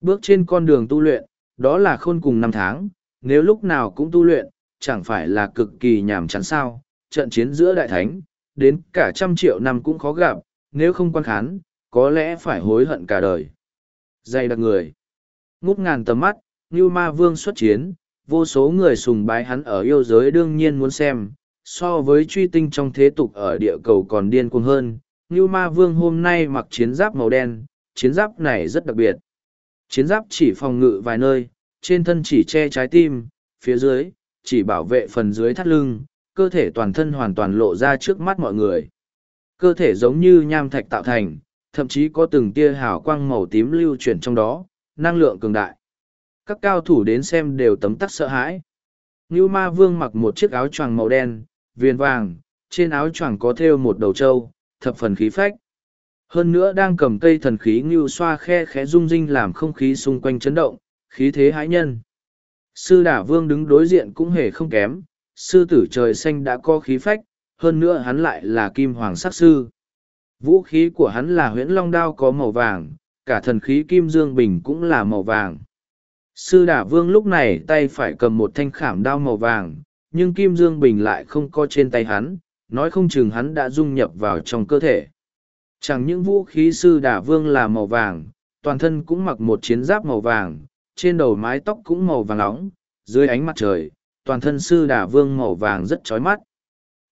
Bước trên con đường tu luyện, đó là khôn cùng năm tháng, nếu lúc nào cũng tu luyện, chẳng phải là cực kỳ nhàm chán sao, trận chiến giữa đại thánh, đến cả trăm triệu năm cũng khó gặp, nếu không quan khán, có lẽ phải hối hận cả đời. Dày đặc người. Ngút ngàn tầm mắt, như ma vương xuất chiến, vô số người sùng bái hắn ở yêu giới đương nhiên muốn xem, so với truy tinh trong thế tục ở địa cầu còn điên cuồng hơn. Như ma vương hôm nay mặc chiến giáp màu đen, chiến giáp này rất đặc biệt. Chiến giáp chỉ phòng ngự vài nơi, trên thân chỉ che trái tim, phía dưới, chỉ bảo vệ phần dưới thắt lưng, cơ thể toàn thân hoàn toàn lộ ra trước mắt mọi người. Cơ thể giống như nham thạch tạo thành, thậm chí có từng tia hào quang màu tím lưu chuyển trong đó, năng lượng cường đại. Các cao thủ đến xem đều tấm tắc sợ hãi. Như ma vương mặc một chiếc áo choàng màu đen, viền vàng, trên áo choàng có thêu một đầu trâu, thập phần khí phách. Hơn nữa đang cầm cây thần khí như xoa khe khẽ rung rinh làm không khí xung quanh chấn động, khí thế hãi nhân. Sư đả vương đứng đối diện cũng hề không kém, sư tử trời xanh đã có khí phách, hơn nữa hắn lại là kim hoàng sắc sư. Vũ khí của hắn là huyễn long đao có màu vàng, cả thần khí kim dương bình cũng là màu vàng. Sư đả vương lúc này tay phải cầm một thanh khảm đao màu vàng, nhưng kim dương bình lại không có trên tay hắn, nói không chừng hắn đã dung nhập vào trong cơ thể. Chẳng những vũ khí sư đả vương là màu vàng, toàn thân cũng mặc một chiến giáp màu vàng, trên đầu mái tóc cũng màu vàng nóng, dưới ánh mặt trời, toàn thân sư đà vương màu vàng rất chói mắt.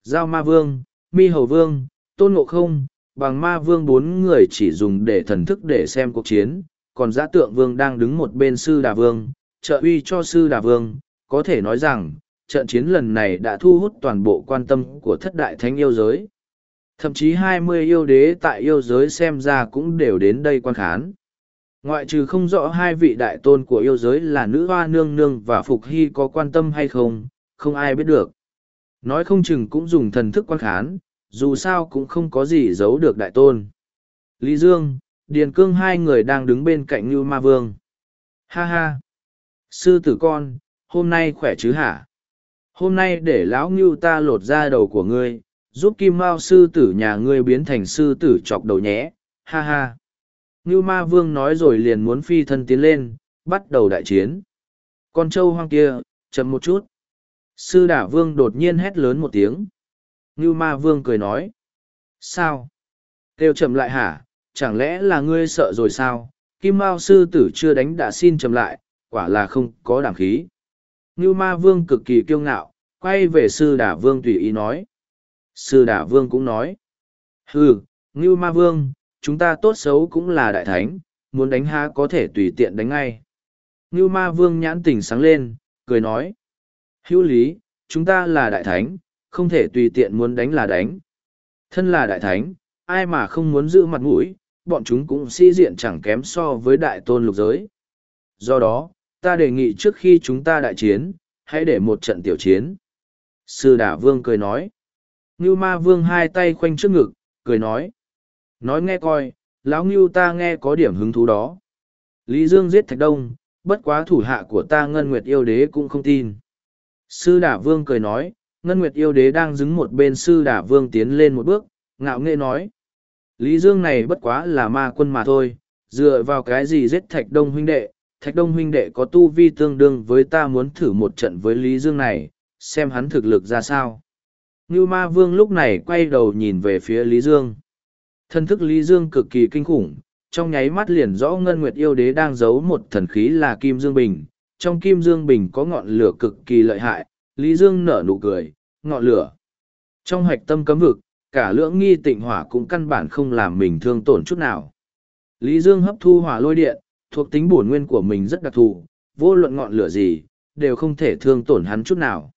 Giao ma vương, mi hầu vương, tôn ngộ không, bằng ma vương bốn người chỉ dùng để thần thức để xem cuộc chiến, còn giã tượng vương đang đứng một bên sư đà vương, trợ uy cho sư đà vương, có thể nói rằng, trận chiến lần này đã thu hút toàn bộ quan tâm của thất đại thánh yêu giới. Thậm chí hai mươi yêu đế tại yêu giới xem ra cũng đều đến đây quan khán. Ngoại trừ không rõ hai vị đại tôn của yêu giới là nữ hoa nương nương và Phục Hy có quan tâm hay không, không ai biết được. Nói không chừng cũng dùng thần thức quan khán, dù sao cũng không có gì giấu được đại tôn. Lý Dương, Điền Cương hai người đang đứng bên cạnh Như Ma Vương. Ha ha! Sư tử con, hôm nay khỏe chứ hả? Hôm nay để lão Ngưu ta lột ra đầu của ngươi, giúp Kim Mao sư tử nhà ngươi biến thành sư tử chọc đầu nhé, ha ha! Ngưu Ma Vương nói rồi liền muốn phi thân tiến lên, bắt đầu đại chiến. Con trâu hoang kia, chậm một chút. Sư đả vương đột nhiên hét lớn một tiếng. Ngưu ma vương cười nói. Sao? Kêu chậm lại hả? Chẳng lẽ là ngươi sợ rồi sao? Kim Mao sư tử chưa đánh đã xin chậm lại, quả là không có đảm khí. Ngưu ma vương cực kỳ kiêu ngạo, quay về sư đả vương tùy ý nói. Sư đả vương cũng nói. Hừ, Ngưu ma vương, chúng ta tốt xấu cũng là đại thánh, muốn đánh há có thể tùy tiện đánh ngay. Ngưu ma vương nhãn tỉnh sáng lên, cười nói. Hữu lý, chúng ta là đại thánh, không thể tùy tiện muốn đánh là đánh. Thân là đại thánh, ai mà không muốn giữ mặt mũi, bọn chúng cũng sĩ diện chẳng kém so với đại tôn lục giới. Do đó, ta đề nghị trước khi chúng ta đại chiến, hãy để một trận tiểu chiến. Sư Đả Vương cười nói. Ngưu Ma Vương hai tay khoanh trước ngực, cười nói. Nói nghe coi, lão Ngưu ta nghe có điểm hứng thú đó. Lý Dương giết Thạch Đông, bất quá thủ hạ của ta Ngân Nguyệt yêu đế cũng không tin. Sư Đả Vương cười nói, Ngân Nguyệt yêu đế đang đứng một bên sư Đả Vương tiến lên một bước, ngạo nghễ nói. Lý Dương này bất quá là ma quân mà thôi, dựa vào cái gì giết Thạch Đông huynh đệ, Thạch Đông huynh đệ có tu vi tương đương với ta muốn thử một trận với Lý Dương này, xem hắn thực lực ra sao. Ngưu Ma Vương lúc này quay đầu nhìn về phía Lý Dương. Thân thức Lý Dương cực kỳ kinh khủng, trong nháy mắt liền rõ Ngân Nguyệt yêu đế đang giấu một thần khí là Kim Dương Bình, trong kim dương bình có ngọn lửa cực kỳ lợi hại, Lý Dương nở nụ cười, ngọn lửa. Trong hạch tâm cấm vực, cả lưỡng nghi tịnh hỏa cũng căn bản không làm mình thương tổn chút nào. Lý Dương hấp thu hỏa lôi điện, thuộc tính bổn nguyên của mình rất đặc thù, vô luận ngọn lửa gì, đều không thể thương tổn hắn chút nào.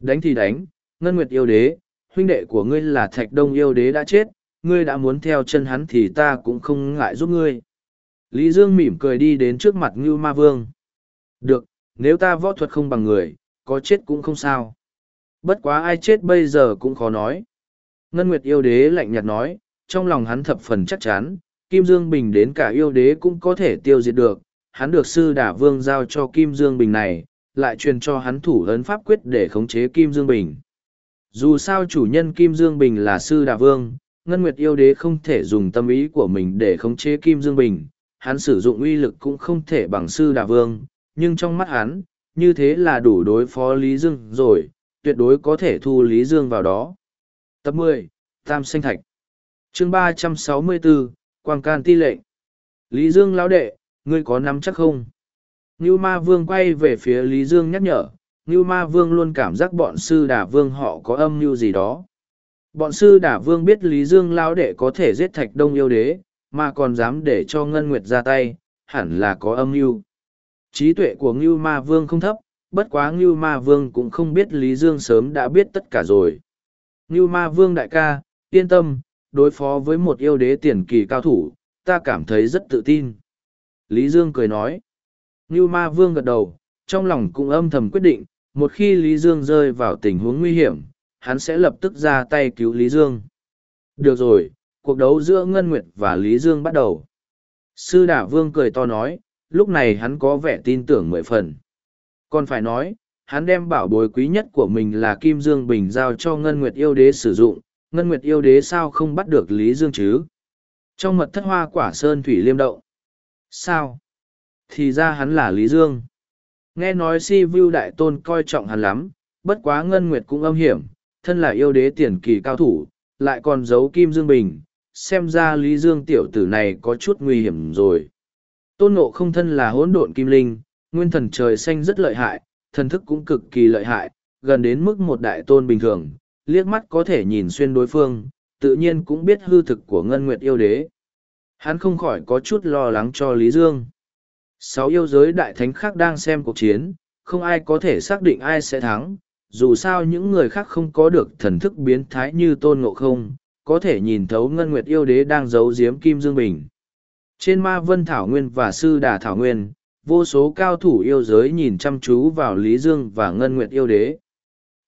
Đánh thì đánh, Ngân Nguyệt yêu đế, huynh đệ của ngươi là Thạch Đông yêu đế đã chết, ngươi đã muốn theo chân hắn thì ta cũng không ngại giúp ngươi. Lý Dương mỉm cười đi đến trước mặt Ngưu Ma Vương. Được, nếu ta võ thuật không bằng người, có chết cũng không sao. Bất quá ai chết bây giờ cũng khó nói. Ngân Nguyệt yêu đế lạnh nhạt nói, trong lòng hắn thập phần chắc chắn, Kim Dương Bình đến cả yêu đế cũng có thể tiêu diệt được, hắn được sư đả vương giao cho Kim Dương Bình này, lại truyền cho hắn thủ ấn pháp quyết để khống chế Kim Dương Bình. Dù sao chủ nhân Kim Dương Bình là sư đả vương, Ngân Nguyệt yêu đế không thể dùng tâm ý của mình để khống chế Kim Dương Bình, hắn sử dụng uy lực cũng không thể bằng sư đà vương, nhưng trong mắt hắn, như thế là đủ đối phó Lý Dương rồi, tuyệt đối có thể thu Lý Dương vào đó. Tập mười Tam Sinh Thạch chương ba trăm sáu mươi bốn Quang Can Ti Lệnh Lý Dương lão đệ, ngươi có nắm chắc không? Ngưu Ma Vương quay về phía Lý Dương nhắc nhở, Ngưu Ma Vương luôn cảm giác bọn sư đà vương họ có âm mưu gì đó. Bọn sư đả vương biết Lý Dương lão đệ có thể giết thạch đông yêu đế, mà còn dám để cho Ngân Nguyệt ra tay, hẳn là có âm mưu. Trí tuệ của Ngưu Ma Vương không thấp, bất quá Ngưu Ma Vương cũng không biết Lý Dương sớm đã biết tất cả rồi. Ngưu Ma Vương đại ca, yên tâm, đối phó với một yêu đế tiền kỳ cao thủ, ta cảm thấy rất tự tin. Lý Dương cười nói. Ngưu Ma Vương gật đầu, trong lòng cũng âm thầm quyết định, một khi Lý Dương rơi vào tình huống nguy hiểm, hắn sẽ lập tức ra tay cứu Lý Dương. Được rồi, cuộc đấu giữa Ngân Nguyệt và Lý Dương bắt đầu. Sư Đả Vương cười to nói, lúc này hắn có vẻ tin tưởng mười phần. Còn phải nói, hắn đem bảo bối quý nhất của mình là Kim Dương Bình giao cho Ngân Nguyệt yêu đế sử dụng, Ngân Nguyệt yêu đế sao không bắt được Lý Dương chứ? Trong mật thất hoa quả sơn thủy liêm động. Sao? Thì ra hắn là Lý Dương. Nghe nói si view đại tôn coi trọng hắn lắm, bất quá Ngân Nguyệt cũng âm hiểm, thân là yêu đế tiền kỳ cao thủ, lại còn giấu Kim Dương Bình, xem ra Lý Dương tiểu tử này có chút nguy hiểm rồi. Tôn ngộ không thân là hỗn độn kim linh, nguyên thần trời xanh rất lợi hại, thần thức cũng cực kỳ lợi hại, gần đến mức một đại tôn bình thường, liếc mắt có thể nhìn xuyên đối phương, tự nhiên cũng biết hư thực của Ngân Nguyệt yêu đế. Hắn không khỏi có chút lo lắng cho Lý Dương. Sáu yêu giới đại thánh khác đang xem cuộc chiến, không ai có thể xác định ai sẽ thắng, dù sao những người khác không có được thần thức biến thái như tôn ngộ không, có thể nhìn thấu Ngân Nguyệt yêu đế đang giấu giếm Kim Dương Bình. Trên ma vân Thảo Nguyên và sư đà Thảo Nguyên, vô số cao thủ yêu giới nhìn chăm chú vào Lý Dương và Ngân Nguyệt yêu đế.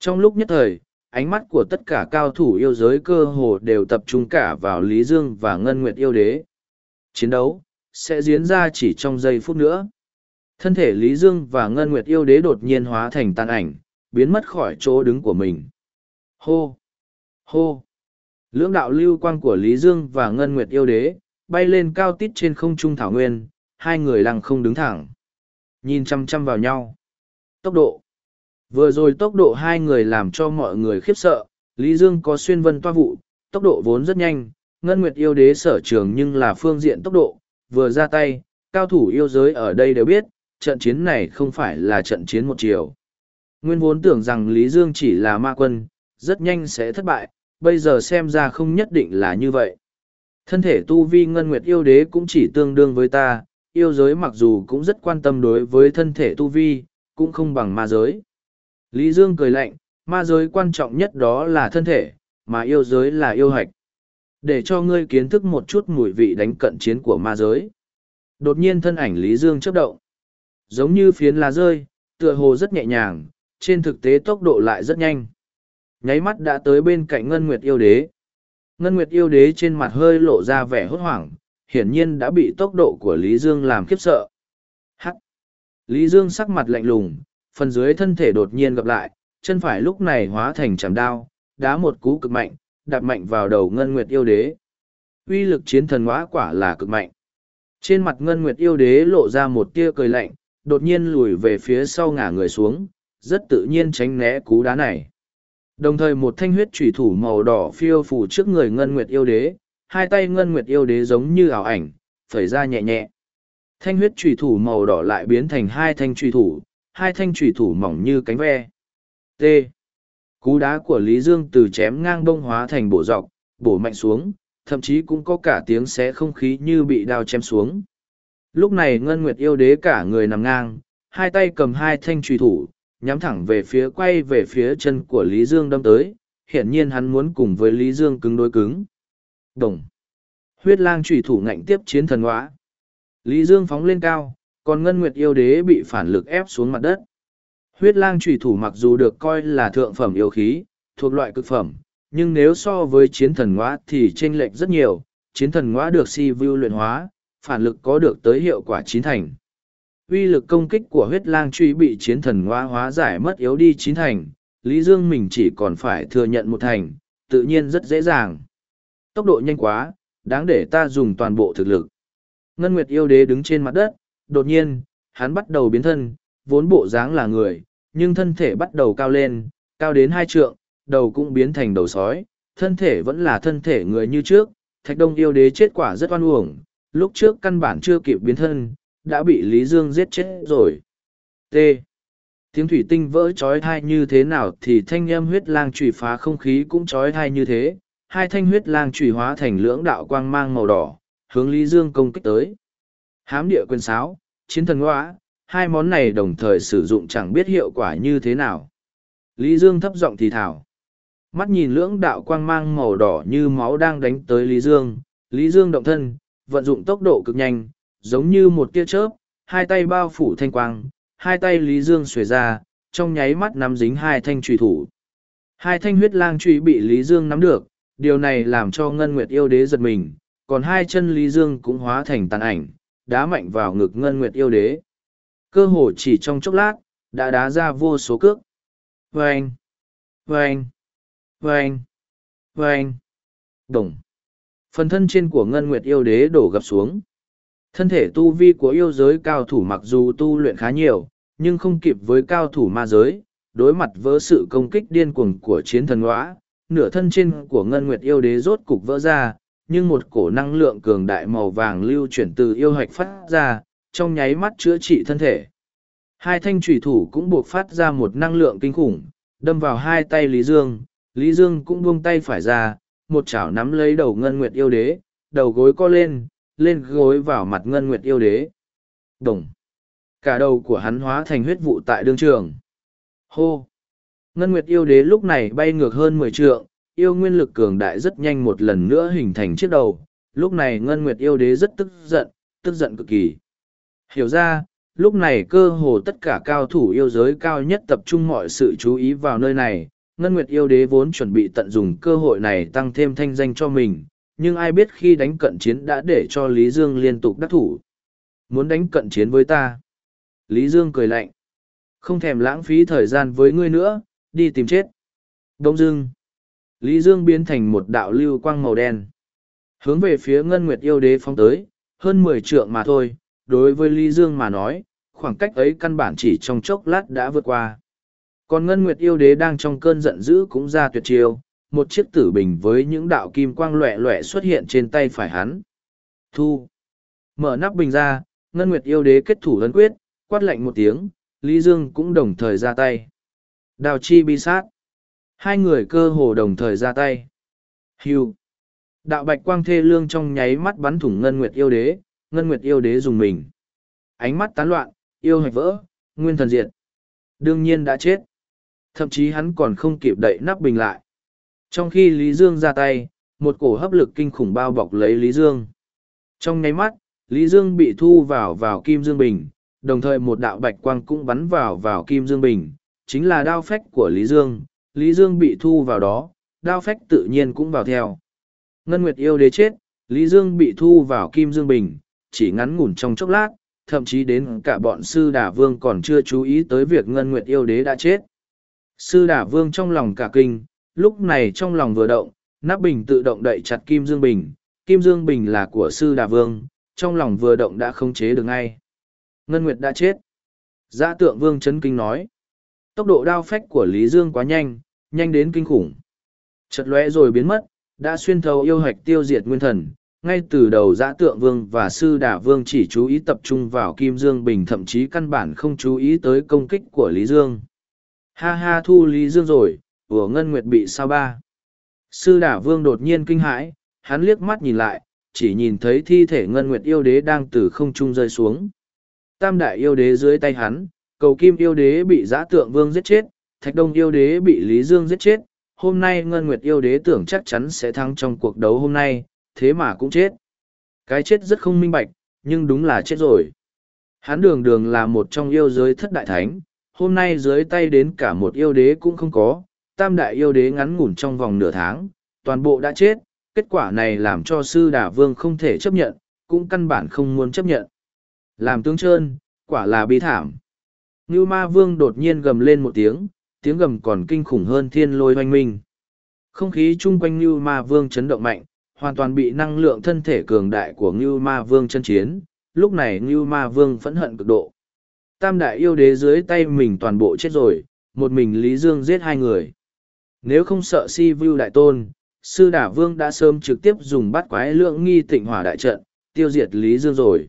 Trong lúc nhất thời, ánh mắt của tất cả cao thủ yêu giới cơ hồ đều tập trung cả vào Lý Dương và Ngân Nguyệt yêu đế. Chiến đấu sẽ diễn ra chỉ trong giây phút nữa. Thân thể Lý Dương và Ngân Nguyệt yêu đế đột nhiên hóa thành tàn ảnh, biến mất khỏi chỗ đứng của mình. Hô! Hô! Lưỡng đạo lưu quang của Lý Dương và Ngân Nguyệt yêu đế, bay lên cao tít trên không trung thảo nguyên, hai người lăng không đứng thẳng. Nhìn chăm chăm vào nhau. Tốc độ. Vừa rồi tốc độ hai người làm cho mọi người khiếp sợ, Lý Dương có xuyên vân toa vụ, tốc độ vốn rất nhanh, Ngân Nguyệt yêu đế sở trường nhưng là phương diện tốc độ, vừa ra tay, cao thủ yêu giới ở đây đều biết, trận chiến này không phải là trận chiến một chiều. Nguyên vốn tưởng rằng Lý Dương chỉ là ma quân, rất nhanh sẽ thất bại, bây giờ xem ra không nhất định là như vậy. Thân thể tu vi ngân nguyệt yêu đế cũng chỉ tương đương với ta, yêu giới mặc dù cũng rất quan tâm đối với thân thể tu vi, cũng không bằng ma giới. Lý Dương cười lạnh, ma giới quan trọng nhất đó là thân thể, mà yêu giới là yêu hạch. Để cho ngươi kiến thức một chút mùi vị đánh cận chiến của ma giới. Đột nhiên thân ảnh Lý Dương chấp động. Giống như phiến lá rơi, tựa hồ rất nhẹ nhàng, trên thực tế tốc độ lại rất nhanh. Nháy mắt đã tới bên cạnh Ngân Nguyệt yêu đế. Ngân Nguyệt yêu đế trên mặt hơi lộ ra vẻ hốt hoảng, hiển nhiên đã bị tốc độ của Lý Dương làm khiếp sợ. Hắc! Lý Dương sắc mặt lạnh lùng, phần dưới thân thể đột nhiên gặp lại, chân phải lúc này hóa thành chảm đao, đá một cú cực mạnh, đạp mạnh vào đầu Ngân Nguyệt yêu đế. Uy lực chiến thần hóa quả là cực mạnh. Trên mặt Ngân Nguyệt yêu đế lộ ra một tia cười lạnh, đột nhiên lùi về phía sau ngả người xuống, rất tự nhiên tránh né cú đá này. Đồng thời một thanh huyết trùy thủ màu đỏ phiêu phủ trước người Ngân Nguyệt yêu đế, hai tay Ngân Nguyệt yêu đế giống như ảo ảnh, phẩy ra nhẹ nhẹ. Thanh huyết trùy thủ màu đỏ lại biến thành hai thanh trùy thủ, hai thanh trùy thủ mỏng như cánh ve. T. Cú đá của Lý Dương từ chém ngang bông hóa thành bổ dọc, bổ mạnh xuống, thậm chí cũng có cả tiếng xé không khí như bị đao chém xuống. Lúc này Ngân Nguyệt yêu đế cả người nằm ngang, hai tay cầm hai thanh trùy thủ, nhắm thẳng về phía quay về phía chân của Lý Dương đâm tới, hiển nhiên hắn muốn cùng với Lý Dương cứng đối cứng. Đồng. Huyết lang trùy thủ ngạnh tiếp chiến thần hóa. Lý Dương phóng lên cao, còn Ngân Nguyệt yêu đế bị phản lực ép xuống mặt đất. Huyết lang trùy thủ mặc dù được coi là thượng phẩm yêu khí, thuộc loại cực phẩm, nhưng nếu so với chiến thần hóa thì chênh lệch rất nhiều, chiến thần hóa được si vu luyện hóa, phản lực có được tới hiệu quả chín thành. Uy lực công kích của huyết lang truy bị chiến thần ngoa hóa giải mất yếu đi chín thành, Lý Dương mình chỉ còn phải thừa nhận một thành, tự nhiên rất dễ dàng. Tốc độ nhanh quá, đáng để ta dùng toàn bộ thực lực. Ngân Nguyệt yêu đế đứng trên mặt đất, đột nhiên, hắn bắt đầu biến thân, vốn bộ dáng là người, nhưng thân thể bắt đầu cao lên, cao đến hai trượng, đầu cũng biến thành đầu sói, thân thể vẫn là thân thể người như trước, thạch đông yêu đế chết quả rất oan uổng, lúc trước căn bản chưa kịp biến thân, đã bị Lý Dương giết chết rồi. T. Tiếng thủy tinh vỡ trói thai như thế nào thì thanh âm huyết lang trùy phá không khí cũng trói thai như thế, hai thanh huyết lang trùy hóa thành lưỡng đạo quang mang màu đỏ, hướng Lý Dương công kích tới. Hám địa quyền sáo, chiến thần hóa, hai món này đồng thời sử dụng chẳng biết hiệu quả như thế nào. Lý Dương thấp giọng thì thảo. Mắt nhìn lưỡng đạo quang mang màu đỏ như máu đang đánh tới Lý Dương. Lý Dương động thân, vận dụng tốc độ cực nhanh, giống như một tia chớp, hai tay bao phủ thanh quang, hai tay Lý Dương xuề ra, trong nháy mắt nắm dính hai thanh trùy thủ. Hai thanh huyết lang trùy bị Lý Dương nắm được, điều này làm cho Ngân Nguyệt yêu đế giật mình, còn hai chân Lý Dương cũng hóa thành tàn ảnh, đá mạnh vào ngực Ngân Nguyệt yêu đế. Cơ hồ chỉ trong chốc lát, đã đá ra vô số cước. Vâng! Vâng! Vâng! Vâng! Đồng! Phần thân trên của Ngân Nguyệt yêu đế đổ gập xuống. Thân thể tu vi của yêu giới cao thủ mặc dù tu luyện khá nhiều, nhưng không kịp với cao thủ ma giới, đối mặt với sự công kích điên cuồng của chiến thần ngõa, nửa thân trên của Ngân Nguyệt yêu đế rốt cục vỡ ra, nhưng một cổ năng lượng cường đại màu vàng lưu chuyển từ yêu hạch phát ra, trong nháy mắt chữa trị thân thể. Hai thanh trùy thủ cũng buộc phát ra một năng lượng kinh khủng, đâm vào hai tay Lý Dương, Lý Dương cũng buông tay phải ra, một chảo nắm lấy đầu Ngân Nguyệt yêu đế, đầu gối co lên, lên gối vào mặt Ngân Nguyệt yêu đế. Đồng. Cả đầu của hắn hóa thành huyết vụ tại đương trường. Hô. Ngân Nguyệt yêu đế lúc này bay ngược hơn mười trượng, yêu nguyên lực cường đại rất nhanh một lần nữa hình thành chiếc đầu. Lúc này Ngân Nguyệt yêu đế rất tức giận, tức giận cực kỳ. Hiểu ra, lúc này cơ hồ tất cả cao thủ yêu giới cao nhất tập trung mọi sự chú ý vào nơi này. Ngân Nguyệt yêu đế vốn chuẩn bị tận dụng cơ hội này tăng thêm thanh danh cho mình, nhưng ai biết khi đánh cận chiến đã để cho Lý Dương liên tục đắc thủ. Muốn đánh cận chiến với ta. Lý Dương cười lạnh. Không thèm lãng phí thời gian với ngươi nữa, đi tìm chết. Đông Dương. Lý Dương biến thành một đạo lưu quang màu đen. Hướng về phía Ngân Nguyệt yêu đế phóng tới, hơn mười trượng mà thôi, đối với Lý Dương mà nói, khoảng cách ấy căn bản chỉ trong chốc lát đã vượt qua. Còn Ngân Nguyệt yêu đế đang trong cơn giận dữ cũng ra tuyệt chiêu, một chiếc tử bình với những đạo kim quang loẹ loẹ xuất hiện trên tay phải hắn. Thu. Mở nắp bình ra, Ngân Nguyệt yêu đế kết thủ lấn quyết, quát lạnh một tiếng, Lý Dương cũng đồng thời ra tay. Đào chi bi sát. Hai người cơ hồ đồng thời ra tay. Hưu. Đạo bạch quang thê lương trong nháy mắt bắn thủng Ngân Nguyệt yêu đế, Ngân Nguyệt yêu đế dùng mình. Ánh mắt tán loạn, yêu hạch vỡ, nguyên thần diệt. Đương nhiên đã chết. Thậm chí hắn còn không kịp đậy nắp bình lại. Trong khi Lý Dương ra tay, một cổ hấp lực kinh khủng bao bọc lấy Lý Dương. Trong nháy mắt, Lý Dương bị thu vào vào Kim Dương Bình, đồng thời một đạo bạch quang cũng bắn vào vào Kim Dương Bình, chính là đao phách của Lý Dương. Lý Dương bị thu vào đó, đao phách tự nhiên cũng vào theo. Ngân Nguyệt yêu đế chết, Lý Dương bị thu vào Kim Dương Bình, chỉ ngắn ngủn trong chốc lát, thậm chí đến cả bọn sư đà vương còn chưa chú ý tới việc Ngân Nguyệt yêu đế đã chết. Sư đà vương trong lòng cả kinh, lúc này trong lòng vừa động, nắp bình tự động đậy chặt Kim Dương Bình, Kim Dương Bình là của sư đà vương, trong lòng vừa động đã không chế được ngay. Ngân Nguyệt đã chết. Giã tượng vương chấn kinh nói. Tốc độ đao phách của Lý Dương quá nhanh, nhanh đến kinh khủng. Chật lóe rồi biến mất, đã xuyên thấu yêu hạch tiêu diệt nguyên thần. Ngay từ đầu giã tượng vương và sư đà vương chỉ chú ý tập trung vào Kim Dương Bình thậm chí căn bản không chú ý tới công kích của Lý Dương. Ha ha thu Lý Dương rồi, Vừa Ngân Nguyệt bị sao ba. Sư đả vương đột nhiên kinh hãi, hắn liếc mắt nhìn lại, chỉ nhìn thấy thi thể Ngân Nguyệt yêu đế đang từ không trung rơi xuống. Tam đại yêu đế dưới tay hắn, cầu kim yêu đế bị giã tượng vương giết chết, thạch đông yêu đế bị Lý Dương giết chết. Hôm nay Ngân Nguyệt yêu đế tưởng chắc chắn sẽ thắng trong cuộc đấu hôm nay, thế mà cũng chết. Cái chết rất không minh bạch, nhưng đúng là chết rồi. Hắn đường đường là một trong yêu giới thất đại thánh, hôm nay dưới tay đến cả một yêu đế cũng không có, tam đại yêu đế ngắn ngủn trong vòng nửa tháng, toàn bộ đã chết, Kết quả này làm cho sư đà vương không thể chấp nhận, cũng căn bản không muốn chấp nhận. Làm tướng trơn, quả là bi thảm. Như ma vương đột nhiên gầm lên một tiếng, tiếng gầm còn kinh khủng hơn thiên lôi hoanh minh. Không khí chung quanh Như ma vương chấn động mạnh, hoàn toàn bị năng lượng thân thể cường đại của Ngưu ma vương chân chiến. Lúc này Ngưu ma vương phẫn hận cực độ. Tam đại yêu đế dưới tay mình toàn bộ chết rồi, một mình Lý Dương giết hai người. Nếu không sợ si view đại tôn, sư đả vương đã sớm trực tiếp dùng bắt quái lượng nghi tịnh hỏa đại trận, tiêu diệt Lý Dương rồi.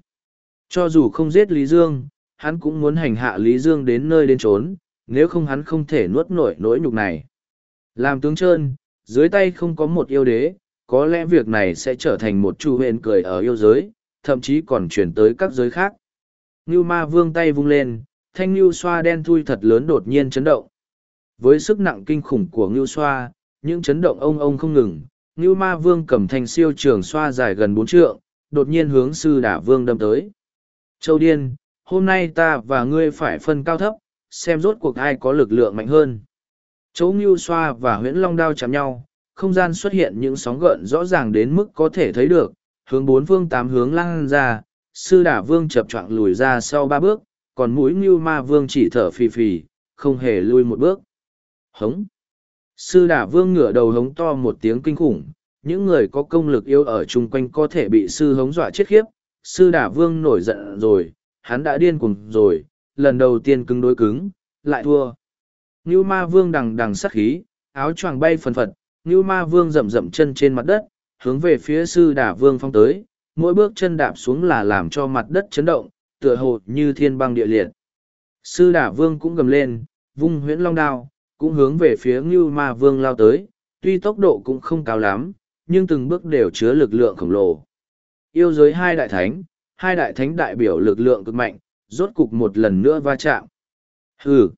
Cho dù không giết Lý Dương, hắn cũng muốn hành hạ Lý Dương đến nơi đến trốn, nếu không hắn không thể nuốt nổi nỗi nhục này. Làm tướng trơn, dưới tay không có một yêu đế, có lẽ việc này sẽ trở thành một chu huyền cười ở yêu giới, thậm chí còn chuyển tới các giới khác. Ngưu ma vương tay vung lên, thanh ngưu xoa đen thui thật lớn đột nhiên chấn động. Với sức nặng kinh khủng của ngưu xoa, những chấn động ông ông không ngừng, ngưu ma vương cầm thanh siêu trường xoa dài gần bốn trượng, đột nhiên hướng sư đả vương đâm tới. Châu Điên, hôm nay ta và ngươi phải phân cao thấp, xem rốt cuộc ai có lực lượng mạnh hơn. Chỗ Ngưu xoa và huyễn long đao chạm nhau, không gian xuất hiện những sóng gợn rõ ràng đến mức có thể thấy được, hướng bốn phương tám hướng lan ra, sư đả vương chập choạng lùi ra sau ba bước, còn mũi Ngưu ma vương chỉ thở phì phì, không hề lui một bước. Hống! Sư đả vương ngửa đầu hống to một tiếng kinh khủng, những người có công lực yếu ở chung quanh có thể bị sư hống dọa chết khiếp. Sư đả vương nổi giận rồi, hắn đã điên cuồng rồi, lần đầu tiên cứng đối cứng, lại thua. Ngưu ma vương đằng đằng sắc khí, áo choàng bay phần phật, Ngưu ma vương rậm rậm chân trên mặt đất, hướng về phía sư đả vương phong tới, mỗi bước chân đạp xuống là làm cho mặt đất chấn động, tựa hồ như thiên băng địa liệt. Sư đả vương cũng gầm lên, vung huyễn long đao, cũng hướng về phía Ngưu ma vương lao tới, tuy tốc độ cũng không cao lắm, nhưng từng bước đều chứa lực lượng khổng lồ. Yêu giới hai đại thánh, hai đại thánh đại biểu lực lượng cực mạnh, rốt cục một lần nữa va chạm. Hừ!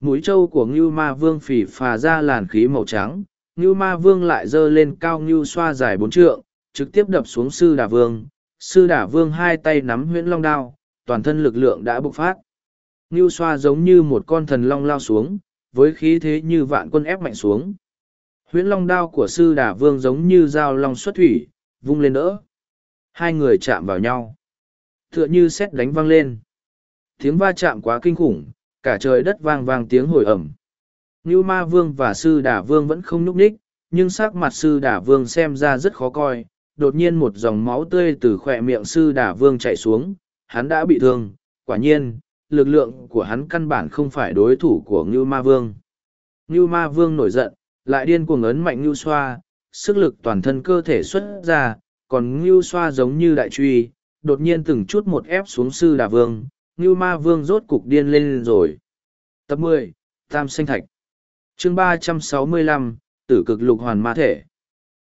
Mũi trâu của Ngưu Ma Vương phỉ phà ra làn khí màu trắng, Ngưu Ma Vương lại dơ lên cao Ngưu xoa dài bốn trượng, trực tiếp đập xuống Sư Đà Vương. Sư Đà Vương hai tay nắm huyễn long đao, toàn thân lực lượng đã bộc phát. Ngưu xoa giống như một con thần long lao xuống, với khí thế như vạn quân ép mạnh xuống. Huyễn long đao của sư đà vương giống như dao long xuất thủy vung lên đỡ. Hai người chạm vào nhau. Tựa như xét đánh vang lên. Tiếng va chạm quá kinh khủng cả trời đất vang vang tiếng hồi ẩm. Như ma vương và sư đà vương vẫn không nhúc đích, nhưng sắc mặt sư đà vương xem ra rất khó coi. Đột nhiên một dòng máu tươi từ khỏe miệng sư đà vương chạy xuống hắn đã bị thương. Quả nhiên lực lượng của hắn căn bản không phải đối thủ của ngưu ma vương. Ngưu ma vương nổi giận lại điên cuồng ấn mạnh ngưu xoa, sức lực toàn thân cơ thể xuất ra, còn ngưu xoa giống như đại truy, đột nhiên từng chút một ép xuống sư đà vương, ngưu ma vương rốt cục điên lên rồi. Tập mười Tam Sinh Thạch. Chương ba trăm sáu mươi lăm Tử cực lục hoàn ma thể.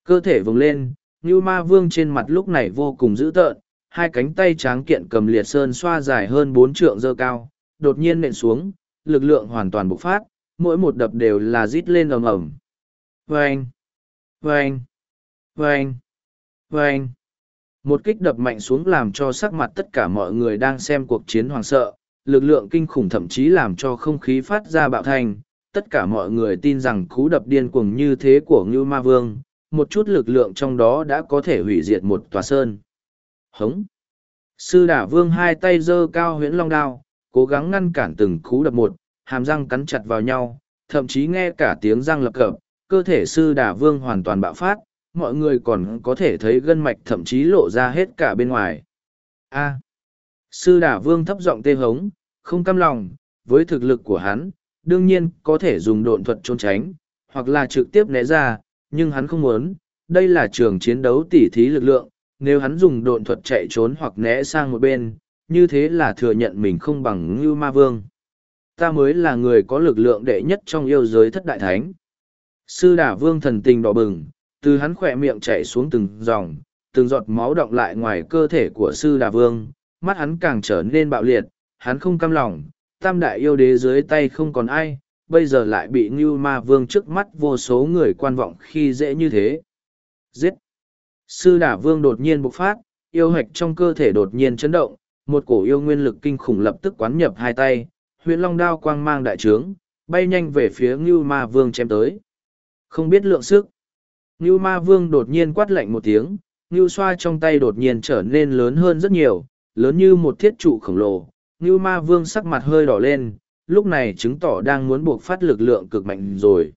Cơ thể vùng lên, ngưu ma vương trên mặt lúc này vô cùng dữ tợn, hai cánh tay tráng kiện cầm liệt sơn xoa dài hơn bốn trượng dơ cao, đột nhiên nện xuống, lực lượng hoàn toàn bộc phát, mỗi một đập đều là rít lên ầm ầm. Vâng! Vâng! Vâng! Vâng! Một kích đập mạnh xuống làm cho sắc mặt tất cả mọi người đang xem cuộc chiến hoảng sợ lực lượng kinh khủng thậm chí làm cho không khí phát ra bạo thành. Tất cả mọi người tin rằng cú đập điên cuồng như thế của ngưu ma vương một chút lực lượng trong đó đã có thể hủy diệt một tòa sơn hống sư đả vương hai tay giơ cao huyễn long đao cố gắng ngăn cản từng cú đập một hàm răng cắn chặt vào nhau thậm chí nghe cả tiếng răng lập cập cơ thể sư đà vương hoàn toàn bạo phát, mọi người còn có thể thấy gân mạch thậm chí lộ ra hết cả bên ngoài. A. À. sư đà vương thấp giọng tê hống, không căm lòng, với thực lực của hắn, đương nhiên có thể dùng độn thuật trốn tránh, hoặc là trực tiếp né ra, nhưng hắn không muốn, đây là trường chiến đấu tỉ thí lực lượng, nếu hắn dùng độn thuật chạy trốn hoặc né sang một bên, như thế là thừa nhận mình không bằng Ngưu Ma Vương. Ta mới là người có lực lượng đệ nhất trong yêu giới thất đại thánh. Sư đả vương thần tình đỏ bừng, từ hắn khỏe miệng chảy xuống từng dòng, từng giọt máu động lại ngoài cơ thể của sư đà vương, mắt hắn càng trở nên bạo liệt, hắn không cam lòng, tam đại yêu đế dưới tay không còn ai, bây giờ lại bị Ngưu Ma Vương trước mắt vô số người quan vọng khi dễ như thế. Giết! Sư đả vương đột nhiên bộc phát, yêu hạch trong cơ thể đột nhiên chấn động, một cổ yêu nguyên lực kinh khủng lập tức quán nhập hai tay, huyện long đao quang mang đại trướng, bay nhanh về phía Ngưu Ma Vương chém tới. Không biết lượng sức. Ngưu ma vương đột nhiên quát lạnh một tiếng, ngưu xoa trong tay đột nhiên trở nên lớn hơn rất nhiều, lớn như một thiết trụ khổng lồ. Ngưu ma vương sắc mặt hơi đỏ lên, lúc này chứng tỏ đang muốn buộc phát lực lượng cực mạnh rồi.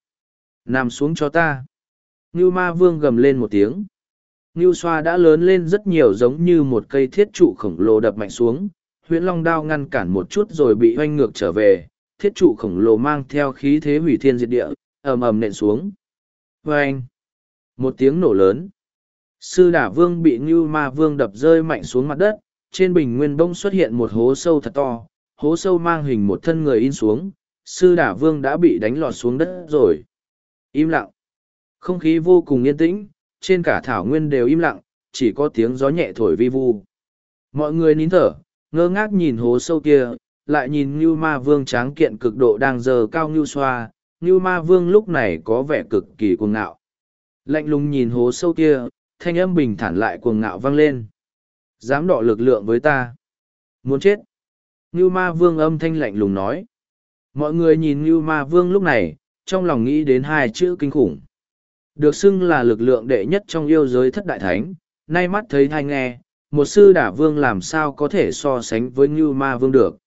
Nằm xuống cho ta. Ngưu ma vương gầm lên một tiếng. Ngưu xoa đã lớn lên rất nhiều giống như một cây thiết trụ khổng lồ đập mạnh xuống. Huyễn Long đao ngăn cản một chút rồi bị oanh ngược trở về. Thiết trụ khổng lồ mang theo khí thế hủy thiên diệt địa, ầm ầm nện xuống. Vâng! Một tiếng nổ lớn. Sư đả vương bị Ngưu ma vương đập rơi mạnh xuống mặt đất. Trên bình nguyên bông xuất hiện một hố sâu thật to. Hố sâu mang hình một thân người in xuống. Sư đả vương đã bị đánh lọt xuống đất rồi. Im lặng. Không khí vô cùng yên tĩnh, trên cả thảo nguyên đều im lặng, chỉ có tiếng gió nhẹ thổi vi vu. Mọi người nín thở, ngơ ngác nhìn hố sâu kia, lại nhìn Ngưu Ma Vương tráng kiện cực độ đang giờ cao Ngưu Xoa, Ngưu Ma Vương lúc này có vẻ cực kỳ cuồng ngạo. Lạnh lùng nhìn hố sâu kia, thanh âm bình thản lại cuồng ngạo vang lên. Dám đọ lực lượng với ta. Muốn chết. Ngưu Ma Vương âm thanh lạnh lùng nói. Mọi người nhìn Ngưu Ma Vương lúc này, trong lòng nghĩ đến hai chữ kinh khủng. Được xưng là lực lượng đệ nhất trong yêu giới thất đại thánh, nay mắt thấy thai nghe, một sư đả vương làm sao có thể so sánh với Ngưu Ma Vương được.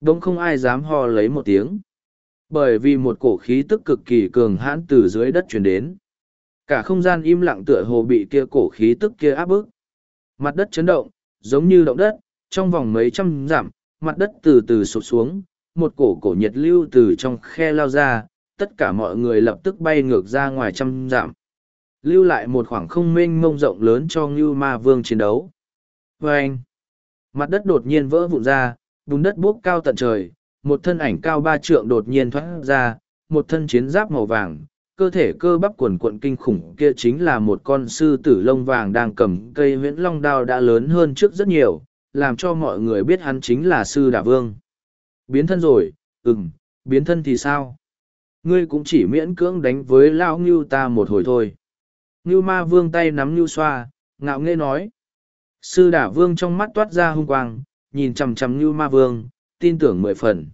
Đông không ai dám ho lấy một tiếng. Bởi vì một cổ khí tức cực kỳ cường hãn từ dưới đất truyền đến. Cả không gian im lặng tựa hồ bị kia cổ khí tức kia áp bức. Mặt đất chấn động, giống như động đất, trong vòng mấy trăm dặm, mặt đất từ từ sụp xuống, một cổ cổ nhiệt lưu từ trong khe lao ra, tất cả mọi người lập tức bay ngược ra ngoài trăm dặm, lưu lại một khoảng không mênh mông rộng lớn cho ngưu ma vương chiến đấu. Vê anh, mặt đất đột nhiên vỡ vụn ra, bùn đất buốc cao tận trời, một thân ảnh cao ba trượng đột nhiên thoát ra, một thân chiến giáp màu vàng, cơ thể cơ bắp quần quận kinh khủng kia chính là một con sư tử lông vàng đang cầm cây viễn long đao đã lớn hơn trước rất nhiều, làm cho mọi người biết hắn chính là sư đà vương. Biến thân rồi, ừm, biến thân thì sao? Ngươi cũng chỉ miễn cưỡng đánh với lão ngưu ta một hồi thôi. Ngưu ma vương tay nắm ngưu xoa, ngạo nghê nói. Sư đả vương trong mắt toát ra hung quang, nhìn chằm chằm ngưu ma vương, tin tưởng mười phần.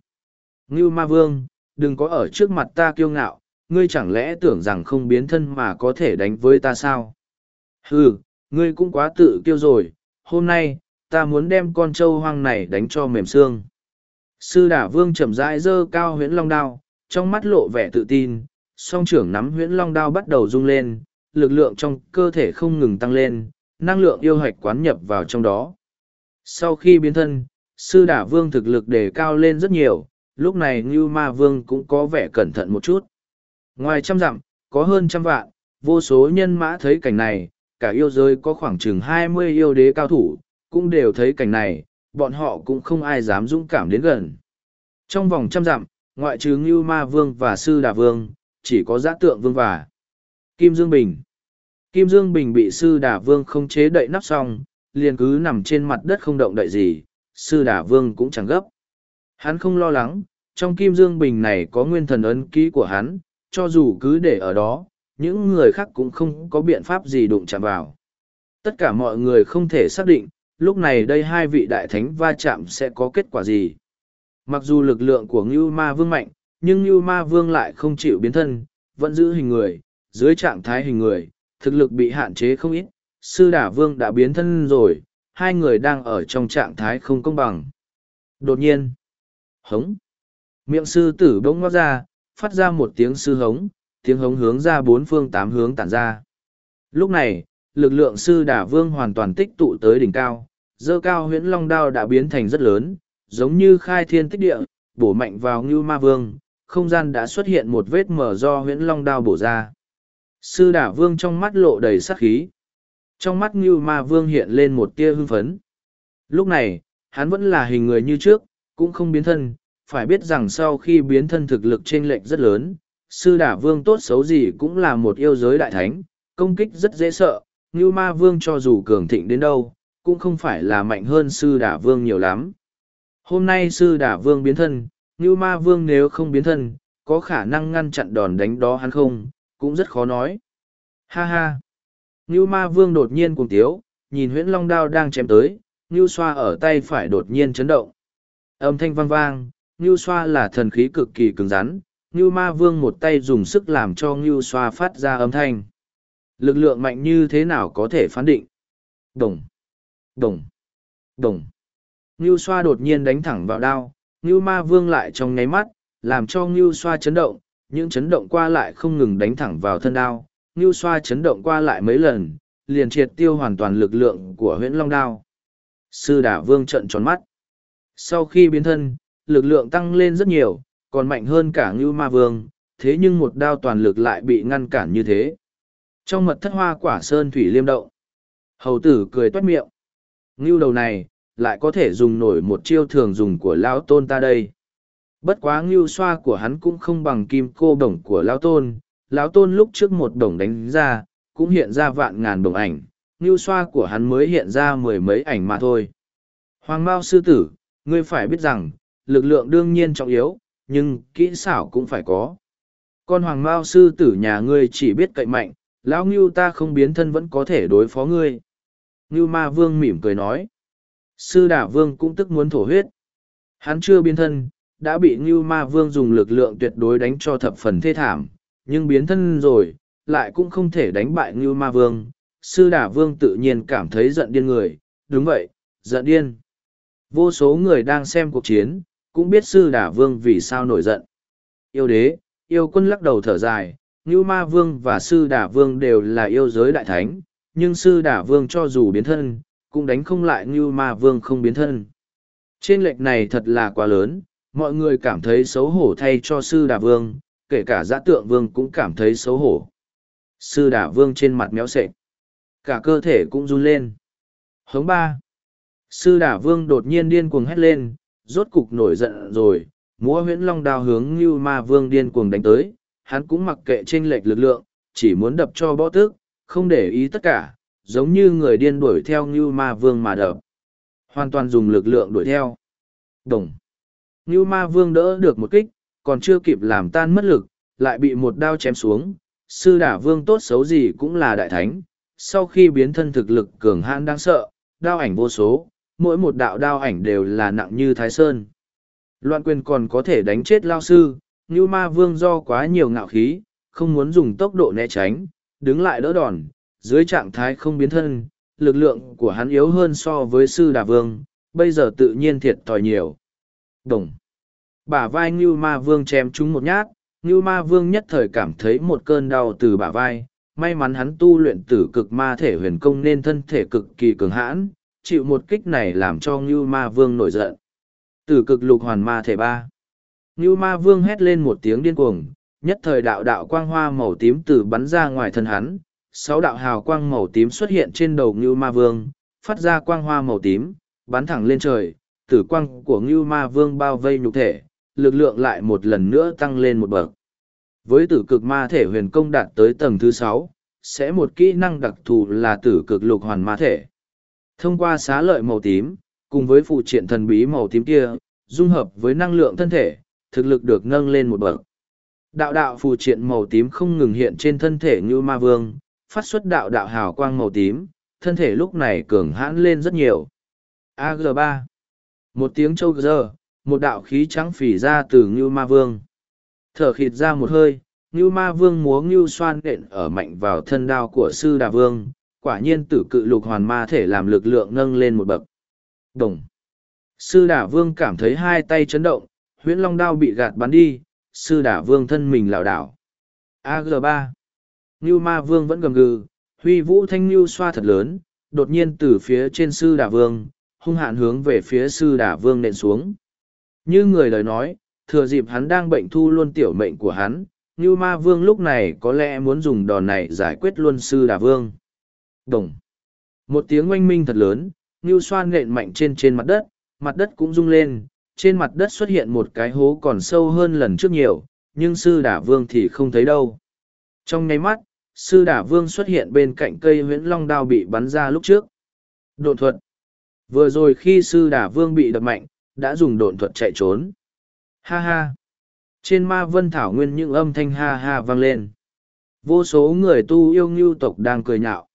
Ngưu ma vương, đừng có ở trước mặt ta kiêu ngạo, ngươi chẳng lẽ tưởng rằng không biến thân mà có thể đánh với ta sao? Ừ ngươi cũng quá tự kiêu rồi, hôm nay, ta muốn đem con trâu hoang này đánh cho mềm xương. Sư đả vương chậm rãi giơ cao huyễn long đao trong mắt lộ vẻ tự tin, song trưởng nắm huyễn long đao bắt đầu rung lên, lực lượng trong cơ thể không ngừng tăng lên, năng lượng yêu hạch quán nhập vào trong đó. Sau khi biến thân, sư đả vương thực lực đề cao lên rất nhiều, lúc này Ngưu Ma Vương cũng có vẻ cẩn thận một chút. Ngoài trăm dặm, có hơn trăm vạn, vô số nhân mã thấy cảnh này, cả yêu giới có khoảng chừng hai mươi yêu đế cao thủ, cũng đều thấy cảnh này, bọn họ cũng không ai dám dũng cảm đến gần. Trong vòng trăm dặm, ngoại trừ Ngưu Ma Vương và Sư Đà Vương, chỉ có giã tượng vương và Kim Dương Bình. Kim Dương Bình bị Sư Đà Vương không chế đậy nắp xong, liền cứ nằm trên mặt đất không động đậy gì, Sư Đà Vương cũng chẳng gấp. Hắn không lo lắng, trong Kim Dương Bình này có nguyên thần ấn ký của hắn, cho dù cứ để ở đó, những người khác cũng không có biện pháp gì đụng chạm vào. Tất cả mọi người không thể xác định, lúc này đây hai vị đại thánh va chạm sẽ có kết quả gì. Mặc dù lực lượng của Ngưu Ma Vương mạnh, nhưng Ngưu Ma Vương lại không chịu biến thân, vẫn giữ hình người, dưới trạng thái hình người, thực lực bị hạn chế không ít. Sư Đả Vương đã biến thân rồi, hai người đang ở trong trạng thái không công bằng. Đột nhiên, hống. Miệng sư tử bỗng ngót ra, phát ra một tiếng sư hống, tiếng hống hướng ra bốn phương tám hướng tản ra. Lúc này, lực lượng sư Đả Vương hoàn toàn tích tụ tới đỉnh cao, dơ cao huyễn long đao đã biến thành rất lớn, giống như khai thiên tích địa, bổ mạnh vào Ngưu Ma Vương, không gian đã xuất hiện một vết mở do huyễn long đao bổ ra. Sư đả vương trong mắt lộ đầy sát khí. Trong mắt Ngưu Ma Vương hiện lên một tia hưng phấn. Lúc này, hắn vẫn là hình người như trước, cũng không biến thân, phải biết rằng sau khi biến thân thực lực chênh lệch rất lớn, sư đả vương tốt xấu gì cũng là một yêu giới đại thánh, công kích rất dễ sợ, Ngưu Ma Vương cho dù cường thịnh đến đâu, cũng không phải là mạnh hơn sư đả vương nhiều lắm. Hôm nay sư đả vương biến thân, như ma vương nếu không biến thân, có khả năng ngăn chặn đòn đánh đó hắn không, cũng rất khó nói. Ha ha! Như ma vương đột nhiên cùng tiếu, nhìn huyễn long đao đang chém tới, như xoa ở tay phải đột nhiên chấn động. Âm thanh vang vang, như xoa là thần khí cực kỳ cứng rắn, như ma vương một tay dùng sức làm cho như xoa phát ra âm thanh. Lực lượng mạnh như thế nào có thể phán định? Đồng, đồng, đồng. Ngưu xoa đột nhiên đánh thẳng vào đao, Ngưu ma vương lại trong nháy mắt, làm cho Ngưu xoa chấn động, những chấn động qua lại không ngừng đánh thẳng vào thân đao. Ngưu xoa chấn động qua lại mấy lần, liền triệt tiêu hoàn toàn lực lượng của huyễn long đao. Sư đả vương trận tròn mắt. Sau khi biến thân, lực lượng tăng lên rất nhiều, còn mạnh hơn cả Ngưu ma vương, thế nhưng một đao toàn lực lại bị ngăn cản như thế. Trong mật thất hoa quả sơn thủy liêm động, hầu tử cười toát miệng. Ngưu đầu này, lại có thể dùng nổi một chiêu thường dùng của lão tôn ta đây. Bất quá ngưu xoa của hắn cũng không bằng kim cô đồng của lão tôn. Lão tôn lúc trước một đồng đánh ra, cũng hiện ra vạn ngàn đồng ảnh. Ngưu xoa của hắn mới hiện ra mười mấy ảnh mà thôi. Hoàng Mao sư tử, ngươi phải biết rằng, lực lượng đương nhiên trọng yếu, nhưng kỹ xảo cũng phải có. Con Hoàng Mao sư tử nhà ngươi chỉ biết cậy mạnh, lão ngưu ta không biến thân vẫn có thể đối phó ngươi. Ngưu ma vương mỉm cười nói. Sư đả vương cũng tức muốn thổ huyết. Hắn chưa biến thân, đã bị Ngưu ma vương dùng lực lượng tuyệt đối đánh cho thập phần thê thảm, nhưng biến thân rồi, lại cũng không thể đánh bại Ngưu ma vương. Sư đả vương tự nhiên cảm thấy giận điên người, đúng vậy, giận điên. Vô số người đang xem cuộc chiến, cũng biết sư đả vương vì sao nổi giận. Yêu đế, yêu quân lắc đầu thở dài, Ngưu Ma Vương và Sư Đả Vương đều là yêu giới đại thánh, nhưng Sư Đả Vương cho dù biến thân, cũng đánh không lại như Ma Vương không biến thân. Trên lệch này thật là quá lớn, mọi người cảm thấy xấu hổ thay cho Sư đà Vương, kể cả giã tượng Vương cũng cảm thấy xấu hổ. Sư đà Vương trên mặt méo sệch, cả cơ thể cũng run lên. Hống ba. Sư đà Vương đột nhiên điên cuồng hét lên, rốt cục nổi giận rồi, múa huyễn long đao hướng như ma vương điên cuồng đánh tới hắn cũng mặc kệ trên lệch lực lượng chỉ muốn đập cho bõ tước không để ý tất cả giống như người điên đuổi theo như ma vương mà đập. Hoàn toàn dùng lực lượng đuổi theo. Đồng. Như ma vương đỡ được một kích còn chưa kịp làm tan mất lực lại bị một đao chém xuống. Sư đả vương tốt xấu gì cũng là đại thánh. Sau khi biến thân thực lực cường hãn đáng sợ đao ảnh vô số mỗi một đạo đao ảnh đều là nặng như thái sơn. Loạn quyền còn có thể đánh chết lao sư, như ma vương do quá nhiều ngạo khí, không muốn dùng tốc độ né tránh, đứng lại đỡ đòn, dưới trạng thái không biến thân, lực lượng của hắn yếu hơn so với sư đà vương, bây giờ tự nhiên thiệt thòi nhiều. Đồng. Bả vai Ngưu ma vương chém chúng một nhát, Ngưu ma vương nhất thời cảm thấy một cơn đau từ bả vai, may mắn hắn tu luyện tử cực ma thể huyền công nên thân thể cực kỳ cường hãn, chịu một kích này làm cho Ngưu ma vương nổi giận. Tử cực lục hoàn ma thể ba. Ngưu ma vương hét lên một tiếng điên cuồng, nhất thời đạo đạo quang hoa màu tím từ bắn ra ngoài thân hắn. Sáu đạo hào quang màu tím xuất hiện trên đầu Ngưu ma vương, phát ra quang hoa màu tím, bắn thẳng lên trời. Tử quang của Ngưu ma vương bao vây nhục thể, lực lượng lại một lần nữa tăng lên một bậc. Với tử cực ma thể huyền công đạt tới tầng thứ sáu, sẽ một kỹ năng đặc thù là tử cực lục hoàn ma thể. Thông qua xá lợi màu tím, cùng với phụ triện thần bí màu tím kia, dung hợp với năng lượng thân thể, thực lực được nâng lên một bậc. Đạo đạo phù triện màu tím không ngừng hiện trên thân thể như ma vương, phát xuất đạo đạo hào quang màu tím, thân thể lúc này cường hãn lên rất nhiều. AG3 Một tiếng châu giờ, một đạo khí trắng phỉ ra từ Ngưu Ma Vương. Thở khịt ra một hơi, Ngưu Ma Vương múa Ngưu xoan đện ở mạnh vào thân đao của Sư Đà Vương, quả nhiên tử cự lục hoàn ma thể làm lực lượng nâng lên một bậc. Đồng. Sư đà vương cảm thấy hai tay chấn động, huyễn long đao bị gạt bắn đi, sư đà vương thân mình lảo đảo. AG3. Ngưu ma vương vẫn gầm gừ, huy vũ thanh ngưu xoa thật lớn, đột nhiên từ phía trên sư đả vương, hung hạn hướng về phía sư đả vương nện xuống. Như người lời nói, thừa dịp hắn đang bệnh thu luôn tiểu mệnh của hắn, Ngưu ma vương lúc này có lẽ muốn dùng đòn này giải quyết luôn sư đả vương. Đồng. Một tiếng oanh minh thật lớn, Ngưu xoan nện mạnh trên trên mặt đất, mặt đất cũng rung lên, trên mặt đất xuất hiện một cái hố còn sâu hơn lần trước nhiều, nhưng sư đả vương thì không thấy đâu. Trong nháy mắt, sư đả vương xuất hiện bên cạnh cây huyễn long đao bị bắn ra lúc trước. Độn thuật. Vừa rồi khi sư đả vương bị đập mạnh, đã dùng độn thuật chạy trốn. Ha ha. Trên ma vân thảo nguyên những âm thanh ha ha vang lên. Vô số người tu yêu ngưu tộc đang cười nhạo.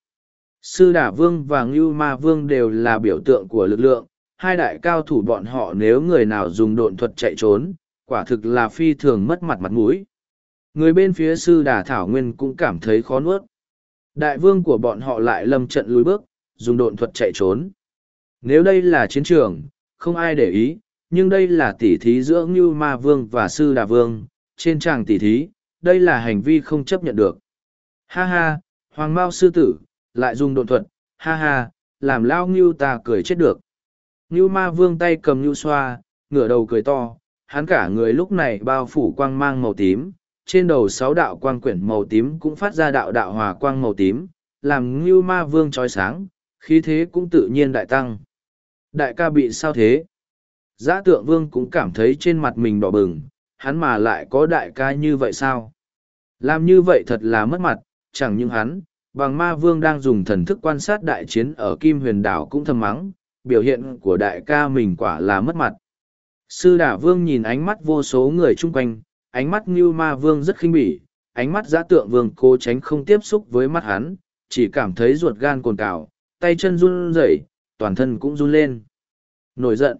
Sư Đả Vương và Ngưu Ma Vương đều là biểu tượng của lực lượng, hai đại cao thủ bọn họ nếu người nào dùng độn thuật chạy trốn, quả thực là phi thường mất mặt mặt mũi. Người bên phía sư Đà Thảo Nguyên cũng cảm thấy khó nuốt. Đại vương của bọn họ lại lâm trận lùi bước, dùng độn thuật chạy trốn. Nếu đây là chiến trường, không ai để ý, nhưng đây là tỉ thí giữa Ngưu Ma Vương và Sư Đà Vương, trên tràng tỉ thí, đây là hành vi không chấp nhận được. Ha ha, Hoàng Mao Sư Tử, lại dùng độn thuật, ha ha, làm lao Ngưu ta cười chết được. Ngưu Ma Vương tay cầm Ngưu xoa, ngửa đầu cười to, hắn cả người lúc này bao phủ quang mang màu tím, trên đầu sáu đạo quang quyển màu tím cũng phát ra đạo đạo hòa quang màu tím, làm Ngưu Ma Vương trói sáng, khí thế cũng tự nhiên đại tăng. Đại ca bị sao thế? Giã tượng vương cũng cảm thấy trên mặt mình đỏ bừng, hắn mà lại có đại ca như vậy sao? Làm như vậy thật là mất mặt, chẳng những hắn, bằng ma vương đang dùng thần thức quan sát đại chiến ở Kim huyền đảo cũng thầm mắng, biểu hiện của đại ca mình quả là mất mặt. Sư đả vương nhìn ánh mắt vô số người chung quanh, ánh mắt Ngưu ma vương rất khinh bỉ, ánh mắt giã tượng vương cố tránh không tiếp xúc với mắt hắn, chỉ cảm thấy ruột gan cồn cào, tay chân run rẩy, toàn thân cũng run lên. Nổi giận.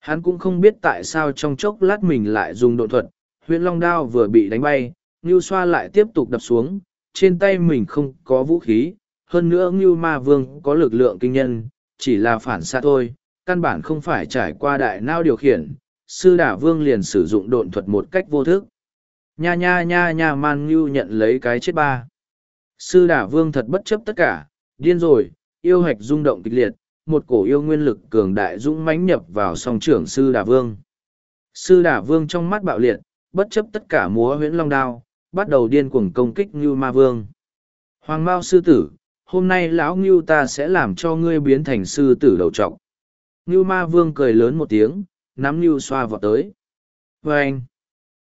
Hắn cũng không biết tại sao trong chốc lát mình lại dùng độ thuật, huyện long đao vừa bị đánh bay, Ngưu xoa lại tiếp tục đập xuống, trên tay mình không có vũ khí, hơn nữa Ngưu ma vương có lực lượng kinh nhân, chỉ là phản xạ thôi, căn bản không phải trải qua đại nao điều khiển, sư đả vương liền sử dụng độn thuật một cách vô thức. Nha nha nha nha man Ngưu nhận lấy cái chết ba. Sư đả vương thật bất chấp tất cả, điên rồi, yêu hạch rung động kịch liệt, một cổ yêu nguyên lực cường đại dũng mãnh nhập vào song trưởng sư đà vương. Sư đà vương trong mắt bạo liệt, bất chấp tất cả múa huyễn long đao, bắt đầu điên cuồng công kích Ngưu Ma Vương. Hoàng Mao sư tử, hôm nay lão Ngưu ta sẽ làm cho ngươi biến thành sư tử đầu trọc. Ngưu Ma Vương cười lớn một tiếng, nắm lưu xoa vào tới. Và anh,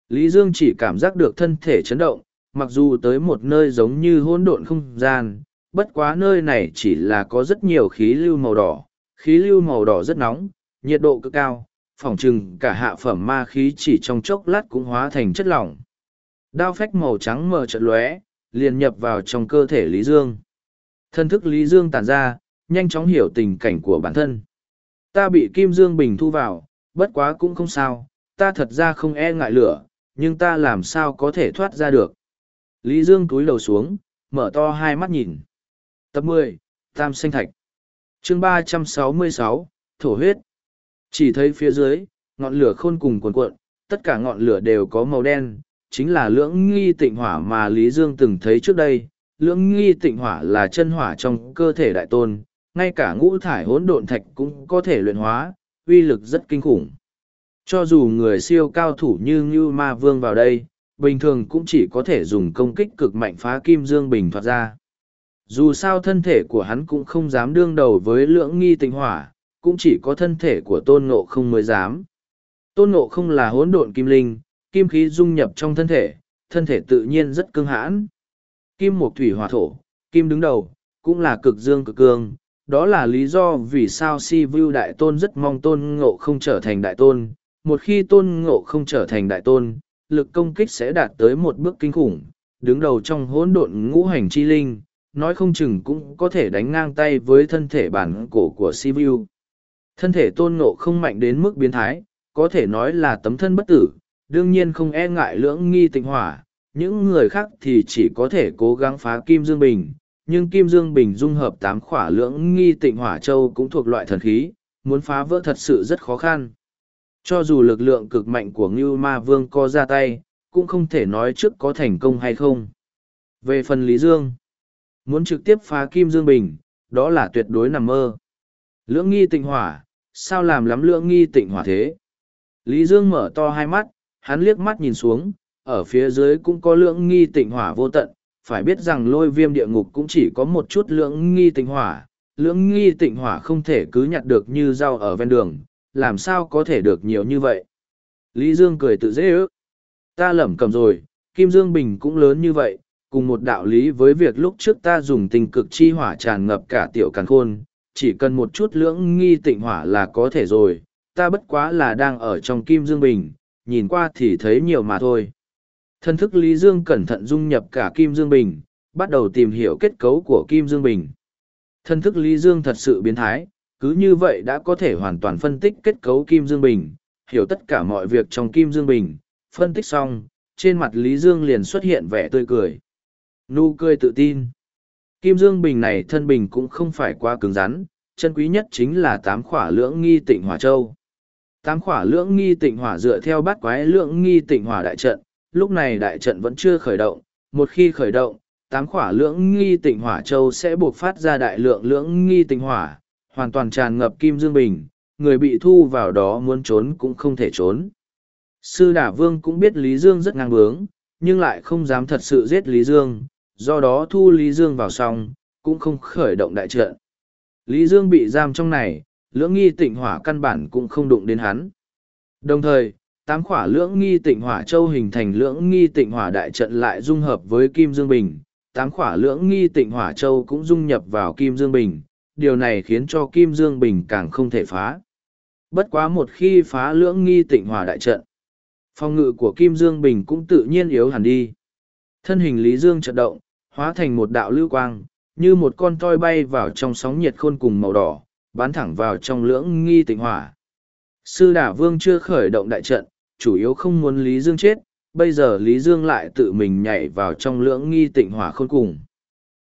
Lý Dương chỉ cảm giác được thân thể chấn động, mặc dù tới một nơi giống như hỗn độn không gian, bất quá nơi này chỉ là có rất nhiều khí lưu màu đỏ, khí lưu màu đỏ rất nóng, nhiệt độ cực cao, phỏng chừng cả hạ phẩm ma khí chỉ trong chốc lát cũng hóa thành chất lỏng. Đao phách màu trắng mờ trận lóe, liền nhập vào trong cơ thể Lý Dương. Thân thức Lý Dương tàn ra, nhanh chóng hiểu tình cảnh của bản thân. Ta bị Kim Dương Bình thu vào, bất quá cũng không sao, ta thật ra không e ngại lửa, nhưng ta làm sao có thể thoát ra được. Lý Dương túi đầu xuống, mở to hai mắt nhìn. Tập 10, Tam Sinh Thạch chương 366, Thổ huyết Chỉ thấy phía dưới, ngọn lửa khôn cùng cuồn cuộn, tất cả ngọn lửa đều có màu đen, chính là lưỡng nghi tịnh hỏa mà Lý Dương từng thấy trước đây. Lưỡng nghi tịnh hỏa là chân hỏa trong cơ thể đại tôn, ngay cả ngũ thải hỗn độn thạch cũng có thể luyện hóa, uy lực rất kinh khủng. Cho dù người siêu cao thủ như Ngưu Ma Vương vào đây, bình thường cũng chỉ có thể dùng công kích cực mạnh phá kim dương bình thoát ra. Dù sao thân thể của hắn cũng không dám đương đầu với lưỡng nghi tinh hỏa, cũng chỉ có thân thể của tôn ngộ không mới dám. Tôn ngộ không là hỗn độn kim linh, kim khí dung nhập trong thân thể, thân thể tự nhiên rất cứng hãn. Kim mộc thủy hỏa thổ, kim đứng đầu, cũng là cực dương cực cương. Đó là lý do vì sao si vu đại tôn rất mong tôn ngộ không trở thành đại tôn. Một khi tôn ngộ không trở thành đại tôn, lực công kích sẽ đạt tới một bước kinh khủng, đứng đầu trong hỗn độn ngũ hành chi linh, nói không chừng cũng có thể đánh ngang tay với thân thể bản cổ của Si Vu. Thân thể tôn ngộ không mạnh đến mức biến thái, có thể nói là tấm thân bất tử, đương nhiên không e ngại lưỡng nghi tịnh hỏa, những người khác thì chỉ có thể cố gắng phá Kim Dương Bình, nhưng Kim Dương Bình dung hợp tám khỏa lưỡng nghi tịnh hỏa châu cũng thuộc loại thần khí, muốn phá vỡ thật sự rất khó khăn. Cho dù lực lượng cực mạnh của Ngưu Ma Vương co ra tay, cũng không thể nói trước có thành công hay không. Về phần Lý Dương, muốn trực tiếp phá kim dương bình, đó là tuyệt đối nằm mơ. Lưỡng nghi tịnh hỏa, sao làm lắm lưỡng nghi tịnh hỏa thế? Lý Dương mở to hai mắt, hắn liếc mắt nhìn xuống, ở phía dưới cũng có lưỡng nghi tịnh hỏa vô tận, phải biết rằng lôi viêm địa ngục cũng chỉ có một chút lưỡng nghi tịnh hỏa, lưỡng nghi tịnh hỏa không thể cứ nhặt được như rau ở ven đường, làm sao có thể được nhiều như vậy? Lý Dương cười tự dễ ước. Ta lẩm cầm rồi, Kim Dương Bình cũng lớn như vậy, cùng một đạo lý với việc lúc trước ta dùng tình cực chi hỏa tràn ngập cả tiểu càn khôn, chỉ cần một chút lưỡng nghi tịnh hỏa là có thể rồi, ta bất quá là đang ở trong kim dương bình, nhìn qua thì thấy nhiều mà thôi. Thân thức Lý Dương cẩn thận dung nhập cả kim dương bình, bắt đầu tìm hiểu kết cấu của kim dương bình. Thân thức Lý Dương thật sự biến thái, cứ như vậy đã có thể hoàn toàn phân tích kết cấu kim dương bình, hiểu tất cả mọi việc trong kim dương bình, phân tích xong, trên mặt Lý Dương liền xuất hiện vẻ tươi cười. Nụ cười tự tin. Kim Dương Bình này thân bình cũng không phải quá cứng rắn, chân quý nhất chính là tám khỏa lưỡng nghi tịnh hỏa châu. Tám khỏa lưỡng nghi tịnh hỏa dựa theo bát quái lưỡng nghi tịnh hỏa đại trận, lúc này đại trận vẫn chưa khởi động, một khi khởi động, tám khỏa lưỡng nghi tịnh hỏa châu sẽ buộc phát ra đại lượng lưỡng nghi tịnh hỏa, hoàn toàn tràn ngập kim dương bình, người bị thu vào đó muốn trốn cũng không thể trốn. Sư Đả Vương cũng biết Lý Dương rất ngang bướng, nhưng lại không dám thật sự giết Lý Dương, do đó thu Lý Dương vào xong, cũng không khởi động đại trận. Lý Dương bị giam trong này, lưỡng nghi tịnh hỏa căn bản cũng không đụng đến hắn. Đồng thời, tám khỏa lưỡng nghi tịnh hỏa châu hình thành lưỡng nghi tịnh hỏa đại trận lại dung hợp với Kim Dương Bình, tám khỏa lưỡng nghi tịnh hỏa châu cũng dung nhập vào Kim Dương Bình, điều này khiến cho Kim Dương Bình càng không thể phá. Bất quá một khi phá lưỡng nghi tịnh hỏa đại trận, phòng ngự của Kim Dương Bình cũng tự nhiên yếu hẳn đi. Thân hình Lý Dương trận động, hóa thành một đạo lưu quang, như một con toi bay vào trong sóng nhiệt khôn cùng màu đỏ, bắn thẳng vào trong lưỡng nghi tịnh hỏa. Sư Đả Vương chưa khởi động đại trận, chủ yếu không muốn Lý Dương chết, bây giờ Lý Dương lại tự mình nhảy vào trong lưỡng nghi tịnh hỏa khôn cùng.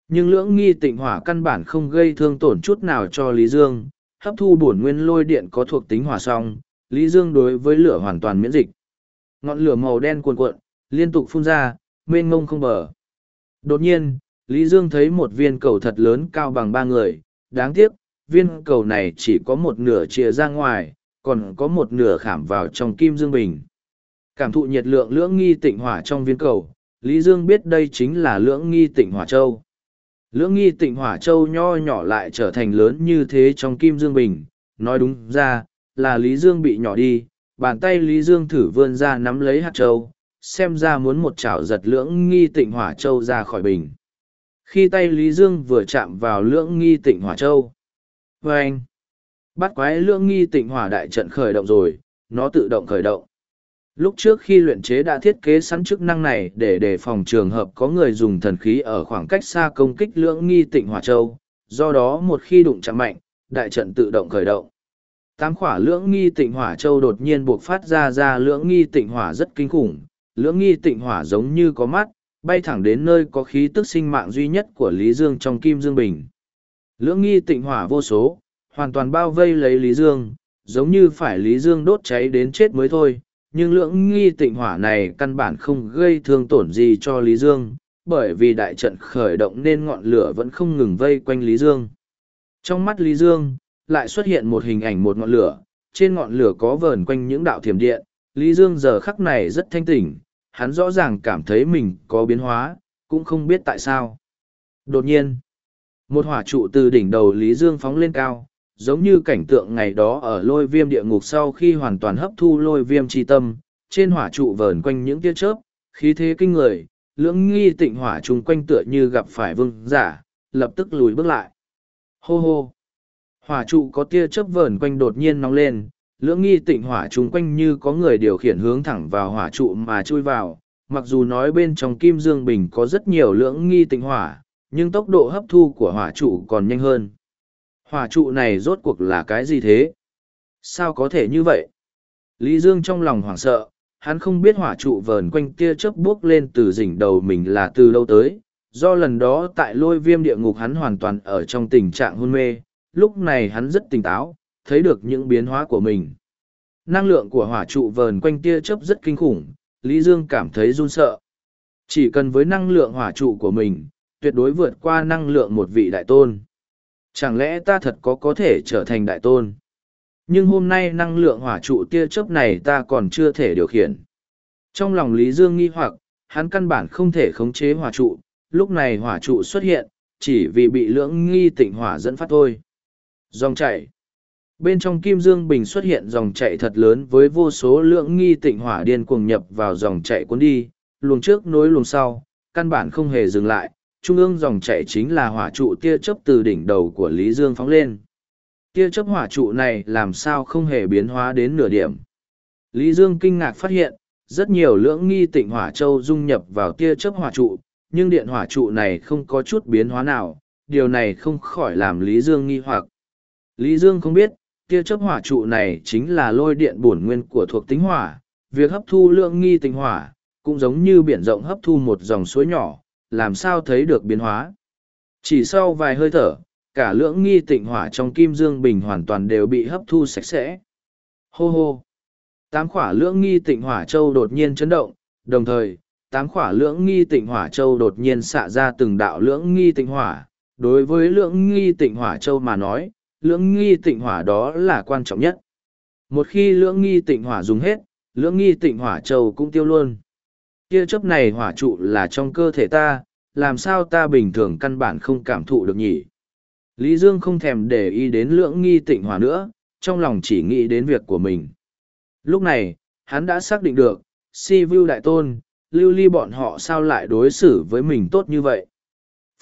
Nhưng lưỡng nghi tịnh hỏa căn bản không gây thương tổn chút nào cho Lý Dương, hấp thu bổn nguyên lôi điện có thuộc tính hỏa song, Lý Dương đối với lửa hoàn toàn miễn dịch. Ngọn lửa màu đen cuồn cuộn, liên tục phun ra, mênh ngông không bờ. Đột nhiên, Lý Dương thấy một viên cầu thật lớn cao bằng ba người, đáng tiếc, viên cầu này chỉ có một nửa chia ra ngoài, còn có một nửa khảm vào trong kim dương bình. Cảm thụ nhiệt lượng lưỡng nghi tịnh hỏa trong viên cầu, Lý Dương biết đây chính là lưỡng nghi tịnh hỏa châu. Lưỡng nghi tịnh hỏa châu nho nhỏ lại trở thành lớn như thế trong kim dương bình, nói đúng ra, là Lý Dương bị nhỏ đi, bàn tay Lý Dương thử vươn ra nắm lấy hạt châu, xem ra muốn một chảo giật lưỡng nghi tịnh hỏa châu ra khỏi bình. Khi tay Lý Dương vừa chạm vào lưỡng nghi tịnh hỏa châu, và bắt quái lưỡng nghi tịnh hỏa đại trận khởi động rồi, nó tự động khởi động. Lúc trước khi luyện chế đã thiết kế sẵn chức năng này để đề phòng trường hợp có người dùng thần khí ở khoảng cách xa công kích lưỡng nghi tịnh hỏa châu, do đó một khi đụng chạm mạnh, đại trận tự động khởi động. Tám khỏa lưỡng nghi tịnh hỏa châu đột nhiên buộc phát ra ra lưỡng nghi tịnh hỏa rất kinh khủng, lưỡng nghi tịnh hỏa giống như có mắt, bay thẳng đến nơi có khí tức sinh mạng duy nhất của Lý Dương trong Kim Dương Bình. Lưỡng nghi tịnh hỏa vô số, hoàn toàn bao vây lấy Lý Dương, giống như phải Lý Dương đốt cháy đến chết mới thôi, nhưng lưỡng nghi tịnh hỏa này căn bản không gây thương tổn gì cho Lý Dương, bởi vì đại trận khởi động nên ngọn lửa vẫn không ngừng vây quanh Lý Dương. Trong mắt Lý Dương, lại xuất hiện một hình ảnh một ngọn lửa, trên ngọn lửa có vờn quanh những đạo thiểm điện, Lý Dương giờ khắc này rất thanh tỉnh, hắn rõ ràng cảm thấy mình có biến hóa, cũng không biết tại sao. Đột nhiên, một hỏa trụ từ đỉnh đầu Lý Dương phóng lên cao, giống như cảnh tượng ngày đó ở lôi viêm địa ngục sau khi hoàn toàn hấp thu lôi viêm tri tâm, trên hỏa trụ vờn quanh những tia chớp, khí thế kinh người, lưỡng nghi tịnh hỏa chung quanh tựa như gặp phải vương giả, lập tức lùi bước lại. Hô hô! Hỏa trụ có tia chớp vờn quanh đột nhiên nóng lên, lưỡng nghi tịnh hỏa chung quanh như có người điều khiển hướng thẳng vào hỏa trụ mà chui vào, mặc dù nói bên trong kim dương bình có rất nhiều lưỡng nghi tịnh hỏa, nhưng tốc độ hấp thu của hỏa trụ còn nhanh hơn. Hỏa trụ này rốt cuộc là cái gì thế? Sao có thể như vậy? Lý Dương trong lòng hoảng sợ, hắn không biết hỏa trụ vờn quanh tia chớp bước lên từ đỉnh đầu mình là từ lâu tới. Do lần đó tại lôi viêm địa ngục hắn hoàn toàn ở trong tình trạng hôn mê, lúc này hắn rất tỉnh táo, thấy được những biến hóa của mình. Năng lượng của hỏa trụ vờn quanh tia chớp rất kinh khủng, Lý Dương cảm thấy run sợ. Chỉ cần với năng lượng hỏa trụ của mình, tuyệt đối vượt qua năng lượng một vị đại tôn. Chẳng lẽ ta thật có có thể trở thành đại tôn? Nhưng hôm nay năng lượng hỏa trụ tia chớp này ta còn chưa thể điều khiển. Trong lòng Lý Dương nghi hoặc, hắn căn bản không thể khống chế hỏa trụ, lúc này hỏa trụ xuất hiện, chỉ vì bị lưỡng nghi tịnh hỏa dẫn phát thôi. Dòng chảy Bên trong kim dương bình xuất hiện dòng chảy thật lớn với vô số lượng nghi tịnh hỏa điên cuồng nhập vào dòng chảy cuốn đi, luồng trước nối luồng sau, căn bản không hề dừng lại, trung ương dòng chảy chính là hỏa trụ tia chớp từ đỉnh đầu của Lý Dương phóng lên. Tia chớp hỏa trụ này làm sao không hề biến hóa đến nửa điểm. Lý Dương kinh ngạc phát hiện, rất nhiều lưỡng nghi tịnh hỏa châu dung nhập vào tia chớp hỏa trụ, nhưng điện hỏa trụ này không có chút biến hóa nào, điều này không khỏi làm Lý Dương nghi hoặc. Lý Dương không biết, tia chớp hỏa trụ này chính là lôi điện bổn nguyên của thuộc tính hỏa, việc hấp thu lượng nghi tịnh hỏa, cũng giống như biển rộng hấp thu một dòng suối nhỏ, làm sao thấy được biến hóa. Chỉ sau vài hơi thở, cả lưỡng nghi tịnh hỏa trong kim dương bình hoàn toàn đều bị hấp thu sạch sẽ. Hô hô! Tám khỏa lưỡng nghi tịnh hỏa châu đột nhiên chấn động, đồng thời, tám khỏa lưỡng nghi tịnh hỏa châu đột nhiên xạ ra từng đạo lưỡng nghi tịnh hỏa. Đối với lưỡng nghi tịnh hỏa châu mà nói, lưỡng nghi tịnh hỏa đó là quan trọng nhất. Một khi lưỡng nghi tịnh hỏa dùng hết, lưỡng nghi tịnh hỏa châu cũng tiêu luôn. Kia chớp này hỏa trụ là trong cơ thể ta, làm sao ta bình thường căn bản không cảm thụ được nhỉ? Lý Dương không thèm để ý đến lưỡng nghi tịnh hỏa nữa, trong lòng chỉ nghĩ đến việc của mình. Lúc này, hắn đã xác định được, si vu đại tôn, lưu ly bọn họ sao lại đối xử với mình tốt như vậy.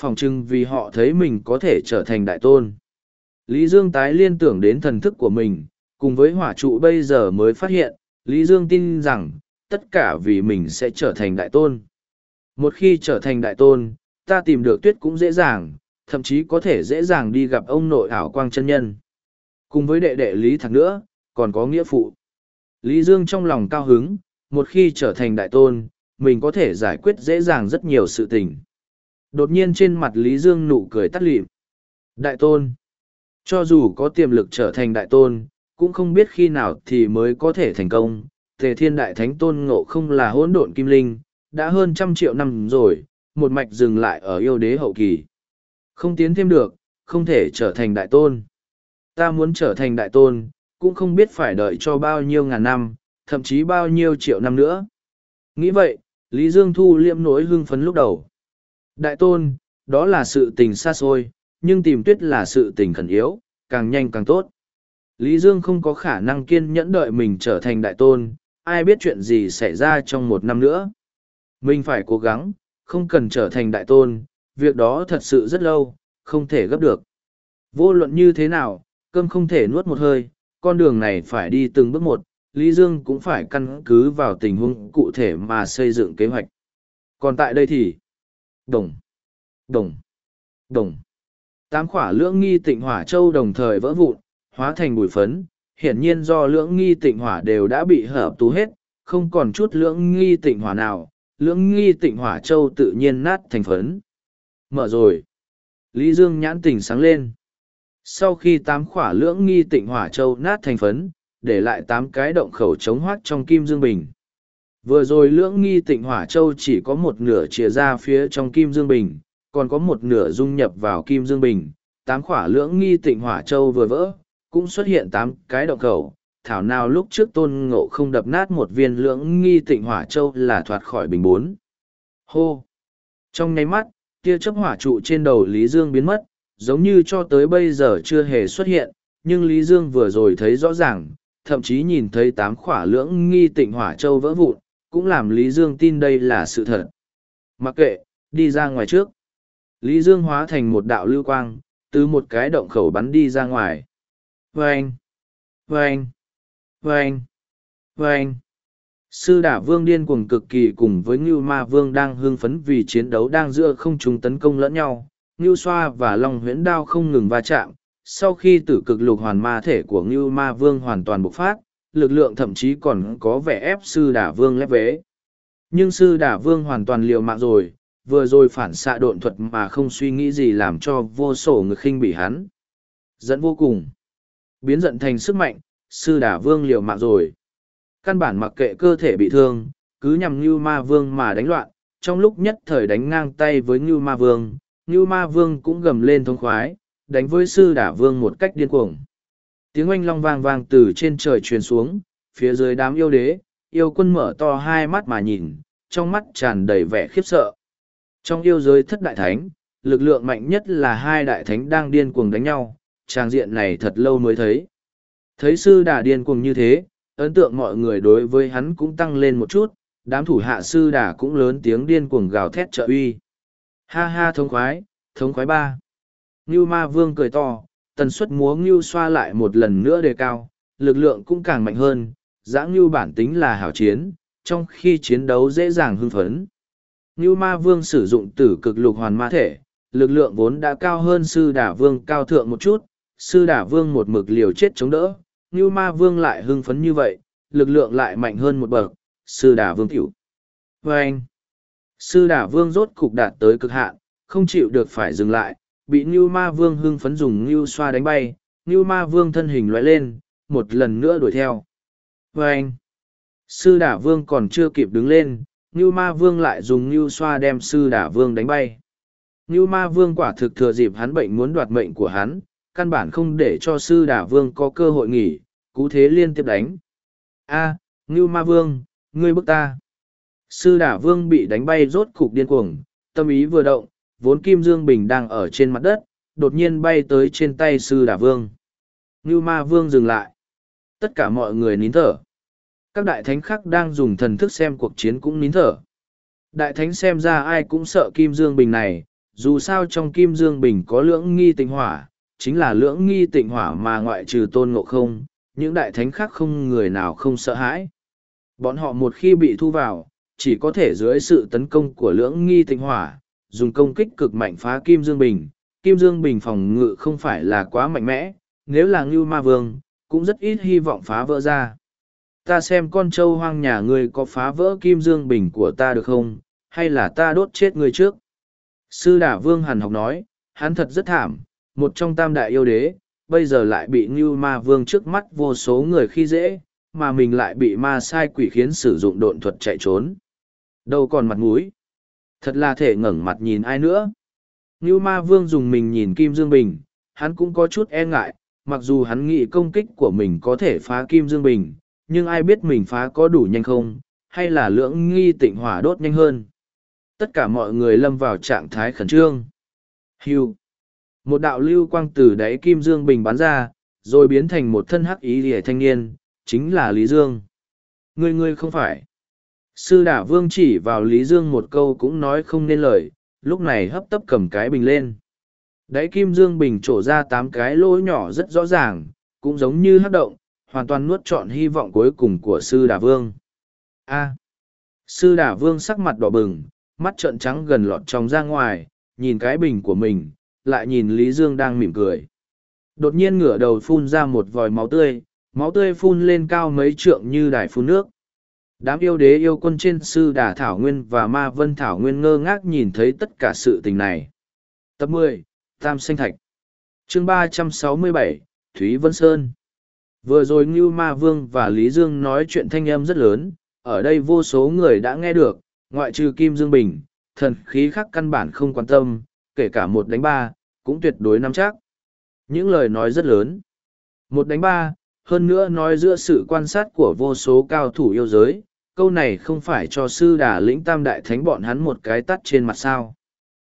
Phòng chừng vì họ thấy mình có thể trở thành đại tôn. Lý Dương tái liên tưởng đến thần thức của mình, cùng với hỏa trụ bây giờ mới phát hiện, Lý Dương tin rằng, tất cả vì mình sẽ trở thành đại tôn. Một khi trở thành đại tôn, ta tìm được tuyết cũng dễ dàng, thậm chí có thể dễ dàng đi gặp ông nội ảo quang chân nhân. Cùng với đệ đệ Lý Thạc nữa, còn có nghĩa phụ. Lý Dương trong lòng cao hứng, một khi trở thành đại tôn, mình có thể giải quyết dễ dàng rất nhiều sự tình. Đột nhiên trên mặt Lý Dương nụ cười tắt lịm. Đại tôn. Cho dù có tiềm lực trở thành đại tôn, cũng không biết khi nào thì mới có thể thành công. Tề thiên đại thánh tôn ngộ không là hỗn độn kim linh, đã hơn trăm triệu năm rồi, một mạch dừng lại ở yêu đế hậu kỳ. Không tiến thêm được, không thể trở thành đại tôn. Ta muốn trở thành đại tôn, cũng không biết phải đợi cho bao nhiêu ngàn năm, thậm chí bao nhiêu triệu năm nữa. Nghĩ vậy, Lý Dương Thu liệm nỗi hưng phấn lúc đầu. Đại tôn, đó là sự tình xa xôi, nhưng tìm tuyết là sự tình khẩn yếu, càng nhanh càng tốt. Lý Dương không có khả năng kiên nhẫn đợi mình trở thành đại tôn, ai biết chuyện gì xảy ra trong một năm nữa. Mình phải cố gắng, không cần trở thành đại tôn, việc đó thật sự rất lâu, không thể gấp được. Vô luận như thế nào, cơm không thể nuốt một hơi, con đường này phải đi từng bước một, Lý Dương cũng phải căn cứ vào tình huống cụ thể mà xây dựng kế hoạch. Còn tại đây thì, đồng, đồng, đồng. Tám khỏa lưỡng nghi tịnh hỏa châu đồng thời vỡ vụn, hóa thành bụi phấn, hiển nhiên do lưỡng nghi tịnh hỏa đều đã bị hợp tú hết, không còn chút lưỡng nghi tịnh hỏa nào, lưỡng nghi tịnh hỏa châu tự nhiên nát thành phấn. Mở rồi. Lý Dương nhãn tình sáng lên. Sau khi tám khỏa lưỡng nghi tịnh hỏa châu nát thành phấn, để lại tám cái động khẩu chống hoác trong kim dương bình. Vừa rồi lưỡng nghi tịnh hỏa châu chỉ có một nửa chia ra phía trong kim dương bình, còn có một nửa dung nhập vào kim dương bình. Tám khỏa lưỡng nghi tịnh hỏa châu vừa vỡ, cũng xuất hiện tám cái động khẩu. Thảo nào lúc trước tôn ngộ không đập nát một viên lưỡng nghi tịnh hỏa châu là thoát khỏi bình bốn. Hô! Trong nháy mắt, tia chấp hỏa trụ trên đầu Lý Dương biến mất, giống như cho tới bây giờ chưa hề xuất hiện, nhưng Lý Dương vừa rồi thấy rõ ràng, thậm chí nhìn thấy tám khỏa lưỡng nghi tịnh hỏa châu vỡ vụn, cũng làm Lý Dương tin đây là sự thật. Mặc kệ, đi ra ngoài trước. Lý Dương hóa thành một đạo lưu quang, từ một cái động khẩu bắn đi ra ngoài. Vâng! Vâng! Vâng! Vâng! Sư đả vương điên cuồng cực kỳ cùng với Ngưu Ma Vương đang hưng phấn vì chiến đấu đang giữa không trung tấn công lẫn nhau. Ngưu Xoa và Long huyễn đao không ngừng va chạm. Sau khi tử cực lục hoàn ma thể của Ngưu Ma Vương hoàn toàn bộc phát, lực lượng thậm chí còn có vẻ ép sư đả vương lép vế. Nhưng sư đả vương hoàn toàn liều mạng rồi, vừa rồi phản xạ độn thuật mà không suy nghĩ gì làm cho vô sổ người khinh bỉ hắn. Dẫn vô cùng. Biến giận thành sức mạnh, sư đả vương liều mạng rồi. Căn bản mặc kệ cơ thể bị thương, cứ nhằm Ngưu Ma Vương mà đánh loạn, trong lúc nhất thời đánh ngang tay với Ngưu Ma Vương, Ngưu Ma Vương cũng gầm lên thông khoái, đánh với sư đả vương một cách điên cuồng. Tiếng oanh long vang vang từ trên trời truyền xuống, phía dưới đám yêu đế, yêu quân mở to hai mắt mà nhìn, trong mắt tràn đầy vẻ khiếp sợ. Trong yêu giới thất đại thánh, lực lượng mạnh nhất là hai đại thánh đang điên cuồng đánh nhau, trang diện này thật lâu mới thấy. Thấy sư đà điên cuồng như thế, ấn tượng mọi người đối với hắn cũng tăng lên một chút, đám thủ hạ sư đà cũng lớn tiếng điên cuồng gào thét trợ uy. Ha ha thống khoái, thống khoái ba. Ngưu ma vương cười to, tần suất múa ngưu xoa lại một lần nữa đề cao, lực lượng cũng càng mạnh hơn, giã ngưu bản tính là hảo chiến, trong khi chiến đấu dễ dàng hưng phấn. Ngưu ma vương sử dụng tử cực lục hoàn ma thể, lực lượng vốn đã cao hơn sư đả vương cao thượng một chút, sư đả vương một mực liều chết chống đỡ, như ma vương lại hưng phấn như vậy, lực lượng lại mạnh hơn một bậc, sư đả vương tiểu. Và anh, sư đả vương rốt cục đạt tới cực hạn, không chịu được phải dừng lại, bị như Ma Vương hưng phấn dùng như xoa đánh bay, như Ma Vương thân hình lóe lên, một lần nữa đuổi theo. Và anh, sư đả vương còn chưa kịp đứng lên, như Ma Vương lại dùng như xoa đem sư đả vương đánh bay. Như Ma Vương quả thực thừa dịp hắn bệnh muốn đoạt mệnh của hắn, căn bản không để cho sư đả vương có cơ hội nghỉ, cú thế liên tiếp đánh. A, à, Ngưu Ma Vương, ngươi bức ta. Sư đả vương bị đánh bay rốt cục điên cuồng, tâm ý vừa động, vốn Kim Dương Bình đang ở trên mặt đất, đột nhiên bay tới trên tay sư đả vương. Ngưu Ma Vương dừng lại. Tất cả mọi người nín thở. Các đại thánh khác đang dùng thần thức xem cuộc chiến cũng nín thở. Đại thánh xem ra ai cũng sợ Kim Dương Bình này, dù sao trong Kim Dương Bình có lưỡng nghi tinh hỏa, chính là lưỡng nghi tịnh hỏa mà ngoại trừ tôn ngộ không, những đại thánh khác không người nào không sợ hãi. Bọn họ một khi bị thu vào, chỉ có thể dưới sự tấn công của lưỡng nghi tịnh hỏa, dùng công kích cực mạnh phá Kim Dương Bình. Kim Dương Bình phòng ngự không phải là quá mạnh mẽ, nếu là Ngưu Ma Vương, cũng rất ít hy vọng phá vỡ ra. Ta xem con trâu hoang nhà ngươi có phá vỡ Kim Dương Bình của ta được không, hay là ta đốt chết ngươi trước? Sư Đả Vương Hàn học nói, hắn thật rất thảm, một trong tam đại yêu đế, bây giờ lại bị Ngưu Ma Vương trước mắt vô số người khi dễ, mà mình lại bị ma sai quỷ khiến sử dụng độn thuật chạy trốn. Đâu còn mặt mũi. Thật là thể ngẩng mặt nhìn ai nữa. Ngưu Ma Vương dùng mình nhìn Kim Dương Bình, hắn cũng có chút e ngại, mặc dù hắn nghĩ công kích của mình có thể phá Kim Dương Bình, nhưng ai biết mình phá có đủ nhanh không, hay là lưỡng nghi tịnh hỏa đốt nhanh hơn. Tất cả mọi người lâm vào trạng thái khẩn trương. Hưu. Một đạo lưu quang từ đáy Kim Dương Bình bắn ra, rồi biến thành một thân hắc ý rỉa thanh niên, chính là Lý Dương. Ngươi ngươi không phải. Sư đả vương chỉ vào Lý Dương một câu cũng nói không nên lời, lúc này hấp tấp cầm cái bình lên. Đáy kim dương bình trổ ra tám cái lỗ nhỏ rất rõ ràng, cũng giống như hấp động, hoàn toàn nuốt trọn hy vọng cuối cùng của sư đả vương. A. sư đả vương sắc mặt đỏ bừng, mắt trợn trắng gần lọt trong ra ngoài, nhìn cái bình của mình, lại nhìn Lý Dương đang mỉm cười. Đột nhiên ngửa đầu phun ra một vòi máu tươi, máu tươi phun lên cao mấy trượng như đài phun nước. Đám yêu đế yêu quân trên sư đà Thảo Nguyên và Ma Vân Thảo Nguyên ngơ ngác nhìn thấy tất cả sự tình này. Tập mười Tam Sinh Thạch chương ba trăm sáu mươi bảy Thúy Vân Sơn Vừa rồi Ngưu Ma Vương và Lý Dương nói chuyện thanh âm rất lớn, ở đây vô số người đã nghe được, ngoại trừ Kim Dương Bình, thần khí khác căn bản không quan tâm, kể cả một đánh ba, cũng tuyệt đối nắm chắc. Những lời nói rất lớn. Một đánh ba, hơn nữa nói giữa sự quan sát của vô số cao thủ yêu giới, câu này không phải cho sư đà lĩnh tam đại thánh bọn hắn một cái tắt trên mặt sao.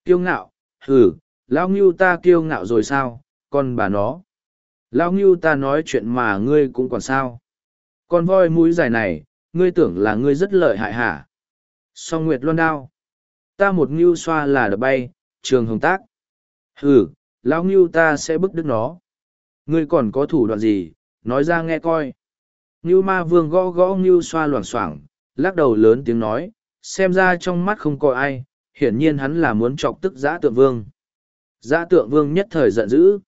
Kiêu ngạo, hừ, lao ngưu ta kiêu ngạo rồi sao, còn bà nó. Lao ngưu ta nói chuyện mà ngươi cũng còn sao. Con voi mũi dài này, ngươi tưởng là ngươi rất lợi hại hả? Song Nguyệt Loan Đao. Ta một ngưu xoa là đập bay, trường hồng tác. Hừ, lão ngưu ta sẽ bức đứt nó. Ngươi còn có thủ đoạn gì, nói ra nghe coi. Ngưu ma vương gõ gõ ngưu xoa loảng xoảng, lắc đầu lớn tiếng nói, xem ra trong mắt không có ai, hiển nhiên hắn là muốn chọc tức giã tượng vương. Giã tượng vương nhất thời giận dữ.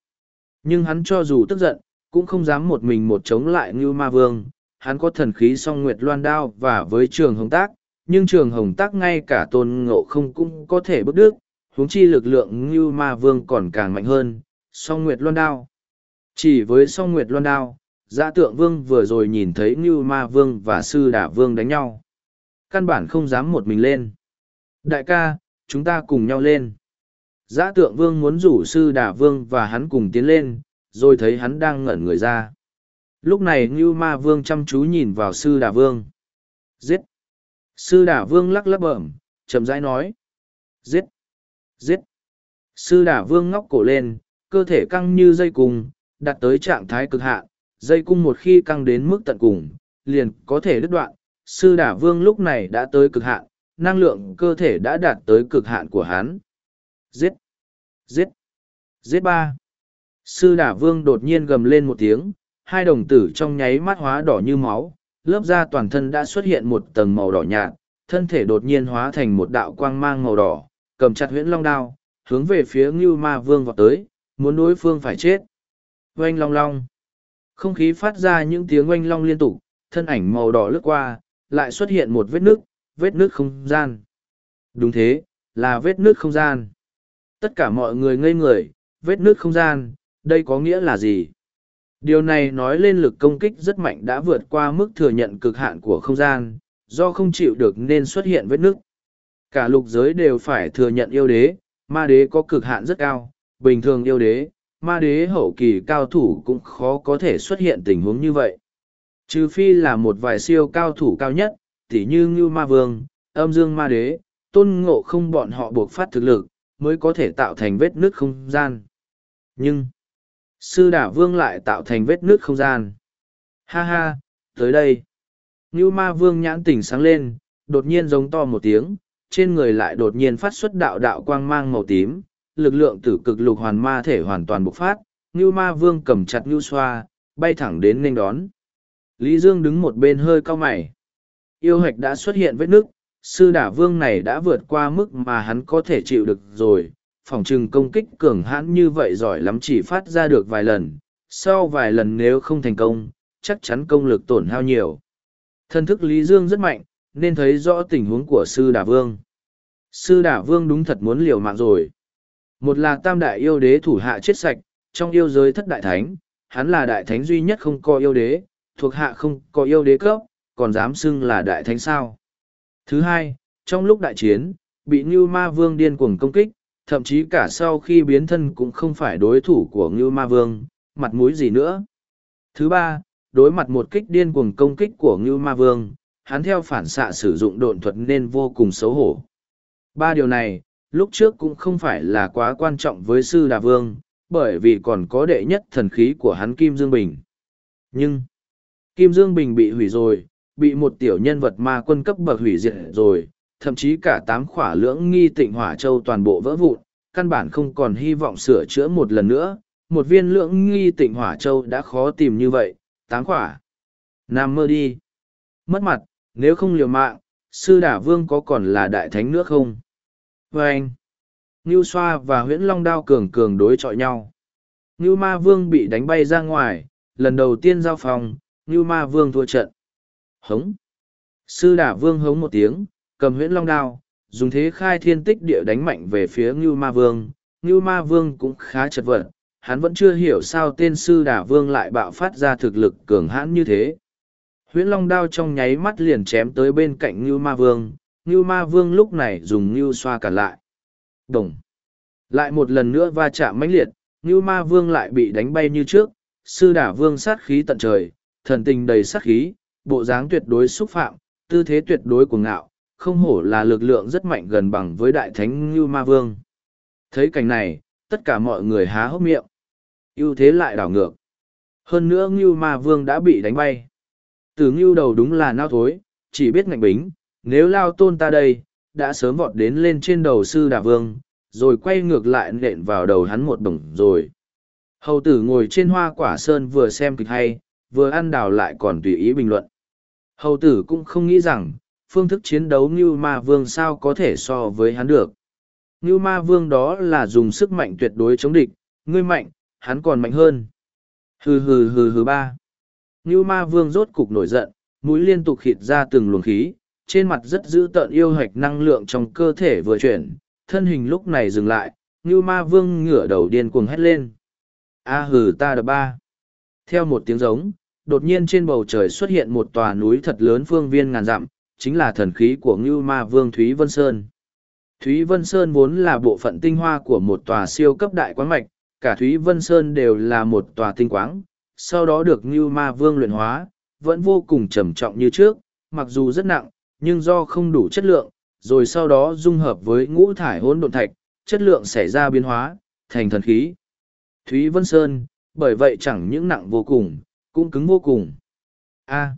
Nhưng hắn cho dù tức giận, cũng không dám một mình một chống lại Ngưu Ma Vương. Hắn có thần khí song nguyệt loan đao và với trường hồng tác, nhưng trường hồng tác ngay cả tôn ngộ không cũng có thể bức đức, huống chi lực lượng Ngưu Ma Vương còn càng mạnh hơn, song nguyệt loan đao. Chỉ với song nguyệt loan đao, Giã tượng vương vừa rồi nhìn thấy Ngưu Ma Vương và Sư Đả Vương đánh nhau. Căn bản không dám một mình lên. Đại ca, chúng ta cùng nhau lên. Giã tượng vương muốn rủ Sư Đả Vương và hắn cùng tiến lên, rồi thấy hắn đang ngẩn người ra. Lúc này Ngưu Ma Vương chăm chú nhìn vào Sư Đả Vương. Giết! Sư Đả Vương lắc lắc bẩm, chậm rãi nói. Giết! Giết! Sư Đả Vương ngóc cổ lên, cơ thể căng như dây cung, đặt tới trạng thái cực hạn, dây cung một khi căng đến mức tận cùng, liền có thể đứt đoạn. Sư đả vương lúc này đã tới cực hạn, năng lượng cơ thể đã đạt tới cực hạn của hắn. Giết! Giết! Giết ba! Sư đả vương đột nhiên gầm lên một tiếng, hai đồng tử trong nháy mắt hóa đỏ như máu, lớp da toàn thân đã xuất hiện một tầng màu đỏ nhạt, thân thể đột nhiên hóa thành một đạo quang mang màu đỏ, cầm chặt huyễn long đao, hướng về phía Ngưu Ma Vương vọt tới, muốn đối phương phải chết. Oanh long long! Không khí phát ra những tiếng oanh long liên tục, thân ảnh màu đỏ lướt qua, lại xuất hiện một vết nước, vết nước không gian. Đúng thế, là vết nước không gian. Tất cả mọi người ngây người, vết nước không gian, đây có nghĩa là gì? Điều này nói lên lực công kích rất mạnh đã vượt qua mức thừa nhận cực hạn của không gian, do không chịu được nên xuất hiện vết nước. Cả lục giới đều phải thừa nhận yêu đế, ma đế có cực hạn rất cao, bình thường yêu đế, ma đế hậu kỳ cao thủ cũng khó có thể xuất hiện tình huống như vậy. Trừ phi là một vài siêu cao thủ cao nhất, tỉ như Ngưu Ma Vương, âm dương ma đế, tôn ngộ không bọn họ buộc phát thực lực, mới có thể tạo thành vết nước không gian. Nhưng, sư đả vương lại tạo thành vết nước không gian. Ha ha, tới đây. Ngưu ma vương nhãn tỉnh sáng lên, đột nhiên giống to một tiếng, trên người lại đột nhiên phát xuất đạo đạo quang mang màu tím, lực lượng tử cực lục hoàn ma thể hoàn toàn bộc phát, Ngưu ma vương cầm chặt Ngưu xoa, bay thẳng đến nên đón. Lý Dương đứng một bên hơi cao mày. Yêu hạch đã xuất hiện vết nước, sư đả vương này đã vượt qua mức mà hắn có thể chịu được rồi. Phòng trừng công kích cường hãn như vậy giỏi lắm chỉ phát ra được vài lần. Sau vài lần nếu không thành công, chắc chắn công lực tổn hao nhiều. Thân thức Lý Dương rất mạnh, nên thấy rõ tình huống của sư đà vương. Sư đà vương đúng thật muốn liều mạng rồi. Một là tam đại yêu đế thủ hạ chết sạch, trong yêu giới thất đại thánh, hắn là đại thánh duy nhất không có yêu đế, thuộc hạ không có yêu đế cấp, còn dám xưng là đại thánh sao. Thứ hai, trong lúc đại chiến, bị Ngưu Ma Vương điên cuồng công kích, thậm chí cả sau khi biến thân cũng không phải đối thủ của Ngưu Ma Vương, mặt mũi gì nữa. Thứ ba, đối mặt một kích điên cuồng công kích của Ngưu Ma Vương, hắn theo phản xạ sử dụng độn thuật nên vô cùng xấu hổ. Ba điều này, lúc trước cũng không phải là quá quan trọng với Sư Đà Vương, bởi vì còn có đệ nhất thần khí của hắn Kim Dương Bình. Nhưng, Kim Dương Bình bị hủy rồi, bị một tiểu nhân vật ma quân cấp bậc hủy diệt rồi, thậm chí cả tám khỏa lưỡng nghi tịnh hỏa châu toàn bộ vỡ vụn, căn bản không còn hy vọng sửa chữa một lần nữa. Một viên lưỡng nghi tịnh hỏa châu đã khó tìm như vậy, tám khỏa. Nam mơ đi. Mất mặt, nếu không liều mạng, sư đả vương có còn là đại thánh nữa không? Và anh, Ngưu Xoa và huyễn Long Đao cường cường đối chọi nhau. Ngưu Ma Vương bị đánh bay ra ngoài, lần đầu tiên giao phòng, Ngưu Ma Vương thua trận. Hống. Sư đả vương hống một tiếng, cầm huyễn long đao, dùng thế khai thiên tích địa đánh mạnh về phía Ngưu Ma Vương. Ngưu Ma Vương cũng khá chật vật, hắn vẫn chưa hiểu sao tên sư đả vương lại bạo phát ra thực lực cường hãn như thế. Huyễn long đao trong nháy mắt liền chém tới bên cạnh Ngưu Ma Vương. Ngưu Ma Vương lúc này dùng Ngưu xoa cản lại. Đồng. Lại một lần nữa va chạm mãnh liệt, Ngưu Ma Vương lại bị đánh bay như trước. Sư đả vương sát khí tận trời, thần tình đầy sát khí, bộ dáng tuyệt đối xúc phạm, tư thế tuyệt đối của ngạo, không hổ là lực lượng rất mạnh gần bằng với đại thánh Ngưu Ma Vương. Thấy cảnh này, tất cả mọi người há hốc miệng. ưu thế lại đảo ngược. Hơn nữa Ngưu Ma Vương đã bị đánh bay. Tử Ngưu đầu đúng là nao thối, chỉ biết ngạnh bính, nếu lao tôn ta đây, đã sớm vọt đến lên trên đầu sư đà vương, rồi quay ngược lại nện vào đầu hắn một đồng rồi. Hầu tử ngồi trên hoa quả sơn vừa xem kịch hay, vừa ăn đào lại còn tùy ý bình luận. Hầu tử cũng không nghĩ rằng, phương thức chiến đấu như ma vương sao có thể so với hắn được. Như ma vương đó là dùng sức mạnh tuyệt đối chống địch, ngươi mạnh, hắn còn mạnh hơn. Hừ hừ hừ hừ ba. Như ma vương rốt cục nổi giận, mũi liên tục khịt ra từng luồng khí, trên mặt rất dữ tợn yêu hạch năng lượng trong cơ thể vừa chuyển, thân hình lúc này dừng lại, như ma vương ngửa đầu điên cuồng hét lên. A hừ ta đập ba. Theo một tiếng giống, đột nhiên trên bầu trời xuất hiện một tòa núi thật lớn phương viên ngàn dặm, chính là thần khí của Ngưu Ma Vương Thúy Vân Sơn. Thúy Vân Sơn vốn là bộ phận tinh hoa của một tòa siêu cấp đại quán mạch, cả Thúy Vân Sơn đều là một tòa tinh quáng, sau đó được Ngưu Ma Vương luyện hóa, vẫn vô cùng trầm trọng như trước, mặc dù rất nặng, nhưng do không đủ chất lượng, rồi sau đó dung hợp với ngũ thải hỗn độn thạch, chất lượng xảy ra biến hóa, thành thần khí. Thúy Vân Sơn, bởi vậy chẳng những nặng vô cùng, cũng cứng vô cùng. A.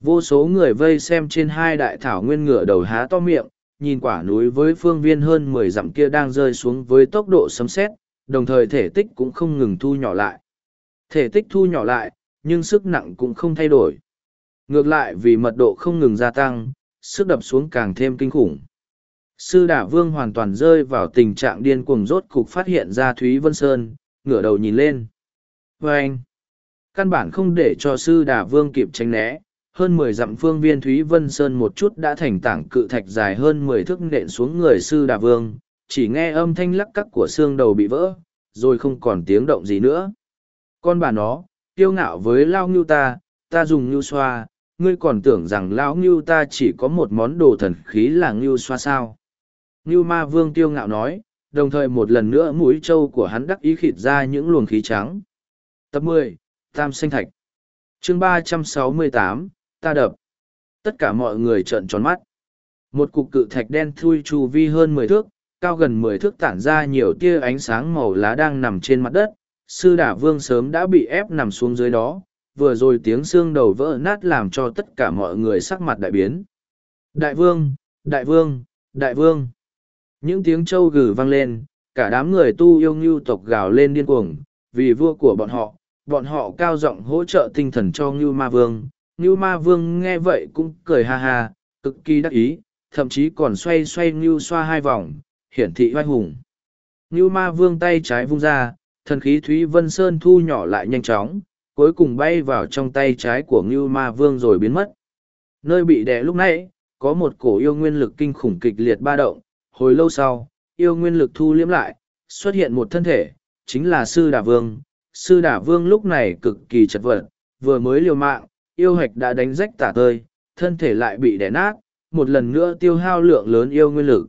vô số người vây xem trên hai đại thảo nguyên ngựa đầu há to miệng, nhìn quả núi với phương viên hơn mười dặm kia đang rơi xuống với tốc độ sấm sét, đồng thời thể tích cũng không ngừng thu nhỏ lại. Thể tích thu nhỏ lại, nhưng sức nặng cũng không thay đổi. Ngược lại vì mật độ không ngừng gia tăng, sức đập xuống càng thêm kinh khủng. Sư Đả Vương hoàn toàn rơi vào tình trạng điên cuồng rốt cục phát hiện ra Thúy Vân Sơn, ngửa đầu nhìn lên. Và anh, căn bản không để cho sư đà vương kịp tránh né hơn mười dặm phương viên thúy vân sơn một chút đã thành tảng cự thạch dài hơn mười thước nện xuống người sư đà vương chỉ nghe âm thanh lắc cắc của xương đầu bị vỡ, rồi không còn tiếng động gì nữa. Con bà nó, kiêu ngạo với lao ngưu ta, ta dùng ngưu xoa, ngươi còn tưởng rằng lão ngưu ta chỉ có một món đồ thần khí là ngưu xoa sao. Ngưu ma vương kiêu ngạo nói, đồng thời một lần nữa mũi trâu của hắn đắc ý khịt ra những luồng khí trắng. Tập mười Tam Sinh Thạch chương ba trăm sáu mươi tám ta đập. Tất cả mọi người trợn tròn mắt. Một cục cự thạch đen thui chu vi hơn mười thước, cao gần mười thước tản ra nhiều tia ánh sáng màu lá đang nằm trên mặt đất. Sư đả vương sớm đã bị ép nằm xuống dưới đó, vừa rồi tiếng xương đầu vỡ nát làm cho tất cả mọi người sắc mặt đại biến. Đại vương, đại vương, đại vương. Những tiếng trâu gừ vang lên, cả đám người tu yêu ngưu tộc gào lên điên cuồng, vì vua của bọn họ, bọn họ cao giọng hỗ trợ tinh thần cho ngưu ma vương. Ngưu ma vương nghe vậy cũng cười ha ha, cực kỳ đắc ý, thậm chí còn xoay xoay ngưu xoa hai vòng, hiển thị oai hùng. Ngưu ma vương tay trái vung ra, thần khí Thúy Vân Sơn thu nhỏ lại nhanh chóng, cuối cùng bay vào trong tay trái của Ngưu Ma Vương rồi biến mất. Nơi bị đè lúc nãy, có một cổ yêu nguyên lực kinh khủng kịch liệt ba động, hồi lâu sau, yêu nguyên lực thu liếm lại, xuất hiện một thân thể, chính là Sư Đà Vương. Sư Đà Vương lúc này cực kỳ chật vật, vừa mới liều mạng, yêu hạch đã đánh rách tả tơi, thân thể lại bị đè nát, một lần nữa tiêu hao lượng lớn yêu nguyên lực.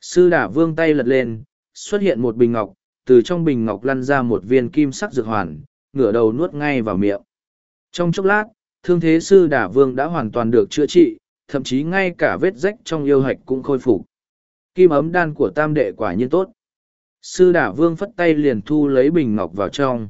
Sư Đà Vương tay lật lên, xuất hiện một bình ngọc, từ trong bình ngọc lăn ra một viên kim sắc dược hoàn, ngửa đầu nuốt ngay vào miệng. Trong chốc lát, thương thế sư đả vương đã hoàn toàn được chữa trị, thậm chí ngay cả vết rách trong yêu hạch cũng khôi phục. Kim ấm đan của tam đệ quả nhiên tốt. Sư đả vương phất tay liền thu lấy bình ngọc vào trong.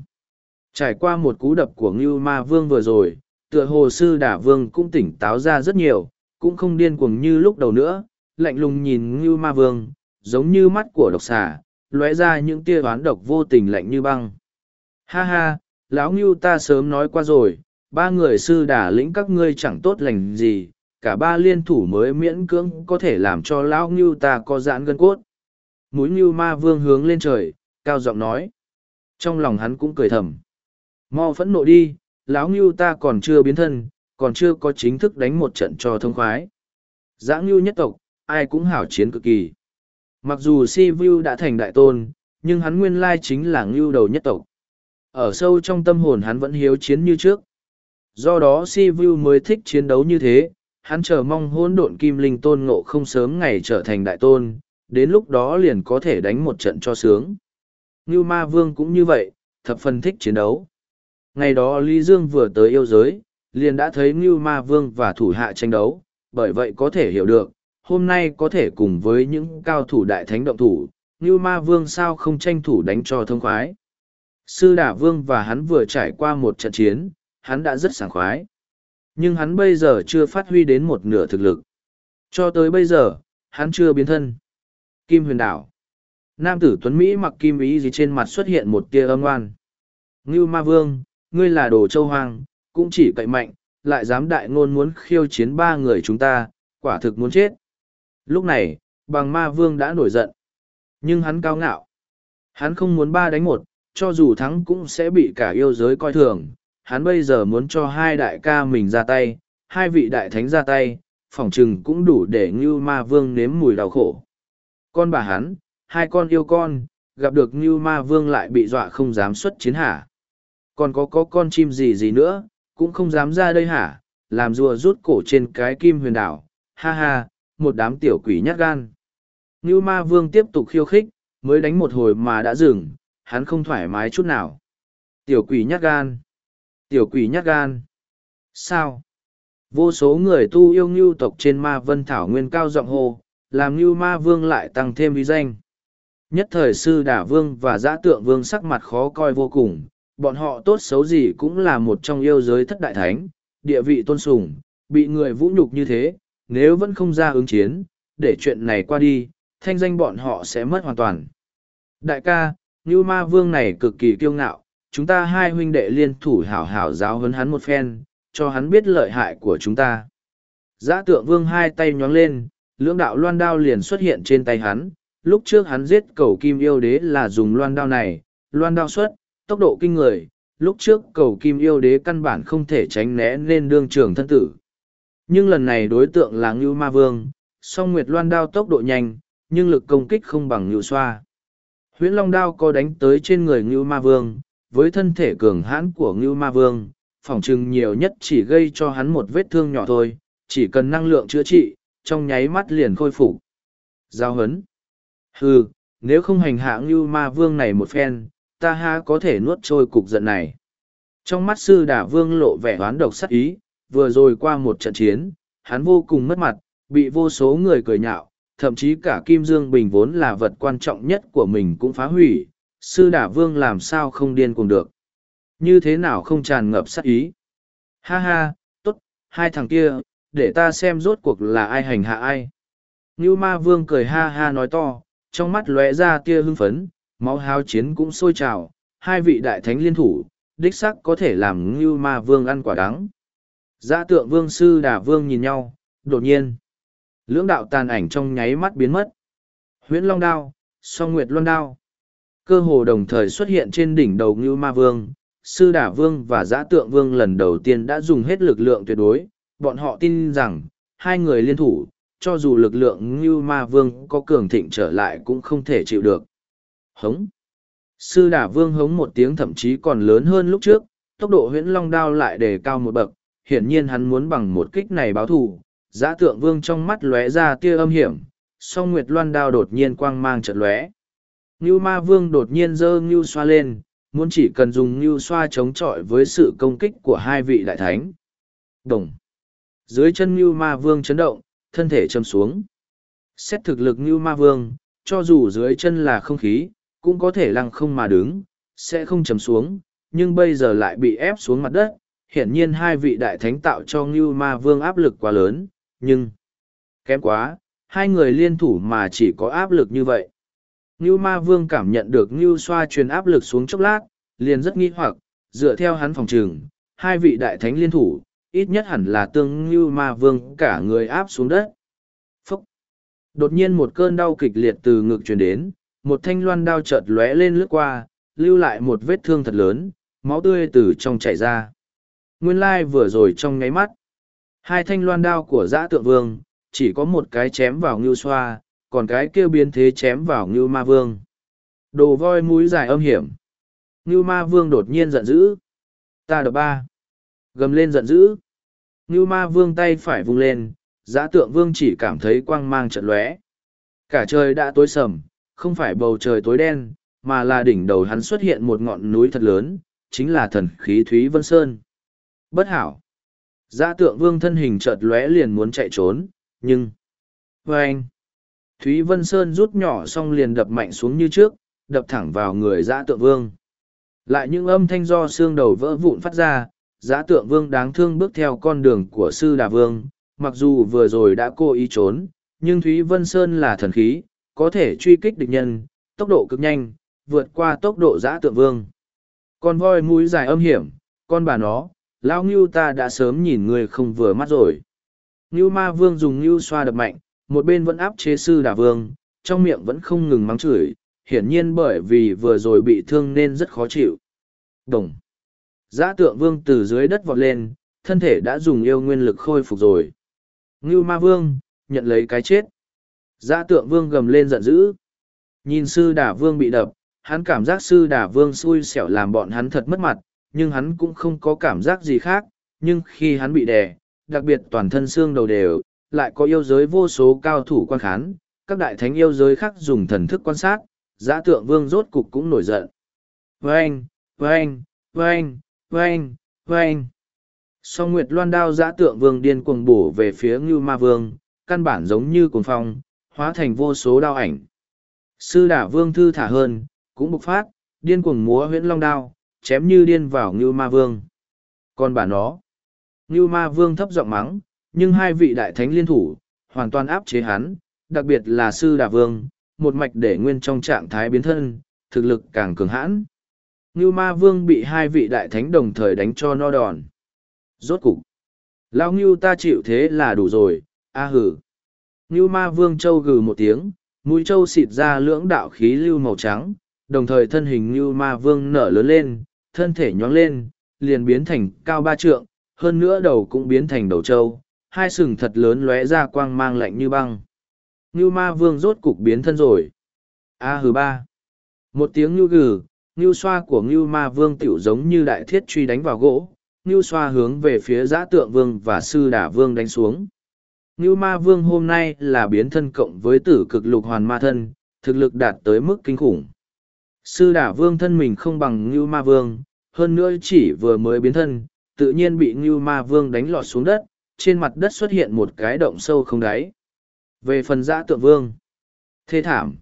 Trải qua một cú đập của Ngưu Ma Vương vừa rồi, tựa hồ sư đả vương cũng tỉnh táo ra rất nhiều, cũng không điên cuồng như lúc đầu nữa, lạnh lùng nhìn Ngưu Ma Vương, giống như mắt của độc xà, lóe ra những tia oán độc vô tình lạnh như băng. Ha ha, lão ngưu ta sớm nói qua rồi ba người sư đà lĩnh các ngươi chẳng tốt lành gì cả ba liên thủ mới miễn cưỡng có thể làm cho lão ngưu ta có giãn gân cốt. Mũi ngưu ma vương hướng lên trời cao giọng nói. Trong lòng hắn cũng cười thầm. Mau phẫn nộ đi lão ngưu ta còn chưa biến thân còn chưa có chính thức đánh một trận cho thông khoái. Giã ngưu nhất tộc ai cũng hảo chiến cực kỳ mặc dù si vu đã thành đại tôn nhưng hắn nguyên lai chính là ngưu đầu nhất tộc ở sâu trong tâm hồn hắn vẫn hiếu chiến như trước. Do đó Si Vu mới thích chiến đấu như thế, hắn chờ mong hỗn độn kim linh tôn ngộ không sớm ngày trở thành đại tôn, đến lúc đó liền có thể đánh một trận cho sướng. Ngưu Ma Vương cũng như vậy, thập phần thích chiến đấu. Ngày đó Lý Dương vừa tới yêu giới, liền đã thấy Ngưu Ma Vương và thủ hạ tranh đấu, bởi vậy có thể hiểu được, hôm nay có thể cùng với những cao thủ đại thánh động thủ, như Ma Vương sao không tranh thủ đánh cho thông khoái. Sư Đả Vương và hắn vừa trải qua một trận chiến, hắn đã rất sảng khoái. Nhưng hắn bây giờ chưa phát huy đến một nửa thực lực. Cho tới bây giờ, hắn chưa biến thân. Kim huyền đảo. Nam tử Tuấn Mỹ mặc kim ý gì trên mặt xuất hiện một tia âm oan. Ngưu Ma Vương, ngươi là đồ châu hoang, cũng chỉ cậy mạnh, lại dám đại ngôn muốn khiêu chiến ba người chúng ta, quả thực muốn chết. Lúc này, bằng ma vương đã nổi giận. Nhưng hắn cao ngạo. Hắn không muốn ba đánh một, cho dù thắng cũng sẽ bị cả yêu giới coi thường. Hắn bây giờ muốn cho hai đại ca mình ra tay, hai vị đại thánh ra tay, phỏng chừng cũng đủ để Ngưu Ma Vương nếm mùi đau khổ. Con bà hắn, hai con yêu con, gặp được Ngưu Ma Vương lại bị dọa không dám xuất chiến hả. Còn có có con chim gì gì nữa, cũng không dám ra đây hả, làm rùa rút cổ trên cái kim huyền đảo, ha ha, một đám tiểu quỷ nhát gan. Ngưu Ma Vương tiếp tục khiêu khích, mới đánh một hồi mà đã dừng, hắn không thoải mái chút nào. Tiểu quỷ nhát gan. Tiểu quỷ nhát gan. Sao? Vô số người tu yêu ngưu tộc trên ma vân thảo nguyên cao giọng hồ, làm ngưu ma vương lại tăng thêm uy danh. Nhất thời sư đả vương và giã tượng vương sắc mặt khó coi vô cùng, bọn họ tốt xấu gì cũng là một trong yêu giới thất đại thánh, địa vị tôn sùng, bị người vũ nhục như thế, nếu vẫn không ra ứng chiến, để chuyện này qua đi, thanh danh bọn họ sẽ mất hoàn toàn. Đại ca, Ngưu ma vương này cực kỳ kiêu ngạo, chúng ta hai huynh đệ liên thủ hảo hảo giáo huấn hắn một phen, cho hắn biết lợi hại của chúng ta. Giã tượng vương hai tay nhóng lên, lưỡng đạo loan đao liền xuất hiện trên tay hắn. Lúc trước hắn giết cầu kim yêu đế là dùng loan đao này, loan đao xuất, tốc độ kinh người. Lúc trước cầu kim yêu đế căn bản không thể tránh né nên đương trường thân tử. Nhưng lần này đối tượng là Ngưu Ma Vương, song Nguyệt loan đao tốc độ nhanh, nhưng lực công kích không bằng ngưu xoa. Huyễn Long Đao có đánh tới trên người Ngưu Ma Vương, với thân thể cường hãn của Ngưu Ma Vương, phỏng chừng nhiều nhất chỉ gây cho hắn một vết thương nhỏ thôi, chỉ cần năng lượng chữa trị, trong nháy mắt liền khôi phục. Giao hấn. Hừ, nếu không hành hạ Ngưu Ma Vương này một phen, ta ha có thể nuốt trôi cục giận này. Trong mắt sư đả vương lộ vẻ oán độc sắc ý, vừa rồi qua một trận chiến, hắn vô cùng mất mặt, bị vô số người cười nhạo, thậm chí cả Kim Dương Bình vốn là vật quan trọng nhất của mình cũng phá hủy, sư đả vương làm sao không điên cùng được. Như thế nào không tràn ngập sát ý. Ha ha, tốt, hai thằng kia, để ta xem rốt cuộc là ai hành hạ ai. Ngưu ma vương cười ha ha nói to, trong mắt lóe ra tia hưng phấn, máu hao chiến cũng sôi trào, hai vị đại thánh liên thủ, đích sắc có thể làm Ngưu ma vương ăn quả đắng. Giã tượng vương sư Đà vương nhìn nhau, đột nhiên. Lưỡng đạo tàn ảnh trong nháy mắt biến mất. Huyễn Long Đao, song Nguyệt Luân Đao. Cơ hồ đồng thời xuất hiện trên đỉnh đầu Ngưu Ma Vương, Sư Đả Vương và Giã Tượng Vương lần đầu tiên đã dùng hết lực lượng tuyệt đối. Bọn họ tin rằng, hai người liên thủ, cho dù lực lượng Ngưu Ma Vương có cường thịnh trở lại cũng không thể chịu được. Hống! Sư Đả Vương hống một tiếng thậm chí còn lớn hơn lúc trước, tốc độ huyễn long đao lại đề cao một bậc, hiển nhiên hắn muốn bằng một kích này báo thù, giã tượng vương trong mắt lóe ra tia âm hiểm song nguyệt loan đao đột nhiên quang mang trận lóe. Ngưu ma vương đột nhiên giơ ngưu xoa lên muốn chỉ cần dùng ngưu xoa chống chọi với sự công kích của hai vị đại thánh. Đồng. Dưới chân ngưu ma vương chấn động thân thể châm xuống. Xét thực lực ngưu ma vương cho dù dưới chân là không khí cũng có thể lăng không mà đứng sẽ không chầm xuống nhưng bây giờ lại bị ép xuống mặt đất hiển nhiên hai vị đại thánh tạo cho ngưu ma vương áp lực quá lớn, nhưng kém quá, hai người liên thủ mà chỉ có áp lực như vậy. Ngưu ma vương cảm nhận được ngưu xoa truyền áp lực xuống chốc lát, liền rất nghi hoặc, dựa theo hắn phòng trường, hai vị đại thánh liên thủ, ít nhất hẳn là tương ngưu ma vương cả người áp xuống đất. Phúc! Đột nhiên một cơn đau kịch liệt từ ngực truyền đến, một thanh loan đao chợt lóe lên lướt qua, lưu lại một vết thương thật lớn, máu tươi từ trong chảy ra nguyên lai vừa rồi trong nháy mắt Hai thanh loan đao của giã tượng vương, chỉ có một cái chém vào ngưu xoa, còn cái kia biến thế chém vào ngưu ma vương. Đồ voi mũi dài âm hiểm. Ngưu ma vương đột nhiên giận dữ. Ta đập ba. Gầm lên giận dữ. Ngưu ma vương tay phải vung lên, giã tượng vương chỉ cảm thấy quang mang trận lóe. Cả trời đã tối sầm, không phải bầu trời tối đen, mà là đỉnh đầu hắn xuất hiện một ngọn núi thật lớn, chính là thần khí Thúy Vân Sơn. Bất hảo. Giã tượng vương thân hình chợt lóe liền muốn chạy trốn, nhưng... Và anh... Thúy Vân Sơn rút nhỏ xong liền đập mạnh xuống như trước, đập thẳng vào người giã tượng vương. Lại những âm thanh do xương đầu vỡ vụn phát ra, giã tượng vương đáng thương bước theo con đường của sư đà vương, mặc dù vừa rồi đã cố ý trốn, nhưng Thúy Vân Sơn là thần khí, có thể truy kích địch nhân, tốc độ cực nhanh, vượt qua tốc độ giã tượng vương. Con voi mũi dài âm hiểm, con bà nó, lão ngưu ta đã sớm nhìn người không vừa mắt rồi. Ngưu ma vương dùng ngưu xoa đập mạnh, một bên vẫn áp chế sư đà vương, trong miệng vẫn không ngừng mắng chửi, hiển nhiên bởi vì vừa rồi bị thương nên rất khó chịu. Đồng. Giã tượng vương từ dưới đất vọt lên, thân thể đã dùng yêu nguyên lực khôi phục rồi. Ngưu ma vương, nhận lấy cái chết. Giã tượng vương gầm lên giận dữ. Nhìn sư đà vương bị đập, hắn cảm giác sư đà vương xui xẻo làm bọn hắn thật mất mặt nhưng hắn cũng không có cảm giác gì khác, nhưng khi hắn bị đè, đặc biệt toàn thân xương đầu đều, lại có yêu giới vô số cao thủ quan khán, các đại thánh yêu giới khác dùng thần thức quan sát, giã tượng vương rốt cục cũng nổi giận. Vâng, vâng, vâng, vâng, vâng. Song Nguyệt Loan đao giã tượng vương điên cuồng bổ về phía Ngưu Ma Vương, căn bản giống như cuồng phong, hóa thành vô số đao ảnh. Sư đả vương thư thả hơn, cũng bộc phát, điên cuồng múa huyễn long đao, chém như điên vào Ngưu Ma Vương. Còn bà nó, Ngưu Ma Vương thấp giọng mắng, nhưng hai vị đại thánh liên thủ, hoàn toàn áp chế hắn, đặc biệt là Sư Đà Vương, một mạch để nguyên trong trạng thái biến thân, thực lực càng cường hãn. Ngưu Ma Vương bị hai vị đại thánh đồng thời đánh cho no đòn. Rốt cục, Lao Ngưu ta chịu thế là đủ rồi, a hử. Ngưu Ma Vương Châu gừ một tiếng, mũi Châu xịt ra lưỡng đạo khí lưu màu trắng, đồng thời thân hình Ngưu Ma Vương nở lớn lên, thân thể nhoáng lên, liền biến thành cao ba trượng, hơn nữa đầu cũng biến thành đầu trâu, hai sừng thật lớn lóe ra quang mang lạnh như băng. Ngưu ma vương rốt cục biến thân rồi. A hừ ba. Một tiếng ngưu gừ, ngưu xoa của ngưu ma vương tiểu giống như đại thiết truy đánh vào gỗ, ngưu xoa hướng về phía giã tượng vương và sư đả vương đánh xuống. Ngưu ma vương hôm nay là biến thân cộng với tử cực lục hoàn ma thân, thực lực đạt tới mức kinh khủng. Sư đả vương thân mình không bằng Ngưu ma vương, hơn nữa chỉ vừa mới biến thân, tự nhiên bị Ngưu ma vương đánh lọt xuống đất, trên mặt đất xuất hiện một cái động sâu không đáy. Về phần giã tượng vương, thê thảm.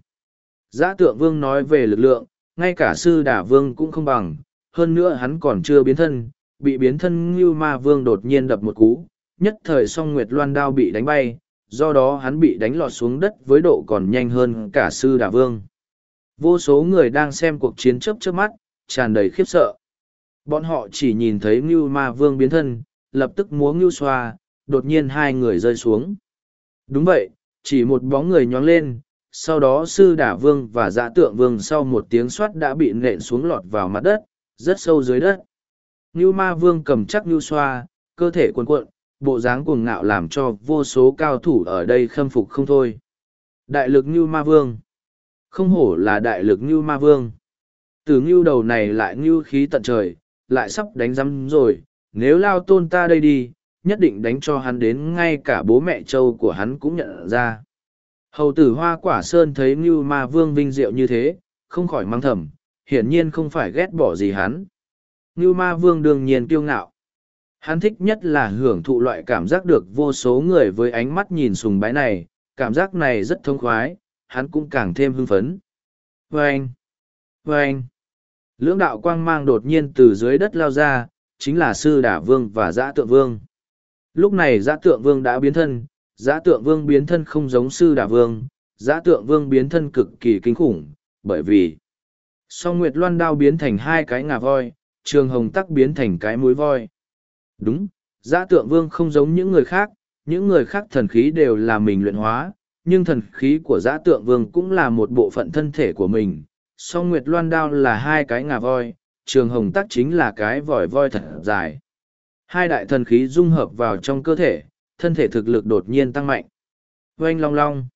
Giã tượng vương nói về lực lượng, ngay cả sư đả vương cũng không bằng, hơn nữa hắn còn chưa biến thân, bị biến thân Ngưu ma vương đột nhiên đập một cú, nhất thời song Nguyệt Loan đao bị đánh bay, do đó hắn bị đánh lọt xuống đất với độ còn nhanh hơn cả sư đả vương. Vô số người đang xem cuộc chiến chấp trước mắt, tràn đầy khiếp sợ. Bọn họ chỉ nhìn thấy Ngưu Ma Vương biến thân, lập tức múa Ngưu xoa, đột nhiên hai người rơi xuống. Đúng vậy, chỉ một bóng người nhóng lên, sau đó sư đả vương và dạ tượng vương sau một tiếng xoát đã bị nện xuống lọt vào mặt đất, rất sâu dưới đất. Ngưu Ma Vương cầm chắc Ngưu xoa, cơ thể cuồn cuộn, bộ dáng cuồng ngạo làm cho vô số cao thủ ở đây khâm phục không thôi. Đại lực Ngưu Ma Vương không hổ là đại lực như ma vương. Từ ngưu đầu này lại ngưu khí tận trời, lại sắp đánh rắm rồi, nếu lao tôn ta đây đi, nhất định đánh cho hắn đến ngay cả bố mẹ châu của hắn cũng nhận ra. Hầu tử hoa quả sơn thấy ngưu ma vương vinh diệu như thế, không khỏi mang thầm, hiển nhiên không phải ghét bỏ gì hắn. Ngưu ma vương đương nhiên kiêu ngạo. Hắn thích nhất là hưởng thụ loại cảm giác được vô số người với ánh mắt nhìn sùng bái này, cảm giác này rất thông khoái, hắn cũng càng thêm hưng phấn. Vâng! Vâng! Lưỡng đạo quang mang đột nhiên từ dưới đất lao ra, chính là sư đả vương và giã tượng vương. Lúc này giã tượng vương đã biến thân, giã tượng vương biến thân không giống sư đả vương, giã tượng vương biến thân cực kỳ kinh khủng, bởi vì song nguyệt loan đao biến thành hai cái ngà voi, trường hồng tắc biến thành cái mũi voi. Đúng, giã tượng vương không giống những người khác, những người khác thần khí đều là mình luyện hóa, nhưng thần khí của giã tượng vương cũng là một bộ phận thân thể của mình, song nguyệt loan đao là hai cái ngà voi, trường hồng tắc chính là cái vòi voi thật dài. Hai đại thần khí dung hợp vào trong cơ thể, thân thể thực lực đột nhiên tăng mạnh. Oanh long long.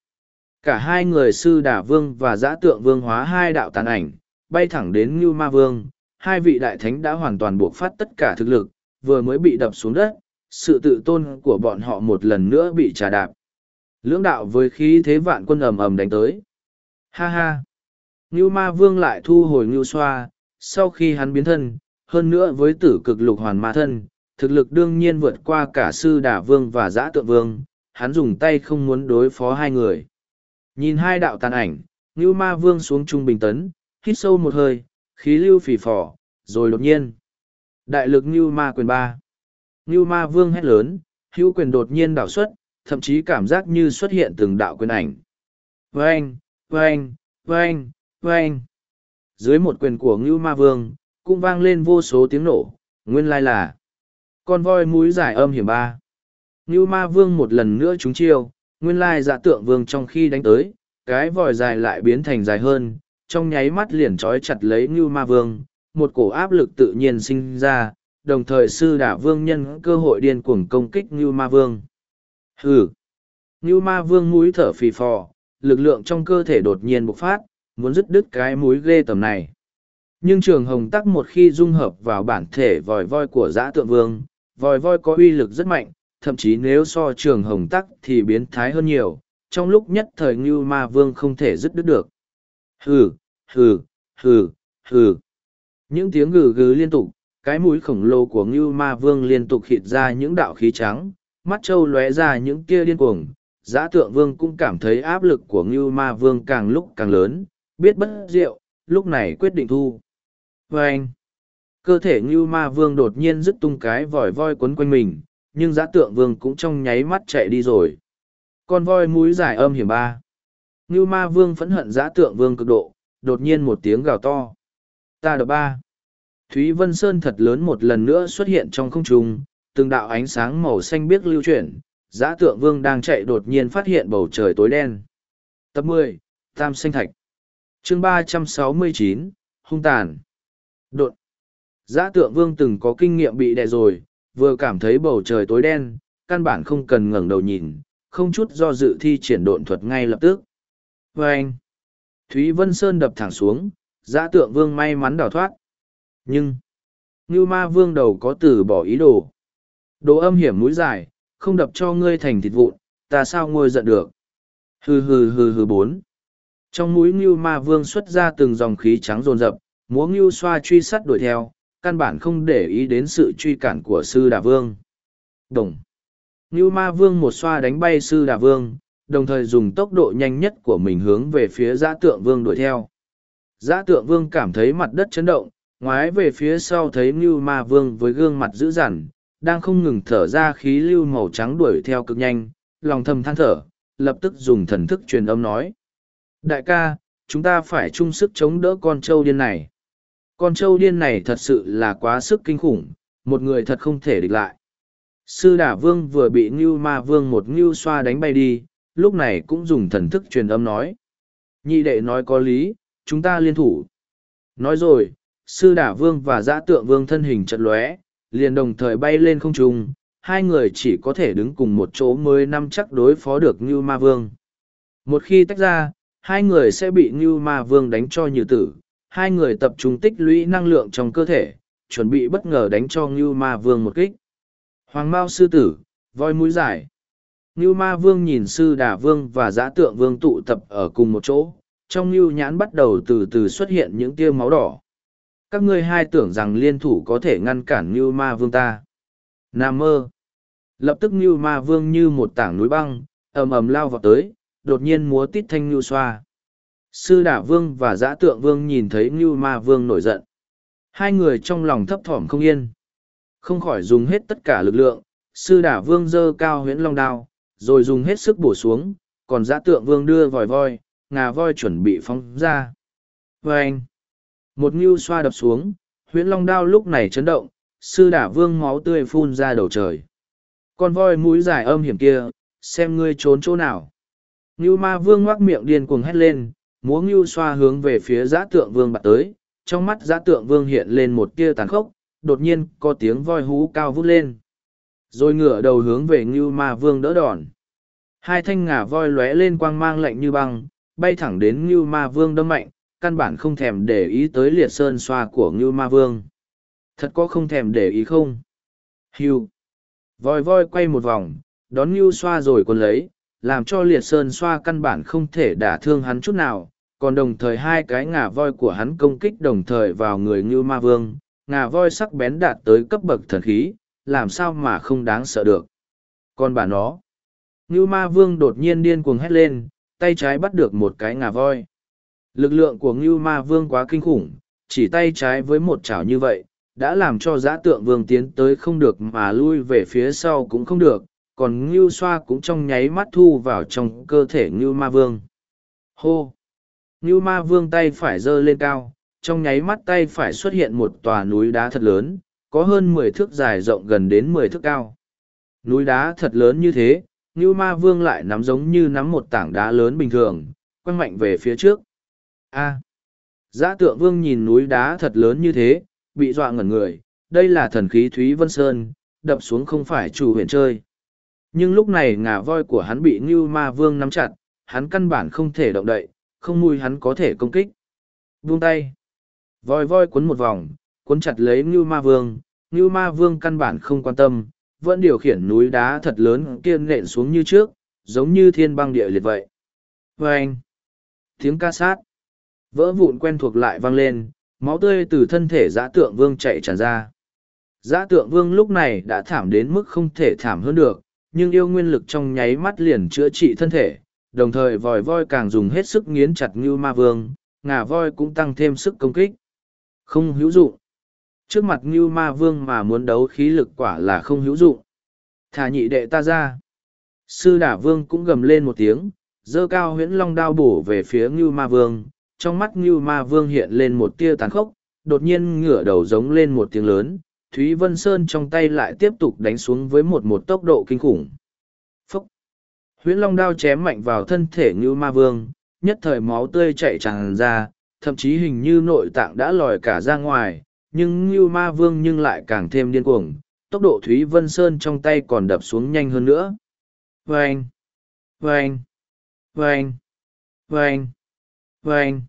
Cả hai người sư đả vương và giã tượng vương hóa hai đạo tàn ảnh, bay thẳng đến ngưu ma vương. Hai vị đại thánh đã hoàn toàn buộc phát tất cả thực lực, vừa mới bị đập xuống đất, sự tự tôn của bọn họ một lần nữa bị trà đạp. Lưỡng đạo với khí thế vạn quân ầm ầm đánh tới. Ha ha! Ngưu ma vương lại thu hồi ngưu xoa, sau khi hắn biến thân, hơn nữa với tử cực lục hoàn ma thân, thực lực đương nhiên vượt qua cả sư đả vương và giã tượng vương, hắn dùng tay không muốn đối phó hai người. Nhìn hai đạo tàn ảnh, Ngưu ma vương xuống trung bình tấn, hít sâu một hơi, khí lưu phì phò, rồi đột nhiên. Đại lực Ngưu ma quyền ba. Ngưu ma vương hét lớn, hữu quyền đột nhiên đảo xuất, thậm chí cảm giác như xuất hiện từng đạo quyền ảnh. Vâng, vâng, vâng, vâng. Dưới một quyền của Ngưu Ma Vương, cũng vang lên vô số tiếng nổ, nguyên lai là con voi mũi giải âm hiểm ba. Ngưu Ma Vương một lần nữa trúng chiêu, nguyên lai dạ tượng vương trong khi đánh tới, cái vòi dài lại biến thành dài hơn, trong nháy mắt liền trói chặt lấy Ngưu Ma Vương, một cổ áp lực tự nhiên sinh ra, đồng thời sư đả vương nhân cơ hội điên cuồng công kích Ngưu Ma Vương. Hừ. Ngưu ma vương mũi thở phì phò, lực lượng trong cơ thể đột nhiên bộc phát, muốn dứt đứt cái mũi ghê tầm này. Nhưng trường hồng tắc một khi dung hợp vào bản thể vòi voi của giã tượng vương, vòi voi có uy lực rất mạnh, thậm chí nếu so trường hồng tắc thì biến thái hơn nhiều, trong lúc nhất thời Ngưu ma vương không thể dứt đứt được. Hừ, hừ, hừ, hừ. Những tiếng gừ gừ liên tục, cái mũi khổng lồ của Ngưu ma vương liên tục hiện ra những đạo khí trắng, mắt trâu lóe ra những tia điên cuồng, giã tượng vương cũng cảm thấy áp lực của ngưu ma vương càng lúc càng lớn, biết bất diệu, lúc này quyết định thu. Vê anh, cơ thể ngưu ma vương đột nhiên dứt tung cái vòi voi quấn quanh mình, nhưng giã tượng vương cũng trong nháy mắt chạy đi rồi. Con voi mũi dài âm hiểm ba. Ngưu ma vương phẫn hận giã tượng vương cực độ, đột nhiên một tiếng gào to. Ta đập ba. Thúy vân sơn thật lớn một lần nữa xuất hiện trong không trung từng đạo ánh sáng màu xanh biếc lưu chuyển, giã tượng vương đang chạy đột nhiên phát hiện bầu trời tối đen. Tập mười Tam Xanh Thạch chương ba trăm sáu mươi chín Hung Tàn Đột Giã tượng vương từng có kinh nghiệm bị đè rồi, vừa cảm thấy bầu trời tối đen, căn bản không cần ngẩng đầu nhìn, không chút do dự thi triển độn thuật ngay lập tức. Và anh, Thúy Vân Sơn đập thẳng xuống, giã tượng vương may mắn đào thoát. Nhưng, Ngưu Ma Vương đầu có từ bỏ ý đồ. Đồ âm hiểm mũi dài, không đập cho ngươi thành thịt vụn, ta sao ngôi giận được. Hừ hừ hừ hừ bốn. Trong mũi Ngưu Ma Vương xuất ra từng dòng khí trắng rồn rập, múa Ngưu xoa truy sát đuổi theo, căn bản không để ý đến sự truy cản của Sư Đà Vương. Đồng. Ngưu Ma Vương một xoa đánh bay Sư Đà Vương, đồng thời dùng tốc độ nhanh nhất của mình hướng về phía giã tượng vương đuổi theo. Giã tượng vương cảm thấy mặt đất chấn động, ngoái về phía sau thấy Ngưu Ma Vương với gương mặt dữ dằn, đang không ngừng thở ra khí lưu màu trắng đuổi theo cực nhanh, lòng thầm than thở, lập tức dùng thần thức truyền âm nói. Đại ca, chúng ta phải chung sức chống đỡ con trâu điên này. Con trâu điên này thật sự là quá sức kinh khủng, một người thật không thể địch lại. Sư Đả Vương vừa bị Ngưu Ma Vương một Ngưu xoa đánh bay đi, lúc này cũng dùng thần thức truyền âm nói. Nhị đệ nói có lý, chúng ta liên thủ. Nói rồi, sư đả vương và giã tượng vương thân hình chật lóe, liền đồng thời bay lên không trung, hai người chỉ có thể đứng cùng một chỗ mới năm chắc đối phó được Ngưu Ma Vương. Một khi tách ra, hai người sẽ bị Ngưu Ma Vương đánh cho như tử, hai người tập trung tích lũy năng lượng trong cơ thể, chuẩn bị bất ngờ đánh cho Ngưu Ma Vương một kích. Hoàng Mao Sư Tử, voi mũi dài. Ngưu Ma Vương nhìn Sư Đà Vương và Giã Tượng Vương tụ tập ở cùng một chỗ, trong Ngưu nhãn bắt đầu từ từ xuất hiện những tia máu đỏ. Các ngươi hai tưởng rằng liên thủ có thể ngăn cản Ngưu Ma Vương ta. Nam mơ. Lập tức Ngưu Ma Vương như một tảng núi băng, ầm ầm lao vào tới, đột nhiên múa tít thanh Ngưu xoa. Sư Đả Vương và Giã Tượng Vương nhìn thấy Ngưu Ma Vương nổi giận. Hai người trong lòng thấp thỏm không yên. Không khỏi dùng hết tất cả lực lượng, Sư Đả Vương dơ cao huyễn long đao, rồi dùng hết sức bổ xuống, còn giã tượng vương đưa vòi voi, ngà voi chuẩn bị phóng ra. Vâng! anh, một ngưu xoa đập xuống, huyễn long đao lúc này chấn động, sư đả vương máu tươi phun ra đầu trời. Con voi mũi dài âm hiểm kia, xem ngươi trốn chỗ nào. Ngưu ma vương ngoác miệng điên cuồng hét lên, múa ngưu xoa hướng về phía giã tượng vương bạt tới, trong mắt giã tượng vương hiện lên một tia tàn khốc, đột nhiên có tiếng voi hú cao vút lên rồi ngửa đầu hướng về ngưu ma vương đỡ đòn hai thanh ngà voi lóe lên quang mang lạnh như băng bay thẳng đến ngưu ma vương đâm mạnh căn bản không thèm để ý tới liệt sơn xoa của ngưu ma vương. Thật có không thèm để ý không? Hiu. Voi voi quay một vòng đón ngưu xoa rồi còn lấy làm cho liệt sơn xoa căn bản không thể đả thương hắn chút nào. Còn đồng thời hai cái ngà voi của hắn công kích đồng thời vào người ngưu ma vương. Ngà voi sắc bén đạt tới cấp bậc thần khí làm sao mà không đáng sợ được. Còn bà nó, Ngưu Ma Vương đột nhiên điên cuồng hét lên, tay trái bắt được một cái ngà voi. Lực lượng của Ngưu Ma Vương quá kinh khủng, chỉ tay trái với một chảo như vậy, đã làm cho giã tượng vương tiến tới không được mà lui về phía sau cũng không được, còn Ngưu Xoa cũng trong nháy mắt thu vào trong cơ thể Ngưu Ma Vương. Hô! Ngưu Ma Vương tay phải giơ lên cao, trong nháy mắt tay phải xuất hiện một tòa núi đá thật lớn, có hơn mười thước dài rộng gần đến mười thước cao. Núi đá thật lớn như thế, Ngưu Ma Vương lại nắm giống như nắm một tảng đá lớn bình thường, quăng mạnh về phía trước. A. À, Giã tượng vương nhìn núi đá thật lớn như thế, bị dọa ngẩn người, đây là thần khí Thúy Vân Sơn, đập xuống không phải chủ huyền chơi. Nhưng lúc này ngà voi của hắn bị Ngưu Ma Vương nắm chặt, hắn căn bản không thể động đậy, không mùi hắn có thể công kích. Buông tay. Voi voi cuốn một vòng, cuốn chặt lấy Ngưu Ma Vương, Ngưu Ma Vương căn bản không quan tâm, vẫn điều khiển núi đá thật lớn kia nện xuống như trước, giống như thiên băng địa liệt vậy. Vâng! anh, tiếng ca sát, vỡ vụn quen thuộc lại vang lên, máu tươi từ thân thể giã tượng vương chạy tràn ra. Giã tượng vương lúc này đã thảm đến mức không thể thảm hơn được, nhưng yêu nguyên lực trong nháy mắt liền chữa trị thân thể, đồng thời vòi voi càng dùng hết sức nghiến chặt như ma vương, ngà voi cũng tăng thêm sức công kích. Không hữu dụng trước mặt Ngưu Ma Vương mà muốn đấu khí lực quả là không hữu dụng. Thả nhị đệ ta ra. Sư Đả Vương cũng gầm lên một tiếng, dơ cao huyễn long đao bổ về phía Ngưu Ma Vương. Trong mắt Ngưu Ma Vương hiện lên một tia tàn khốc, đột nhiên ngửa đầu giống lên một tiếng lớn. Thúy Vân Sơn trong tay lại tiếp tục đánh xuống với một một tốc độ kinh khủng. Phốc! Huyễn long đao chém mạnh vào thân thể Ngưu Ma Vương, nhất thời máu tươi chạy tràn ra, thậm chí hình như nội tạng đã lòi cả ra ngoài, nhưng Ngưu Ma Vương nhưng lại càng thêm điên cuồng, tốc độ Thúy Vân Sơn trong tay còn đập xuống nhanh hơn nữa. Vâng! vâng vâng vâng vâng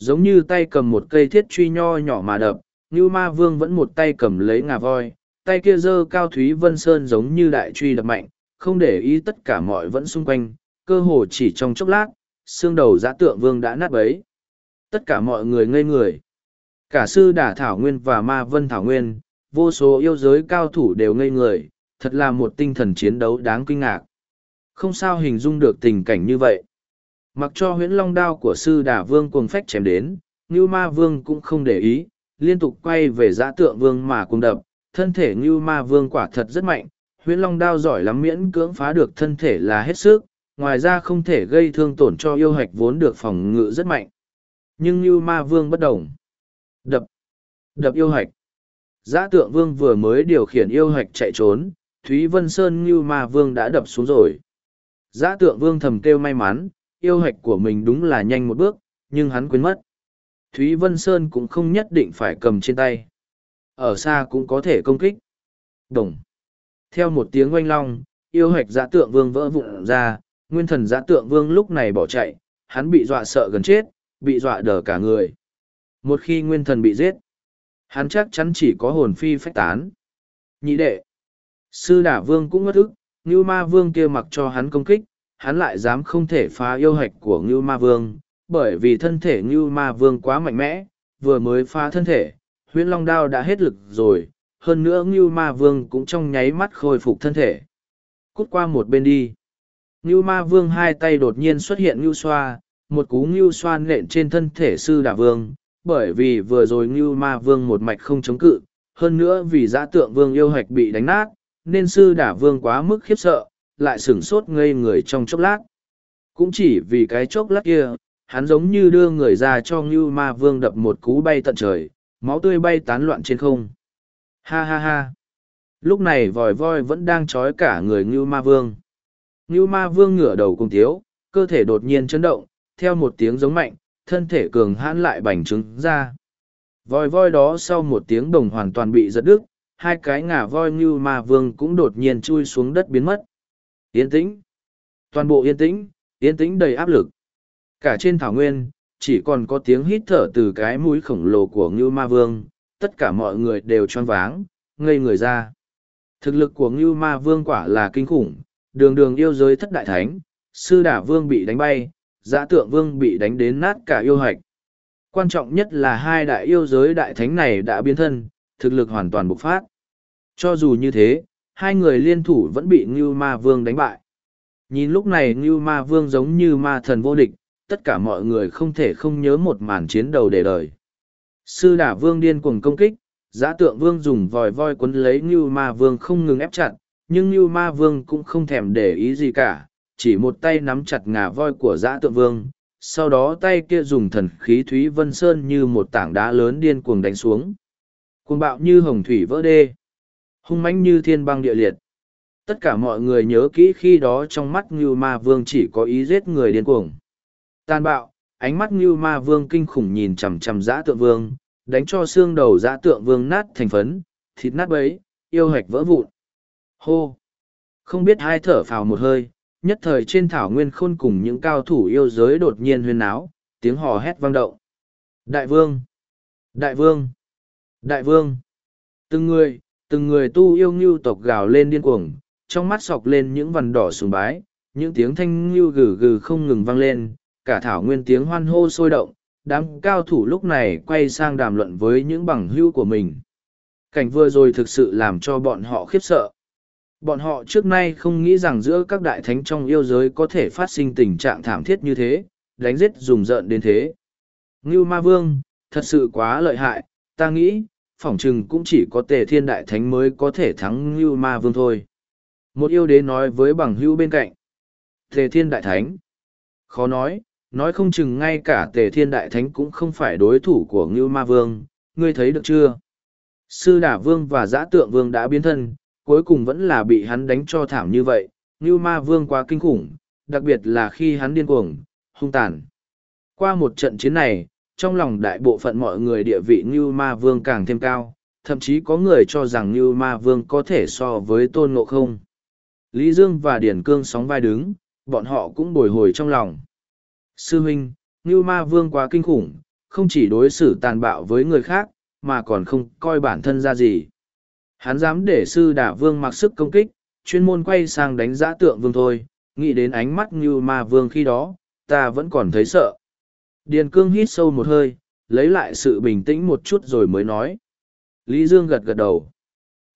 giống như tay cầm một cây thiết truy nho nhỏ mà đập, như ma vương vẫn một tay cầm lấy ngà voi, tay kia giơ cao thúy vân sơn giống như đại truy đập mạnh, không để ý tất cả mọi vẫn xung quanh, cơ hồ chỉ trong chốc lát, xương đầu giã tượng vương đã nát bấy. Tất cả mọi người ngây người. Cả sư đả thảo nguyên và ma vân thảo nguyên, vô số yêu giới cao thủ đều ngây người, thật là một tinh thần chiến đấu đáng kinh ngạc. Không sao hình dung được tình cảnh như vậy mặc cho huyễn long đao của sư Đà vương cuồng phách chém đến, ngưu ma vương cũng không để ý, liên tục quay về giã tượng vương mà cùng đập, thân thể ngưu ma vương quả thật rất mạnh, huyễn long đao giỏi lắm miễn cưỡng phá được thân thể là hết sức, ngoài ra không thể gây thương tổn cho yêu hạch vốn được phòng ngự rất mạnh. Nhưng ngưu ma vương bất đồng. Đập. Đập yêu hạch. Giã tượng vương vừa mới điều khiển yêu hạch chạy trốn, thúy vân sơn ngưu ma vương đã đập xuống rồi. Giã tượng vương thầm kêu may mắn yêu hạch của mình đúng là nhanh một bước, nhưng hắn quên mất. Thúy vân sơn cũng không nhất định phải cầm trên tay. Ở xa cũng có thể công kích. Đồng. Theo một tiếng oanh long, yêu hạch giã tượng vương vỡ vụn ra, nguyên thần giã tượng vương lúc này bỏ chạy, hắn bị dọa sợ gần chết, bị dọa đờ cả người. Một khi nguyên thần bị giết, hắn chắc chắn chỉ có hồn phi phách tán. Nhị đệ. Sư đả vương cũng ngất ức như ma vương kia mặc cho hắn công kích hắn lại dám không thể phá yêu hạch của ngưu ma vương, bởi vì thân thể ngưu ma vương quá mạnh mẽ, vừa mới phá thân thể, huyễn long đao đã hết lực rồi, hơn nữa ngưu ma vương cũng trong nháy mắt khôi phục thân thể. Cút qua một bên đi. Ngưu ma vương hai tay đột nhiên xuất hiện ngưu xoa, một cú ngưu xoa nện trên thân thể sư đả vương, bởi vì vừa rồi ngưu ma vương một mạch không chống cự, hơn nữa vì giã tượng vương yêu hạch bị đánh nát, nên sư đả vương quá mức khiếp sợ lại sửng sốt ngây người trong chốc lát. Cũng chỉ vì cái chốc lát kia hắn giống như đưa người ra cho ngưu ma vương đập một cú bay tận trời máu tươi bay tán loạn trên không. Ha ha ha. Lúc này vòi voi vẫn đang trói cả người ngưu ma vương. Ngưu ma vương ngửa đầu cùng thiếu, cơ thể đột nhiên chấn động theo một tiếng giống mạnh thân thể cường hãn lại bành trứng ra. Vòi voi đó sau một tiếng đồng hoàn toàn bị giật đứt hai cái ngả voi ngưu ma vương cũng đột nhiên chui xuống đất biến mất yên tĩnh. Toàn bộ yên tĩnh yên tĩnh đầy áp lực. Cả trên thảo nguyên, chỉ còn có tiếng hít thở từ cái mũi khổng lồ của ngưu ma vương. Tất cả mọi người đều choáng váng, ngây người ra. Thực lực của ngưu ma vương quả là kinh khủng. Đường đường yêu giới thất đại thánh, sư đả vương bị đánh bay, giã tượng vương bị đánh đến nát cả yêu hạch. Quan trọng nhất là hai đại yêu giới đại thánh này đã biến thân, thực lực hoàn toàn bộc phát. Cho dù như thế hai người liên thủ vẫn bị ngưu ma vương đánh bại. Nhìn lúc này ngưu ma vương giống như ma thần vô địch tất cả mọi người không thể không nhớ một màn chiến đầu để đời. Sư đả vương điên cuồng công kích Giá tượng vương dùng vòi voi quấn lấy ngưu ma vương không ngừng ép chặt nhưng ngưu ma vương cũng không thèm để ý gì cả chỉ một tay nắm chặt ngà voi của Giá tượng vương, sau đó tay kia dùng thần khí Thúy Vân Sơn như một tảng đá lớn điên cuồng đánh xuống. Cuồng bạo như hồng thủy vỡ đê, hung mãnh như thiên băng địa liệt. Tất cả mọi người nhớ kỹ khi đó trong mắt Ngưu Ma Vương chỉ có ý giết người điên cuồng. Tàn bạo, ánh mắt Ngưu Ma Vương kinh khủng nhìn chằm chằm dã tượng vương, đánh cho xương đầu dã tượng vương nát thành phấn, thịt nát bấy, yêu hạch vỡ vụn. Hô! Không biết hai thở phào một hơi, nhất thời trên thảo nguyên khôn cùng những cao thủ yêu giới đột nhiên huyên náo, tiếng hò hét vang động. Đại vương! Đại vương! Đại vương! Từng người, từng người tu yêu ngưu tộc gào lên điên cuồng, trong mắt sọc lên những vằn đỏ sùng bái, những tiếng thanh ngưu gừ gừ không ngừng vang lên, cả thảo nguyên tiếng hoan hô sôi động, đám cao thủ lúc này quay sang đàm luận với những bằng hữu của mình. Cảnh vừa rồi thực sự làm cho bọn họ khiếp sợ. Bọn họ trước nay không nghĩ rằng giữa các đại thánh trong yêu giới có thể phát sinh tình trạng thảm thiết như thế, đánh giết rùng rợn đến thế. Ngưu Ma Vương, thật sự quá lợi hại, ta nghĩ, phỏng chừng cũng chỉ có tề thiên đại thánh mới có thể thắng Ngưu Ma Vương thôi. Một yêu đế nói với bằng hữu bên cạnh. Tề thiên đại thánh. Khó nói, nói không chừng ngay cả tề thiên đại thánh cũng không phải đối thủ của Ngưu Ma Vương, ngươi thấy được chưa? Sư Đả Vương và Giã Tượng Vương đã biến thân, cuối cùng vẫn là bị hắn đánh cho thảm như vậy. Ngưu ma vương quá kinh khủng, đặc biệt là khi hắn điên cuồng, hung tàn. Qua một trận chiến này, trong lòng đại bộ phận mọi người địa vị Ngưu ma vương càng thêm cao, thậm chí có người cho rằng Ngưu ma vương có thể so với tôn ngộ không. Lý Dương và Điển Cương sóng vai đứng, bọn họ cũng bồi hồi trong lòng. Sư huynh, Ngưu Ma Vương quá kinh khủng, không chỉ đối xử tàn bạo với người khác, mà còn không coi bản thân ra gì. Hắn dám để sư đả vương mặc sức công kích, chuyên môn quay sang đánh giã tượng vương thôi, nghĩ đến ánh mắt Ngưu Ma Vương khi đó, ta vẫn còn thấy sợ. Điền cương hít sâu một hơi, lấy lại sự bình tĩnh một chút rồi mới nói. Lý Dương gật gật đầu.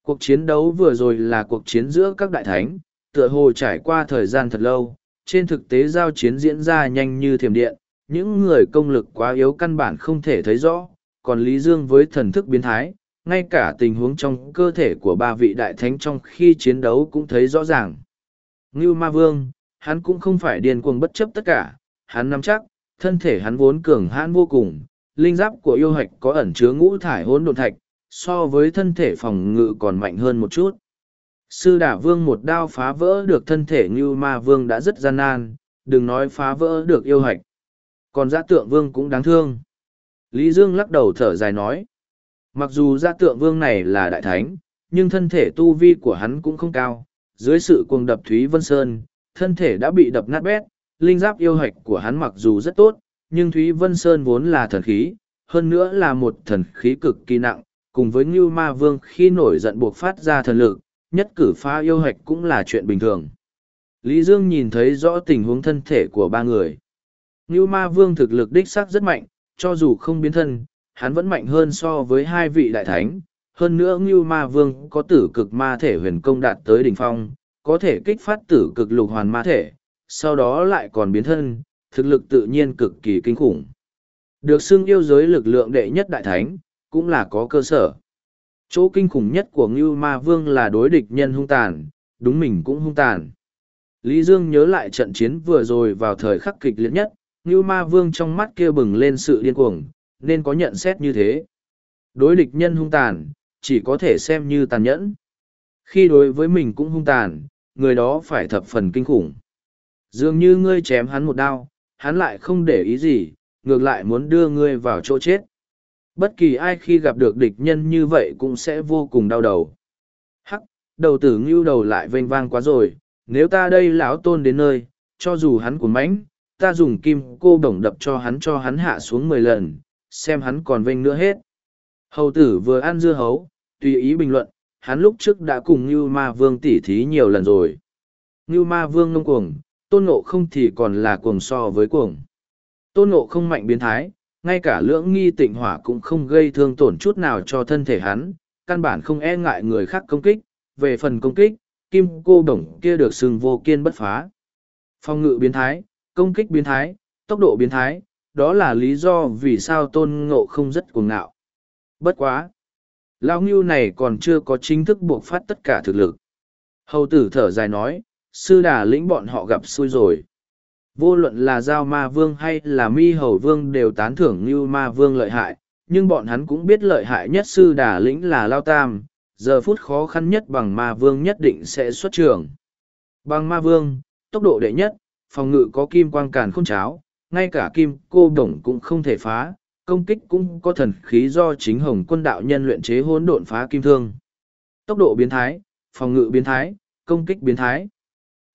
Cuộc chiến đấu vừa rồi là cuộc chiến giữa các đại thánh, tựa hồ trải qua thời gian thật lâu, trên thực tế giao chiến diễn ra nhanh như thiểm điện, những người công lực quá yếu căn bản không thể thấy rõ, còn Lý Dương với thần thức biến thái, ngay cả tình huống trong cơ thể của ba vị đại thánh trong khi chiến đấu cũng thấy rõ ràng. Ngưu Ma Vương, hắn cũng không phải điên cuồng bất chấp tất cả, hắn nắm chắc, thân thể hắn vốn cường hãn vô cùng, linh giáp của yêu hạch có ẩn chứa ngũ thải hỗn độn thạch, so với thân thể phòng ngự còn mạnh hơn một chút. Sư đả vương một đao phá vỡ được thân thể như ma vương đã rất gian nan, đừng nói phá vỡ được yêu hạch. Còn giã tượng vương cũng đáng thương. Lý Dương lắc đầu thở dài nói. Mặc dù giã tượng vương này là đại thánh, nhưng thân thể tu vi của hắn cũng không cao. Dưới sự cuồng đập Thúy Vân Sơn, thân thể đã bị đập nát bét, linh giáp yêu hạch của hắn mặc dù rất tốt, nhưng Thúy Vân Sơn vốn là thần khí, hơn nữa là một thần khí cực kỳ nặng, cùng với Ngưu Ma Vương khi nổi giận buộc phát ra thần lực, nhất cử phá yêu hạch cũng là chuyện bình thường. Lý Dương nhìn thấy rõ tình huống thân thể của ba người. Ngưu Ma Vương thực lực đích xác rất mạnh, cho dù không biến thân, hắn vẫn mạnh hơn so với hai vị đại thánh. Hơn nữa Ngưu Ma Vương có tử cực ma thể huyền công đạt tới đỉnh phong, có thể kích phát tử cực lục hoàn ma thể, sau đó lại còn biến thân, thực lực tự nhiên cực kỳ kinh khủng. Được xưng yêu giới lực lượng đệ nhất đại thánh, cũng là có cơ sở. Chỗ kinh khủng nhất của Ngưu Ma Vương là đối địch nhân hung tàn, đúng mình cũng hung tàn. Lý Dương nhớ lại trận chiến vừa rồi vào thời khắc kịch liệt nhất, Ngưu Ma Vương trong mắt kia bừng lên sự điên cuồng, nên có nhận xét như thế. Đối địch nhân hung tàn, chỉ có thể xem như tàn nhẫn. Khi đối với mình cũng hung tàn, người đó phải thập phần kinh khủng. Dường như ngươi chém hắn một đao, hắn lại không để ý gì, ngược lại muốn đưa ngươi vào chỗ chết. Bất kỳ ai khi gặp được địch nhân như vậy cũng sẽ vô cùng đau đầu. Hắc, đầu tử ngưu đầu lại vênh vang quá rồi, nếu ta đây lão tôn đến nơi, cho dù hắn của mãnh, ta dùng kim cô đồng đập cho hắn cho hắn hạ xuống mười lần, xem hắn còn vênh nữa hết. Hầu tử vừa ăn dưa hấu, tùy ý bình luận, hắn lúc trước đã cùng Ngưu Ma Vương tỉ thí nhiều lần rồi. Ngưu Ma Vương ngông cuồng, tôn ngộ không thì còn là cuồng so với cuồng. Tôn ngộ không mạnh biến thái, ngay cả lưỡng nghi tịnh hỏa cũng không gây thương tổn chút nào cho thân thể hắn, căn bản không e ngại người khác công kích. Về phần công kích, kim cô đồng kia được sừng vô kiên bất phá. Phong ngự biến thái, công kích biến thái, tốc độ biến thái, đó là lý do vì sao tôn ngộ không rất cuồng ngạo. Bất quá! Lao ngưu này còn chưa có chính thức buộc phát tất cả thực lực. Hầu tử thở dài nói, sư đà lĩnh bọn họ gặp xui rồi. Vô luận là Giao Ma Vương hay là Mi Hầu Vương đều tán thưởng như Ma Vương lợi hại, nhưng bọn hắn cũng biết lợi hại nhất sư đà lĩnh là Lao Tam, giờ phút khó khăn nhất bằng Ma Vương nhất định sẽ xuất trường. Bằng Ma Vương, tốc độ đệ nhất, phòng ngự có kim quang càn khôn cháo, ngay cả kim cô đồng cũng không thể phá, công kích cũng có thần khí do chính hồng quân đạo nhân luyện chế hỗn độn phá kim thương. Tốc độ biến thái, phòng ngự biến thái, công kích biến thái.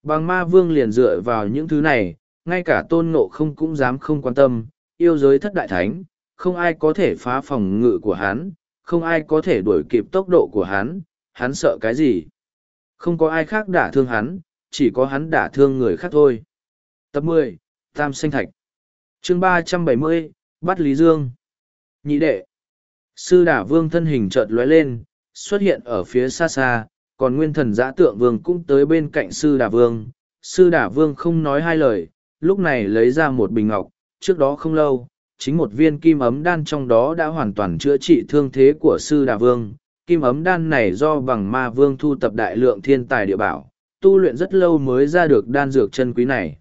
Bằng ma vương liền dựa vào những thứ này, ngay cả tôn ngộ không cũng dám không quan tâm, yêu giới thất đại thánh, không ai có thể phá phòng ngự của hắn, không ai có thể đuổi kịp tốc độ của hắn, hắn sợ cái gì. Không có ai khác đả thương hắn, chỉ có hắn đả thương người khác thôi. Tập mười Tam Sinh Thạch chương ba trăm bảy mươi Bắt Lý Dương Nhị đệ Sư đả vương thân hình chợt lóe lên, xuất hiện ở phía xa xa, còn nguyên thần giã tượng vương cũng tới bên cạnh sư đả vương. Sư đả vương không nói hai lời, lúc này lấy ra một bình ngọc, trước đó không lâu, chính một viên kim ấm đan trong đó đã hoàn toàn chữa trị thương thế của sư đà vương. Kim ấm đan này do bằng ma vương thu tập đại lượng thiên tài địa bảo, tu luyện rất lâu mới ra được đan dược chân quý này.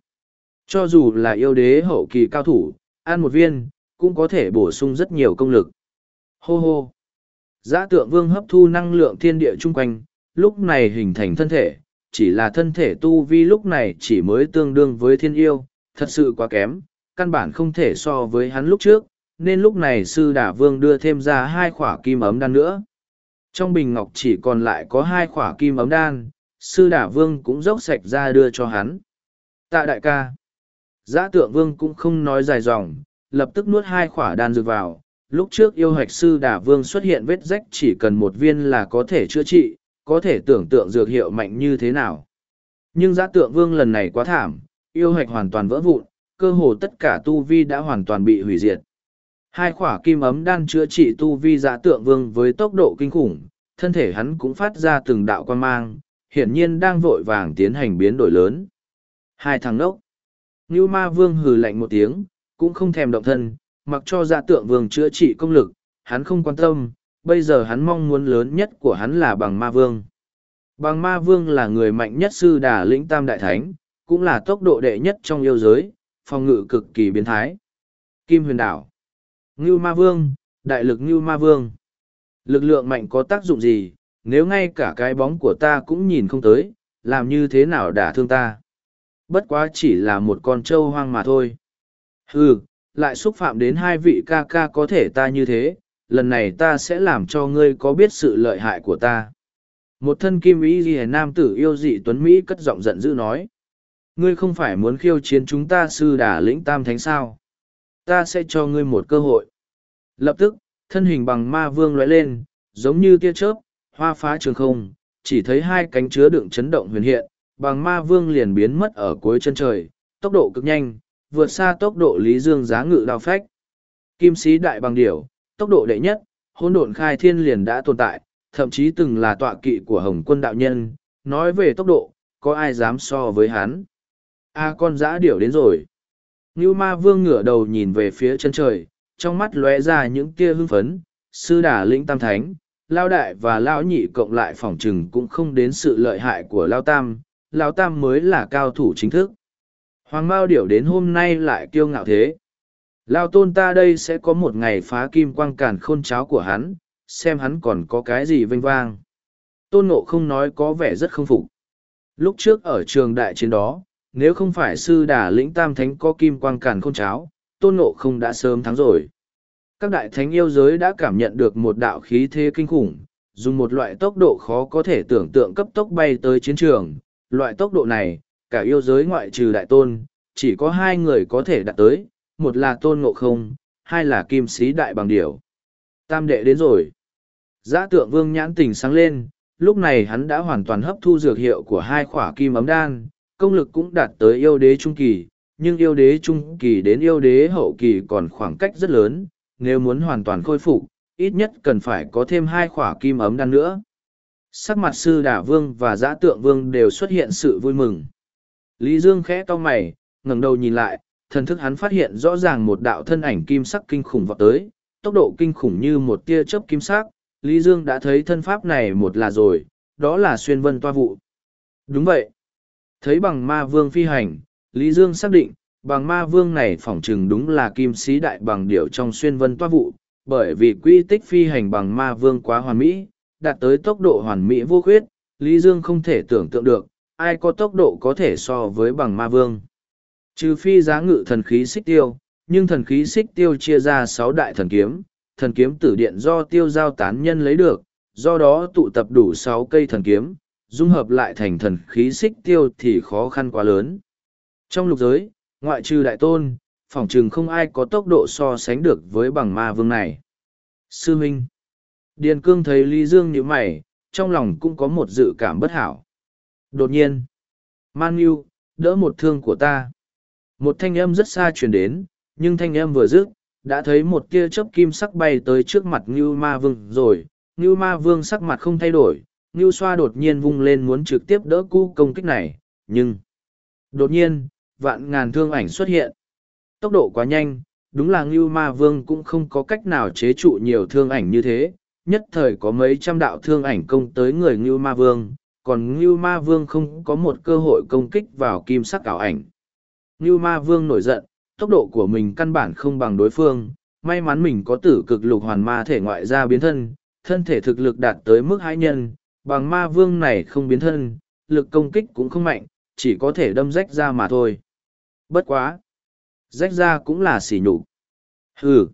Cho dù là yêu đế hậu kỳ cao thủ, ăn một viên, cũng có thể bổ sung rất nhiều công lực. Hô hô! Giã tượng vương hấp thu năng lượng thiên địa chung quanh, lúc này hình thành thân thể, chỉ là thân thể tu vi lúc này chỉ mới tương đương với thiên yêu, thật sự quá kém, căn bản không thể so với hắn lúc trước, nên lúc này sư đả vương đưa thêm ra hai khỏa kim ấm đan nữa. Trong bình ngọc chỉ còn lại có hai khỏa kim ấm đan, sư đả vương cũng dốc sạch ra đưa cho hắn. Tạ đại ca. Giã tượng vương cũng không nói dài dòng, lập tức nuốt hai khỏa đan dược vào. Lúc trước yêu hạch sư đà vương xuất hiện vết rách chỉ cần một viên là có thể chữa trị, có thể tưởng tượng dược hiệu mạnh như thế nào. Nhưng giã tượng vương lần này quá thảm, yêu hạch hoàn toàn vỡ vụn, cơ hồ tất cả tu vi đã hoàn toàn bị hủy diệt. Hai khỏa kim ấm đan chữa trị tu vi giã tượng vương với tốc độ kinh khủng, thân thể hắn cũng phát ra từng đạo quan mang, hiển nhiên đang vội vàng tiến hành biến đổi lớn. Hai thằng nốc. Như ma vương hừ lạnh một tiếng, cũng không thèm động thân, mặc cho dạ tượng vương chữa trị công lực, hắn không quan tâm, bây giờ hắn mong muốn lớn nhất của hắn là bằng ma vương. Bằng ma vương là người mạnh nhất sư đà lĩnh tam đại thánh, cũng là tốc độ đệ nhất trong yêu giới, phòng ngự cực kỳ biến thái. Kim huyền đảo. Ngưu ma vương, đại lực ngưu ma vương. Lực lượng mạnh có tác dụng gì, nếu ngay cả cái bóng của ta cũng nhìn không tới, làm như thế nào đả thương ta. Bất quá chỉ là một con trâu hoang mà thôi. Hừ, lại xúc phạm đến hai vị ca ca có thể ta như thế, lần này ta sẽ làm cho ngươi có biết sự lợi hại của ta. Một thân kim ý ghi nam tử yêu dị tuấn Mỹ cất giọng giận dữ nói. Ngươi không phải muốn khiêu chiến chúng ta sư đà lĩnh tam thánh sao. Ta sẽ cho ngươi một cơ hội. Lập tức, thân hình bằng ma vương lóe lên, giống như tia chớp, hoa phá trường không, chỉ thấy hai cánh chứa đựng chấn động huyền hiện, bằng ma vương liền biến mất ở cuối chân trời, tốc độ cực nhanh, vượt xa tốc độ lý dương giá ngự đao phách. Kim sĩ đại bằng điểu, tốc độ đệ nhất, hôn độn khai thiên liền đã tồn tại, thậm chí từng là tọa kỵ của hồng quân đạo nhân, nói về tốc độ, có ai dám so với hắn. A con giã điểu đến rồi. Ngưu ma vương ngửa đầu nhìn về phía chân trời, trong mắt lóe ra những tia hưng phấn, sư đà lĩnh tam thánh, lao đại và lao nhị cộng lại phỏng chừng cũng không đến sự lợi hại của lao tam, lao tam mới là cao thủ chính thức. Hoàng Mao Điểu đến hôm nay lại kiêu ngạo thế. Lao tôn ta đây sẽ có một ngày phá kim quang càn khôn cháo của hắn, xem hắn còn có cái gì vinh vang. Tôn Ngộ không nói có vẻ rất không phục. Lúc trước ở trường đại chiến đó, nếu không phải sư đà lĩnh tam thánh có kim quang càn khôn cháo, Tôn Ngộ không đã sớm thắng rồi. Các đại thánh yêu giới đã cảm nhận được một đạo khí thế kinh khủng, dùng một loại tốc độ khó có thể tưởng tượng cấp tốc bay tới chiến trường. Loại tốc độ này, cả yêu giới ngoại trừ đại tôn, chỉ có hai người có thể đạt tới, một là tôn ngộ không, hai là kim sĩ đại bằng điểu. Tam đệ đến rồi. Giã tượng vương nhãn tình sáng lên, lúc này hắn đã hoàn toàn hấp thu dược hiệu của hai khỏa kim ấm đan, công lực cũng đạt tới yêu đế trung kỳ, nhưng yêu đế trung kỳ đến yêu đế hậu kỳ còn khoảng cách rất lớn, nếu muốn hoàn toàn khôi phục, ít nhất cần phải có thêm hai khỏa kim ấm đan nữa. Sắc mặt sư đả vương và giã tượng vương đều xuất hiện sự vui mừng. Lý Dương khẽ to mày, ngẩng đầu nhìn lại, thần thức hắn phát hiện rõ ràng một đạo thân ảnh kim sắc kinh khủng vọt tới, tốc độ kinh khủng như một tia chớp kim sắc. Lý Dương đã thấy thân pháp này một là rồi, đó là xuyên vân toa vụ. Đúng vậy. Thấy bằng ma vương phi hành, Lý Dương xác định, bằng ma vương này phỏng chừng đúng là kim sĩ đại bằng điểu trong xuyên vân toa vụ, bởi vì quy tích phi hành bằng ma vương quá hoàn mỹ, đạt tới tốc độ hoàn mỹ vô khuyết, Lý Dương không thể tưởng tượng được, ai có tốc độ có thể so với bằng ma vương. Trừ phi giá ngự thần khí xích tiêu, nhưng thần khí xích tiêu chia ra sáu đại thần kiếm, thần kiếm tử điện do tiêu giao tán nhân lấy được, do đó tụ tập đủ sáu cây thần kiếm, dung hợp lại thành thần khí xích tiêu thì khó khăn quá lớn. Trong lục giới, ngoại trừ đại tôn, phỏng chừng không ai có tốc độ so sánh được với bằng ma vương này. Sư Minh Điền Cương thấy Lý Dương như mày, trong lòng cũng có một dự cảm bất hảo. Đột nhiên, Man Nhu, đỡ một thương của ta. Một thanh âm rất xa truyền đến, nhưng thanh âm vừa dứt, đã thấy một tia chớp kim sắc bay tới trước mặt Ngưu Ma Vương rồi. Ngưu Ma Vương sắc mặt không thay đổi, Ngưu Xoa đột nhiên vung lên muốn trực tiếp đỡ cú công kích này, nhưng... Đột nhiên, vạn ngàn thương ảnh xuất hiện. Tốc độ quá nhanh, đúng là Ngưu Ma Vương cũng không có cách nào chế trụ nhiều thương ảnh như thế. Nhất thời có mấy trăm đạo thương ảnh công tới người Ngưu Ma Vương, còn Ngưu Ma Vương không có một cơ hội công kích vào kim sắc ảo ảnh. Như Ma Vương nổi giận, tốc độ của mình căn bản không bằng đối phương, may mắn mình có tử cực lục hoàn ma thể ngoại ra biến thân, thân thể thực lực đạt tới mức hãi nhân, bằng ma vương này không biến thân, lực công kích cũng không mạnh, chỉ có thể đâm rách ra mà thôi. Bất quá! Rách ra cũng là xỉ nhục. Hừ!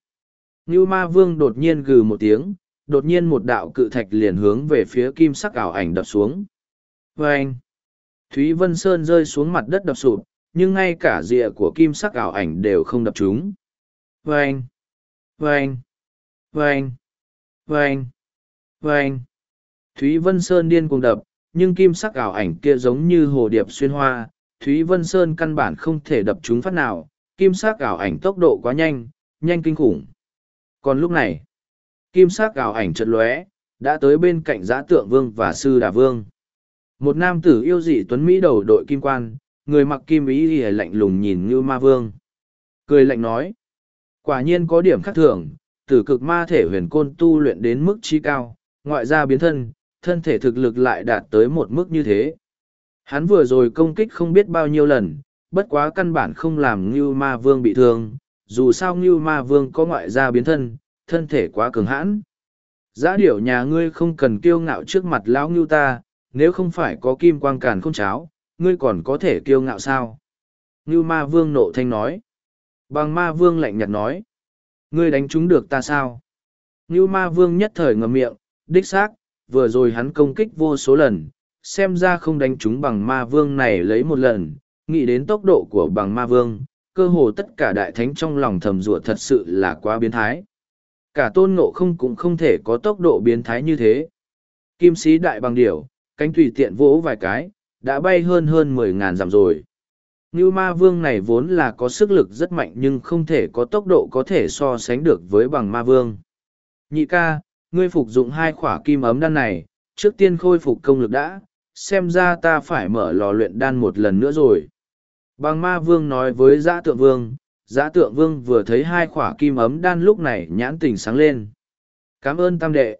Như ma vương đột nhiên gừ một tiếng, đột nhiên một đạo cự thạch liền hướng về phía kim sắc ảo ảnh đập xuống. Và anh, Thúy Vân Sơn rơi xuống mặt đất đập sụp, nhưng ngay cả rìa của kim sắc ảo ảnh đều không đập chúng. Vâng! Vâng! Vâng! Vâng! Vâng! Thúy Vân Sơn điên cuồng đập, nhưng kim sắc ảo ảnh kia giống như hồ điệp xuyên hoa, Thúy Vân Sơn căn bản không thể đập chúng phát nào, kim sắc ảo ảnh tốc độ quá nhanh, nhanh kinh khủng. Còn lúc này, kim sắc ảo ảnh chợt lóe, đã tới bên cạnh giã tượng vương và sư đà vương. Một nam tử yêu dị tuấn Mỹ đầu đội kim quan, người mặc kim ý thì lạnh lùng nhìn như ma vương. Cười lạnh nói, quả nhiên có điểm khác thường, tử cực ma thể huyền côn tu luyện đến mức trí cao, ngoại ra biến thân, thân thể thực lực lại đạt tới một mức như thế. Hắn vừa rồi công kích không biết bao nhiêu lần, bất quá căn bản không làm Ngưu Ma Vương bị thương, dù sao Ngưu Ma Vương có ngoại gia biến thân, thân thể quá cường hãn. Giá điểu nhà ngươi không cần kiêu ngạo trước mặt lão Ngưu ta, nếu không phải có kim quang càn không cháo, ngươi còn có thể kiêu ngạo sao? Ngưu Ma Vương nộ thanh nói. Bằng Ma Vương lạnh nhạt nói. Ngươi đánh chúng được ta sao? Ngưu Ma Vương nhất thời ngậm miệng, đích xác, vừa rồi hắn công kích vô số lần, xem ra không đánh chúng bằng ma vương này lấy một lần, nghĩ đến tốc độ của bằng ma vương, cơ hồ tất cả đại thánh trong lòng thầm rủa thật sự là quá biến thái. Cả tôn ngộ không cũng không thể có tốc độ biến thái như thế. Kim sĩ đại bằng điểu, cánh tùy tiện vỗ vài cái, đã bay hơn hơn mười ngàn dặm rồi. Ngưu ma vương này vốn là có sức lực rất mạnh nhưng không thể có tốc độ có thể so sánh được với bằng ma vương. Nhị ca, ngươi phục dụng hai khỏa kim ấm đan này, trước tiên khôi phục công lực đã, xem ra ta phải mở lò luyện đan một lần nữa rồi. Bằng ma vương nói với giã tượng vương, giã tượng vương vừa thấy hai khỏa kim ấm đan lúc này nhãn tình sáng lên. Cảm ơn tam đệ.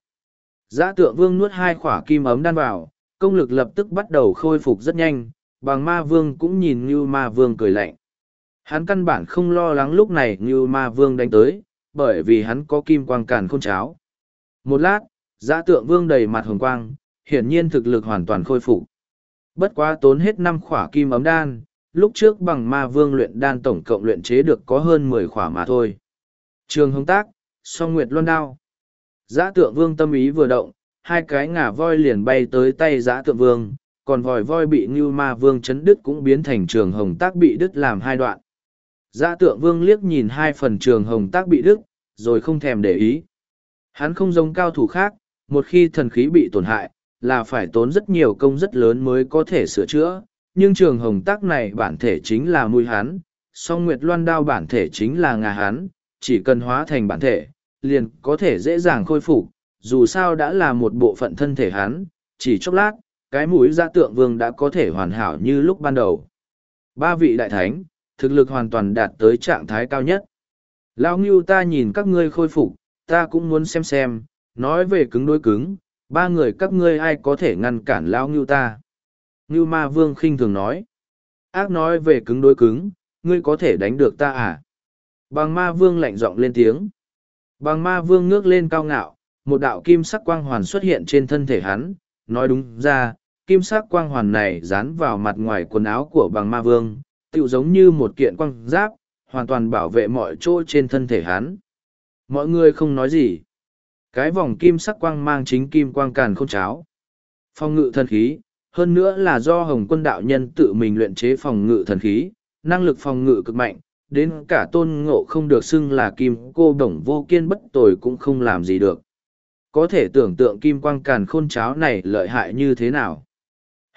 Giã tượng vương nuốt hai khỏa kim ấm đan vào, công lực lập tức bắt đầu khôi phục rất nhanh, bằng ma vương cũng nhìn như ma vương cười lạnh. Hắn căn bản không lo lắng lúc này như ma vương đánh tới, bởi vì hắn có kim quang càn khôn cháo. Một lát, giã tượng vương đầy mặt hồng quang, hiển nhiên thực lực hoàn toàn khôi phục. Bất quá tốn hết năm khỏa kim ấm đan, lúc trước bằng ma vương luyện đan tổng cộng luyện chế được có hơn mười khỏa mà thôi. Trường hồng tác, song nguyệt luân đao. Giã tượng vương tâm ý vừa động, hai cái ngà voi liền bay tới tay giã tượng vương, còn vòi voi bị ngưu ma vương chấn đứt cũng biến thành trường hồng tác bị đứt làm hai đoạn. Giã tượng vương liếc nhìn hai phần trường hồng tác bị đứt, rồi không thèm để ý. Hắn không giống cao thủ khác, một khi thần khí bị tổn hại, là phải tốn rất nhiều công rất lớn mới có thể sửa chữa, nhưng trường hồng tác này bản thể chính là mùi hắn, song nguyệt loan đao bản thể chính là ngà hắn, chỉ cần hóa thành bản thể, liền có thể dễ dàng khôi phục, dù sao đã là một bộ phận thân thể hắn, chỉ chốc lát, cái mũi gia tượng vương đã có thể hoàn hảo như lúc ban đầu. Ba vị đại thánh, thực lực hoàn toàn đạt tới trạng thái cao nhất. Lao Ngưu ta nhìn các ngươi khôi phục, ta cũng muốn xem xem, nói về cứng đối cứng, ba người các ngươi ai có thể ngăn cản lão ngưu ta ngưu ma vương khinh thường nói ác nói về cứng đối cứng ngươi có thể đánh được ta à bằng ma vương lạnh giọng lên tiếng bằng ma vương ngước lên cao ngạo một đạo kim sắc quang hoàn xuất hiện trên thân thể hắn nói đúng ra kim sắc quang hoàn này dán vào mặt ngoài quần áo của bằng ma vương tựu giống như một kiện quang giáp hoàn toàn bảo vệ mọi chỗ trên thân thể hắn mọi người không nói gì cái vòng kim sắc quang mang chính kim quang càn khôn cháo. Phòng ngự thần khí, hơn nữa là do Hồng quân đạo nhân tự mình luyện chế phòng ngự thần khí, năng lực phòng ngự cực mạnh, đến cả tôn ngộ không được xưng là kim cô đồng vô kiên bất tồi cũng không làm gì được. Có thể tưởng tượng kim quang càn khôn cháo này lợi hại như thế nào.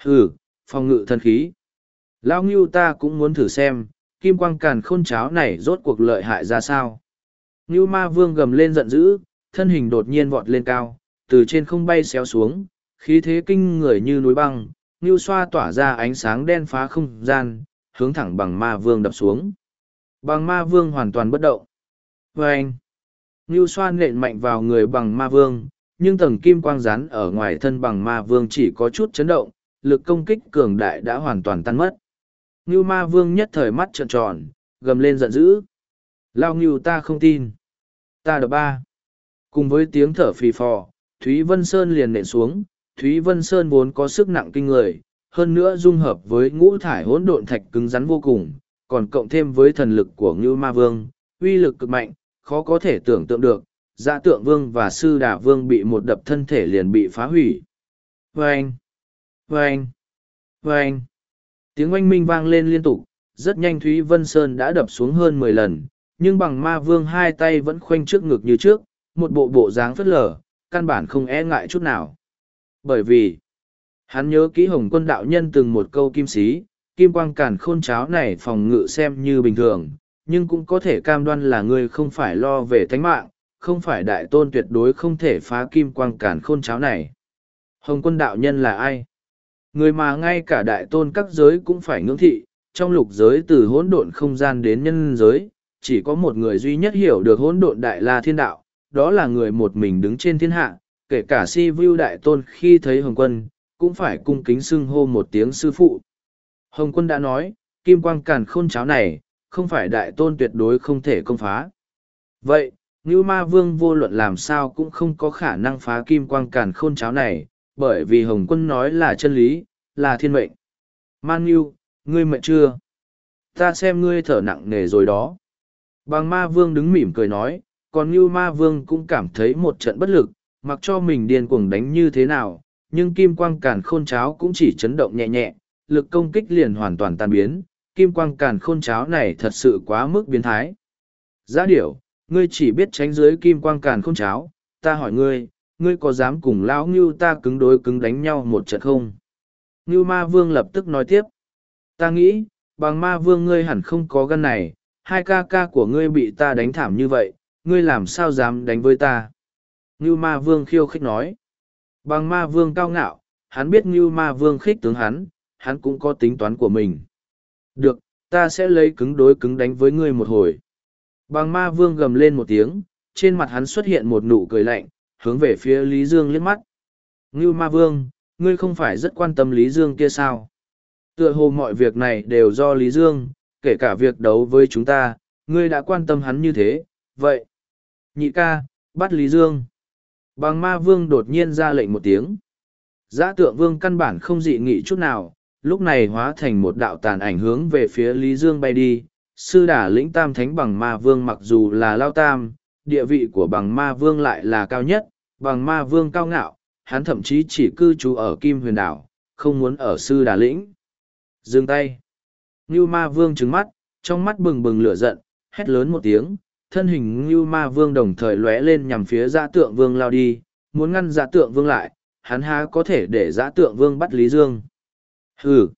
Hừ, phòng ngự thần khí. Lao Ngưu ta cũng muốn thử xem, kim quang càn khôn cháo này rốt cuộc lợi hại ra sao. Ngưu ma vương gầm lên giận dữ, thân hình đột nhiên vọt lên cao, từ trên không bay xéo xuống, khí thế kinh người như núi băng, Ngưu xoa tỏa ra ánh sáng đen phá không gian, hướng thẳng bằng ma vương đập xuống. Bằng ma vương hoàn toàn bất động. Và Ngưu xoa nện mạnh vào người bằng ma vương, nhưng tầng kim quang rán ở ngoài thân bằng ma vương chỉ có chút chấn động, lực công kích cường đại đã hoàn toàn tan mất. Ngưu ma vương nhất thời mắt trợn tròn, gầm lên giận dữ. Lao ngưu ta không tin. Ta đập ba. Cùng với tiếng thở phì phò, Thúy Vân Sơn liền nện xuống, Thúy Vân Sơn vốn có sức nặng kinh người, hơn nữa dung hợp với ngũ thải hỗn độn thạch cứng rắn vô cùng, còn cộng thêm với thần lực của Ngưu Ma Vương, uy lực cực mạnh, khó có thể tưởng tượng được, dạ tượng vương và sư đà vương bị một đập thân thể liền bị phá hủy. Vâng! Vâng! Vâng! Tiếng oanh minh vang lên liên tục, rất nhanh Thúy Vân Sơn đã đập xuống hơn mười lần, nhưng bằng ma vương hai tay vẫn khoanh trước ngực như trước, một bộ bộ dáng phất lờ, căn bản không e ngại chút nào. Bởi vì, hắn nhớ kỹ hồng quân đạo nhân từng một câu kim sĩ, kim quang cản khôn cháo này phòng ngự xem như bình thường, nhưng cũng có thể cam đoan là ngươi không phải lo về thánh mạng, không phải đại tôn tuyệt đối không thể phá kim quang cản khôn cháo này. Hồng quân đạo nhân là ai? Người mà ngay cả đại tôn các giới cũng phải ngưỡng thị, trong lục giới từ hỗn độn không gian đến nhân giới, chỉ có một người duy nhất hiểu được hỗn độn đại la thiên đạo, đó là người một mình đứng trên thiên hạ, kể cả si view đại tôn khi thấy hồng quân, cũng phải cung kính xưng hô một tiếng sư phụ. Hồng quân đã nói, kim quang càn khôn cháo này, không phải đại tôn tuyệt đối không thể công phá. Vậy, Ngưu Ma Vương vô luận làm sao cũng không có khả năng phá kim quang càn khôn cháo này, bởi vì Hồng quân nói là chân lý, là thiên mệnh. Man Ngưu, ngươi mệnh chưa? Ta xem ngươi thở nặng nề rồi đó. Bằng Ma Vương đứng mỉm cười nói, còn Ngưu Ma Vương cũng cảm thấy một trận bất lực, mặc cho mình điên cuồng đánh như thế nào, nhưng kim quang càn khôn cháo cũng chỉ chấn động nhẹ nhẹ, lực công kích liền hoàn toàn tan biến, kim quang càn khôn cháo này thật sự quá mức biến thái. Giá điểu, ngươi chỉ biết tránh dưới kim quang càn khôn cháo, ta hỏi ngươi, ngươi có dám cùng lão ngưu ta cứng đối cứng đánh nhau một trận không? Ngưu ma vương lập tức nói tiếp. Ta nghĩ, bằng ma vương ngươi hẳn không có gân này, hai ca ca của ngươi bị ta đánh thảm như vậy, ngươi làm sao dám đánh với ta? Ngưu ma vương khiêu khích nói. Bằng ma vương cao ngạo, hắn biết Ngưu ma vương khích tướng hắn, hắn cũng có tính toán của mình. Được, ta sẽ lấy cứng đối cứng đánh với ngươi một hồi. Bằng ma vương gầm lên một tiếng, trên mặt hắn xuất hiện một nụ cười lạnh, hướng về phía Lý Dương liếc mắt. Ngưu ma vương, ngươi không phải rất quan tâm Lý Dương kia sao? Tựa hồ mọi việc này đều do Lý Dương, kể cả việc đấu với chúng ta, ngươi đã quan tâm hắn như thế, vậy. Nhị ca, bắt Lý Dương. Bằng ma vương đột nhiên ra lệnh một tiếng. Giã tượng vương căn bản không dị nghị chút nào, lúc này hóa thành một đạo tàn ảnh hướng về phía Lý Dương bay đi. Sư đả lĩnh tam thánh bằng ma vương mặc dù là lao tam, địa vị của bằng ma vương lại là cao nhất, bằng ma vương cao ngạo, hắn thậm chí chỉ cư trú ở Kim huyền đảo, không muốn ở sư đà lĩnh. Dừng tay. Ngưu ma vương trứng mắt, trong mắt bừng bừng lửa giận, hét lớn một tiếng, thân hình Ngưu ma vương đồng thời lóe lên nhằm phía giã tượng vương lao đi, muốn ngăn giã tượng vương lại, hắn há có thể để giã tượng vương bắt Lý Dương. Hừ.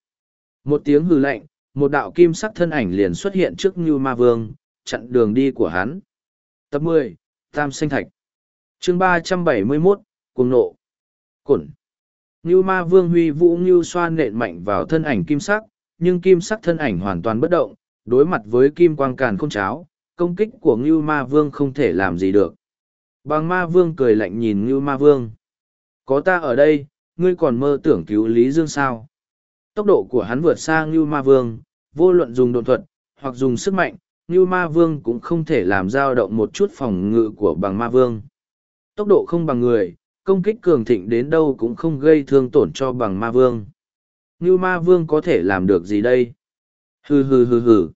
Một tiếng hừ lạnh, một đạo kim sắc thân ảnh liền xuất hiện trước Ngưu Ma Vương, chặn đường đi của hắn. Tập mười Tam Sinh Thạch chương ba trăm bảy mươi 371, Cuồng Nộ Cổn Ngưu Ma Vương huy vũ Ngưu xoan nện mạnh vào thân ảnh kim sắc, nhưng kim sắc thân ảnh hoàn toàn bất động, đối mặt với kim quang càn khôn cháo, công kích của Ngưu Ma Vương không thể làm gì được. Bằng Ma Vương cười lạnh nhìn Ngưu Ma Vương. Có ta ở đây, ngươi còn mơ tưởng cứu Lý Dương sao? Tốc độ của hắn vượt xa Ngưu Ma Vương, vô luận dùng độn thuật, hoặc dùng sức mạnh, Ngưu Ma Vương cũng không thể làm dao động một chút phòng ngự của bằng Ma Vương. Tốc độ không bằng người, công kích cường thịnh đến đâu cũng không gây thương tổn cho bằng Ma Vương. Ngưu Ma Vương có thể làm được gì đây? Hừ hừ hừ hừ.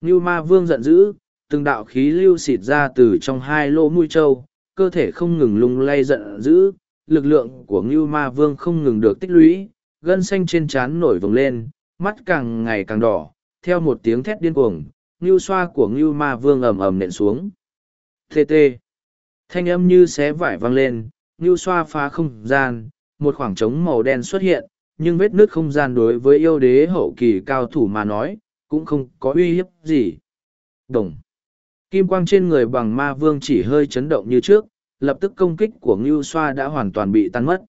Ngưu Ma Vương giận dữ, từng đạo khí lưu xịt ra từ trong hai lỗ mũi trâu, cơ thể không ngừng lung lay giận dữ, lực lượng của Ngưu Ma Vương không ngừng được tích lũy, gân xanh trên trán nổi vồng lên, mắt càng ngày càng đỏ, theo một tiếng thét điên cuồng, ngưu xoa của ngưu ma vương ầm ầm nện xuống. Thê tê. Thanh âm như xé vải vang lên, ngưu xoa phá không gian, một khoảng trống màu đen xuất hiện, nhưng vết nước không gian đối với yêu đế hậu kỳ cao thủ mà nói, cũng không có uy hiếp gì. Đồng. Kim quang trên người bằng ma vương chỉ hơi chấn động như trước, lập tức công kích của ngưu xoa đã hoàn toàn bị tan mất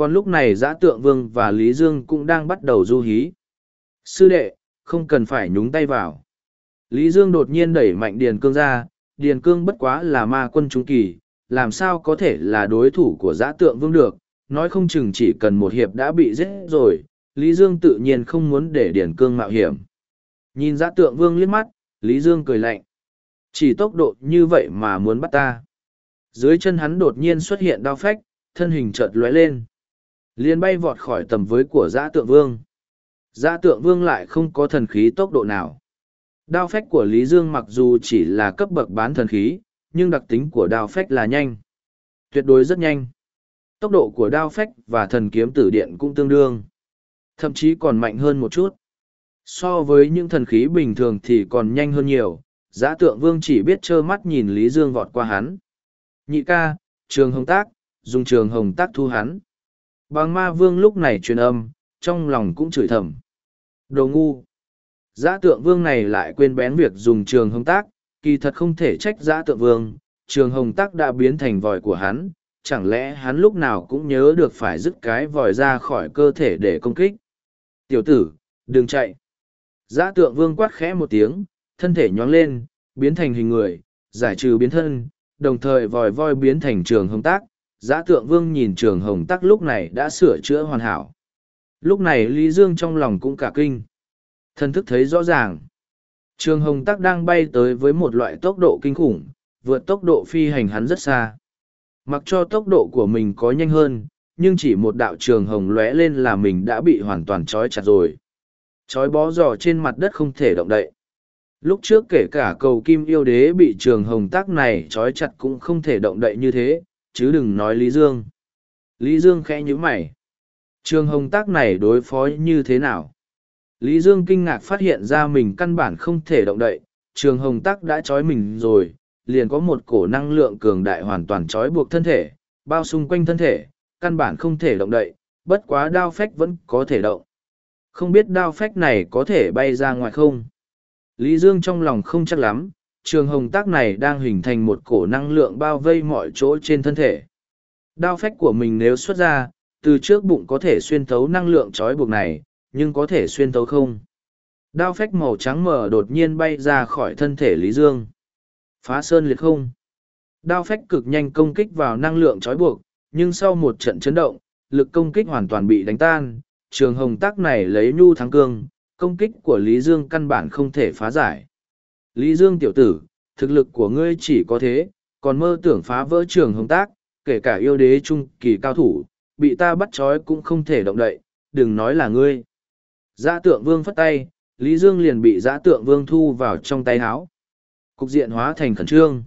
còn lúc này giã tượng vương và lý dương cũng đang bắt đầu du hí. Sư đệ, không cần phải nhúng tay vào. Lý dương đột nhiên đẩy mạnh điền cương ra, điền cương bất quá là ma quân trung kỳ, làm sao có thể là đối thủ của giã tượng vương được, nói không chừng chỉ cần một hiệp đã bị giết rồi, lý dương tự nhiên không muốn để điền cương mạo hiểm. Nhìn giã tượng vương liếc mắt, lý dương cười lạnh. Chỉ tốc độ như vậy mà muốn bắt ta. Dưới chân hắn đột nhiên xuất hiện đao phách, thân hình chợt lóe lên liền bay vọt khỏi tầm với của giã tượng vương. Giã tượng vương lại không có thần khí tốc độ nào. Đao phách của lý dương mặc dù chỉ là cấp bậc bán thần khí nhưng đặc tính của đao phách là nhanh. Tuyệt đối rất nhanh. Tốc độ của đao phách và thần kiếm tử điện cũng tương đương. Thậm chí còn mạnh hơn một chút. So với những thần khí bình thường thì còn nhanh hơn nhiều, giã tượng vương chỉ biết trơ mắt nhìn Lý Dương vọt qua hắn. Nhị ca, trường hồng tác, dùng trường hồng tác thu hắn. Bằng ma vương lúc này truyền âm, trong lòng cũng chửi thầm. Đồ ngu. Giã tượng vương này lại quên bén việc dùng trường hồng tác, kỳ thật không thể trách giã tượng vương, trường hồng tác đã biến thành vòi của hắn, chẳng lẽ hắn lúc nào cũng nhớ được phải dứt cái vòi ra khỏi cơ thể để công kích. Tiểu tử, đừng chạy. Giã tượng vương quát khẽ một tiếng, thân thể nhoáng lên, biến thành hình người, giải trừ biến thân, đồng thời vòi voi biến thành trường hồng tác. Giã tượng vương nhìn trường hồng Tắc lúc này đã sửa chữa hoàn hảo. Lúc này Lý Dương trong lòng cũng cả kinh. Thân thức thấy rõ ràng. Trường hồng Tắc đang bay tới với một loại tốc độ kinh khủng, vượt tốc độ phi hành hắn rất xa. Mặc cho tốc độ của mình có nhanh hơn, nhưng chỉ một đạo trường hồng lóe lên là mình đã bị hoàn toàn trói chặt rồi. Trói bó giò trên mặt đất không thể động đậy. Lúc trước kể cả cầu kim yêu đế bị trường hồng tác này trói chặt cũng không thể động đậy như thế, chứ đừng nói Lý Dương. Lý Dương khẽ nhíu mày. Trường hồng tác này đối phó như thế nào? Lý Dương kinh ngạc phát hiện ra mình căn bản không thể động đậy, trường hồng Tắc đã trói mình rồi, liền có một cổ năng lượng cường đại hoàn toàn trói buộc thân thể, bao xung quanh thân thể, căn bản không thể động đậy, bất quá đao phách vẫn có thể động. Không biết đao phách này có thể bay ra ngoài không? Lý Dương trong lòng không chắc lắm, trường hồng tác này đang hình thành một cổ năng lượng bao vây mọi chỗ trên thân thể. Đao phách của mình nếu xuất ra, từ trước bụng có thể xuyên thấu năng lượng trói buộc này, nhưng có thể xuyên thấu không? Đao phách màu trắng mờ đột nhiên bay ra khỏi thân thể Lý Dương. Phá sơn liệt không. Đao phách cực nhanh công kích vào năng lượng trói buộc, nhưng sau một trận chấn động, lực công kích hoàn toàn bị đánh tan. Trường hồng tác này lấy nhu thắng cương, công kích của Lý Dương căn bản không thể phá giải. Lý Dương tiểu tử, thực lực của ngươi chỉ có thế, còn mơ tưởng phá vỡ trường hồng tác, kể cả yêu đế trung kỳ cao thủ, bị ta bắt trói cũng không thể động đậy, đừng nói là ngươi. Giã tượng vương phất tay, Lý Dương liền bị giã tượng vương thu vào trong tay háo cục diện hóa thành khẩn trương.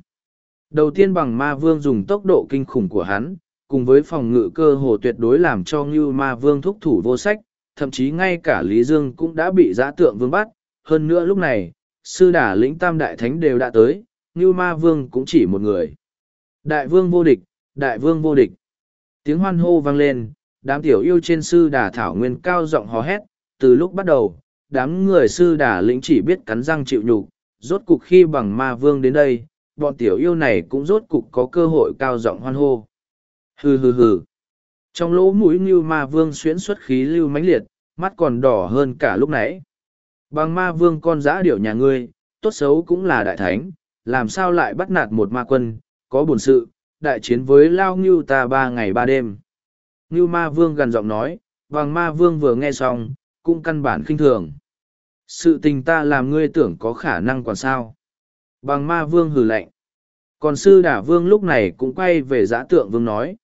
Đầu tiên bằng ma vương dùng tốc độ kinh khủng của hắn, cùng với phòng ngự cơ hồ tuyệt đối làm cho Ngưu ma vương thúc thủ vô sách, thậm chí ngay cả Lý Dương cũng đã bị giã tượng vương bắt. Hơn nữa lúc này, sư Đà lĩnh tam đại thánh đều đã tới, Ngưu ma vương cũng chỉ một người. Đại vương vô địch, đại vương vô địch. Tiếng hoan hô vang lên, đám tiểu yêu trên sư đà thảo nguyên cao giọng hò hét, từ lúc bắt đầu, đám người sư đà lĩnh chỉ biết cắn răng chịu nhục rốt cục khi bằng ma vương đến đây, bọn tiểu yêu này cũng rốt cục có cơ hội cao giọng hoan hô. Hừ hừ hừ. Trong lỗ mũi như ma vương xuyễn xuất khí lưu mãnh liệt, mắt còn đỏ hơn cả lúc nãy. Bằng ma vương con giã điểu nhà ngươi, tốt xấu cũng là đại thánh, làm sao lại bắt nạt một ma quân, có buồn sự, đại chiến với lao ngưu ta ba ngày ba đêm. Ngưu ma vương gần giọng nói, bằng ma vương vừa nghe xong, cũng căn bản khinh thường. Sự tình ta làm ngươi tưởng có khả năng còn sao. Bằng ma vương hừ lạnh. Còn sư đả vương lúc này cũng quay về giã tượng vương nói.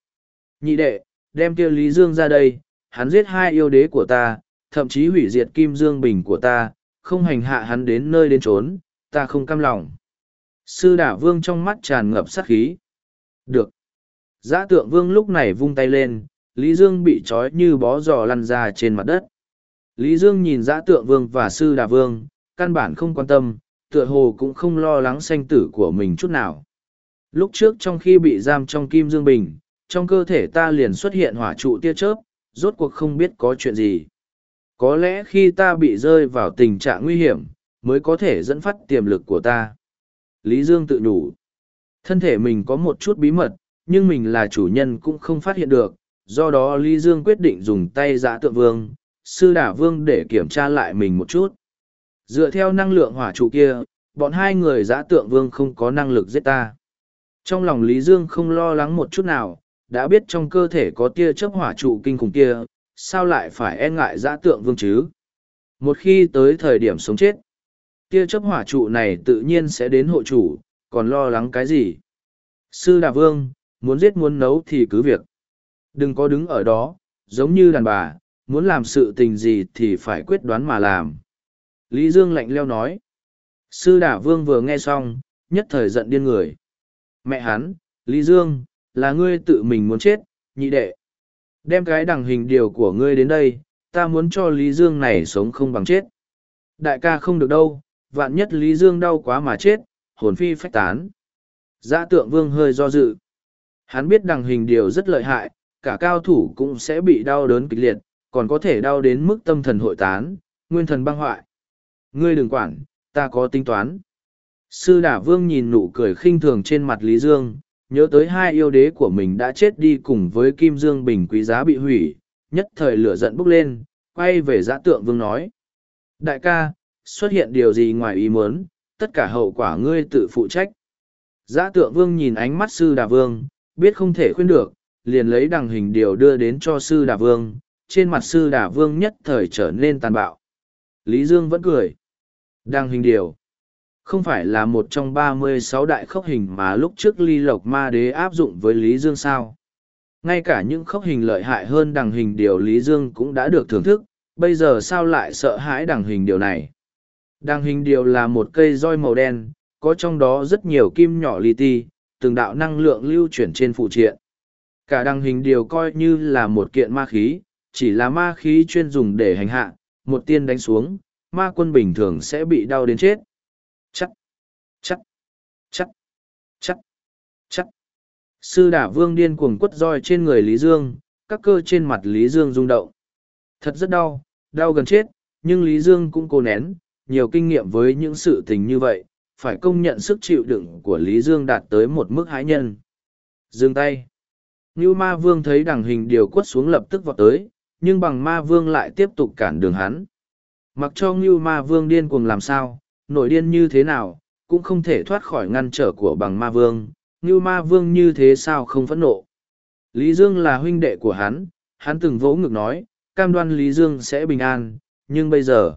Nhị đệ, đem kia Lý Dương ra đây, hắn giết hai yêu đế của ta, thậm chí hủy diệt kim dương bình của ta, không hành hạ hắn đến nơi đến trốn, ta không cam lòng. Sư đả vương trong mắt tràn ngập sát khí. Được. Giã tượng vương lúc này vung tay lên, Lý Dương bị trói như bó giò lăn ra trên mặt đất. Lý Dương nhìn giã tượng vương và sư đà vương, căn bản không quan tâm, tựa hồ cũng không lo lắng sanh tử của mình chút nào. Lúc trước trong khi bị giam trong kim dương bình, trong cơ thể ta liền xuất hiện hỏa trụ tia chớp, rốt cuộc không biết có chuyện gì. Có lẽ khi ta bị rơi vào tình trạng nguy hiểm, mới có thể dẫn phát tiềm lực của ta. Lý Dương tự nhủ. Thân thể mình có một chút bí mật, nhưng mình là chủ nhân cũng không phát hiện được, do đó Lý Dương quyết định dùng tay giã tượng vương, sư đả vương để kiểm tra lại mình một chút. Dựa theo năng lượng hỏa trụ kia, bọn hai người giã tượng vương không có năng lực giết ta. Trong lòng Lý Dương không lo lắng một chút nào, đã biết trong cơ thể có tia chớp hỏa trụ kinh khủng kia, sao lại phải e ngại giã tượng vương chứ? Một khi tới thời điểm sống chết, tia chấp hỏa trụ này tự nhiên sẽ đến hộ chủ, còn lo lắng cái gì? Sư Đà Vương, muốn giết muốn nấu thì cứ việc. Đừng có đứng ở đó, giống như đàn bà, muốn làm sự tình gì thì phải quyết đoán mà làm. Lý Dương lạnh leo nói. Sư đà Vương vừa nghe xong, nhất thời giận điên người. Mẹ hắn, Lý Dương, là ngươi tự mình muốn chết, nhị đệ. Đem cái đằng hình điều của ngươi đến đây, ta muốn cho Lý Dương này sống không bằng chết. Đại ca không được đâu, vạn nhất Lý Dương đau quá mà chết, hồn phi phách tán. Giã tượng vương hơi do dự. Hắn biết đằng hình điều rất lợi hại, cả cao thủ cũng sẽ bị đau đớn kịch liệt, còn có thể đau đến mức tâm thần hội tán, nguyên thần băng hoại. Ngươi đừng quản, ta có tính toán. Sư đả vương nhìn nụ cười khinh thường trên mặt Lý Dương, nhớ tới hai yêu đế của mình đã chết đi cùng với Kim Dương Bình quý giá bị hủy, nhất thời lửa giận bốc lên, quay về giã tượng vương nói. Đại ca, xuất hiện điều gì ngoài ý muốn, tất cả hậu quả ngươi tự phụ trách. Giã tượng vương nhìn ánh mắt sư đà vương, biết không thể khuyên được, liền lấy đằng hình điều đưa đến cho sư đà vương, trên mặt sư đà vương nhất thời trở nên tàn bạo. Lý Dương vẫn cười. Đằng hình điều. Không phải là một trong ba mươi sáu đại khốc hình mà lúc trước ly lộc ma đế áp dụng với Lý Dương sao. Ngay cả những khốc hình lợi hại hơn đằng hình điều Lý Dương cũng đã được thưởng thức, bây giờ sao lại sợ hãi đằng hình điều này. Đằng hình điều là một cây roi màu đen, có trong đó rất nhiều kim nhỏ li ti, từng đạo năng lượng lưu chuyển trên phụ triện. Cả đằng hình điều coi như là một kiện ma khí, chỉ là ma khí chuyên dùng để hành hạ, một tiên đánh xuống, ma quân bình thường sẽ bị đau đến chết. Chắc, chắc, chắc, chắc. Sư đả vương điên cuồng quất roi trên người Lý Dương, các cơ trên mặt Lý Dương rung động. Thật rất đau, đau gần chết, nhưng Lý Dương cũng cố nén, nhiều kinh nghiệm với những sự tình như vậy, phải công nhận sức chịu đựng của Lý Dương đạt tới một mức hái nhân. Dương tay. Như ma vương thấy đằng hình điều quất xuống lập tức vọt tới, nhưng bằng ma vương lại tiếp tục cản đường hắn. Mặc cho Ngưu ma vương điên cuồng làm sao, nổi điên như thế nào, cũng không thể thoát khỏi ngăn trở của bằng ma vương, Như ma vương như thế sao không phẫn nộ. Lý Dương là huynh đệ của hắn, hắn từng vỗ ngực nói, cam đoan Lý Dương sẽ bình an, nhưng bây giờ,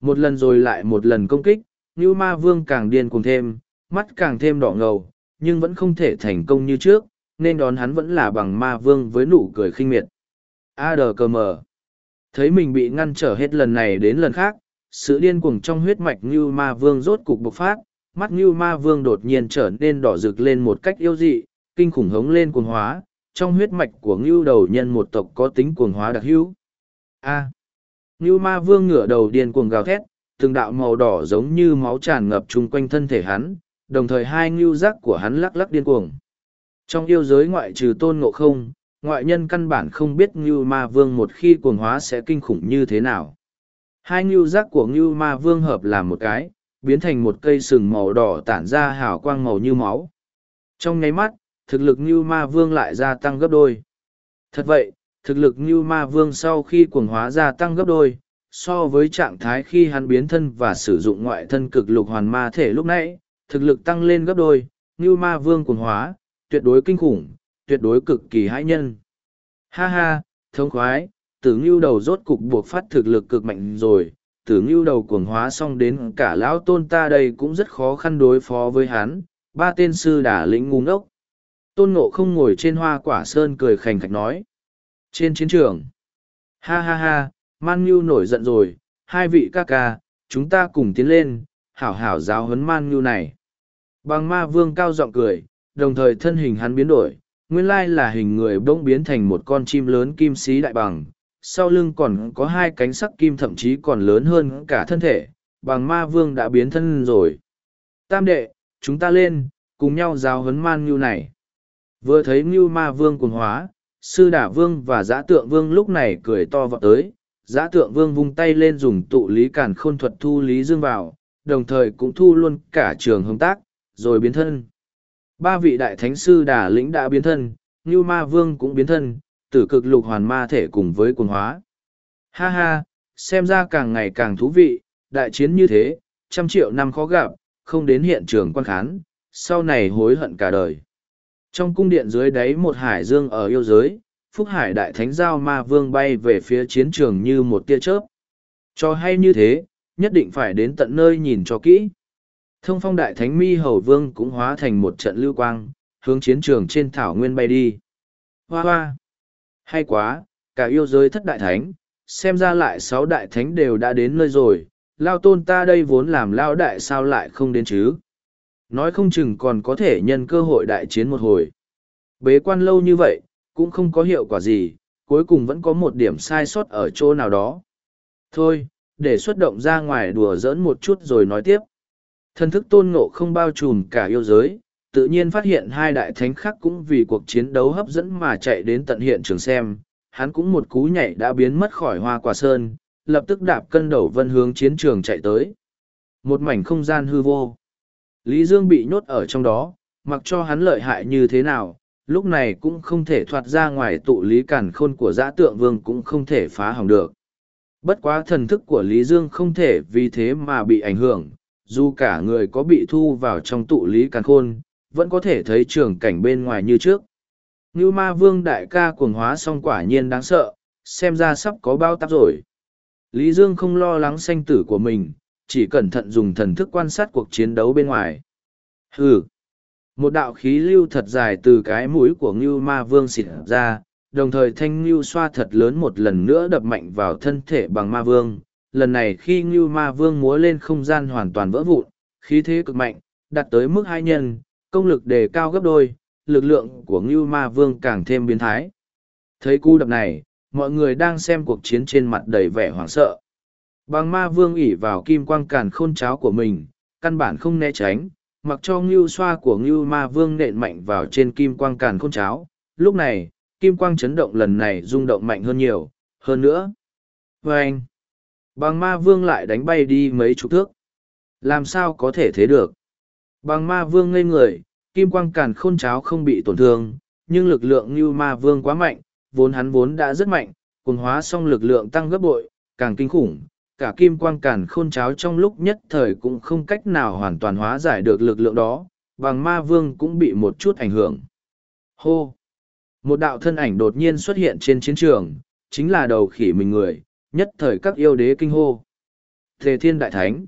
một lần rồi lại một lần công kích, Như Ma Vương càng điên cuồng thêm, mắt càng thêm đỏ ngầu, nhưng vẫn không thể thành công như trước, nên đón hắn vẫn là bằng Ma Vương với nụ cười khinh miệt. ADKM. Thấy mình bị ngăn trở hết lần này đến lần khác, sự điên cuồng trong huyết mạch Như Ma Vương rốt cục bộc phát, mắt Như Ma Vương đột nhiên trở nên đỏ rực lên một cách yêu dị, kinh khủng hống lên cuồng hóa, trong huyết mạch của Ngưu đầu nhân một tộc có tính cuồng hóa đặc hữu. A. Ngưu Ma Vương ngửa đầu điên cuồng gào thét, từng đạo màu đỏ giống như máu tràn ngập chung quanh thân thể hắn, đồng thời hai ngưu giác của hắn lắc lắc điên cuồng. Trong yêu giới ngoại trừ tôn ngộ không, ngoại nhân căn bản không biết ngưu ma vương một khi cuồng hóa sẽ kinh khủng như thế nào. Hai ngưu giác của ngưu ma vương hợp làm một cái, biến thành một cây sừng màu đỏ tản ra hào quang màu như máu. Trong nháy mắt, thực lực ngưu ma vương lại gia tăng gấp đôi. Thật vậy, thực lực ngưu ma vương sau khi cuồng hóa gia tăng gấp đôi, so với trạng thái khi hắn biến thân và sử dụng ngoại thân cực lục hoàn ma thể lúc nãy, thực lực tăng lên gấp đôi, như ma vương cuồng hóa, tuyệt đối kinh khủng, tuyệt đối cực kỳ hãi nhân. Ha ha, thống khoái, tử ngưu đầu rốt cục buộc phát thực lực cực mạnh rồi, tử ngưu đầu cuồng hóa xong đến cả lão tôn ta đây cũng rất khó khăn đối phó với hắn, ba tên sư đả lĩnh ngu ngốc. Tôn ngộ không ngồi trên hoa quả sơn cười khành khạch nói. Trên chiến trường. Ha ha ha, Man ngưu nổi giận rồi, hai vị ca ca, chúng ta cùng tiến lên, hảo hảo giáo huấn Man ngưu này. Bằng ma vương cao giọng cười, đồng thời thân hình hắn biến đổi, nguyên lai là hình người bỗng biến thành một con chim lớn kim sĩ đại bằng, sau lưng còn có hai cánh sắc kim thậm chí còn lớn hơn cả thân thể, bằng ma vương đã biến thân rồi. Tam đệ, chúng ta lên, cùng nhau giáo huấn man ngưu này. Vừa thấy ngưu ma vương cùng hóa, sư đả vương và giã tượng vương lúc này cười to vọt tới, giã tượng vương vung tay lên dùng tụ lý cản khôn thuật thu lý dương vào, đồng thời cũng thu luôn cả trường hồng tác, rồi biến thân. Ba vị đại thánh sư đà lĩnh đã biến thân, như ma vương cũng biến thân, tử cực lục hoàn ma thể cùng với quần hóa. Ha ha, xem ra càng ngày càng thú vị, đại chiến như thế, trăm triệu năm khó gặp, không đến hiện trường quan khán, sau này hối hận cả đời. Trong cung điện dưới đáy một hải dương ở yêu giới, Phúc Hải Đại Thánh Giao Ma Vương bay về phía chiến trường như một tia chớp. Cho hay như thế, nhất định phải đến tận nơi nhìn cho kỹ. Thông phong Đại Thánh Mi Hầu Vương cũng hóa thành một trận lưu quang, hướng chiến trường trên thảo nguyên bay đi. Hoa hoa! Hay quá, cả yêu giới thất đại thánh, xem ra lại sáu đại thánh đều đã đến nơi rồi, lao tôn ta đây vốn làm lao đại sao lại không đến chứ. Nói không chừng còn có thể nhân cơ hội đại chiến một hồi. Bế quan lâu như vậy, cũng không có hiệu quả gì, cuối cùng vẫn có một điểm sai sót ở chỗ nào đó. Thôi, để xuất động ra ngoài đùa giỡn một chút rồi nói tiếp. Thần thức tôn ngộ không bao trùm cả yêu giới, tự nhiên phát hiện hai đại thánh khác cũng vì cuộc chiến đấu hấp dẫn mà chạy đến tận hiện trường xem. Hắn cũng một cú nhảy đã biến mất khỏi hoa quả sơn, lập tức đạp cân đầu vân hướng chiến trường chạy tới. Một mảnh không gian hư vô. Lý Dương bị nhốt ở trong đó, mặc cho hắn lợi hại như thế nào, lúc này cũng không thể thoát ra ngoài tụ lý cản khôn của giã tượng vương cũng không thể phá hỏng được. Bất quá thần thức của Lý Dương không thể vì thế mà bị ảnh hưởng, dù cả người có bị thu vào trong tụ lý càn khôn, vẫn có thể thấy trường cảnh bên ngoài như trước. Như ma vương đại ca cuồng hóa xong quả nhiên đáng sợ, xem ra sắp có bao táp rồi. Lý Dương không lo lắng sanh tử của mình, chỉ cẩn thận dùng thần thức quan sát cuộc chiến đấu bên ngoài. Hừ! Một đạo khí lưu thật dài từ cái mũi của Ngưu Ma Vương xịt ra, đồng thời thanh Ngưu xoa thật lớn một lần nữa đập mạnh vào thân thể bằng Ma Vương. Lần này khi Ngưu Ma Vương múa lên không gian hoàn toàn vỡ vụn, khí thế cực mạnh, đạt tới mức hai nhân, công lực đề cao gấp đôi, lực lượng của Ngưu Ma Vương càng thêm biến thái. Thấy cú đập này, mọi người đang xem cuộc chiến trên mặt đầy vẻ hoảng sợ. Bằng ma vương ỉ vào kim quang càn khôn cháo của mình, căn bản không né tránh, mặc cho ngưu xoa của ngưu ma vương nện mạnh vào trên kim quang càn khôn cháo. Lúc này, kim quang chấn động lần này rung động mạnh hơn nhiều, hơn nữa. Và anh, bằng ma vương lại đánh bay đi mấy chục thước. Làm sao có thể thế được? Bằng ma vương ngây người, kim quang càn khôn cháo không bị tổn thương, nhưng lực lượng như ma vương quá mạnh, vốn hắn vốn đã rất mạnh, cùng hóa xong lực lượng tăng gấp bội, càng kinh khủng, cả kim quang càn khôn cháo trong lúc nhất thời cũng không cách nào hoàn toàn hóa giải được lực lượng đó, bằng ma vương cũng bị một chút ảnh hưởng. Hô! Một đạo thân ảnh đột nhiên xuất hiện trên chiến trường, chính là đầu khỉ mình người, nhất thời các yêu đế kinh hô. Thề thiên đại thánh!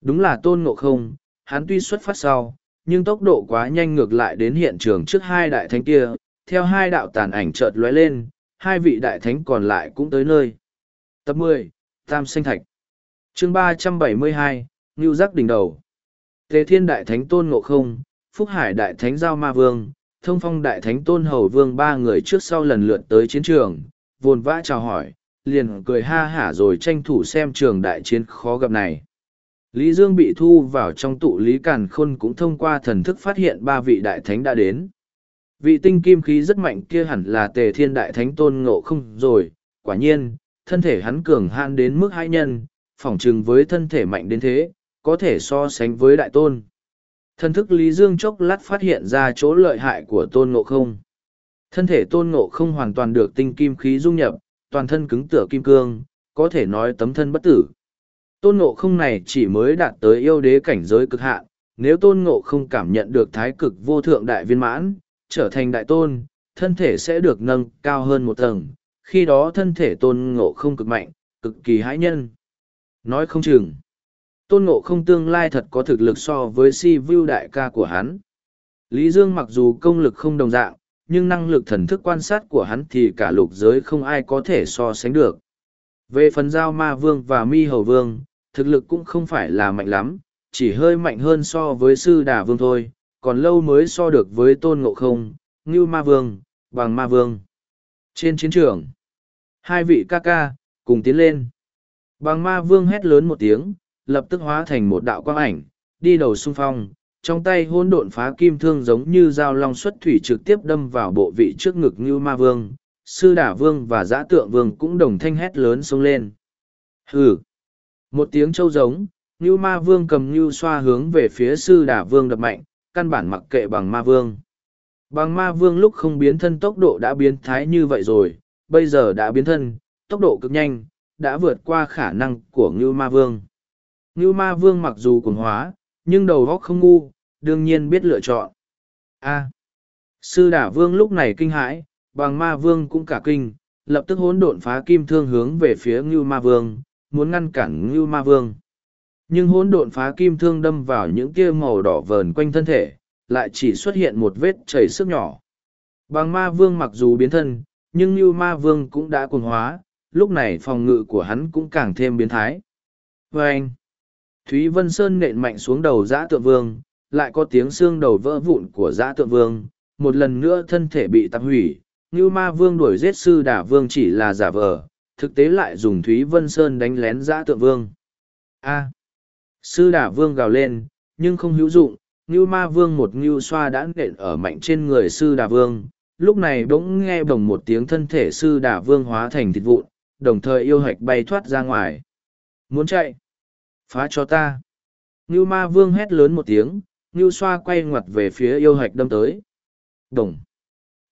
Đúng là tôn ngộ không, hắn tuy xuất phát sau, nhưng tốc độ quá nhanh ngược lại đến hiện trường trước hai đại thánh kia, theo hai đạo tàn ảnh chợt lóe lên, hai vị đại thánh còn lại cũng tới nơi. Tập mười Tam Sinh Thạch chương ba trăm bảy mươi hai Ngưu Giác đỉnh đầu Tề Thiên Đại Thánh Tôn Ngộ Không, Phúc Hải Đại Thánh Giao Ma Vương, Thông Phong Đại Thánh Tôn Hầu Vương ba người trước sau lần lượt tới chiến trường, vồn vã chào hỏi, liền cười ha hả rồi tranh thủ xem trường đại chiến khó gặp này. Lý Dương bị thu vào trong tụ Lý Càn Khôn cũng thông qua thần thức phát hiện ba vị đại thánh đã đến. Vị tinh kim khí rất mạnh kia hẳn là tề thiên đại thánh tôn ngộ không rồi, quả nhiên, thân thể hắn cường han đến mức hai nhân, phỏng chừng với thân thể mạnh đến thế, có thể so sánh với đại tôn. Thân thức Lý Dương chốc lát phát hiện ra chỗ lợi hại của tôn ngộ không. Thân thể tôn ngộ không hoàn toàn được tinh kim khí dung nhập, toàn thân cứng tựa kim cương, có thể nói tấm thân bất tử. Tôn ngộ không này chỉ mới đạt tới yêu đế cảnh giới cực hạn, nếu tôn ngộ không cảm nhận được thái cực vô thượng đại viên mãn, trở thành đại tôn, thân thể sẽ được nâng cao hơn một tầng, khi đó thân thể tôn ngộ không cực mạnh, cực kỳ hãi nhân. Nói không chừng, tôn ngộ không tương lai thật có thực lực so với si view đại ca của hắn. Lý Dương mặc dù công lực không đồng dạng, nhưng năng lực thần thức quan sát của hắn thì cả lục giới không ai có thể so sánh được. Về phần giao ma vương và mi hầu vương, thực lực cũng không phải là mạnh lắm, chỉ hơi mạnh hơn so với sư đà vương thôi, còn lâu mới so được với tôn ngộ không, ngưu ma vương, bằng ma vương. Trên chiến trường, hai vị ca ca, cùng tiến lên. Bằng ma vương hét lớn một tiếng, lập tức hóa thành một đạo quang ảnh, đi đầu xung phong, trong tay hôn độn phá kim thương giống như dao long xuất thủy trực tiếp đâm vào bộ vị trước ngực như ma vương. Sư đả vương và giã tượng vương cũng đồng thanh hét lớn xông lên. Hừ! Một tiếng trâu giống, như ma vương cầm như xoa hướng về phía sư đà vương đập mạnh, căn bản mặc kệ bằng ma vương. Bằng ma vương lúc không biến thân tốc độ đã biến thái như vậy rồi, bây giờ đã biến thân, tốc độ cực nhanh, đã vượt qua khả năng của Ngưu Ma Vương. Ngưu Ma Vương mặc dù cùng hóa, nhưng đầu óc không ngu, đương nhiên biết lựa chọn. A. Sư Đả Vương lúc này kinh hãi, bằng Ma Vương cũng cả kinh, lập tức hỗn độn phá kim thương hướng về phía Ngưu Ma Vương, muốn ngăn cản Ngưu Ma Vương. Nhưng hỗn độn phá kim thương đâm vào những kia màu đỏ vờn quanh thân thể, lại chỉ xuất hiện một vết chảy sức nhỏ. Bằng ma vương mặc dù biến thân, nhưng ngưu ma vương cũng đã cuồng hóa, lúc này phòng ngự của hắn cũng càng thêm biến thái. vê anh, Thúy Vân Sơn nện mạnh xuống đầu giã tượng vương, lại có tiếng xương đầu vỡ vụn của giã tượng vương, một lần nữa thân thể bị tạp hủy, ngưu ma vương đuổi giết sư đả vương chỉ là giả vờ, thực tế lại dùng Thúy Vân Sơn đánh lén giã tượng vương. A. sư đả vương gào lên, nhưng không hữu dụng, Ngưu Ma Vương một ngưu xoa đã nện ở mạnh trên người sư đà vương. Lúc này bỗng nghe bồng một tiếng thân thể sư đà vương hóa thành thịt vụn, đồng thời yêu hạch bay thoát ra ngoài. Muốn chạy? Phá cho ta! Ngưu Ma Vương hét lớn một tiếng, ngưu xoa quay ngoặt về phía yêu hạch đâm tới. Đồng!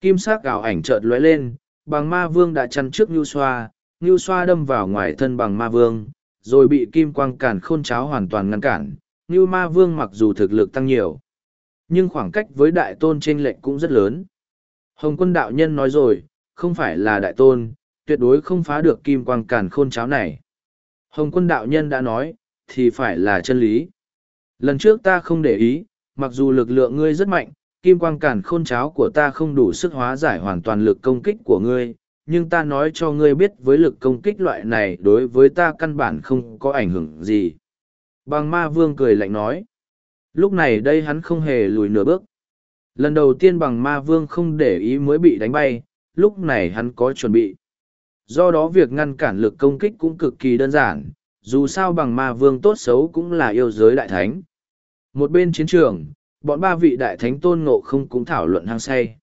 Kim sắc ảo ảnh chợt lóe lên, bằng ma vương đã chăn trước ngưu xoa, ngưu xoa đâm vào ngoài thân bằng ma vương, rồi bị kim quang cản khôn cháo hoàn toàn ngăn cản, Ngưu Ma Vương mặc dù thực lực tăng nhiều, nhưng khoảng cách với đại tôn trên lệnh cũng rất lớn. Hồng quân đạo nhân nói rồi, không phải là đại tôn, tuyệt đối không phá được kim quang cản khôn cháo này. Hồng quân đạo nhân đã nói, thì phải là chân lý. Lần trước ta không để ý, mặc dù lực lượng ngươi rất mạnh, kim quang cản khôn cháo của ta không đủ sức hóa giải hoàn toàn lực công kích của ngươi, nhưng ta nói cho ngươi biết với lực công kích loại này đối với ta căn bản không có ảnh hưởng gì. Bằng ma vương cười lạnh nói. Lúc này đây hắn không hề lùi nửa bước. Lần đầu tiên bằng ma vương không để ý mới bị đánh bay, lúc này hắn có chuẩn bị. Do đó việc ngăn cản lực công kích cũng cực kỳ đơn giản, dù sao bằng ma vương tốt xấu cũng là yêu giới đại thánh. Một bên chiến trường, bọn ba vị đại thánh tôn ngộ không cũng thảo luận hăng say.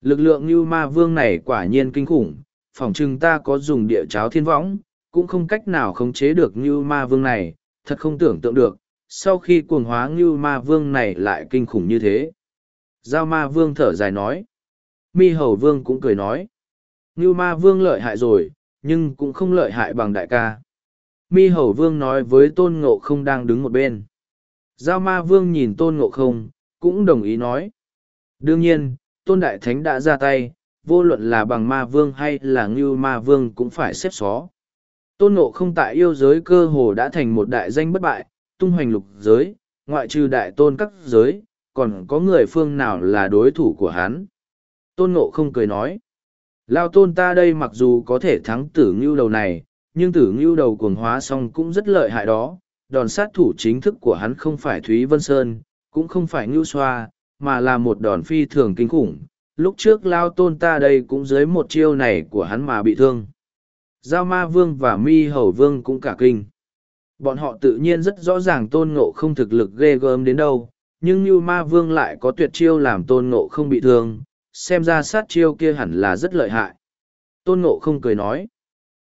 Lực lượng như ma vương này quả nhiên kinh khủng, phỏng chừng ta có dùng địa cháo thiên võng, cũng không cách nào khống chế được như ma vương này, thật không tưởng tượng được, sau khi cuồng hóa như ma vương này lại kinh khủng như thế. Giao ma vương thở dài nói. Mi hầu vương cũng cười nói. Như ma vương lợi hại rồi, nhưng cũng không lợi hại bằng đại ca. Mi hầu vương nói với tôn ngộ không đang đứng một bên. Giao ma vương nhìn tôn ngộ không, cũng đồng ý nói. Đương nhiên, tôn đại thánh đã ra tay, vô luận là bằng ma vương hay là ngưu ma vương cũng phải xếp xó. Tôn nộ không tại yêu giới cơ hồ đã thành một đại danh bất bại, tung hoành lục giới, ngoại trừ đại tôn các giới, còn có người phương nào là đối thủ của hắn. Tôn nộ không cười nói. Lao tôn ta đây mặc dù có thể thắng tử ngưu đầu này, nhưng tử ngưu đầu cuồng hóa xong cũng rất lợi hại đó. Đòn sát thủ chính thức của hắn không phải Thúy Vân Sơn, cũng không phải ngưu xoa, mà là một đòn phi thường kinh khủng. Lúc trước Lao tôn ta đây cũng dưới một chiêu này của hắn mà bị thương. Giao ma vương và mi hầu vương cũng cả kinh. Bọn họ tự nhiên rất rõ ràng tôn ngộ không thực lực ghê gớm đến đâu, nhưng như ma vương lại có tuyệt chiêu làm tôn ngộ không bị thương, xem ra sát chiêu kia hẳn là rất lợi hại. Tôn ngộ không cười nói.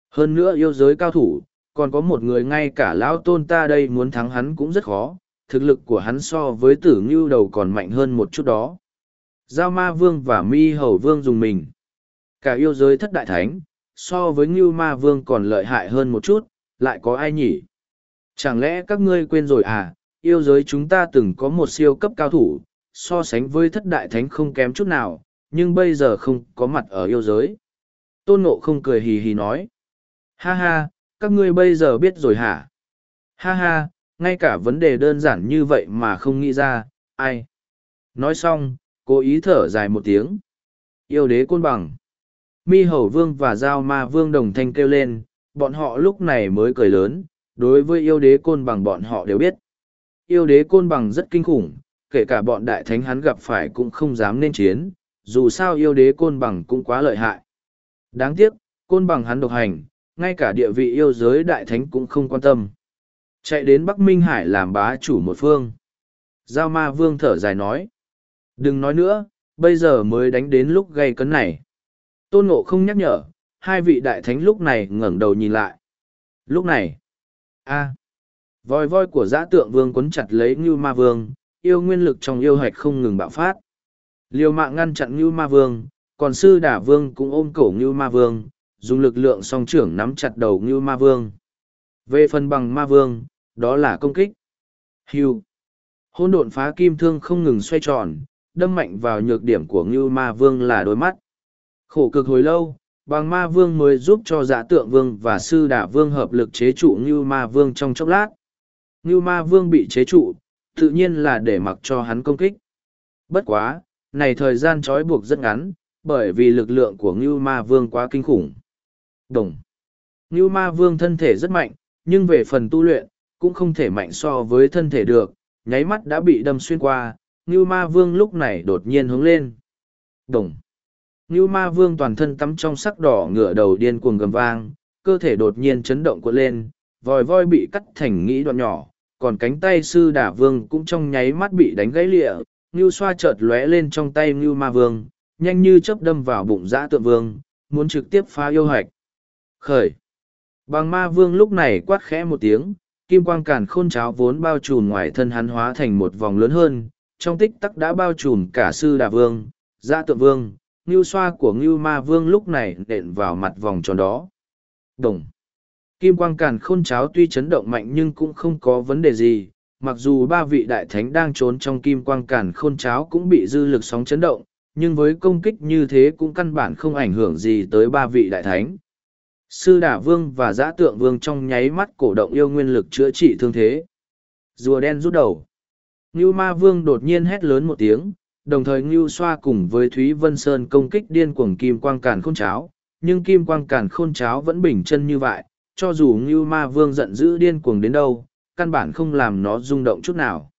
Hơn nữa yêu giới cao thủ, còn có một người ngay cả lão tôn ta đây muốn thắng hắn cũng rất khó, thực lực của hắn so với tử ngưu đầu còn mạnh hơn một chút đó. Giao ma vương và mi hầu vương dùng mình. Cả yêu giới thất đại thánh, so với Ngưu Ma Vương còn lợi hại hơn một chút, lại có ai nhỉ? Chẳng lẽ các ngươi quên rồi à, yêu giới chúng ta từng có một siêu cấp cao thủ, so sánh với thất đại thánh không kém chút nào, nhưng bây giờ không có mặt ở yêu giới. Tôn Ngộ không cười hì hì nói. Ha ha, các ngươi bây giờ biết rồi hả? Ha ha, ngay cả vấn đề đơn giản như vậy mà không nghĩ ra, ai? Nói xong, cố ý thở dài một tiếng. Yêu đế côn bằng. Mi Hầu Vương và Giao Ma Vương đồng thanh kêu lên, bọn họ lúc này mới cười lớn, đối với yêu đế côn bằng bọn họ đều biết. Yêu đế côn bằng rất kinh khủng, kể cả bọn đại thánh hắn gặp phải cũng không dám nên chiến, dù sao yêu đế côn bằng cũng quá lợi hại. Đáng tiếc, côn bằng hắn độc hành, ngay cả địa vị yêu giới đại thánh cũng không quan tâm. Chạy đến Bắc Minh Hải làm bá chủ một phương. Giao ma vương thở dài nói. Đừng nói nữa, bây giờ mới đánh đến lúc gây cấn này. Tôn Ngộ không nhắc nhở, hai vị đại thánh lúc này ngẩng đầu nhìn lại. Lúc này, a à, voi voi của giã tượng vương quấn chặt lấy Ngưu Ma Vương, yêu nguyên lực trong yêu hạch không ngừng bạo phát. Liều mạng ngăn chặn Ngưu Ma Vương, còn sư đả vương cũng ôm cổ Ngưu Ma Vương, dùng lực lượng song trưởng nắm chặt đầu Ngưu Ma Vương. Về phần bằng Ma Vương, đó là công kích. Hưu. Hôn độn phá kim thương không ngừng xoay tròn, đâm mạnh vào nhược điểm của Ngưu Ma Vương là đôi mắt. Khổ cực hồi lâu, bằng ma vương mới giúp cho dạ tượng vương và sư đả vương hợp lực chế trụ Ngưu ma vương trong chốc lát. Ngưu ma vương bị chế trụ, tự nhiên là để mặc cho hắn công kích. Bất quá, này thời gian trói buộc rất ngắn, bởi vì lực lượng của Ngưu Ma Vương quá kinh khủng. Đồng. Ngưu Ma Vương thân thể rất mạnh, nhưng về phần tu luyện, cũng không thể mạnh so với thân thể được, nháy mắt đã bị đâm xuyên qua, Ngưu Ma Vương lúc này đột nhiên hướng lên. Đồng. Ngưu ma vương toàn thân tắm trong sắc đỏ ngửa đầu điên cuồng gầm vang, cơ thể đột nhiên chấn động cuộn lên, vòi voi bị cắt thành nghĩ đoạn nhỏ, còn cánh tay sư đả vương cũng trong nháy mắt bị đánh gãy lịa, ngưu xoa chợt lóe lên trong tay ngưu ma vương, nhanh như chớp đâm vào bụng dã tượng vương, muốn trực tiếp phá yêu hạch. Khởi! Bằng ma vương lúc này quát khẽ một tiếng, kim quang càn khôn cháo vốn bao trùm ngoài thân hắn hóa thành một vòng lớn hơn, trong tích tắc đã bao trùm cả sư đà vương, gia tượng vương, ngưu xoa của ngưu ma vương lúc này nện vào mặt vòng tròn đó. Đồng! Kim quang càn khôn cháo tuy chấn động mạnh nhưng cũng không có vấn đề gì, mặc dù ba vị đại thánh đang trốn trong kim quang càn khôn cháo cũng bị dư lực sóng chấn động, nhưng với công kích như thế cũng căn bản không ảnh hưởng gì tới ba vị đại thánh. Sư Đả Vương và Giã Tượng Vương trong nháy mắt cổ động yêu nguyên lực chữa trị thương thế. Rùa đen rút đầu. Ngưu Ma Vương đột nhiên hét lớn một tiếng, đồng thời Ngưu Xoa cùng với Thúy Vân Sơn công kích điên cuồng kim quang càn khôn cháo, nhưng kim quang càn khôn cháo vẫn bình chân như vậy, cho dù Ngưu Ma Vương giận dữ điên cuồng đến đâu, căn bản không làm nó rung động chút nào.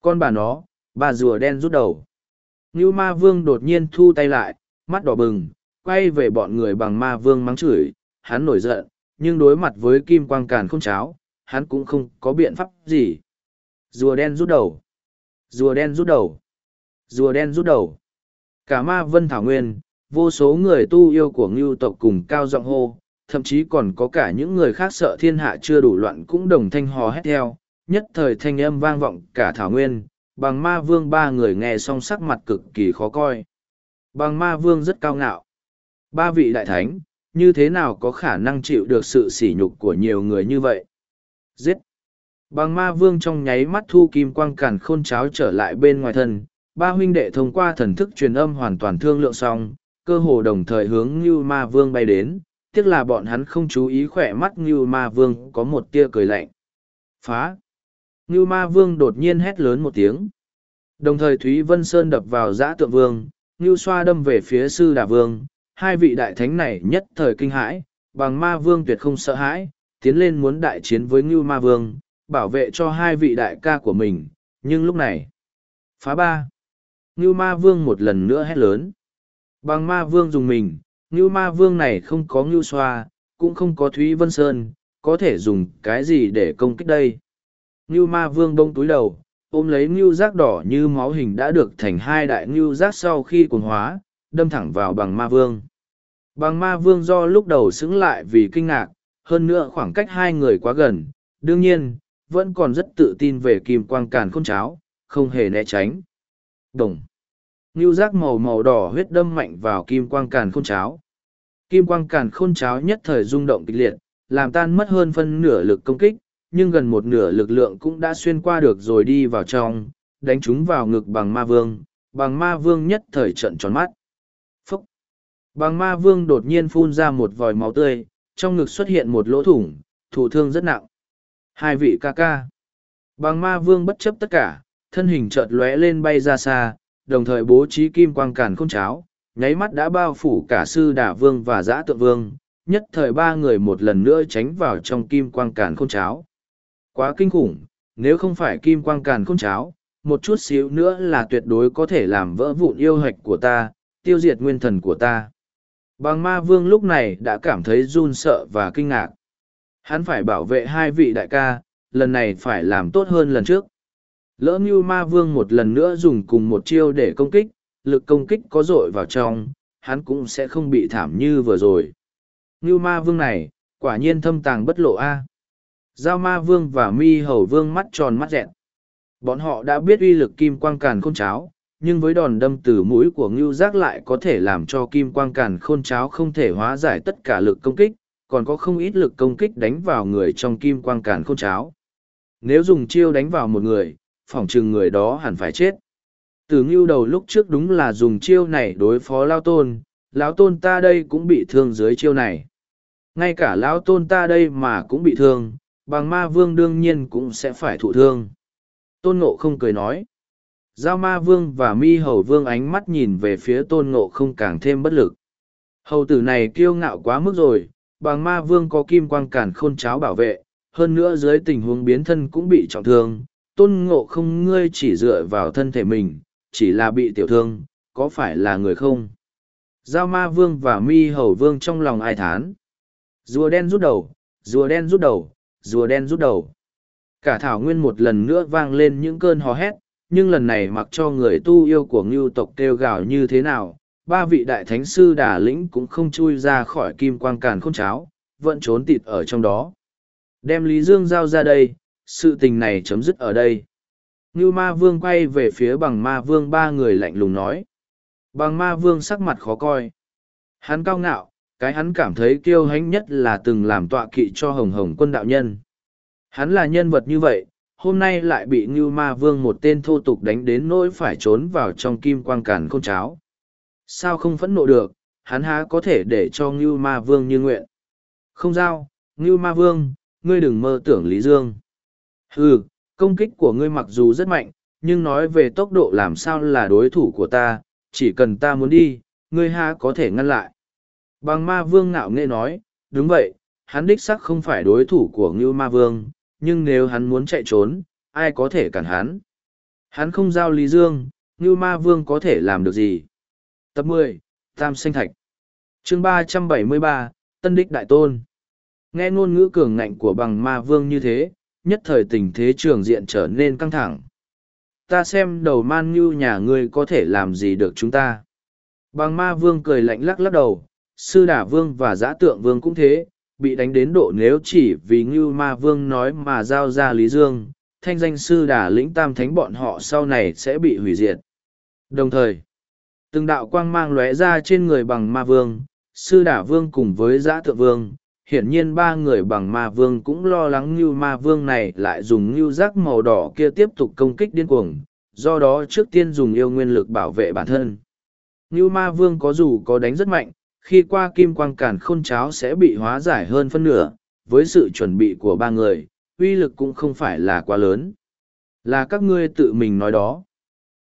Con bà nó, bà rùa đen rút đầu. Ngưu Ma Vương đột nhiên thu tay lại, mắt đỏ bừng, quay về bọn người bằng Ma Vương mắng chửi, hắn nổi giận, nhưng đối mặt với kim quang càn không cháo, hắn cũng không có biện pháp gì. Rùa đen rút đầu. Rùa đen rút đầu. Rùa đen rút đầu. Cả ma vân thảo nguyên, vô số người tu yêu của ngưu tộc cùng cao giọng hô, thậm chí còn có cả những người khác sợ thiên hạ chưa đủ loạn cũng đồng thanh hò hét theo, nhất thời thanh âm vang vọng cả thảo nguyên, bằng ma vương ba người nghe song sắc mặt cực kỳ khó coi. Bằng ma vương rất cao ngạo. Ba vị đại thánh, như thế nào có khả năng chịu được sự sỉ nhục của nhiều người như vậy? Giết! Bằng ma vương trong nháy mắt thu kim quang càn khôn cháo trở lại bên ngoài thân, ba huynh đệ thông qua thần thức truyền âm hoàn toàn thương lượng xong, cơ hồ đồng thời hướng như ma vương bay đến, tiếc là bọn hắn không chú ý khỏe mắt như ma vương có một tia cười lạnh. Phá! Như ma vương đột nhiên hét lớn một tiếng. Đồng thời Thúy Vân Sơn đập vào giã tượng vương, Như xoa đâm về phía sư đà vương, hai vị đại thánh này nhất thời kinh hãi, bằng ma vương tuyệt không sợ hãi, tiến lên muốn đại chiến với Ngưu ma vương, bảo vệ cho hai vị đại ca của mình, nhưng lúc này, phá ba, Ngưu ma vương một lần nữa hét lớn. Bằng ma vương dùng mình, Ngưu ma vương này không có Ngưu xoa, cũng không có Thúy Vân Sơn, có thể dùng cái gì để công kích đây. Ngưu ma vương bông túi đầu, ôm lấy Ngưu giác đỏ như máu hình đã được thành hai đại Ngưu giác sau khi cuồng hóa, đâm thẳng vào bằng ma vương. Bằng ma vương do lúc đầu xứng lại vì kinh ngạc, hơn nữa khoảng cách hai người quá gần, đương nhiên, vẫn còn rất tự tin về kim quang càn khôn cháo, không hề né tránh. Đồng. Ngưu giác màu màu đỏ huyết đâm mạnh vào kim quang càn khôn cháo. Kim quang càn khôn cháo nhất thời rung động kịch liệt, làm tan mất hơn phân nửa lực công kích, nhưng gần một nửa lực lượng cũng đã xuyên qua được rồi đi vào trong, đánh chúng vào ngực bằng ma vương, bằng ma vương nhất thời trận tròn mắt. Bằng ma vương đột nhiên phun ra một vòi máu tươi, trong ngực xuất hiện một lỗ thủng, thụ thương rất nặng. Hai vị ca ca. Bằng ma vương bất chấp tất cả, thân hình chợt lóe lên bay ra xa, đồng thời bố trí kim quang cản khôn cháo, nháy mắt đã bao phủ cả sư đả vương và giã tượng vương, nhất thời ba người một lần nữa tránh vào trong kim quang cản khôn cháo. Quá kinh khủng, nếu không phải kim quang cản khôn cháo, một chút xíu nữa là tuyệt đối có thể làm vỡ vụn yêu hạch của ta, tiêu diệt nguyên thần của ta. Bằng ma vương lúc này đã cảm thấy run sợ và kinh ngạc. Hắn phải bảo vệ hai vị đại ca, lần này phải làm tốt hơn lần trước. Lỡ như ma vương một lần nữa dùng cùng một chiêu để công kích, lực công kích có dội vào trong, hắn cũng sẽ không bị thảm như vừa rồi. Như ma vương này, quả nhiên thâm tàng bất lộ a. Giao ma vương và mi hầu vương mắt tròn mắt dẹn. Bọn họ đã biết uy lực kim quang càn khôn cháo, nhưng với đòn đâm từ mũi của ngưu giác lại có thể làm cho kim quang càn khôn cháo không thể hóa giải tất cả lực công kích, còn có không ít lực công kích đánh vào người trong kim quang càn khôn cháo. Nếu dùng chiêu đánh vào một người, phỏng chừng người đó hẳn phải chết. Từ ngưu đầu lúc trước đúng là dùng chiêu này đối phó lao tôn, lão tôn ta đây cũng bị thương dưới chiêu này. Ngay cả lão tôn ta đây mà cũng bị thương, bằng ma vương đương nhiên cũng sẽ phải thụ thương. Tôn ngộ không cười nói. Giao ma vương và mi hầu vương ánh mắt nhìn về phía tôn ngộ không càng thêm bất lực. Hầu tử này kiêu ngạo quá mức rồi, bằng ma vương có kim quang cản khôn cháo bảo vệ, hơn nữa dưới tình huống biến thân cũng bị trọng thương, tôn ngộ không ngươi chỉ dựa vào thân thể mình, chỉ là bị tiểu thương, có phải là người không? Giao ma vương và mi hầu vương trong lòng ai thán. Rùa đen rút đầu, rùa đen rút đầu, rùa đen rút đầu. Cả thảo nguyên một lần nữa vang lên những cơn hò hét, nhưng lần này mặc cho người tu yêu của ngưu tộc kêu gào như thế nào, ba vị đại thánh sư đà lĩnh cũng không chui ra khỏi kim quang càn khôn cháo, vẫn trốn tịt ở trong đó. Đem Lý Dương giao ra đây, sự tình này chấm dứt ở đây. Ngưu ma vương quay về phía bằng ma vương ba người lạnh lùng nói. Bằng ma vương sắc mặt khó coi. Hắn cao ngạo, cái hắn cảm thấy kiêu hãnh nhất là từng làm tọa kỵ cho hồng hồng quân đạo nhân. Hắn là nhân vật như vậy, hôm nay lại bị Ngưu Ma Vương một tên thô tục đánh đến nỗi phải trốn vào trong kim quang càn khôn cháo. Sao không phẫn nộ được, hắn há có thể để cho Ngưu Ma Vương như nguyện. Không giao, Ngưu Ma Vương, ngươi đừng mơ tưởng Lý Dương. Ừ, công kích của ngươi mặc dù rất mạnh, nhưng nói về tốc độ làm sao là đối thủ của ta, chỉ cần ta muốn đi, ngươi há có thể ngăn lại. Bằng ma vương ngạo nghệ nói, đúng vậy, hắn đích sắc không phải đối thủ của Ngưu Ma Vương, nhưng nếu hắn muốn chạy trốn, ai có thể cản hắn? Hắn không giao Lý Dương, như Ma Vương có thể làm được gì? Tập mười Tam Sinh Thạch chương ba trăm bảy mươi ba Tân Đích Đại Tôn Nghe ngôn ngữ cường ngạnh của bằng ma vương như thế, nhất thời tình thế trường diện trở nên căng thẳng. Ta xem đầu man như nhà ngươi có thể làm gì được chúng ta. Bằng ma vương cười lạnh lắc lắc đầu, sư đả vương và giã tượng vương cũng thế, bị đánh đến độ nếu chỉ vì Ngưu Ma Vương nói mà giao ra Lý Dương, thanh danh sư đà lĩnh tam thánh bọn họ sau này sẽ bị hủy diệt. Đồng thời, từng đạo quang mang lóe ra trên người bằng Ma Vương, sư đà Vương cùng với giã thượng Vương. Hiển nhiên ba người bằng ma vương cũng lo lắng như ma vương này lại dùng như rác màu đỏ kia tiếp tục công kích điên cuồng, do đó trước tiên dùng yêu nguyên lực bảo vệ bản thân. Như ma vương có dù có đánh rất mạnh, khi qua kim quang càn khôn cháo sẽ bị hóa giải hơn phân nửa, với sự chuẩn bị của ba người, uy lực cũng không phải là quá lớn. Là các ngươi tự mình nói đó.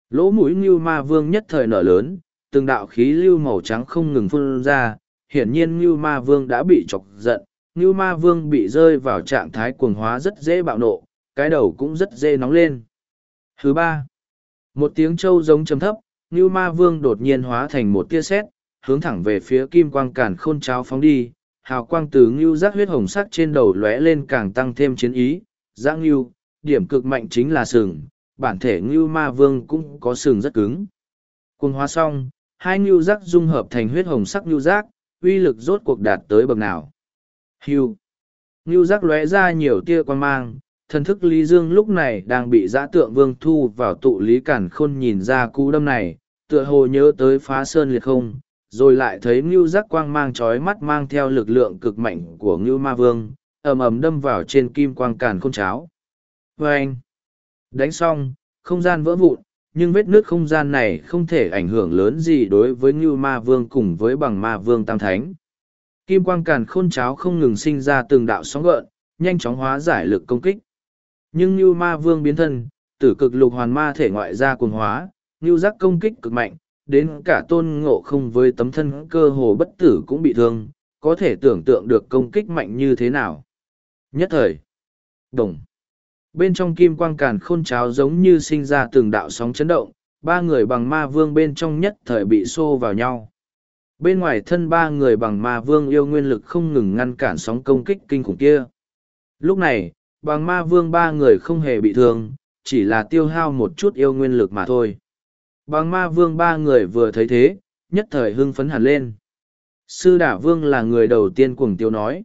Lỗ mũi Ngưu Ma Vương nhất thời nở lớn, từng đạo khí lưu màu trắng không ngừng phun ra, hiển nhiên Ngưu Ma Vương đã bị chọc giận, Ngưu Ma Vương bị rơi vào trạng thái cuồng hóa rất dễ bạo nộ, cái đầu cũng rất dễ nóng lên. Thứ ba, một tiếng trâu giống trầm thấp, Ngưu Ma Vương đột nhiên hóa thành một tia sét, hướng thẳng về phía kim quang càn khôn cháo phóng đi, hào quang từ ngưu giác huyết hồng sắc trên đầu lóe lên càng tăng thêm chiến ý, giã ngưu, điểm cực mạnh chính là sừng, bản thể ngưu ma vương cũng có sừng rất cứng. côn hóa xong, hai ngưu giác dung hợp thành huyết hồng sắc ngưu giác, uy lực rốt cuộc đạt tới bậc nào. hiu Ngưu giác lóe ra nhiều tia quan mang, thần thức Lý Dương lúc này đang bị giã tượng vương thu vào tụ lý cản khôn nhìn ra cú đâm này, tựa hồ nhớ tới phá sơn liệt không, rồi lại thấy ngưu giác quang mang trói mắt mang theo lực lượng cực mạnh của ngưu ma vương, ầm ầm đâm vào trên kim quang càn khôn cháo. Vê anh đánh xong, không gian vỡ vụn, nhưng vết nước không gian này không thể ảnh hưởng lớn gì đối với ngưu ma vương cùng với bằng ma vương tam thánh. Kim quang càn khôn cháo không ngừng sinh ra từng đạo sóng gợn, nhanh chóng hóa giải lực công kích. Nhưng ngưu ma vương biến thân, tử cực lục hoàn ma thể ngoại ra cuồng hóa, ngưu giác công kích cực mạnh đến cả tôn ngộ không với tấm thân cơ hồ bất tử cũng bị thương, có thể tưởng tượng được công kích mạnh như thế nào. Nhất thời, đồng. Bên trong kim quang càn khôn cháo giống như sinh ra từng đạo sóng chấn động, ba người bằng ma vương bên trong nhất thời bị xô vào nhau. Bên ngoài thân ba người bằng ma vương yêu nguyên lực không ngừng ngăn cản sóng công kích kinh khủng kia. Lúc này, bằng ma vương ba người không hề bị thương, chỉ là tiêu hao một chút yêu nguyên lực mà thôi. Bằng ma vương ba người vừa thấy thế, nhất thời hưng phấn hẳn lên. Sư đả vương là người đầu tiên cuồng tiêu nói.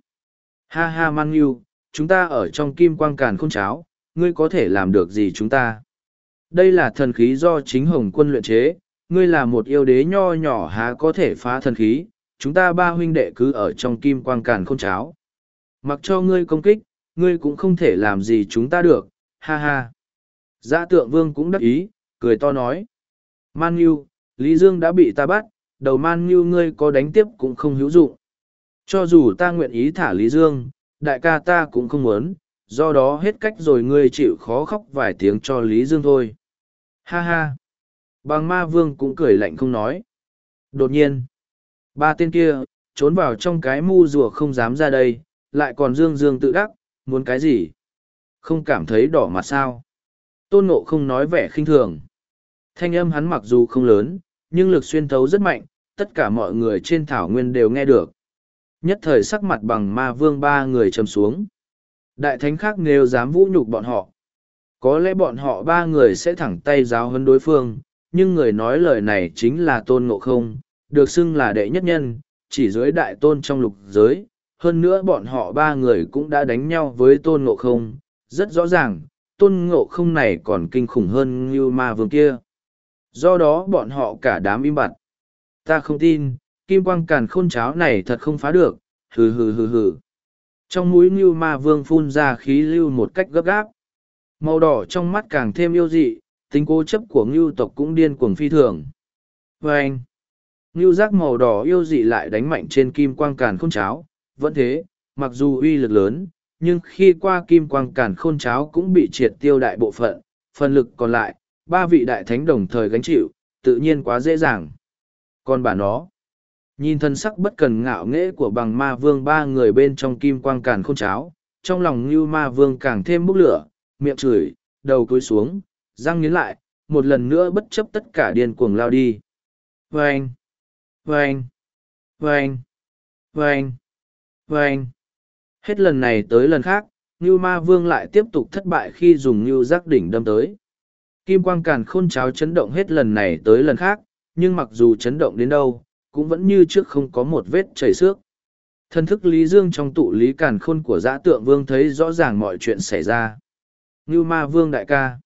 Ha ha mang yêu, chúng ta ở trong kim quang càn khôn cháo, ngươi có thể làm được gì chúng ta? Đây là thần khí do chính hồng quân luyện chế, ngươi là một yêu đế nho nhỏ há có thể phá thần khí, chúng ta ba huynh đệ cứ ở trong kim quang càn khôn cháo. Mặc cho ngươi công kích, ngươi cũng không thể làm gì chúng ta được, ha ha. Giã tượng vương cũng đắc ý, cười to nói. Man Nhu, Lý Dương đã bị ta bắt, đầu Man Nhu ngươi có đánh tiếp cũng không hữu dụng. Cho dù ta nguyện ý thả Lý Dương, đại ca ta cũng không muốn, do đó hết cách rồi ngươi chịu khó khóc vài tiếng cho Lý Dương thôi. Ha ha! Bằng ma vương cũng cười lạnh không nói. Đột nhiên, ba tên kia, trốn vào trong cái mu rùa không dám ra đây, lại còn Dương Dương tự đắc, muốn cái gì? Không cảm thấy đỏ mặt sao? Tôn Ngộ không nói vẻ khinh thường. Thanh âm hắn mặc dù không lớn, nhưng lực xuyên thấu rất mạnh, tất cả mọi người trên thảo nguyên đều nghe được. Nhất thời sắc mặt bằng ma vương ba người trầm xuống. Đại thánh khác nếu dám vũ nhục bọn họ. Có lẽ bọn họ ba người sẽ thẳng tay giáo hơn đối phương, nhưng người nói lời này chính là tôn ngộ không, được xưng là đệ nhất nhân, chỉ dưới đại tôn trong lục giới. Hơn nữa bọn họ ba người cũng đã đánh nhau với tôn ngộ không, rất rõ ràng, tôn ngộ không này còn kinh khủng hơn như ma vương kia. Do đó bọn họ cả đám im bặt. Ta không tin, kim quang càn khôn cháo này thật không phá được, hừ hừ hừ hừ. Trong mũi như ma vương phun ra khí lưu một cách gấp gáp. Màu đỏ trong mắt càng thêm yêu dị, tính cố chấp của ngưu tộc cũng điên cuồng phi thường. Và anh, ngưu giác màu đỏ yêu dị lại đánh mạnh trên kim quang càn khôn cháo, vẫn thế, mặc dù uy lực lớn, nhưng khi qua kim quang càn khôn cháo cũng bị triệt tiêu đại bộ phận, phần lực còn lại, ba vị đại thánh đồng thời gánh chịu, tự nhiên quá dễ dàng. Còn bà nó, nhìn thân sắc bất cần ngạo nghễ của bằng ma vương ba người bên trong kim quang càn khôn cháo, trong lòng như ma vương càng thêm bốc lửa, miệng chửi, đầu cúi xuống, răng nghiến lại, một lần nữa bất chấp tất cả điên cuồng lao đi. Vâng! Vâng! Vâng! Vâng! Vâng! Hết lần này tới lần khác, Ngưu Ma Vương lại tiếp tục thất bại khi dùng Ngưu giác đỉnh đâm tới. Kim quang càn khôn cháo chấn động hết lần này tới lần khác, nhưng mặc dù chấn động đến đâu, cũng vẫn như trước không có một vết chảy xước. Thân thức Lý Dương trong tụ lý càn khôn của giã tượng vương thấy rõ ràng mọi chuyện xảy ra. Ngưu ma vương đại ca.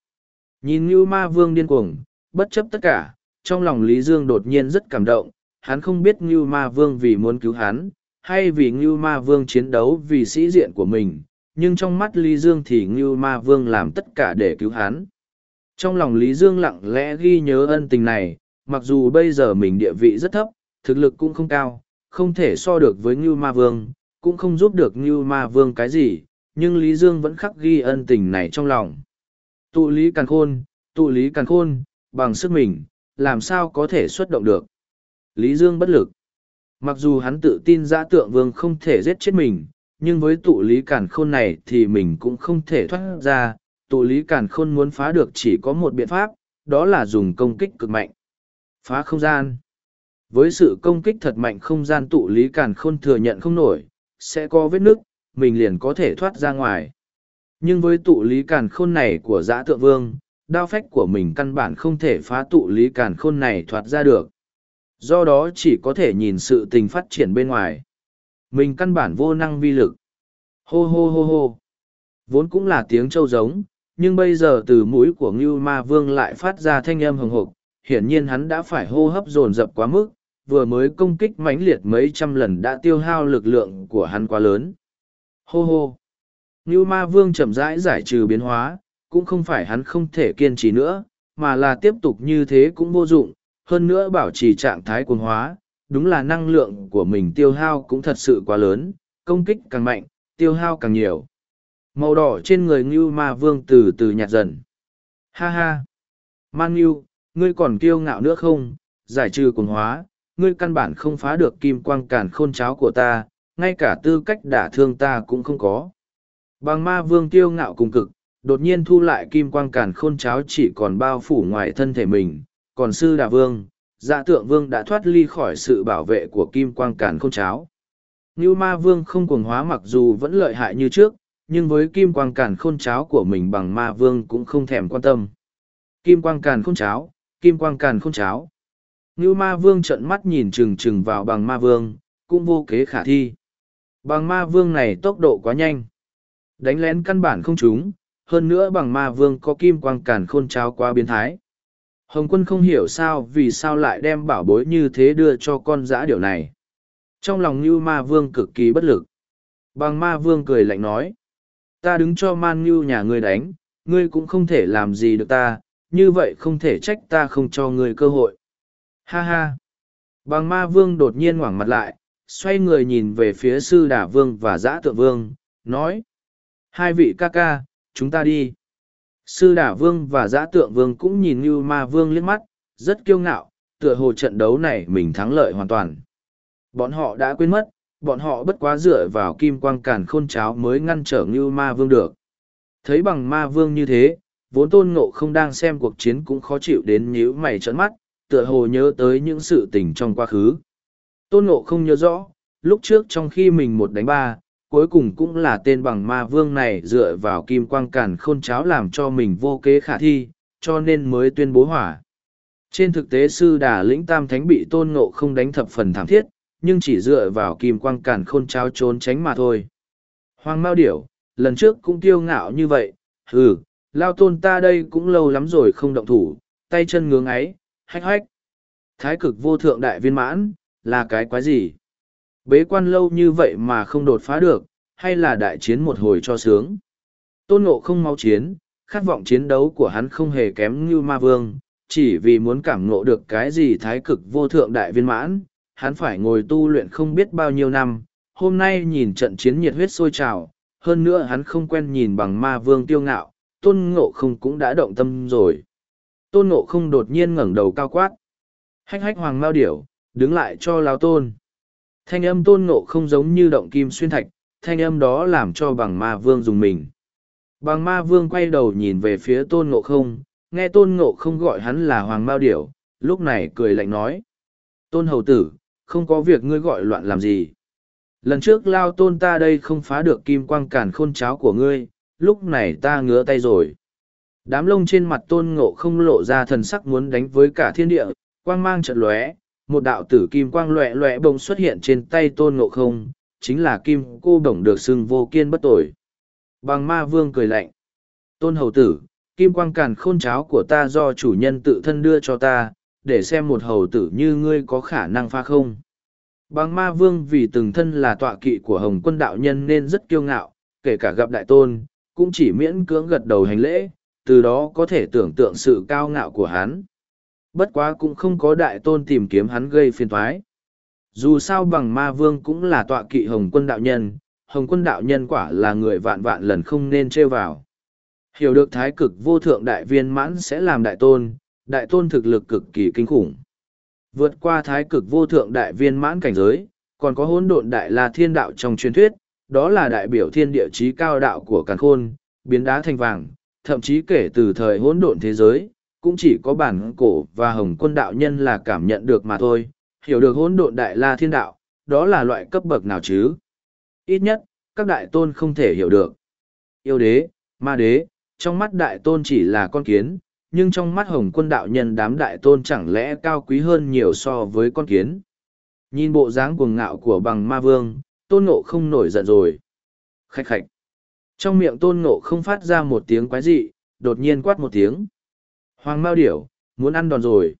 Nhìn Ngưu ma vương điên cuồng, bất chấp tất cả, trong lòng Lý Dương đột nhiên rất cảm động, hắn không biết Ngưu ma vương vì muốn cứu hắn, hay vì Ngưu Ma Vương chiến đấu vì sĩ diện của mình, nhưng trong mắt Lý Dương thì Ngưu Ma Vương làm tất cả để cứu hắn. Trong lòng Lý Dương lặng lẽ ghi nhớ ân tình này, mặc dù bây giờ mình địa vị rất thấp, thực lực cũng không cao, không thể so được với Ngưu Ma Vương, cũng không giúp được Ngưu Ma Vương cái gì, nhưng Lý Dương vẫn khắc ghi ân tình này trong lòng. Tụ Lý càng Khôn, tụ Lý càng Khôn, bằng sức mình, làm sao có thể xuất động được. Lý Dương bất lực. Mặc dù hắn tự tin giã tượng vương không thể giết chết mình, nhưng với tụ lý cản khôn này thì mình cũng không thể thoát ra. Tụ lý cản khôn muốn phá được chỉ có một biện pháp, đó là dùng công kích cực mạnh. Phá không gian. Với sự công kích thật mạnh không gian tụ lý cản khôn thừa nhận không nổi, sẽ có vết nứt, mình liền có thể thoát ra ngoài. Nhưng với tụ lý cản khôn này của giã tượng vương, đao phách của mình căn bản không thể phá tụ lý cản khôn này thoát ra được do đó chỉ có thể nhìn sự tình phát triển bên ngoài mình căn bản vô năng vi lực hô hô hô hô vốn cũng là tiếng trâu giống nhưng bây giờ từ mũi của ngưu ma vương lại phát ra thanh âm hồng hộc hiển nhiên hắn đã phải hô hấp dồn dập quá mức vừa mới công kích mãnh liệt mấy trăm lần đã tiêu hao lực lượng của hắn quá lớn hô hô ngưu ma vương chậm rãi giải trừ biến hóa cũng không phải hắn không thể kiên trì nữa mà là tiếp tục như thế cũng vô dụng hơn nữa bảo trì trạng thái cuồng hóa, đúng là năng lượng của mình tiêu hao cũng thật sự quá lớn, công kích càng mạnh, tiêu hao càng nhiều. Màu đỏ trên người Ngưu Ma Vương từ từ nhạt dần. Ha ha! Man Ngưu, ngươi còn kiêu ngạo nữa không? Giải trừ cuồng hóa, ngươi căn bản không phá được kim quang cản khôn cháo của ta, ngay cả tư cách đả thương ta cũng không có. Bằng ma vương kiêu ngạo cùng cực, đột nhiên thu lại kim quang cản khôn cháo chỉ còn bao phủ ngoài thân thể mình, còn sư đà vương, dạ tượng vương đã thoát ly khỏi sự bảo vệ của kim quang càn khôn cháo. Ngưu ma vương không cuồng hóa mặc dù vẫn lợi hại như trước, nhưng với kim quang càn khôn cháo của mình bằng ma vương cũng không thèm quan tâm. Kim quang càn khôn cháo, kim quang càn khôn cháo. Ngưu ma vương trợn mắt nhìn chừng chừng vào bằng ma vương, cũng vô kế khả thi. Bằng ma vương này tốc độ quá nhanh. Đánh lén căn bản không trúng, hơn nữa bằng ma vương có kim quang càn khôn cháo quá biến thái. Hồng quân không hiểu sao vì sao lại đem bảo bối như thế đưa cho con dã điều này. Trong lòng Ngưu ma vương cực kỳ bất lực. Bằng ma vương cười lạnh nói. Ta đứng cho man ngưu nhà ngươi đánh, ngươi cũng không thể làm gì được ta, như vậy không thể trách ta không cho ngươi cơ hội. Ha ha. Bằng ma vương đột nhiên ngoảng mặt lại, xoay người nhìn về phía sư đả vương và giã tượng vương, nói. Hai vị ca ca, chúng ta đi. Sư đả vương và giã tượng vương cũng nhìn như ma vương liếc mắt, rất kiêu ngạo, tựa hồ trận đấu này mình thắng lợi hoàn toàn. Bọn họ đã quên mất, bọn họ bất quá dựa vào kim quang càn khôn cháo mới ngăn trở ngưu ma vương được. Thấy bằng ma vương như thế, vốn tôn ngộ không đang xem cuộc chiến cũng khó chịu đến nhíu mày trợn mắt, tựa hồ nhớ tới những sự tình trong quá khứ. Tôn ngộ không nhớ rõ, lúc trước trong khi mình một đánh ba, cuối cùng cũng là tên bằng ma vương này dựa vào kim quang càn khôn cháo làm cho mình vô kế khả thi, cho nên mới tuyên bố hỏa. Trên thực tế sư đà lĩnh tam thánh bị tôn ngộ không đánh thập phần thảm thiết, nhưng chỉ dựa vào kim quang càn khôn trao trốn tránh mà thôi. Hoàng Mao Điểu, lần trước cũng kiêu ngạo như vậy, hừ, lao tôn ta đây cũng lâu lắm rồi không động thủ, tay chân ngưỡng ấy, hách hách. Thái cực vô thượng đại viên mãn, là cái quái gì? Bế quan lâu như vậy mà không đột phá được, hay là đại chiến một hồi cho sướng? Tôn ngộ không mau chiến, khát vọng chiến đấu của hắn không hề kém như ma vương, chỉ vì muốn cảm ngộ được cái gì thái cực vô thượng đại viên mãn, hắn phải ngồi tu luyện không biết bao nhiêu năm, hôm nay nhìn trận chiến nhiệt huyết sôi trào, hơn nữa hắn không quen nhìn bằng ma vương tiêu ngạo, tôn ngộ không cũng đã động tâm rồi. Tôn ngộ không đột nhiên ngẩng đầu cao quát. Hách hách hoàng mao điểu, đứng lại cho lao tôn. Thanh âm tôn ngộ không giống như động kim xuyên thạch, thanh âm đó làm cho bằng ma vương dùng mình. Bằng ma vương quay đầu nhìn về phía tôn ngộ không, nghe tôn ngộ không gọi hắn là hoàng mao điểu, lúc này cười lạnh nói. Tôn hầu tử, không có việc ngươi gọi loạn làm gì. Lần trước lao tôn ta đây không phá được kim quang cản khôn cháo của ngươi, lúc này ta ngứa tay rồi. Đám lông trên mặt tôn ngộ không lộ ra thần sắc muốn đánh với cả thiên địa, quang mang trận lóe, một đạo tử kim quang lóe lóe bồng xuất hiện trên tay tôn ngộ không, chính là kim cô bổng được xưng vô kiên bất tội. Bằng ma vương cười lạnh. Tôn hầu tử, kim quang càn khôn cháo của ta do chủ nhân tự thân đưa cho ta, để xem một hầu tử như ngươi có khả năng pha không. Bằng ma vương vì từng thân là tọa kỵ của hồng quân đạo nhân nên rất kiêu ngạo, kể cả gặp đại tôn, cũng chỉ miễn cưỡng gật đầu hành lễ, từ đó có thể tưởng tượng sự cao ngạo của hắn. Bất quá cũng không có đại tôn tìm kiếm hắn gây phiền thoái. Dù sao bằng ma vương cũng là tọa kỵ hồng quân đạo nhân, hồng quân đạo nhân quả là người vạn vạn lần không nên trêu vào. Hiểu được thái cực vô thượng đại viên mãn sẽ làm đại tôn, đại tôn thực lực cực kỳ kinh khủng. Vượt qua thái cực vô thượng đại viên mãn cảnh giới, còn có hỗn độn đại la thiên đạo trong truyền thuyết, đó là đại biểu thiên địa chí cao đạo của càn khôn, biến đá thành vàng, thậm chí kể từ thời hỗn độn thế giới, cũng chỉ có bản cổ và hồng quân đạo nhân là cảm nhận được mà thôi, hiểu được hỗn độn đại la thiên đạo, đó là loại cấp bậc nào chứ? Ít nhất, các đại tôn không thể hiểu được. Yêu đế, ma đế, trong mắt đại tôn chỉ là con kiến, nhưng trong mắt hồng quân đạo nhân đám đại tôn chẳng lẽ cao quý hơn nhiều so với con kiến. Nhìn bộ dáng cuồng ngạo của bằng ma vương, tôn ngộ không nổi giận rồi. Khách khạch. Trong miệng tôn ngộ không phát ra một tiếng quái dị, đột nhiên quát một tiếng. Hoàng Mao Điểu, muốn ăn đòn rồi.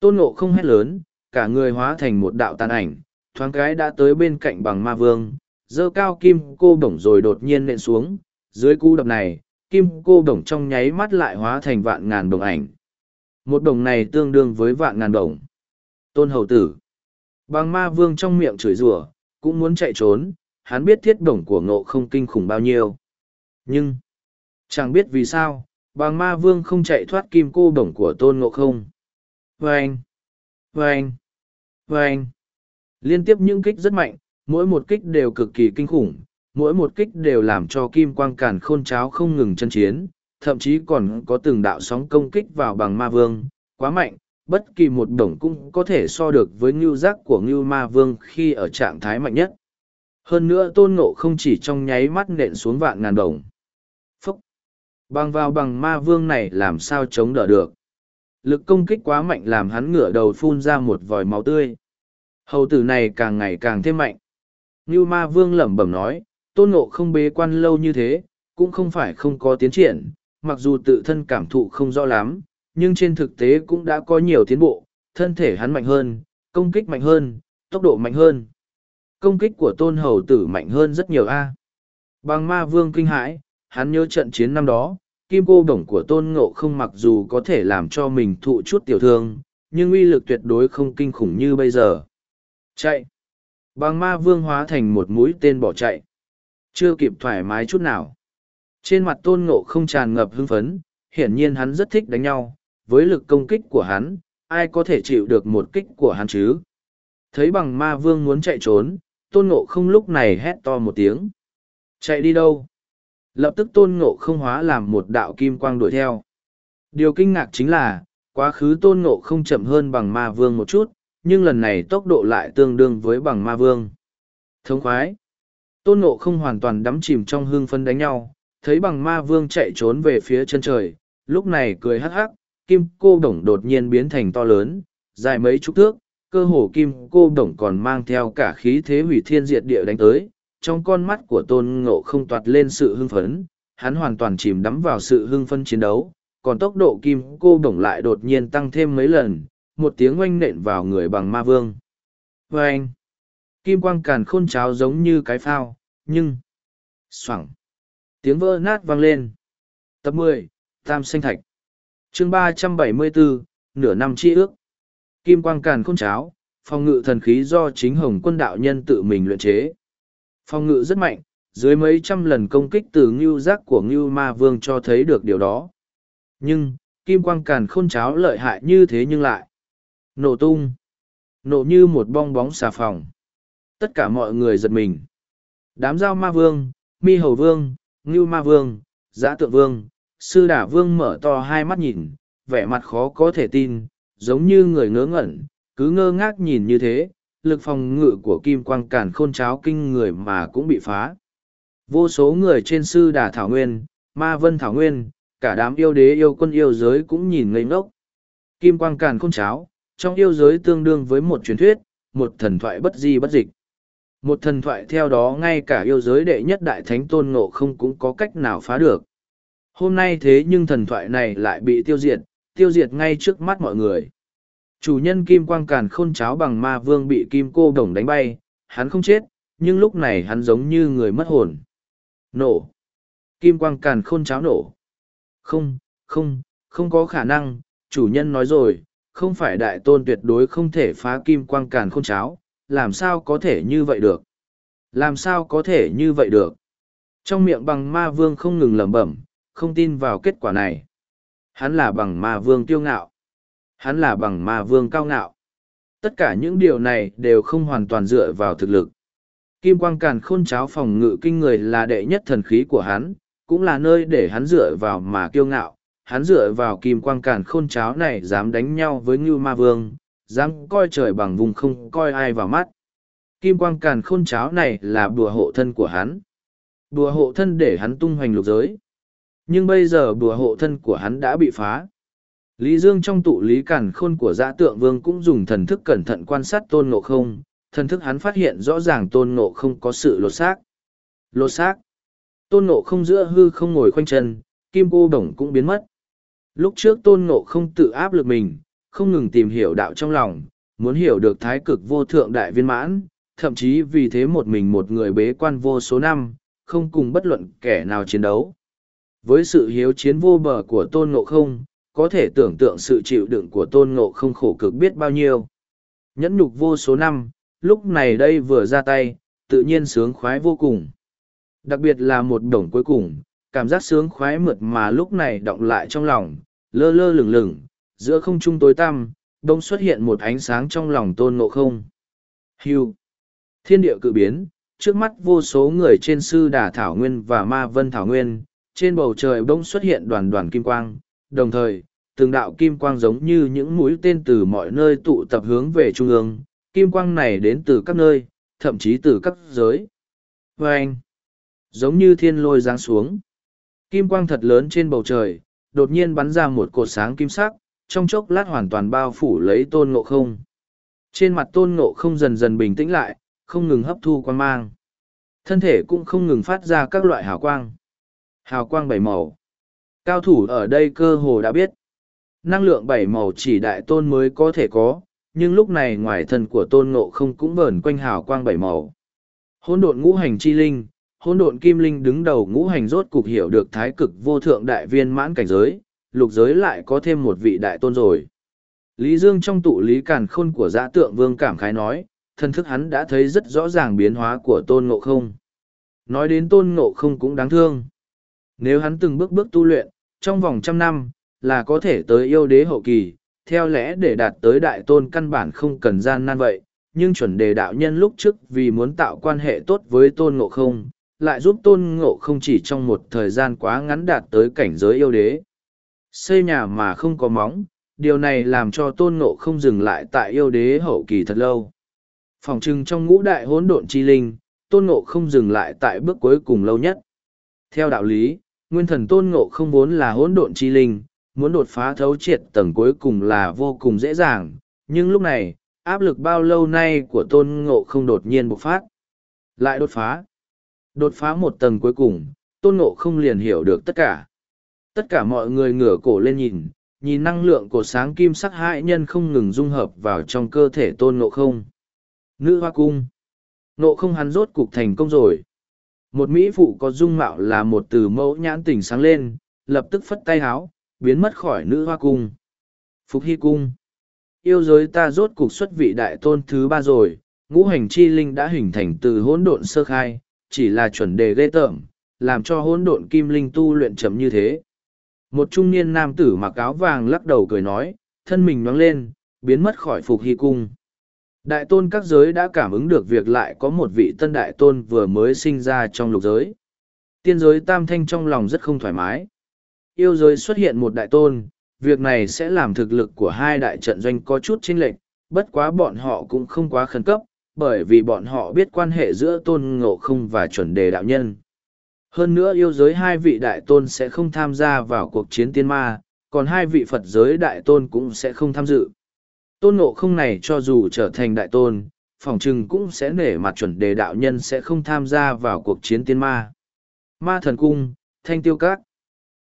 Tôn ngộ không hét lớn, cả người hóa thành một đạo tàn ảnh, thoáng cái đã tới bên cạnh bằng ma vương, dơ cao kim cô bổng rồi đột nhiên nện xuống. Dưới cú đập này, kim cô đồng trong nháy mắt lại hóa thành vạn ngàn đồng ảnh. Một đồng này tương đương với vạn ngàn đồng. Tôn hầu tử. Bằng ma vương trong miệng chửi rủa cũng muốn chạy trốn, hắn biết thiết đồng của ngộ không kinh khủng bao nhiêu. Nhưng, chẳng biết vì sao, bằng ma vương không chạy thoát kim cô đồng của tôn ngộ không. Vâng! Vâng! Vâng! Liên tiếp những kích rất mạnh, mỗi một kích đều cực kỳ kinh khủng, mỗi một kích đều làm cho kim quang càn khôn cháo không ngừng chân chiến, thậm chí còn có từng đạo sóng công kích vào bằng ma vương, quá mạnh, bất kỳ một đồng cũng có thể so được với ngưu giác của ngưu ma vương khi ở trạng thái mạnh nhất. Hơn nữa tôn ngộ không chỉ trong nháy mắt nện xuống vạn ngàn đồng. Phúc! Bằng vào bằng ma vương này làm sao chống đỡ được. Lực công kích quá mạnh làm hắn ngửa đầu phun ra một vòi máu tươi. Hầu tử này càng ngày càng thêm mạnh. Ngưu ma vương lẩm bẩm nói, tôn ngộ không bế quan lâu như thế, cũng không phải không có tiến triển, mặc dù tự thân cảm thụ không rõ lắm, nhưng trên thực tế cũng đã có nhiều tiến bộ, thân thể hắn mạnh hơn, công kích mạnh hơn, tốc độ mạnh hơn. Công kích của tôn hầu tử mạnh hơn rất nhiều a. Bằng ma vương kinh hãi, hắn nhớ trận chiến năm đó, kim cô đồng của tôn ngộ không mặc dù có thể làm cho mình thụ chút tiểu thương, nhưng uy lực tuyệt đối không kinh khủng như bây giờ. Chạy! Bằng ma vương hóa thành một mũi tên bỏ chạy chưa kịp thoải mái chút nào. Trên mặt tôn ngộ không tràn ngập hưng phấn, hiển nhiên hắn rất thích đánh nhau, với lực công kích của hắn, ai có thể chịu được một kích của hắn chứ? Thấy bằng ma vương muốn chạy trốn, tôn ngộ không lúc này hét to một tiếng. Chạy đi đâu? Lập tức tôn ngộ không hóa làm một đạo kim quang đuổi theo. Điều kinh ngạc chính là, quá khứ tôn ngộ không chậm hơn bằng ma vương một chút, nhưng lần này tốc độ lại tương đương với bằng ma vương. Thống khoái. Tôn ngộ không hoàn toàn đắm chìm trong hương phân đánh nhau, thấy bằng ma vương chạy trốn về phía chân trời, lúc này cười hắc hắc, kim cô đổng đột nhiên biến thành to lớn, dài mấy chục thước, cơ hồ kim cô đổng còn mang theo cả khí thế hủy thiên diệt địa đánh tới. Trong con mắt của tôn ngộ không toạt lên sự hưng phấn, hắn hoàn toàn chìm đắm vào sự hưng phân chiến đấu, còn tốc độ kim cô đổng lại đột nhiên tăng thêm mấy lần, một tiếng oanh nện vào người bằng ma vương. Và anh, kim quang càn khôn cháo giống như cái phao, nhưng, xoẳng, tiếng vỡ nát vang lên. Tập mười Tam Sinh Thạch chương ba trăm bảy mươi bốn nửa năm chi ước. Kim quang càn khôn cháo, phòng ngự thần khí do chính hồng quân đạo nhân tự mình luyện chế. Phòng ngự rất mạnh, dưới mấy trăm lần công kích từ ngưu giác của ngưu ma vương cho thấy được điều đó. Nhưng, kim quang càn khôn cháo lợi hại như thế nhưng lại nổ tung, nổ như một bong bóng xà phòng. Tất cả mọi người giật mình. Đám giao ma vương, mi hầu vương, ngưu ma vương, giã tượng vương, sư đả vương mở to hai mắt nhìn, vẻ mặt khó có thể tin, giống như người ngớ ngẩn, cứ ngơ ngác nhìn như thế, lực phòng ngự của kim quang càn khôn cháo kinh người mà cũng bị phá. Vô số người trên sư đà thảo nguyên, ma vân thảo nguyên, cả đám yêu đế yêu quân yêu giới cũng nhìn ngây ngốc. Kim quang càn khôn cháo, trong yêu giới tương đương với một truyền thuyết, một thần thoại bất di bất dịch. Một thần thoại theo đó ngay cả yêu giới đệ nhất đại thánh tôn ngộ không cũng có cách nào phá được. Hôm nay thế nhưng thần thoại này lại bị tiêu diệt, tiêu diệt ngay trước mắt mọi người. Chủ nhân kim quang càn khôn cháo bằng ma vương bị kim cô đồng đánh bay, hắn không chết, nhưng lúc này hắn giống như người mất hồn. Nổ. Kim quang càn khôn cháo nổ. Không, không, không có khả năng, chủ nhân nói rồi, không phải đại tôn tuyệt đối không thể phá kim quang càn khôn cháo, làm sao có thể như vậy được? Làm sao có thể như vậy được? Trong miệng bằng ma vương không ngừng lẩm bẩm, không tin vào kết quả này. Hắn là bằng ma vương tiêu ngạo. Hắn là bằng ma vương cao ngạo. Tất cả những điều này đều không hoàn toàn dựa vào thực lực. Kim quang càn khôn cháo phòng ngự kinh người là đệ nhất thần khí của hắn, cũng là nơi để hắn dựa vào mà kiêu ngạo. Hắn dựa vào kim quang càn khôn cháo này dám đánh nhau với Ngưu Ma Vương, dám coi trời bằng vùng không coi ai vào mắt. Kim quang càn khôn cháo này là bùa hộ thân của hắn. Bùa hộ thân để hắn tung hoành lục giới. Nhưng bây giờ bùa hộ thân của hắn đã bị phá. Lý Dương trong tụ lý càn khôn của giã tượng vương cũng dùng thần thức cẩn thận quan sát tôn ngộ không, thần thức hắn phát hiện rõ ràng tôn ngộ không có sự lột xác. Lột xác. Tôn ngộ không giữa hư không ngồi khoanh chân, kim cô đồng cũng biến mất. Lúc trước tôn ngộ không tự áp lực mình, không ngừng tìm hiểu đạo trong lòng, muốn hiểu được thái cực vô thượng đại viên mãn, thậm chí vì thế một mình một người bế quan vô số năm, không cùng bất luận kẻ nào chiến đấu. Với sự hiếu chiến vô bờ của tôn ngộ không, có thể tưởng tượng sự chịu đựng của tôn ngộ không khổ cực biết bao nhiêu. Nhẫn nhục vô số năm, lúc này đây vừa ra tay, tự nhiên sướng khoái vô cùng. Đặc biệt là một đồng cuối cùng, cảm giác sướng khoái mượt mà lúc này động lại trong lòng, lơ lơ lửng lửng, giữa không trung tối tăm, đông xuất hiện một ánh sáng trong lòng tôn ngộ không. Hưu. Thiên địa cự biến, trước mắt vô số người trên sư đà thảo nguyên và ma vân thảo nguyên, trên bầu trời bỗng xuất hiện đoàn đoàn kim quang, đồng thời, từng đạo kim quang giống như những mũi tên từ mọi nơi tụ tập hướng về trung ương, kim quang này đến từ các nơi, thậm chí từ các giới. Và anh, giống như thiên lôi giáng xuống. Kim quang thật lớn trên bầu trời, đột nhiên bắn ra một cột sáng kim sắc, trong chốc lát hoàn toàn bao phủ lấy tôn ngộ không. Trên mặt tôn ngộ không dần dần bình tĩnh lại, không ngừng hấp thu quang mang. Thân thể cũng không ngừng phát ra các loại hào quang. Hào quang bảy màu. Cao thủ ở đây cơ hồ đã biết. Năng lượng bảy màu chỉ đại tôn mới có thể có, nhưng lúc này ngoài thân của tôn ngộ không cũng vờn quanh hào quang bảy màu. Hôn độn ngũ hành chi linh, hôn độn kim linh đứng đầu ngũ hành rốt cục hiểu được thái cực vô thượng đại viên mãn cảnh giới, lục giới lại có thêm một vị đại tôn rồi. Lý Dương trong tụ lý càn khôn của giã tượng vương cảm khái nói, thân thức hắn đã thấy rất rõ ràng biến hóa của tôn ngộ không. Nói đến tôn ngộ không cũng đáng thương. Nếu hắn từng bước bước tu luyện, trong vòng trăm năm, là có thể tới yêu đế hậu kỳ, theo lẽ để đạt tới đại tôn căn bản không cần gian nan vậy, nhưng chuẩn đề đạo nhân lúc trước vì muốn tạo quan hệ tốt với tôn ngộ không, lại giúp tôn ngộ không chỉ trong một thời gian quá ngắn đạt tới cảnh giới yêu đế. Xây nhà mà không có móng, điều này làm cho tôn ngộ không dừng lại tại yêu đế hậu kỳ thật lâu. Phòng trưng trong ngũ đại hỗn độn chi linh, tôn ngộ không dừng lại tại bước cuối cùng lâu nhất. Theo đạo lý, nguyên thần tôn ngộ không vốn là hỗn độn chi linh, muốn đột phá thấu triệt tầng cuối cùng là vô cùng dễ dàng, nhưng lúc này, áp lực bao lâu nay của tôn ngộ không đột nhiên bộc phát. Lại đột phá. Đột phá một tầng cuối cùng, tôn ngộ không liền hiểu được tất cả. Tất cả mọi người ngửa cổ lên nhìn, nhìn năng lượng của sáng kim sắc hại nhân không ngừng dung hợp vào trong cơ thể tôn ngộ không. Nữ hoa cung. Ngộ không hắn rốt cục thành công rồi. Một Mỹ phụ có dung mạo là một từ mẫu nhãn tỉnh sáng lên, lập tức phất tay háo, biến mất khỏi nữ hoa cung. Phục Hy cung. Yêu giới ta rốt cục xuất vị đại tôn thứ ba rồi, ngũ hành chi linh đã hình thành từ hỗn độn sơ khai, chỉ là chuẩn đề ghê tởm, làm cho hỗn độn kim linh tu luyện chậm như thế. Một trung niên nam tử mặc áo vàng lắc đầu cười nói, thân mình nhoáng lên, biến mất khỏi phục hy cung. Đại tôn các giới đã cảm ứng được việc lại có một vị tân đại tôn vừa mới sinh ra trong lục giới. Tiên giới tam thanh trong lòng rất không thoải mái. Yêu giới xuất hiện một đại tôn, việc này sẽ làm thực lực của hai đại trận doanh có chút chênh lệch, bất quá bọn họ cũng không quá khẩn cấp, bởi vì bọn họ biết quan hệ giữa tôn ngộ không và chuẩn đề đạo nhân. Hơn nữa yêu giới hai vị đại tôn sẽ không tham gia vào cuộc chiến tiên ma, còn hai vị Phật giới đại tôn cũng sẽ không tham dự. Tôn ngộ không này cho dù trở thành đại tôn, phòng trừng cũng sẽ nể mặt chuẩn đề đạo nhân sẽ không tham gia vào cuộc chiến tiên ma. Ma thần cung, thanh tiêu các.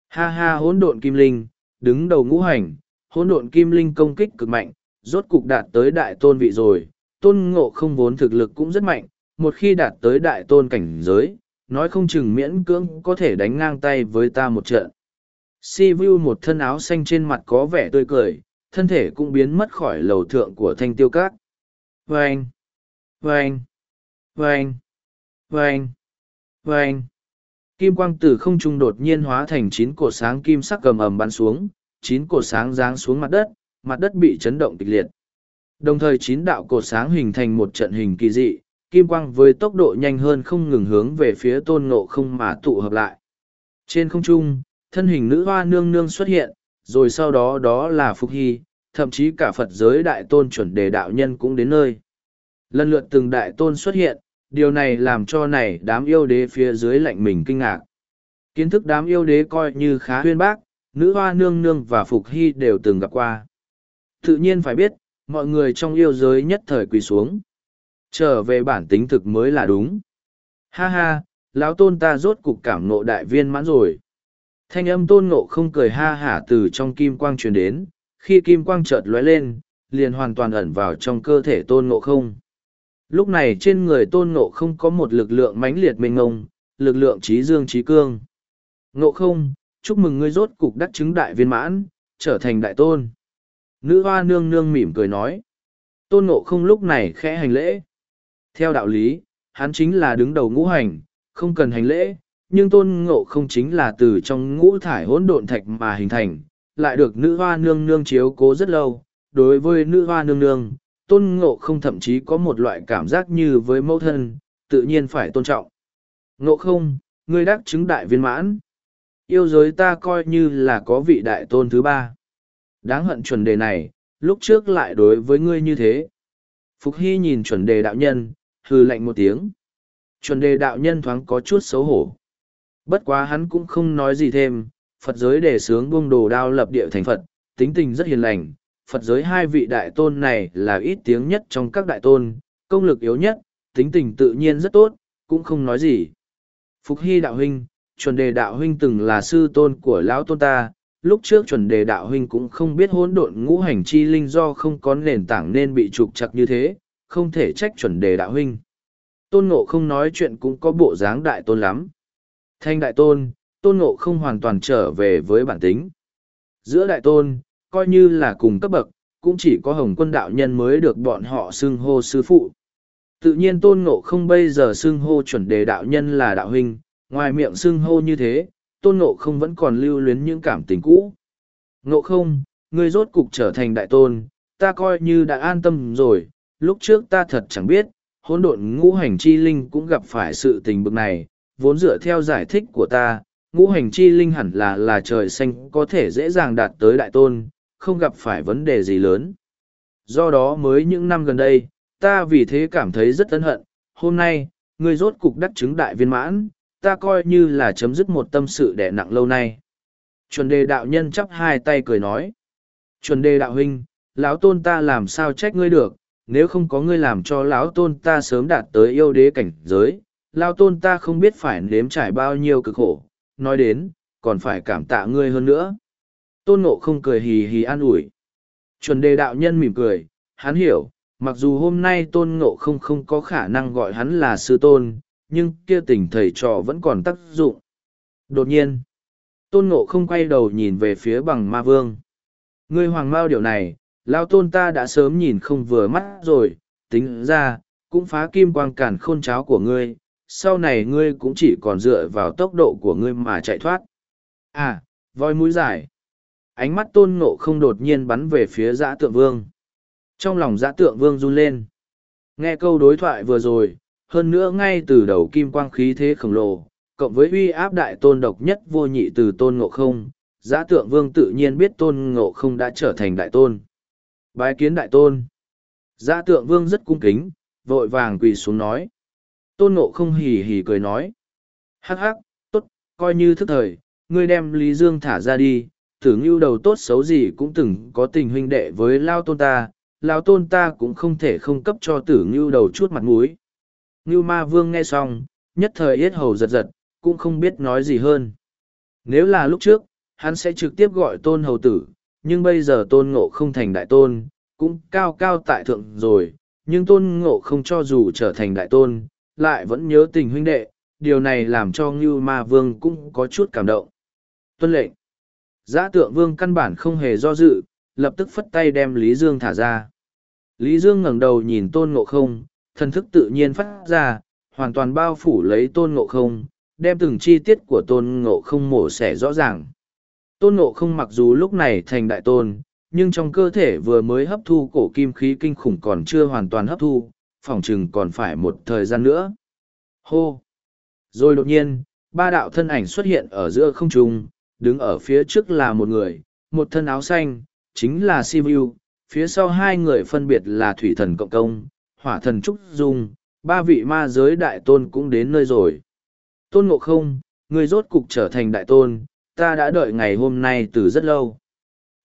Ha ha hỗn độn kim linh, đứng đầu ngũ hành, hỗn độn kim linh công kích cực mạnh, rốt cục đạt tới đại tôn vị rồi. Tôn ngộ không vốn thực lực cũng rất mạnh, một khi đạt tới đại tôn cảnh giới, nói không chừng miễn cưỡng có thể đánh ngang tay với ta một trận. Si Vu một thân áo xanh trên mặt có vẻ tươi cười, thân thể cũng biến mất khỏi lầu thượng của thanh tiêu cát. Vâng! Vâng! Vâng! Vâng! Vâng! Kim quang từ không trung đột nhiên hóa thành chín cột sáng kim sắc cầm ầm bắn xuống, chín cột sáng giáng xuống mặt đất, mặt đất bị chấn động kịch liệt. Đồng thời chín đạo cột sáng hình thành một trận hình kỳ dị, kim quang với tốc độ nhanh hơn không ngừng hướng về phía tôn ngộ không mà tụ hợp lại. Trên không trung, thân hình nữ hoa nương nương xuất hiện, rồi sau đó đó là Phục Hy, thậm chí cả Phật giới đại tôn chuẩn đề đạo nhân cũng đến nơi. Lần lượt từng đại tôn xuất hiện, điều này làm cho này đám yêu đế phía dưới lạnh mình kinh ngạc. Kiến thức đám yêu đế coi như khá huyên bác, nữ hoa nương nương và Phục Hy đều từng gặp qua. Tự nhiên phải biết, mọi người trong yêu giới nhất thời quỳ xuống trở về bản tính thực mới là đúng. Ha ha, lão tôn ta rốt cục cảm nộ đại viên mãn rồi. Thanh âm tôn ngộ không cười ha hả từ trong kim quang truyền đến, khi kim quang chợt lóe lên, liền hoàn toàn ẩn vào trong cơ thể tôn ngộ không. Lúc này trên người tôn ngộ không có một lực lượng mãnh liệt mênh ngông lực lượng trí dương trí cương. Ngộ không, chúc mừng ngươi rốt cục đắc chứng đại viên mãn, trở thành đại tôn. Nữ hoa nương nương mỉm cười nói. Tôn ngộ không lúc này khẽ hành lễ theo đạo lý, hắn chính là đứng đầu ngũ hành, không cần hành lễ, nhưng tôn ngộ không chính là từ trong ngũ thải hỗn độn thạch mà hình thành, lại được nữ hoa nương nương chiếu cố rất lâu. Đối với nữ hoa nương nương, tôn ngộ không thậm chí có một loại cảm giác như với mẫu thân, tự nhiên phải tôn trọng. Ngộ không, ngươi đắc chứng đại viên mãn. Yêu giới ta coi như là có vị đại tôn thứ ba. Đáng hận chuẩn đề này, lúc trước lại đối với ngươi như thế. Phục Hy nhìn chuẩn đề đạo nhân, hư lạnh một tiếng. Chuẩn đề đạo nhân thoáng có chút xấu hổ. Bất quá hắn cũng không nói gì thêm, Phật giới đề sướng buông đồ đao lập địa thành Phật, tính tình rất hiền lành. Phật giới hai vị đại tôn này là ít tiếng nhất trong các đại tôn, công lực yếu nhất, tính tình tự nhiên rất tốt, cũng không nói gì. Phục Hy đạo huynh, chuẩn đề đạo huynh từng là sư tôn của lão tôn ta, lúc trước chuẩn đề đạo huynh cũng không biết hỗn độn ngũ hành chi linh do không có nền tảng nên bị trục chặt như thế, không thể trách chuẩn đề đạo huynh. Tôn ngộ không nói chuyện cũng có bộ dáng đại tôn lắm. Thanh đại tôn, tôn ngộ không hoàn toàn trở về với bản tính. Giữa đại tôn, coi như là cùng cấp bậc, cũng chỉ có hồng quân đạo nhân mới được bọn họ xưng hô sư phụ. Tự nhiên tôn ngộ không bây giờ xưng hô chuẩn đề đạo nhân là đạo huynh, ngoài miệng xưng hô như thế, tôn ngộ không vẫn còn lưu luyến những cảm tình cũ. Ngộ không, ngươi rốt cục trở thành đại tôn, ta coi như đã an tâm rồi, lúc trước ta thật chẳng biết, hỗn độn ngũ hành chi linh cũng gặp phải sự tình bực này, vốn dựa theo giải thích của ta, ngũ hành chi linh hẳn là là trời xanh có thể dễ dàng đạt tới đại tôn, không gặp phải vấn đề gì lớn. Do đó mới những năm gần đây, ta vì thế cảm thấy rất ân hận, hôm nay, ngươi rốt cục đắc chứng đại viên mãn, ta coi như là chấm dứt một tâm sự đẻ nặng lâu nay. Chuẩn đề đạo nhân chắp hai tay cười nói. Chuẩn đề đạo huynh, lão tôn ta làm sao trách ngươi được, nếu không có ngươi làm cho lão tôn ta sớm đạt tới yêu đế cảnh giới, lão tôn ta không biết phải nếm trải bao nhiêu cực khổ, nói đến, còn phải cảm tạ ngươi hơn nữa. Tôn ngộ không cười hì hì an ủi. Chuẩn đề đạo nhân mỉm cười, hắn hiểu, mặc dù hôm nay tôn ngộ không không có khả năng gọi hắn là sư tôn, nhưng kia tình thầy trò vẫn còn tác dụng. Đột nhiên, tôn ngộ không quay đầu nhìn về phía bằng ma vương. Ngươi hoàng mao điều này, lao tôn ta đã sớm nhìn không vừa mắt rồi, tính ra, cũng phá kim quang cản khôn cháo của ngươi, sau này ngươi cũng chỉ còn dựa vào tốc độ của ngươi mà chạy thoát. À, voi mũi dài. Ánh mắt tôn nộ không đột nhiên bắn về phía Dã tượng vương. Trong lòng Dã tượng vương run lên. Nghe câu đối thoại vừa rồi, hơn nữa ngay từ đầu kim quang khí thế khổng lồ, cộng với uy áp đại tôn độc nhất vô nhị từ tôn ngộ không, giã tượng vương tự nhiên biết tôn ngộ không đã trở thành đại tôn. Bái kiến đại tôn. dạ tượng vương rất cung kính, vội vàng quỳ xuống nói. Tôn ngộ không hì hì cười nói. Hắc hắc, tốt, coi như thức thời, ngươi đem Lý Dương thả ra đi, tử ngưu đầu tốt xấu gì cũng từng có tình huynh đệ với lao tôn ta, lao tôn ta cũng không thể không cấp cho tử ngưu đầu chút mặt mũi. Ngưu ma vương nghe xong, nhất thời yết hầu giật giật, cũng không biết nói gì hơn. Nếu là lúc trước, hắn sẽ trực tiếp gọi tôn hầu tử, nhưng bây giờ tôn ngộ không thành đại tôn, cũng cao cao tại thượng rồi, nhưng tôn ngộ không cho dù trở thành đại tôn, lại vẫn nhớ tình huynh đệ, điều này làm cho Ngưu Ma Vương cũng có chút cảm động. Tuân lệnh. Giã tượng vương căn bản không hề do dự, lập tức phất tay đem Lý Dương thả ra. Lý Dương ngẩng đầu nhìn tôn ngộ không, thần thức tự nhiên phát ra, hoàn toàn bao phủ lấy tôn ngộ không, đem từng chi tiết của tôn ngộ không mổ xẻ rõ ràng. Tôn ngộ không mặc dù lúc này thành đại tôn, nhưng trong cơ thể vừa mới hấp thu cổ kim khí kinh khủng còn chưa hoàn toàn hấp thu, phòng chừng còn phải một thời gian nữa. Hô! Rồi đột nhiên, ba đạo thân ảnh xuất hiện ở giữa không trung, đứng ở phía trước là một người, một thân áo xanh, chính là Sivu, phía sau hai người phân biệt là Thủy thần Cộng Công, Hỏa thần Trúc Dung, ba vị ma giới đại tôn cũng đến nơi rồi. Tôn Ngộ Không, người rốt cục trở thành đại tôn, ta đã đợi ngày hôm nay từ rất lâu.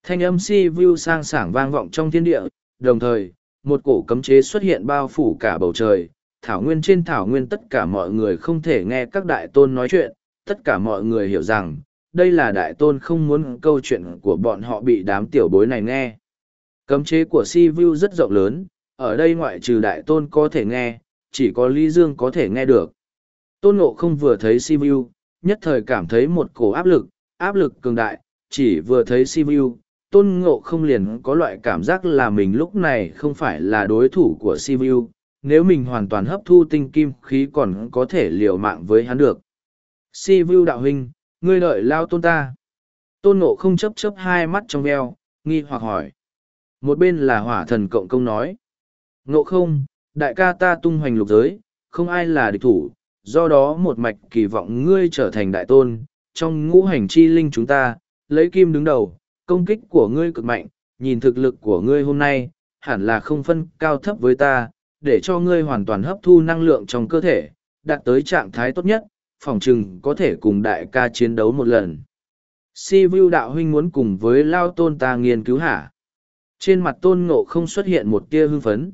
Thanh âm Si Vu sang sảng vang vọng trong thiên địa, đồng thời, một cổ cấm chế xuất hiện bao phủ cả bầu trời. Thảo nguyên trên thảo nguyên tất cả mọi người không thể nghe các đại tôn nói chuyện, tất cả mọi người hiểu rằng, đây là đại tôn không muốn câu chuyện của bọn họ bị đám tiểu bối này nghe. Cấm chế của si vu rất rộng lớn, ở đây ngoại trừ đại tôn có thể nghe, chỉ có Lý Dương có thể nghe được. Tôn ngộ không vừa thấy si vu, nhất thời cảm thấy một cổ áp lực, áp lực cường đại, chỉ vừa thấy Sivu, tôn ngộ không liền có loại cảm giác là mình lúc này không phải là đối thủ của Sivu, nếu mình hoàn toàn hấp thu tinh kim khí còn có thể liều mạng với hắn được. Sivu đạo huynh, ngươi đợi lao tôn ta. Tôn ngộ không chấp chấp hai mắt trong veo, nghi hoặc hỏi. Một bên là hỏa thần cộng công nói. Ngộ không, đại ca ta tung hoành lục giới, không ai là địch thủ, do đó một mạch kỳ vọng ngươi trở thành đại tôn. Trong ngũ hành chi linh chúng ta, lấy kim đứng đầu, công kích của ngươi cực mạnh, nhìn thực lực của ngươi hôm nay, hẳn là không phân cao thấp với ta, để cho ngươi hoàn toàn hấp thu năng lượng trong cơ thể, đạt tới trạng thái tốt nhất, phòng chừng có thể cùng đại ca chiến đấu một lần. Si Vu đạo huynh muốn cùng với Lao Tôn ta nghiên cứu hả? Trên mặt Tôn Ngộ không xuất hiện một tia hưng phấn.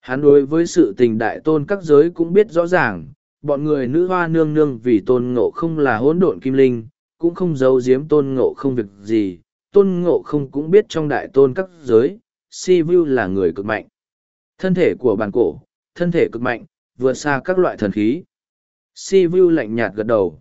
Hắn đối với sự tình đại tôn các giới cũng biết rõ ràng, bọn người nữ hoa nương nương vì Tôn Ngộ không là hỗn độn kim linh, cũng không giấu giếm Tôn Ngộ không việc gì. Tôn Ngộ không cũng biết trong đại tôn các giới, Si Vu là người cực mạnh. Thân thể của bản cổ, thân thể cực mạnh, vượt xa các loại thần khí si vu lạnh nhạt gật đầu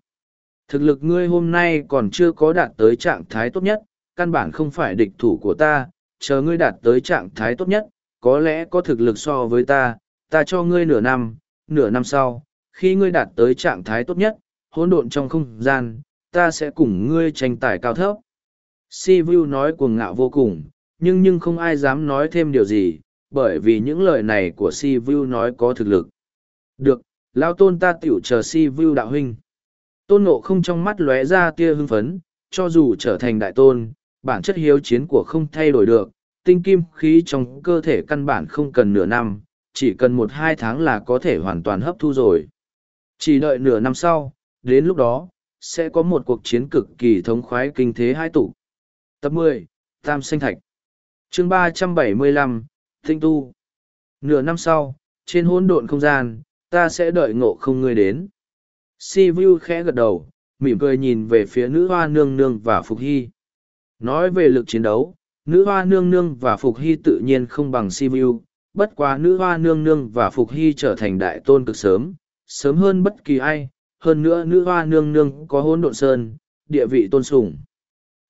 thực lực ngươi hôm nay còn chưa có đạt tới trạng thái tốt nhất căn bản không phải địch thủ của ta chờ ngươi đạt tới trạng thái tốt nhất có lẽ có thực lực so với ta ta cho ngươi nửa năm nửa năm sau khi ngươi đạt tới trạng thái tốt nhất hỗn độn trong không gian ta sẽ cùng ngươi tranh tài cao thấp si vu nói cuồng ngạo vô cùng nhưng nhưng không ai dám nói thêm điều gì bởi vì những lời này của si vu nói có thực lực được lao tôn ta tiểu chờ si Vu đạo huynh. Tôn ngộ không trong mắt lóe ra tia hưng phấn, cho dù trở thành đại tôn, bản chất hiếu chiến của không thay đổi được, tinh kim khí trong cơ thể căn bản không cần nửa năm, chỉ cần một hai tháng là có thể hoàn toàn hấp thu rồi. Chỉ đợi nửa năm sau, đến lúc đó, sẽ có một cuộc chiến cực kỳ thống khoái kinh thế hai tụ. Tập mười Tam Sinh Thạch chương ba trăm bảy mươi lăm Tinh Tu Nửa năm sau, trên hỗn độn không gian, ta sẽ đợi ngộ không ngươi đến. Si Vu khẽ gật đầu, mỉm cười nhìn về phía nữ hoa nương nương và Phục Hy. Nói về lực chiến đấu, nữ hoa nương nương và Phục Hy tự nhiên không bằng Si Vu, bất quá nữ hoa nương nương và Phục Hy trở thành đại tôn cực sớm, sớm hơn bất kỳ ai, hơn nữa nữ hoa nương nương có hỗn độn sơn, địa vị tôn sủng,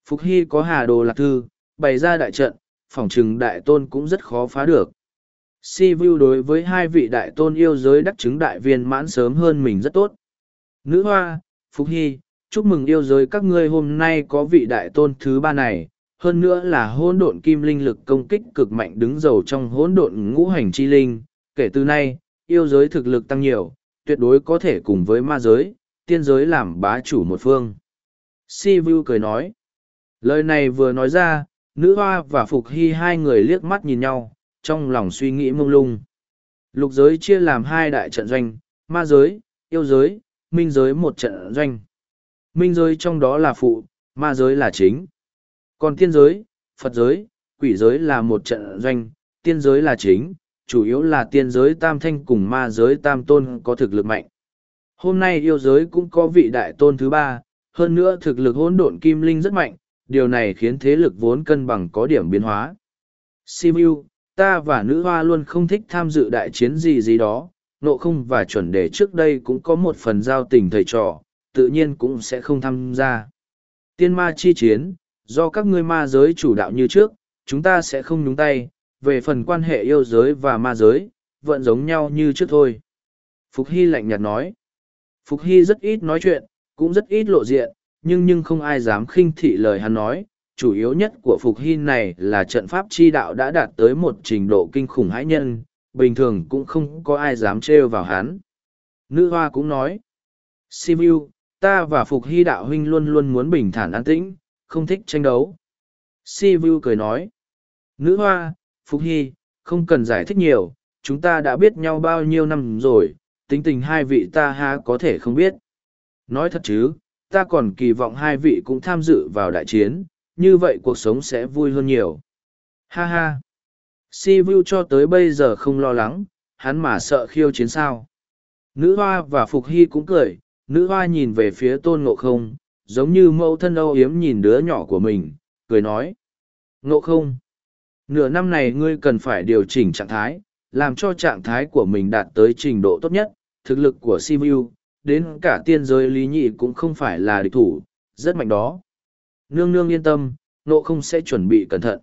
Phục Hy có hà đồ lạc thư, bày ra đại trận, phỏng trừng đại tôn cũng rất khó phá được. Si Vu đối với hai vị đại tôn yêu giới đắc chứng đại viên mãn sớm hơn mình rất tốt. Nữ hoa, Phục Hy, chúc mừng yêu giới các ngươi hôm nay có vị đại tôn thứ ba này, hơn nữa là hỗn độn kim linh lực công kích cực mạnh đứng dầu trong hỗn độn ngũ hành chi linh. Kể từ nay, yêu giới thực lực tăng nhiều, tuyệt đối có thể cùng với ma giới, tiên giới làm bá chủ một phương. Si Vu cười nói. Lời này vừa nói ra, nữ hoa và Phục Hy hai người liếc mắt nhìn nhau, trong lòng suy nghĩ mông lung. Lục giới chia làm hai đại trận doanh, ma giới, yêu giới, minh giới một trận doanh. Minh giới trong đó là phụ, ma giới là chính. Còn tiên giới, Phật giới, quỷ giới là một trận doanh, tiên giới là chính, chủ yếu là tiên giới tam thanh cùng ma giới tam tôn có thực lực mạnh. Hôm nay yêu giới cũng có vị đại tôn thứ ba, hơn nữa thực lực hỗn độn kim linh rất mạnh, điều này khiến thế lực vốn cân bằng có điểm biến hóa. Simu, ta và nữ hoa luôn không thích tham dự đại chiến gì gì đó, nộ không và chuẩn đề trước đây cũng có một phần giao tình thầy trò, tự nhiên cũng sẽ không tham gia. Tiên ma chi chiến, do các ngươi ma giới chủ đạo như trước, chúng ta sẽ không nhúng tay, về phần quan hệ yêu giới và ma giới, vẫn giống nhau như trước thôi. Phục Hy lạnh nhạt nói. Phục Hy rất ít nói chuyện, cũng rất ít lộ diện, nhưng nhưng không ai dám khinh thị lời hắn nói. Chủ yếu nhất của Phục Hy này là trận pháp chi đạo đã đạt tới một trình độ kinh khủng hãi nhân, bình thường cũng không có ai dám trêu vào hắn. Nữ hoa cũng nói. Simu, ta và Phục Hy đạo huynh luôn luôn muốn bình thản an tĩnh, không thích tranh đấu. Simu cười nói. Nữ hoa, Phục Hy, không cần giải thích nhiều, chúng ta đã biết nhau bao nhiêu năm rồi, tính tình hai vị ta ha có thể không biết. Nói thật chứ, ta còn kỳ vọng hai vị cũng tham dự vào đại chiến, như vậy cuộc sống sẽ vui hơn nhiều. Ha ha! Si Vu cho tới bây giờ không lo lắng, hắn mà sợ khiêu chiến sao. Nữ hoa và Phục Hy cũng cười, nữ hoa nhìn về phía tôn ngộ không, giống như mẫu thân âu yếm nhìn đứa nhỏ của mình, cười nói. Ngộ không! Nửa năm này ngươi cần phải điều chỉnh trạng thái, làm cho trạng thái của mình đạt tới trình độ tốt nhất, thực lực của Simu, đến cả tiên giới lý nhị cũng không phải là địch thủ, rất mạnh đó. Nương nương yên tâm, nộ không sẽ chuẩn bị cẩn thận.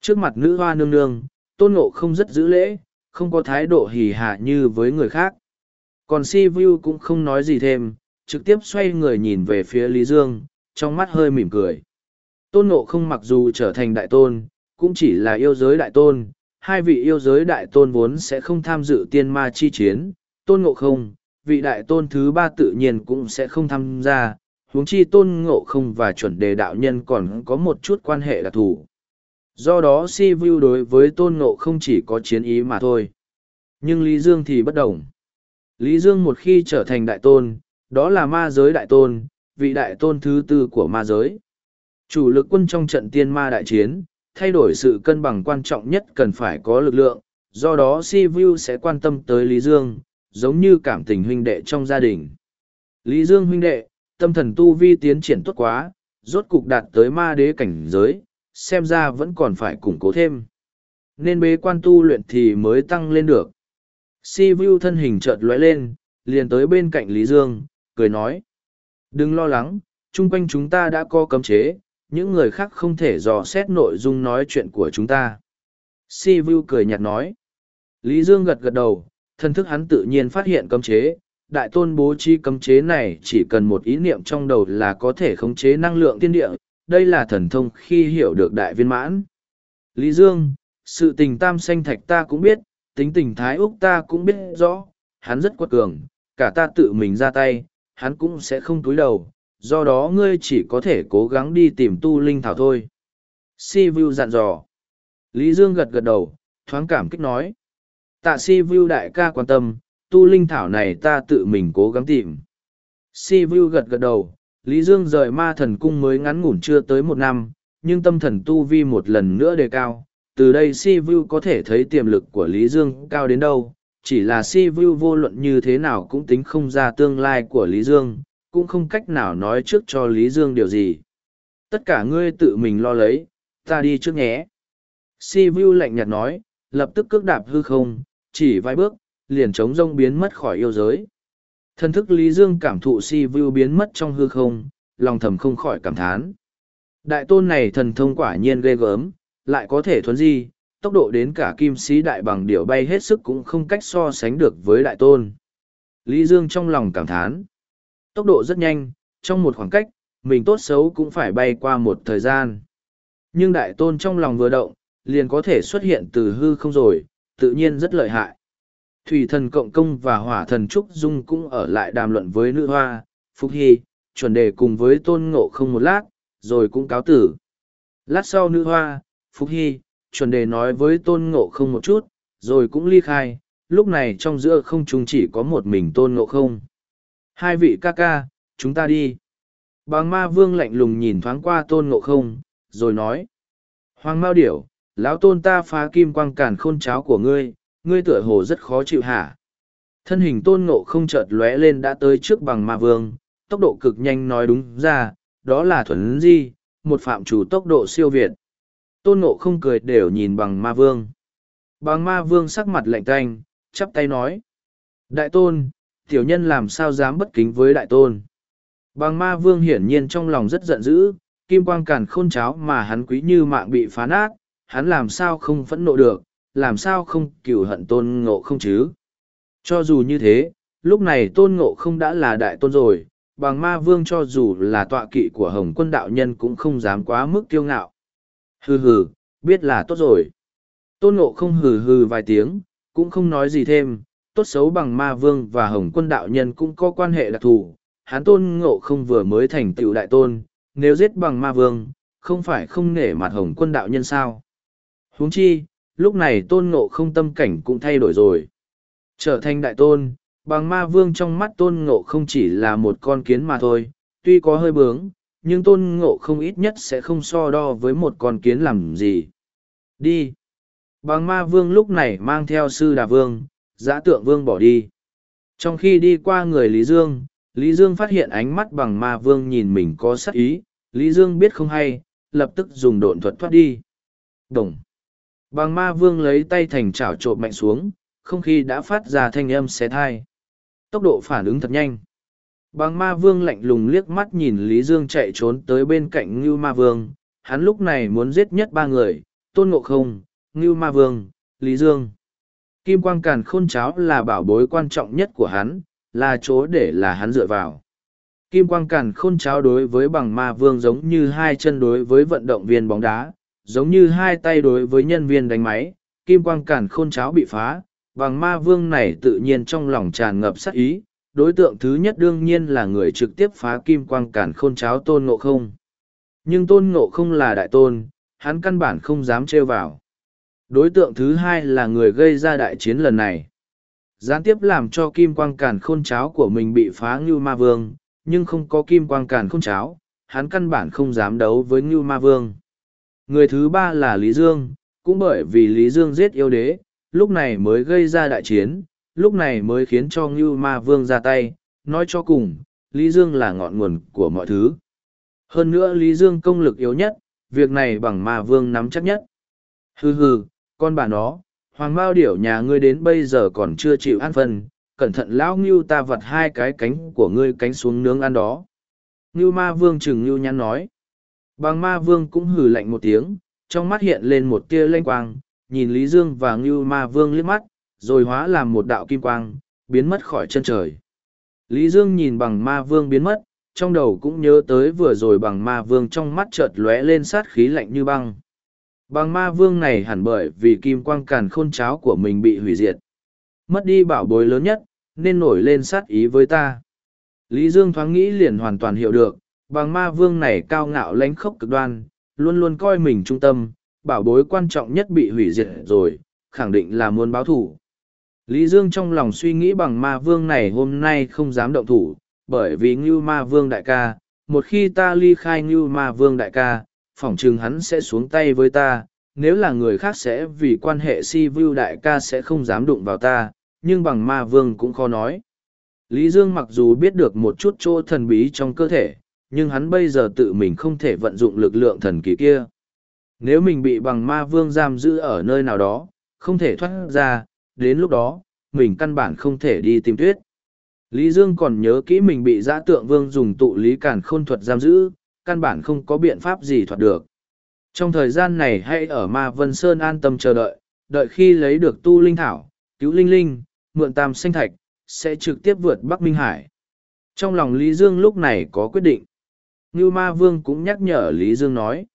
Trước mặt nữ hoa nương nương, tôn nộ không rất giữ lễ, không có thái độ hỉ hạ như với người khác. Còn si vu cũng không nói gì thêm, trực tiếp xoay người nhìn về phía Lý Dương, trong mắt hơi mỉm cười. Tôn nộ không mặc dù trở thành đại tôn, cũng chỉ là yêu giới đại tôn. Hai vị yêu giới đại tôn vốn sẽ không tham dự tiên ma chi chiến, tôn ngộ không, vị đại tôn thứ ba tự nhiên cũng sẽ không tham gia, huống chi tôn ngộ không và chuẩn đề đạo nhân còn có một chút quan hệ đặc thù. Do đó si vu đối với tôn ngộ không chỉ có chiến ý mà thôi. Nhưng Lý Dương thì bất đồng. Lý Dương một khi trở thành đại tôn, đó là ma giới đại tôn, vị đại tôn thứ tư của ma giới. Chủ lực quân trong trận tiên ma đại chiến, thay đổi sự cân bằng quan trọng nhất cần phải có lực lượng, do đó Si Vu sẽ quan tâm tới Lý Dương, giống như cảm tình huynh đệ trong gia đình. Lý Dương huynh đệ, tâm thần tu vi tiến triển tốt quá, rốt cục đạt tới ma đế cảnh giới, xem ra vẫn còn phải củng cố thêm. Nên bế quan tu luyện thì mới tăng lên được. Si Vu thân hình chợt lóe lên, liền tới bên cạnh Lý Dương, cười nói. Đừng lo lắng, chung quanh chúng ta đã có cấm chế, những người khác không thể dò xét nội dung nói chuyện của chúng ta. Si Vu cười nhạt nói. Lý Dương gật gật đầu, thân thức hắn tự nhiên phát hiện cấm chế. Đại tôn bố trí cấm chế này chỉ cần một ý niệm trong đầu là có thể khống chế năng lượng tiên địa. Đây là thần thông khi hiểu được đại viên mãn. Lý Dương, sự tình tam sanh thạch ta cũng biết, tính tình thái úc ta cũng biết rõ, hắn rất quật cường, cả ta tự mình ra tay, hắn cũng sẽ không túi đầu, do đó ngươi chỉ có thể cố gắng đi tìm tu linh thảo thôi. Si Vu dặn dò. Lý Dương gật gật đầu, thoáng cảm kích nói. Tạ Si Vu đại ca quan tâm, tu linh thảo này ta tự mình cố gắng tìm. Si Vu gật gật đầu, Lý Dương rời ma thần cung mới ngắn ngủn chưa tới một năm, nhưng tâm thần tu vi một lần nữa đề cao. Từ đây Si Vu có thể thấy tiềm lực của Lý Dương cao đến đâu, chỉ là Si Vu vô luận như thế nào cũng tính không ra tương lai của Lý Dương, cũng không cách nào nói trước cho Lý Dương điều gì. Tất cả ngươi tự mình lo lấy, ta đi trước nhé. Si Vu lạnh nhạt nói, lập tức cước đạp hư không, chỉ vài bước, liền trống rông biến mất khỏi yêu giới. Thân thức Lý Dương cảm thụ Si Vu biến mất trong hư không, lòng thầm không khỏi cảm thán. Đại tôn này thần thông quả nhiên ghê gớm, lại có thể thuấn di, tốc độ đến cả kim sĩ đại bằng điệu bay hết sức cũng không cách so sánh được với đại tôn. Lý Dương trong lòng cảm thán. Tốc độ rất nhanh, trong một khoảng cách, mình tốt xấu cũng phải bay qua một thời gian. Nhưng đại tôn trong lòng vừa động, liền có thể xuất hiện từ hư không rồi, tự nhiên rất lợi hại. Thủy thần Cộng Công và Hỏa thần Trúc Dung cũng ở lại đàm luận với nữ hoa, Phúc Hy, chuẩn đề cùng với tôn ngộ không một lát, rồi cũng cáo tử. Lát sau nữ hoa, Phúc Hy, chuẩn đề nói với tôn ngộ không một chút, rồi cũng ly khai, lúc này trong giữa không chúng chỉ có một mình tôn ngộ không. Hai vị ca ca, chúng ta đi. Bàng ma vương lạnh lùng nhìn thoáng qua tôn ngộ không, rồi nói. Hoàng Mao Điểu, lão tôn ta phá kim quang càn khôn cháo của ngươi, ngươi tựa hồ rất khó chịu hả. Thân hình tôn ngộ không chợt lóe lên đã tới trước bằng ma vương, tốc độ cực nhanh nói đúng ra, đó là thuần di, một phạm chủ tốc độ siêu việt. Tôn ngộ không cười đều nhìn bằng ma vương. Bằng ma vương sắc mặt lạnh tanh, chắp tay nói. Đại tôn, tiểu nhân làm sao dám bất kính với đại tôn. Bằng ma vương hiển nhiên trong lòng rất giận dữ, kim quang càn khôn cháo mà hắn quý như mạng bị phá nát, hắn làm sao không phẫn nộ được, làm sao không cửu hận tôn ngộ không chứ. Cho dù như thế, lúc này tôn ngộ không đã là đại tôn rồi, bằng ma vương cho dù là tọa kỵ của hồng quân đạo nhân cũng không dám quá mức kiêu ngạo. Hừ hừ, biết là tốt rồi. Tôn ngộ không hừ hừ vài tiếng, cũng không nói gì thêm, tốt xấu bằng ma vương và hồng quân đạo nhân cũng có quan hệ đặc thù. Hán tôn ngộ không vừa mới thành tựu đại tôn, nếu giết bằng ma vương, không phải không nể mặt hồng quân đạo nhân sao. huống chi, lúc này tôn ngộ không tâm cảnh cũng thay đổi rồi. Trở thành đại tôn, bằng ma vương trong mắt tôn ngộ không chỉ là một con kiến mà thôi, tuy có hơi bướng, nhưng tôn ngộ không ít nhất sẽ không so đo với một con kiến làm gì. Đi! Bằng ma vương lúc này mang theo sư đà vương, giã tượng vương bỏ đi. Trong khi đi qua người Lý Dương, Lý Dương phát hiện ánh mắt bằng ma vương nhìn mình có sắc ý, Lý Dương biết không hay, lập tức dùng độn thuật thoát đi. Đồng! Bằng ma vương lấy tay thành chảo trộm mạnh xuống, không khí đã phát ra thanh âm xé thai. Tốc độ phản ứng thật nhanh. Bằng ma vương lạnh lùng liếc mắt nhìn Lý Dương chạy trốn tới bên cạnh Ngưu ma vương, hắn lúc này muốn giết nhất ba người, tôn ngộ không, Ngưu ma vương, Lý Dương. Kim quang càn khôn cháo là bảo bối quan trọng nhất của hắn, là chỗ để là hắn dựa vào. Kim quang càn khôn cháo đối với bằng ma vương giống như hai chân đối với vận động viên bóng đá, giống như hai tay đối với nhân viên đánh máy, kim quang càn khôn cháo bị phá, bằng ma vương này tự nhiên trong lòng tràn ngập sắc ý, đối tượng thứ nhất đương nhiên là người trực tiếp phá kim quang càn khôn cháo tôn ngộ không. Nhưng tôn ngộ không là đại tôn, hắn căn bản không dám trêu vào. Đối tượng thứ hai là người gây ra đại chiến lần này. Gián tiếp làm cho kim quang càn khôn cháo của mình bị phá Ngưu Ma Vương, nhưng không có kim quang càn khôn cháo, hắn căn bản không dám đấu với Ngưu Ma Vương. Người thứ ba là Lý Dương, cũng bởi vì Lý Dương giết yêu đế, lúc này mới gây ra đại chiến, lúc này mới khiến cho Ngưu Ma Vương ra tay, nói cho cùng, Lý Dương là ngọn nguồn của mọi thứ. Hơn nữa Lý Dương công lực yếu nhất, việc này bằng Ma Vương nắm chắc nhất. Hừ hừ, con bà nó, Hoàng Mao điểu nhà ngươi đến bây giờ còn chưa chịu ăn phân, cẩn thận lão Ngưu ta vặt hai cái cánh của ngươi cánh xuống nướng ăn đó. Ngưu Ma Vương chừng Ngưu nhắn nói. Bằng Ma Vương cũng hừ lạnh một tiếng, trong mắt hiện lên một tia lanh quang, nhìn Lý Dương và Ngưu Ma Vương liếc mắt, rồi hóa làm một đạo kim quang, biến mất khỏi chân trời. Lý Dương nhìn bằng Ma Vương biến mất, trong đầu cũng nhớ tới vừa rồi bằng Ma Vương trong mắt chợt lóe lên sát khí lạnh như băng. Bằng Ma Vương này hẳn bởi vì kim quang càn khôn cháo của mình bị hủy diệt. Mất đi bảo bối lớn nhất, nên nổi lên sát ý với ta. Lý Dương thoáng nghĩ liền hoàn toàn hiểu được, bằng ma vương này cao ngạo lánh khốc cực đoan, luôn luôn coi mình trung tâm, bảo bối quan trọng nhất bị hủy diệt rồi, khẳng định là muốn báo thủ. Lý Dương trong lòng suy nghĩ bằng ma vương này hôm nay không dám động thủ, bởi vì Ngưu ma vương đại ca, một khi ta ly khai Ngưu ma vương đại ca, phỏng chừng hắn sẽ xuống tay với ta, nếu là người khác sẽ vì quan hệ si vưu đại ca sẽ không dám đụng vào ta, nhưng bằng ma vương cũng khó nói. Lý Dương mặc dù biết được một chút chỗ thần bí trong cơ thể, nhưng hắn bây giờ tự mình không thể vận dụng lực lượng thần kỳ kia. Nếu mình bị bằng ma vương giam giữ ở nơi nào đó, không thể thoát ra, đến lúc đó, mình căn bản không thể đi tìm tuyết. Lý Dương còn nhớ kỹ mình bị giã tượng vương dùng tụ lý cản khôn thuật giam giữ, căn bản không có biện pháp gì thoát được. Trong thời gian này hãy ở Ma Vân Sơn an tâm chờ đợi, đợi khi lấy được tu linh thảo, cứu linh linh, mượn tam sinh thạch, sẽ trực tiếp vượt Bắc Minh Hải. Trong lòng Lý Dương lúc này có quyết định. Như Ma Vương cũng nhắc nhở Lý Dương nói.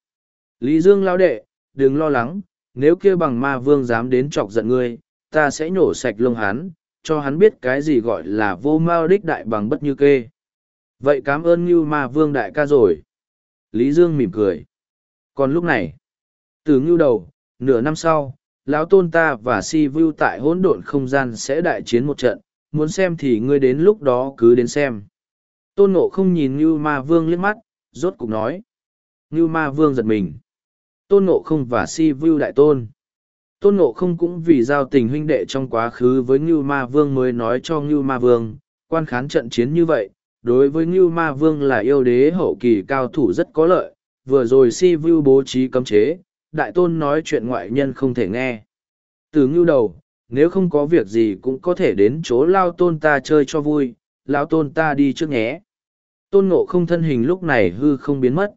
Lý Dương lao đệ, đừng lo lắng, nếu kia bằng Ma Vương dám đến chọc giận ngươi, ta sẽ nhổ sạch lông hắn, cho hắn biết cái gì gọi là vô mao đích đại bằng bất như kê. Vậy cảm ơn Như Ma Vương đại ca rồi. Lý Dương mỉm cười. Còn lúc này, từ ngưu đầu, nửa năm sau, lão tôn ta và si vu tại hỗn độn không gian sẽ đại chiến một trận, muốn xem thì ngươi đến lúc đó cứ đến xem. Tôn ngộ không nhìn Ngưu Ma Vương liếc mắt, rốt cục nói. Ngưu Ma Vương giật mình. Tôn ngộ không và si vu đại tôn. Tôn ngộ không cũng vì giao tình huynh đệ trong quá khứ với Ngưu Ma Vương mới nói cho Ngưu Ma Vương, quan khán trận chiến như vậy, đối với Ngưu Ma Vương là yêu đế hậu kỳ cao thủ rất có lợi, vừa rồi si vu bố trí cấm chế, đại tôn nói chuyện ngoại nhân không thể nghe. Từ ngưu đầu, nếu không có việc gì cũng có thể đến chỗ lao tôn ta chơi cho vui, lao tôn ta đi trước nhé. Tôn ngộ không thân hình lúc này hư không biến mất.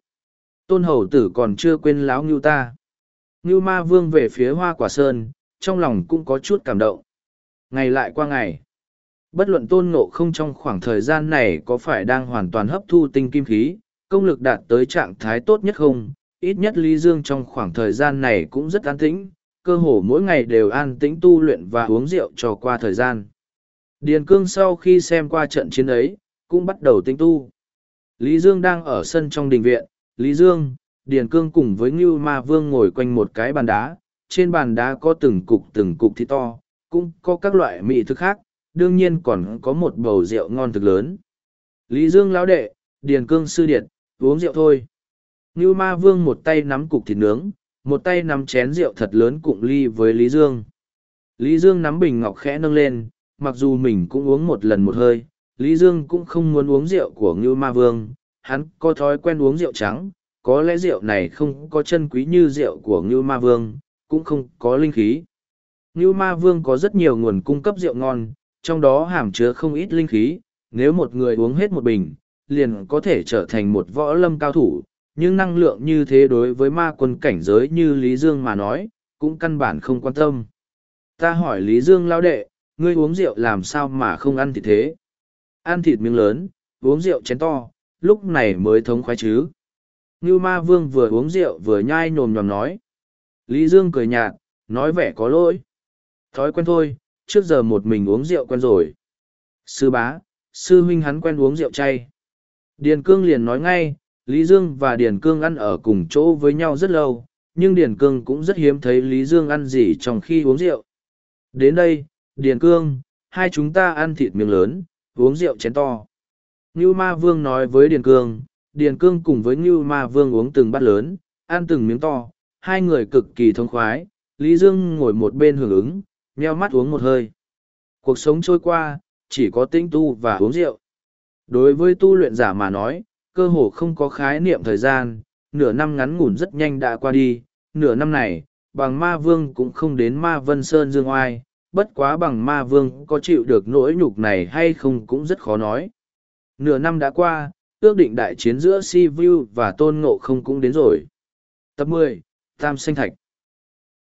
Tôn hầu tử còn chưa quên láo ngưu ta. Ngưu ma vương về phía hoa quả sơn, trong lòng cũng có chút cảm động. Ngày lại qua ngày. Bất luận tôn ngộ không trong khoảng thời gian này có phải đang hoàn toàn hấp thu tinh kim khí, công lực đạt tới trạng thái tốt nhất không, ít nhất Lý Dương trong khoảng thời gian này cũng rất an tĩnh, cơ hồ mỗi ngày đều an tĩnh tu luyện và uống rượu cho qua thời gian. Điền Cương sau khi xem qua trận chiến ấy, cũng bắt đầu tinh tu. Lý Dương đang ở sân trong đình viện, Lý Dương, Điền Cương cùng với Ngưu Ma Vương ngồi quanh một cái bàn đá, trên bàn đá có từng cục từng cục thịt to, cũng có các loại mị thức khác, đương nhiên còn có một bầu rượu ngon thực lớn. Lý Dương lão đệ, Điền Cương sư điệt, uống rượu thôi. Ngưu ma vương một tay nắm cục thịt nướng, một tay nắm chén rượu thật lớn cụng ly với Lý Dương. Lý Dương nắm bình ngọc khẽ nâng lên, mặc dù mình cũng uống một lần một hơi, Lý Dương cũng không muốn uống rượu của Ngưu ma vương, hắn có thói quen uống rượu trắng, có lẽ rượu này không có chân quý như rượu của Ngưu ma vương, cũng không có linh khí. Ngưu ma vương có rất nhiều nguồn cung cấp rượu ngon, trong đó hàm chứa không ít linh khí, nếu một người uống hết một bình, liền có thể trở thành một võ lâm cao thủ, nhưng năng lượng như thế đối với ma quân cảnh giới như Lý Dương mà nói, cũng căn bản không quan tâm. Ta hỏi Lý Dương lao đệ, ngươi uống rượu làm sao mà không ăn thịt thế? Ăn thịt miếng lớn, uống rượu chén to, lúc này mới thống khoái chứ. ngưu ma vương vừa uống rượu vừa nhai nhồm nhòm nói. Lý Dương cười nhạt, nói vẻ có lỗi. Thói quen thôi, trước giờ một mình uống rượu quen rồi. Sư bá, sư huynh hắn quen uống rượu chay. Điền Cương liền nói ngay, Lý Dương và Điền Cương ăn ở cùng chỗ với nhau rất lâu, nhưng Điền Cương cũng rất hiếm thấy Lý Dương ăn gì trong khi uống rượu. Đến đây, Điền Cương, hai chúng ta ăn thịt miếng lớn, uống rượu chén to. Ngưu Ma Vương nói với Điền Cương, Điền Cương cùng với Ngưu Ma Vương uống từng bát lớn, ăn từng miếng to, hai người cực kỳ thông khoái, Lý Dương ngồi một bên hưởng ứng, nheo mắt uống một hơi. Cuộc sống trôi qua, chỉ có tinh tu và uống rượu. Đối với tu luyện giả mà nói, cơ hồ không có khái niệm thời gian, nửa năm ngắn ngủn rất nhanh đã qua đi, nửa năm này, bằng ma vương cũng không đến ma vân sơn dương oai, bất quá bằng ma vương có chịu được nỗi nhục này hay không cũng rất khó nói. Nửa năm đã qua, ước định đại chiến giữa Si Vu và Tôn Ngộ không cũng đến rồi. Tập mười Tam Sinh Thạch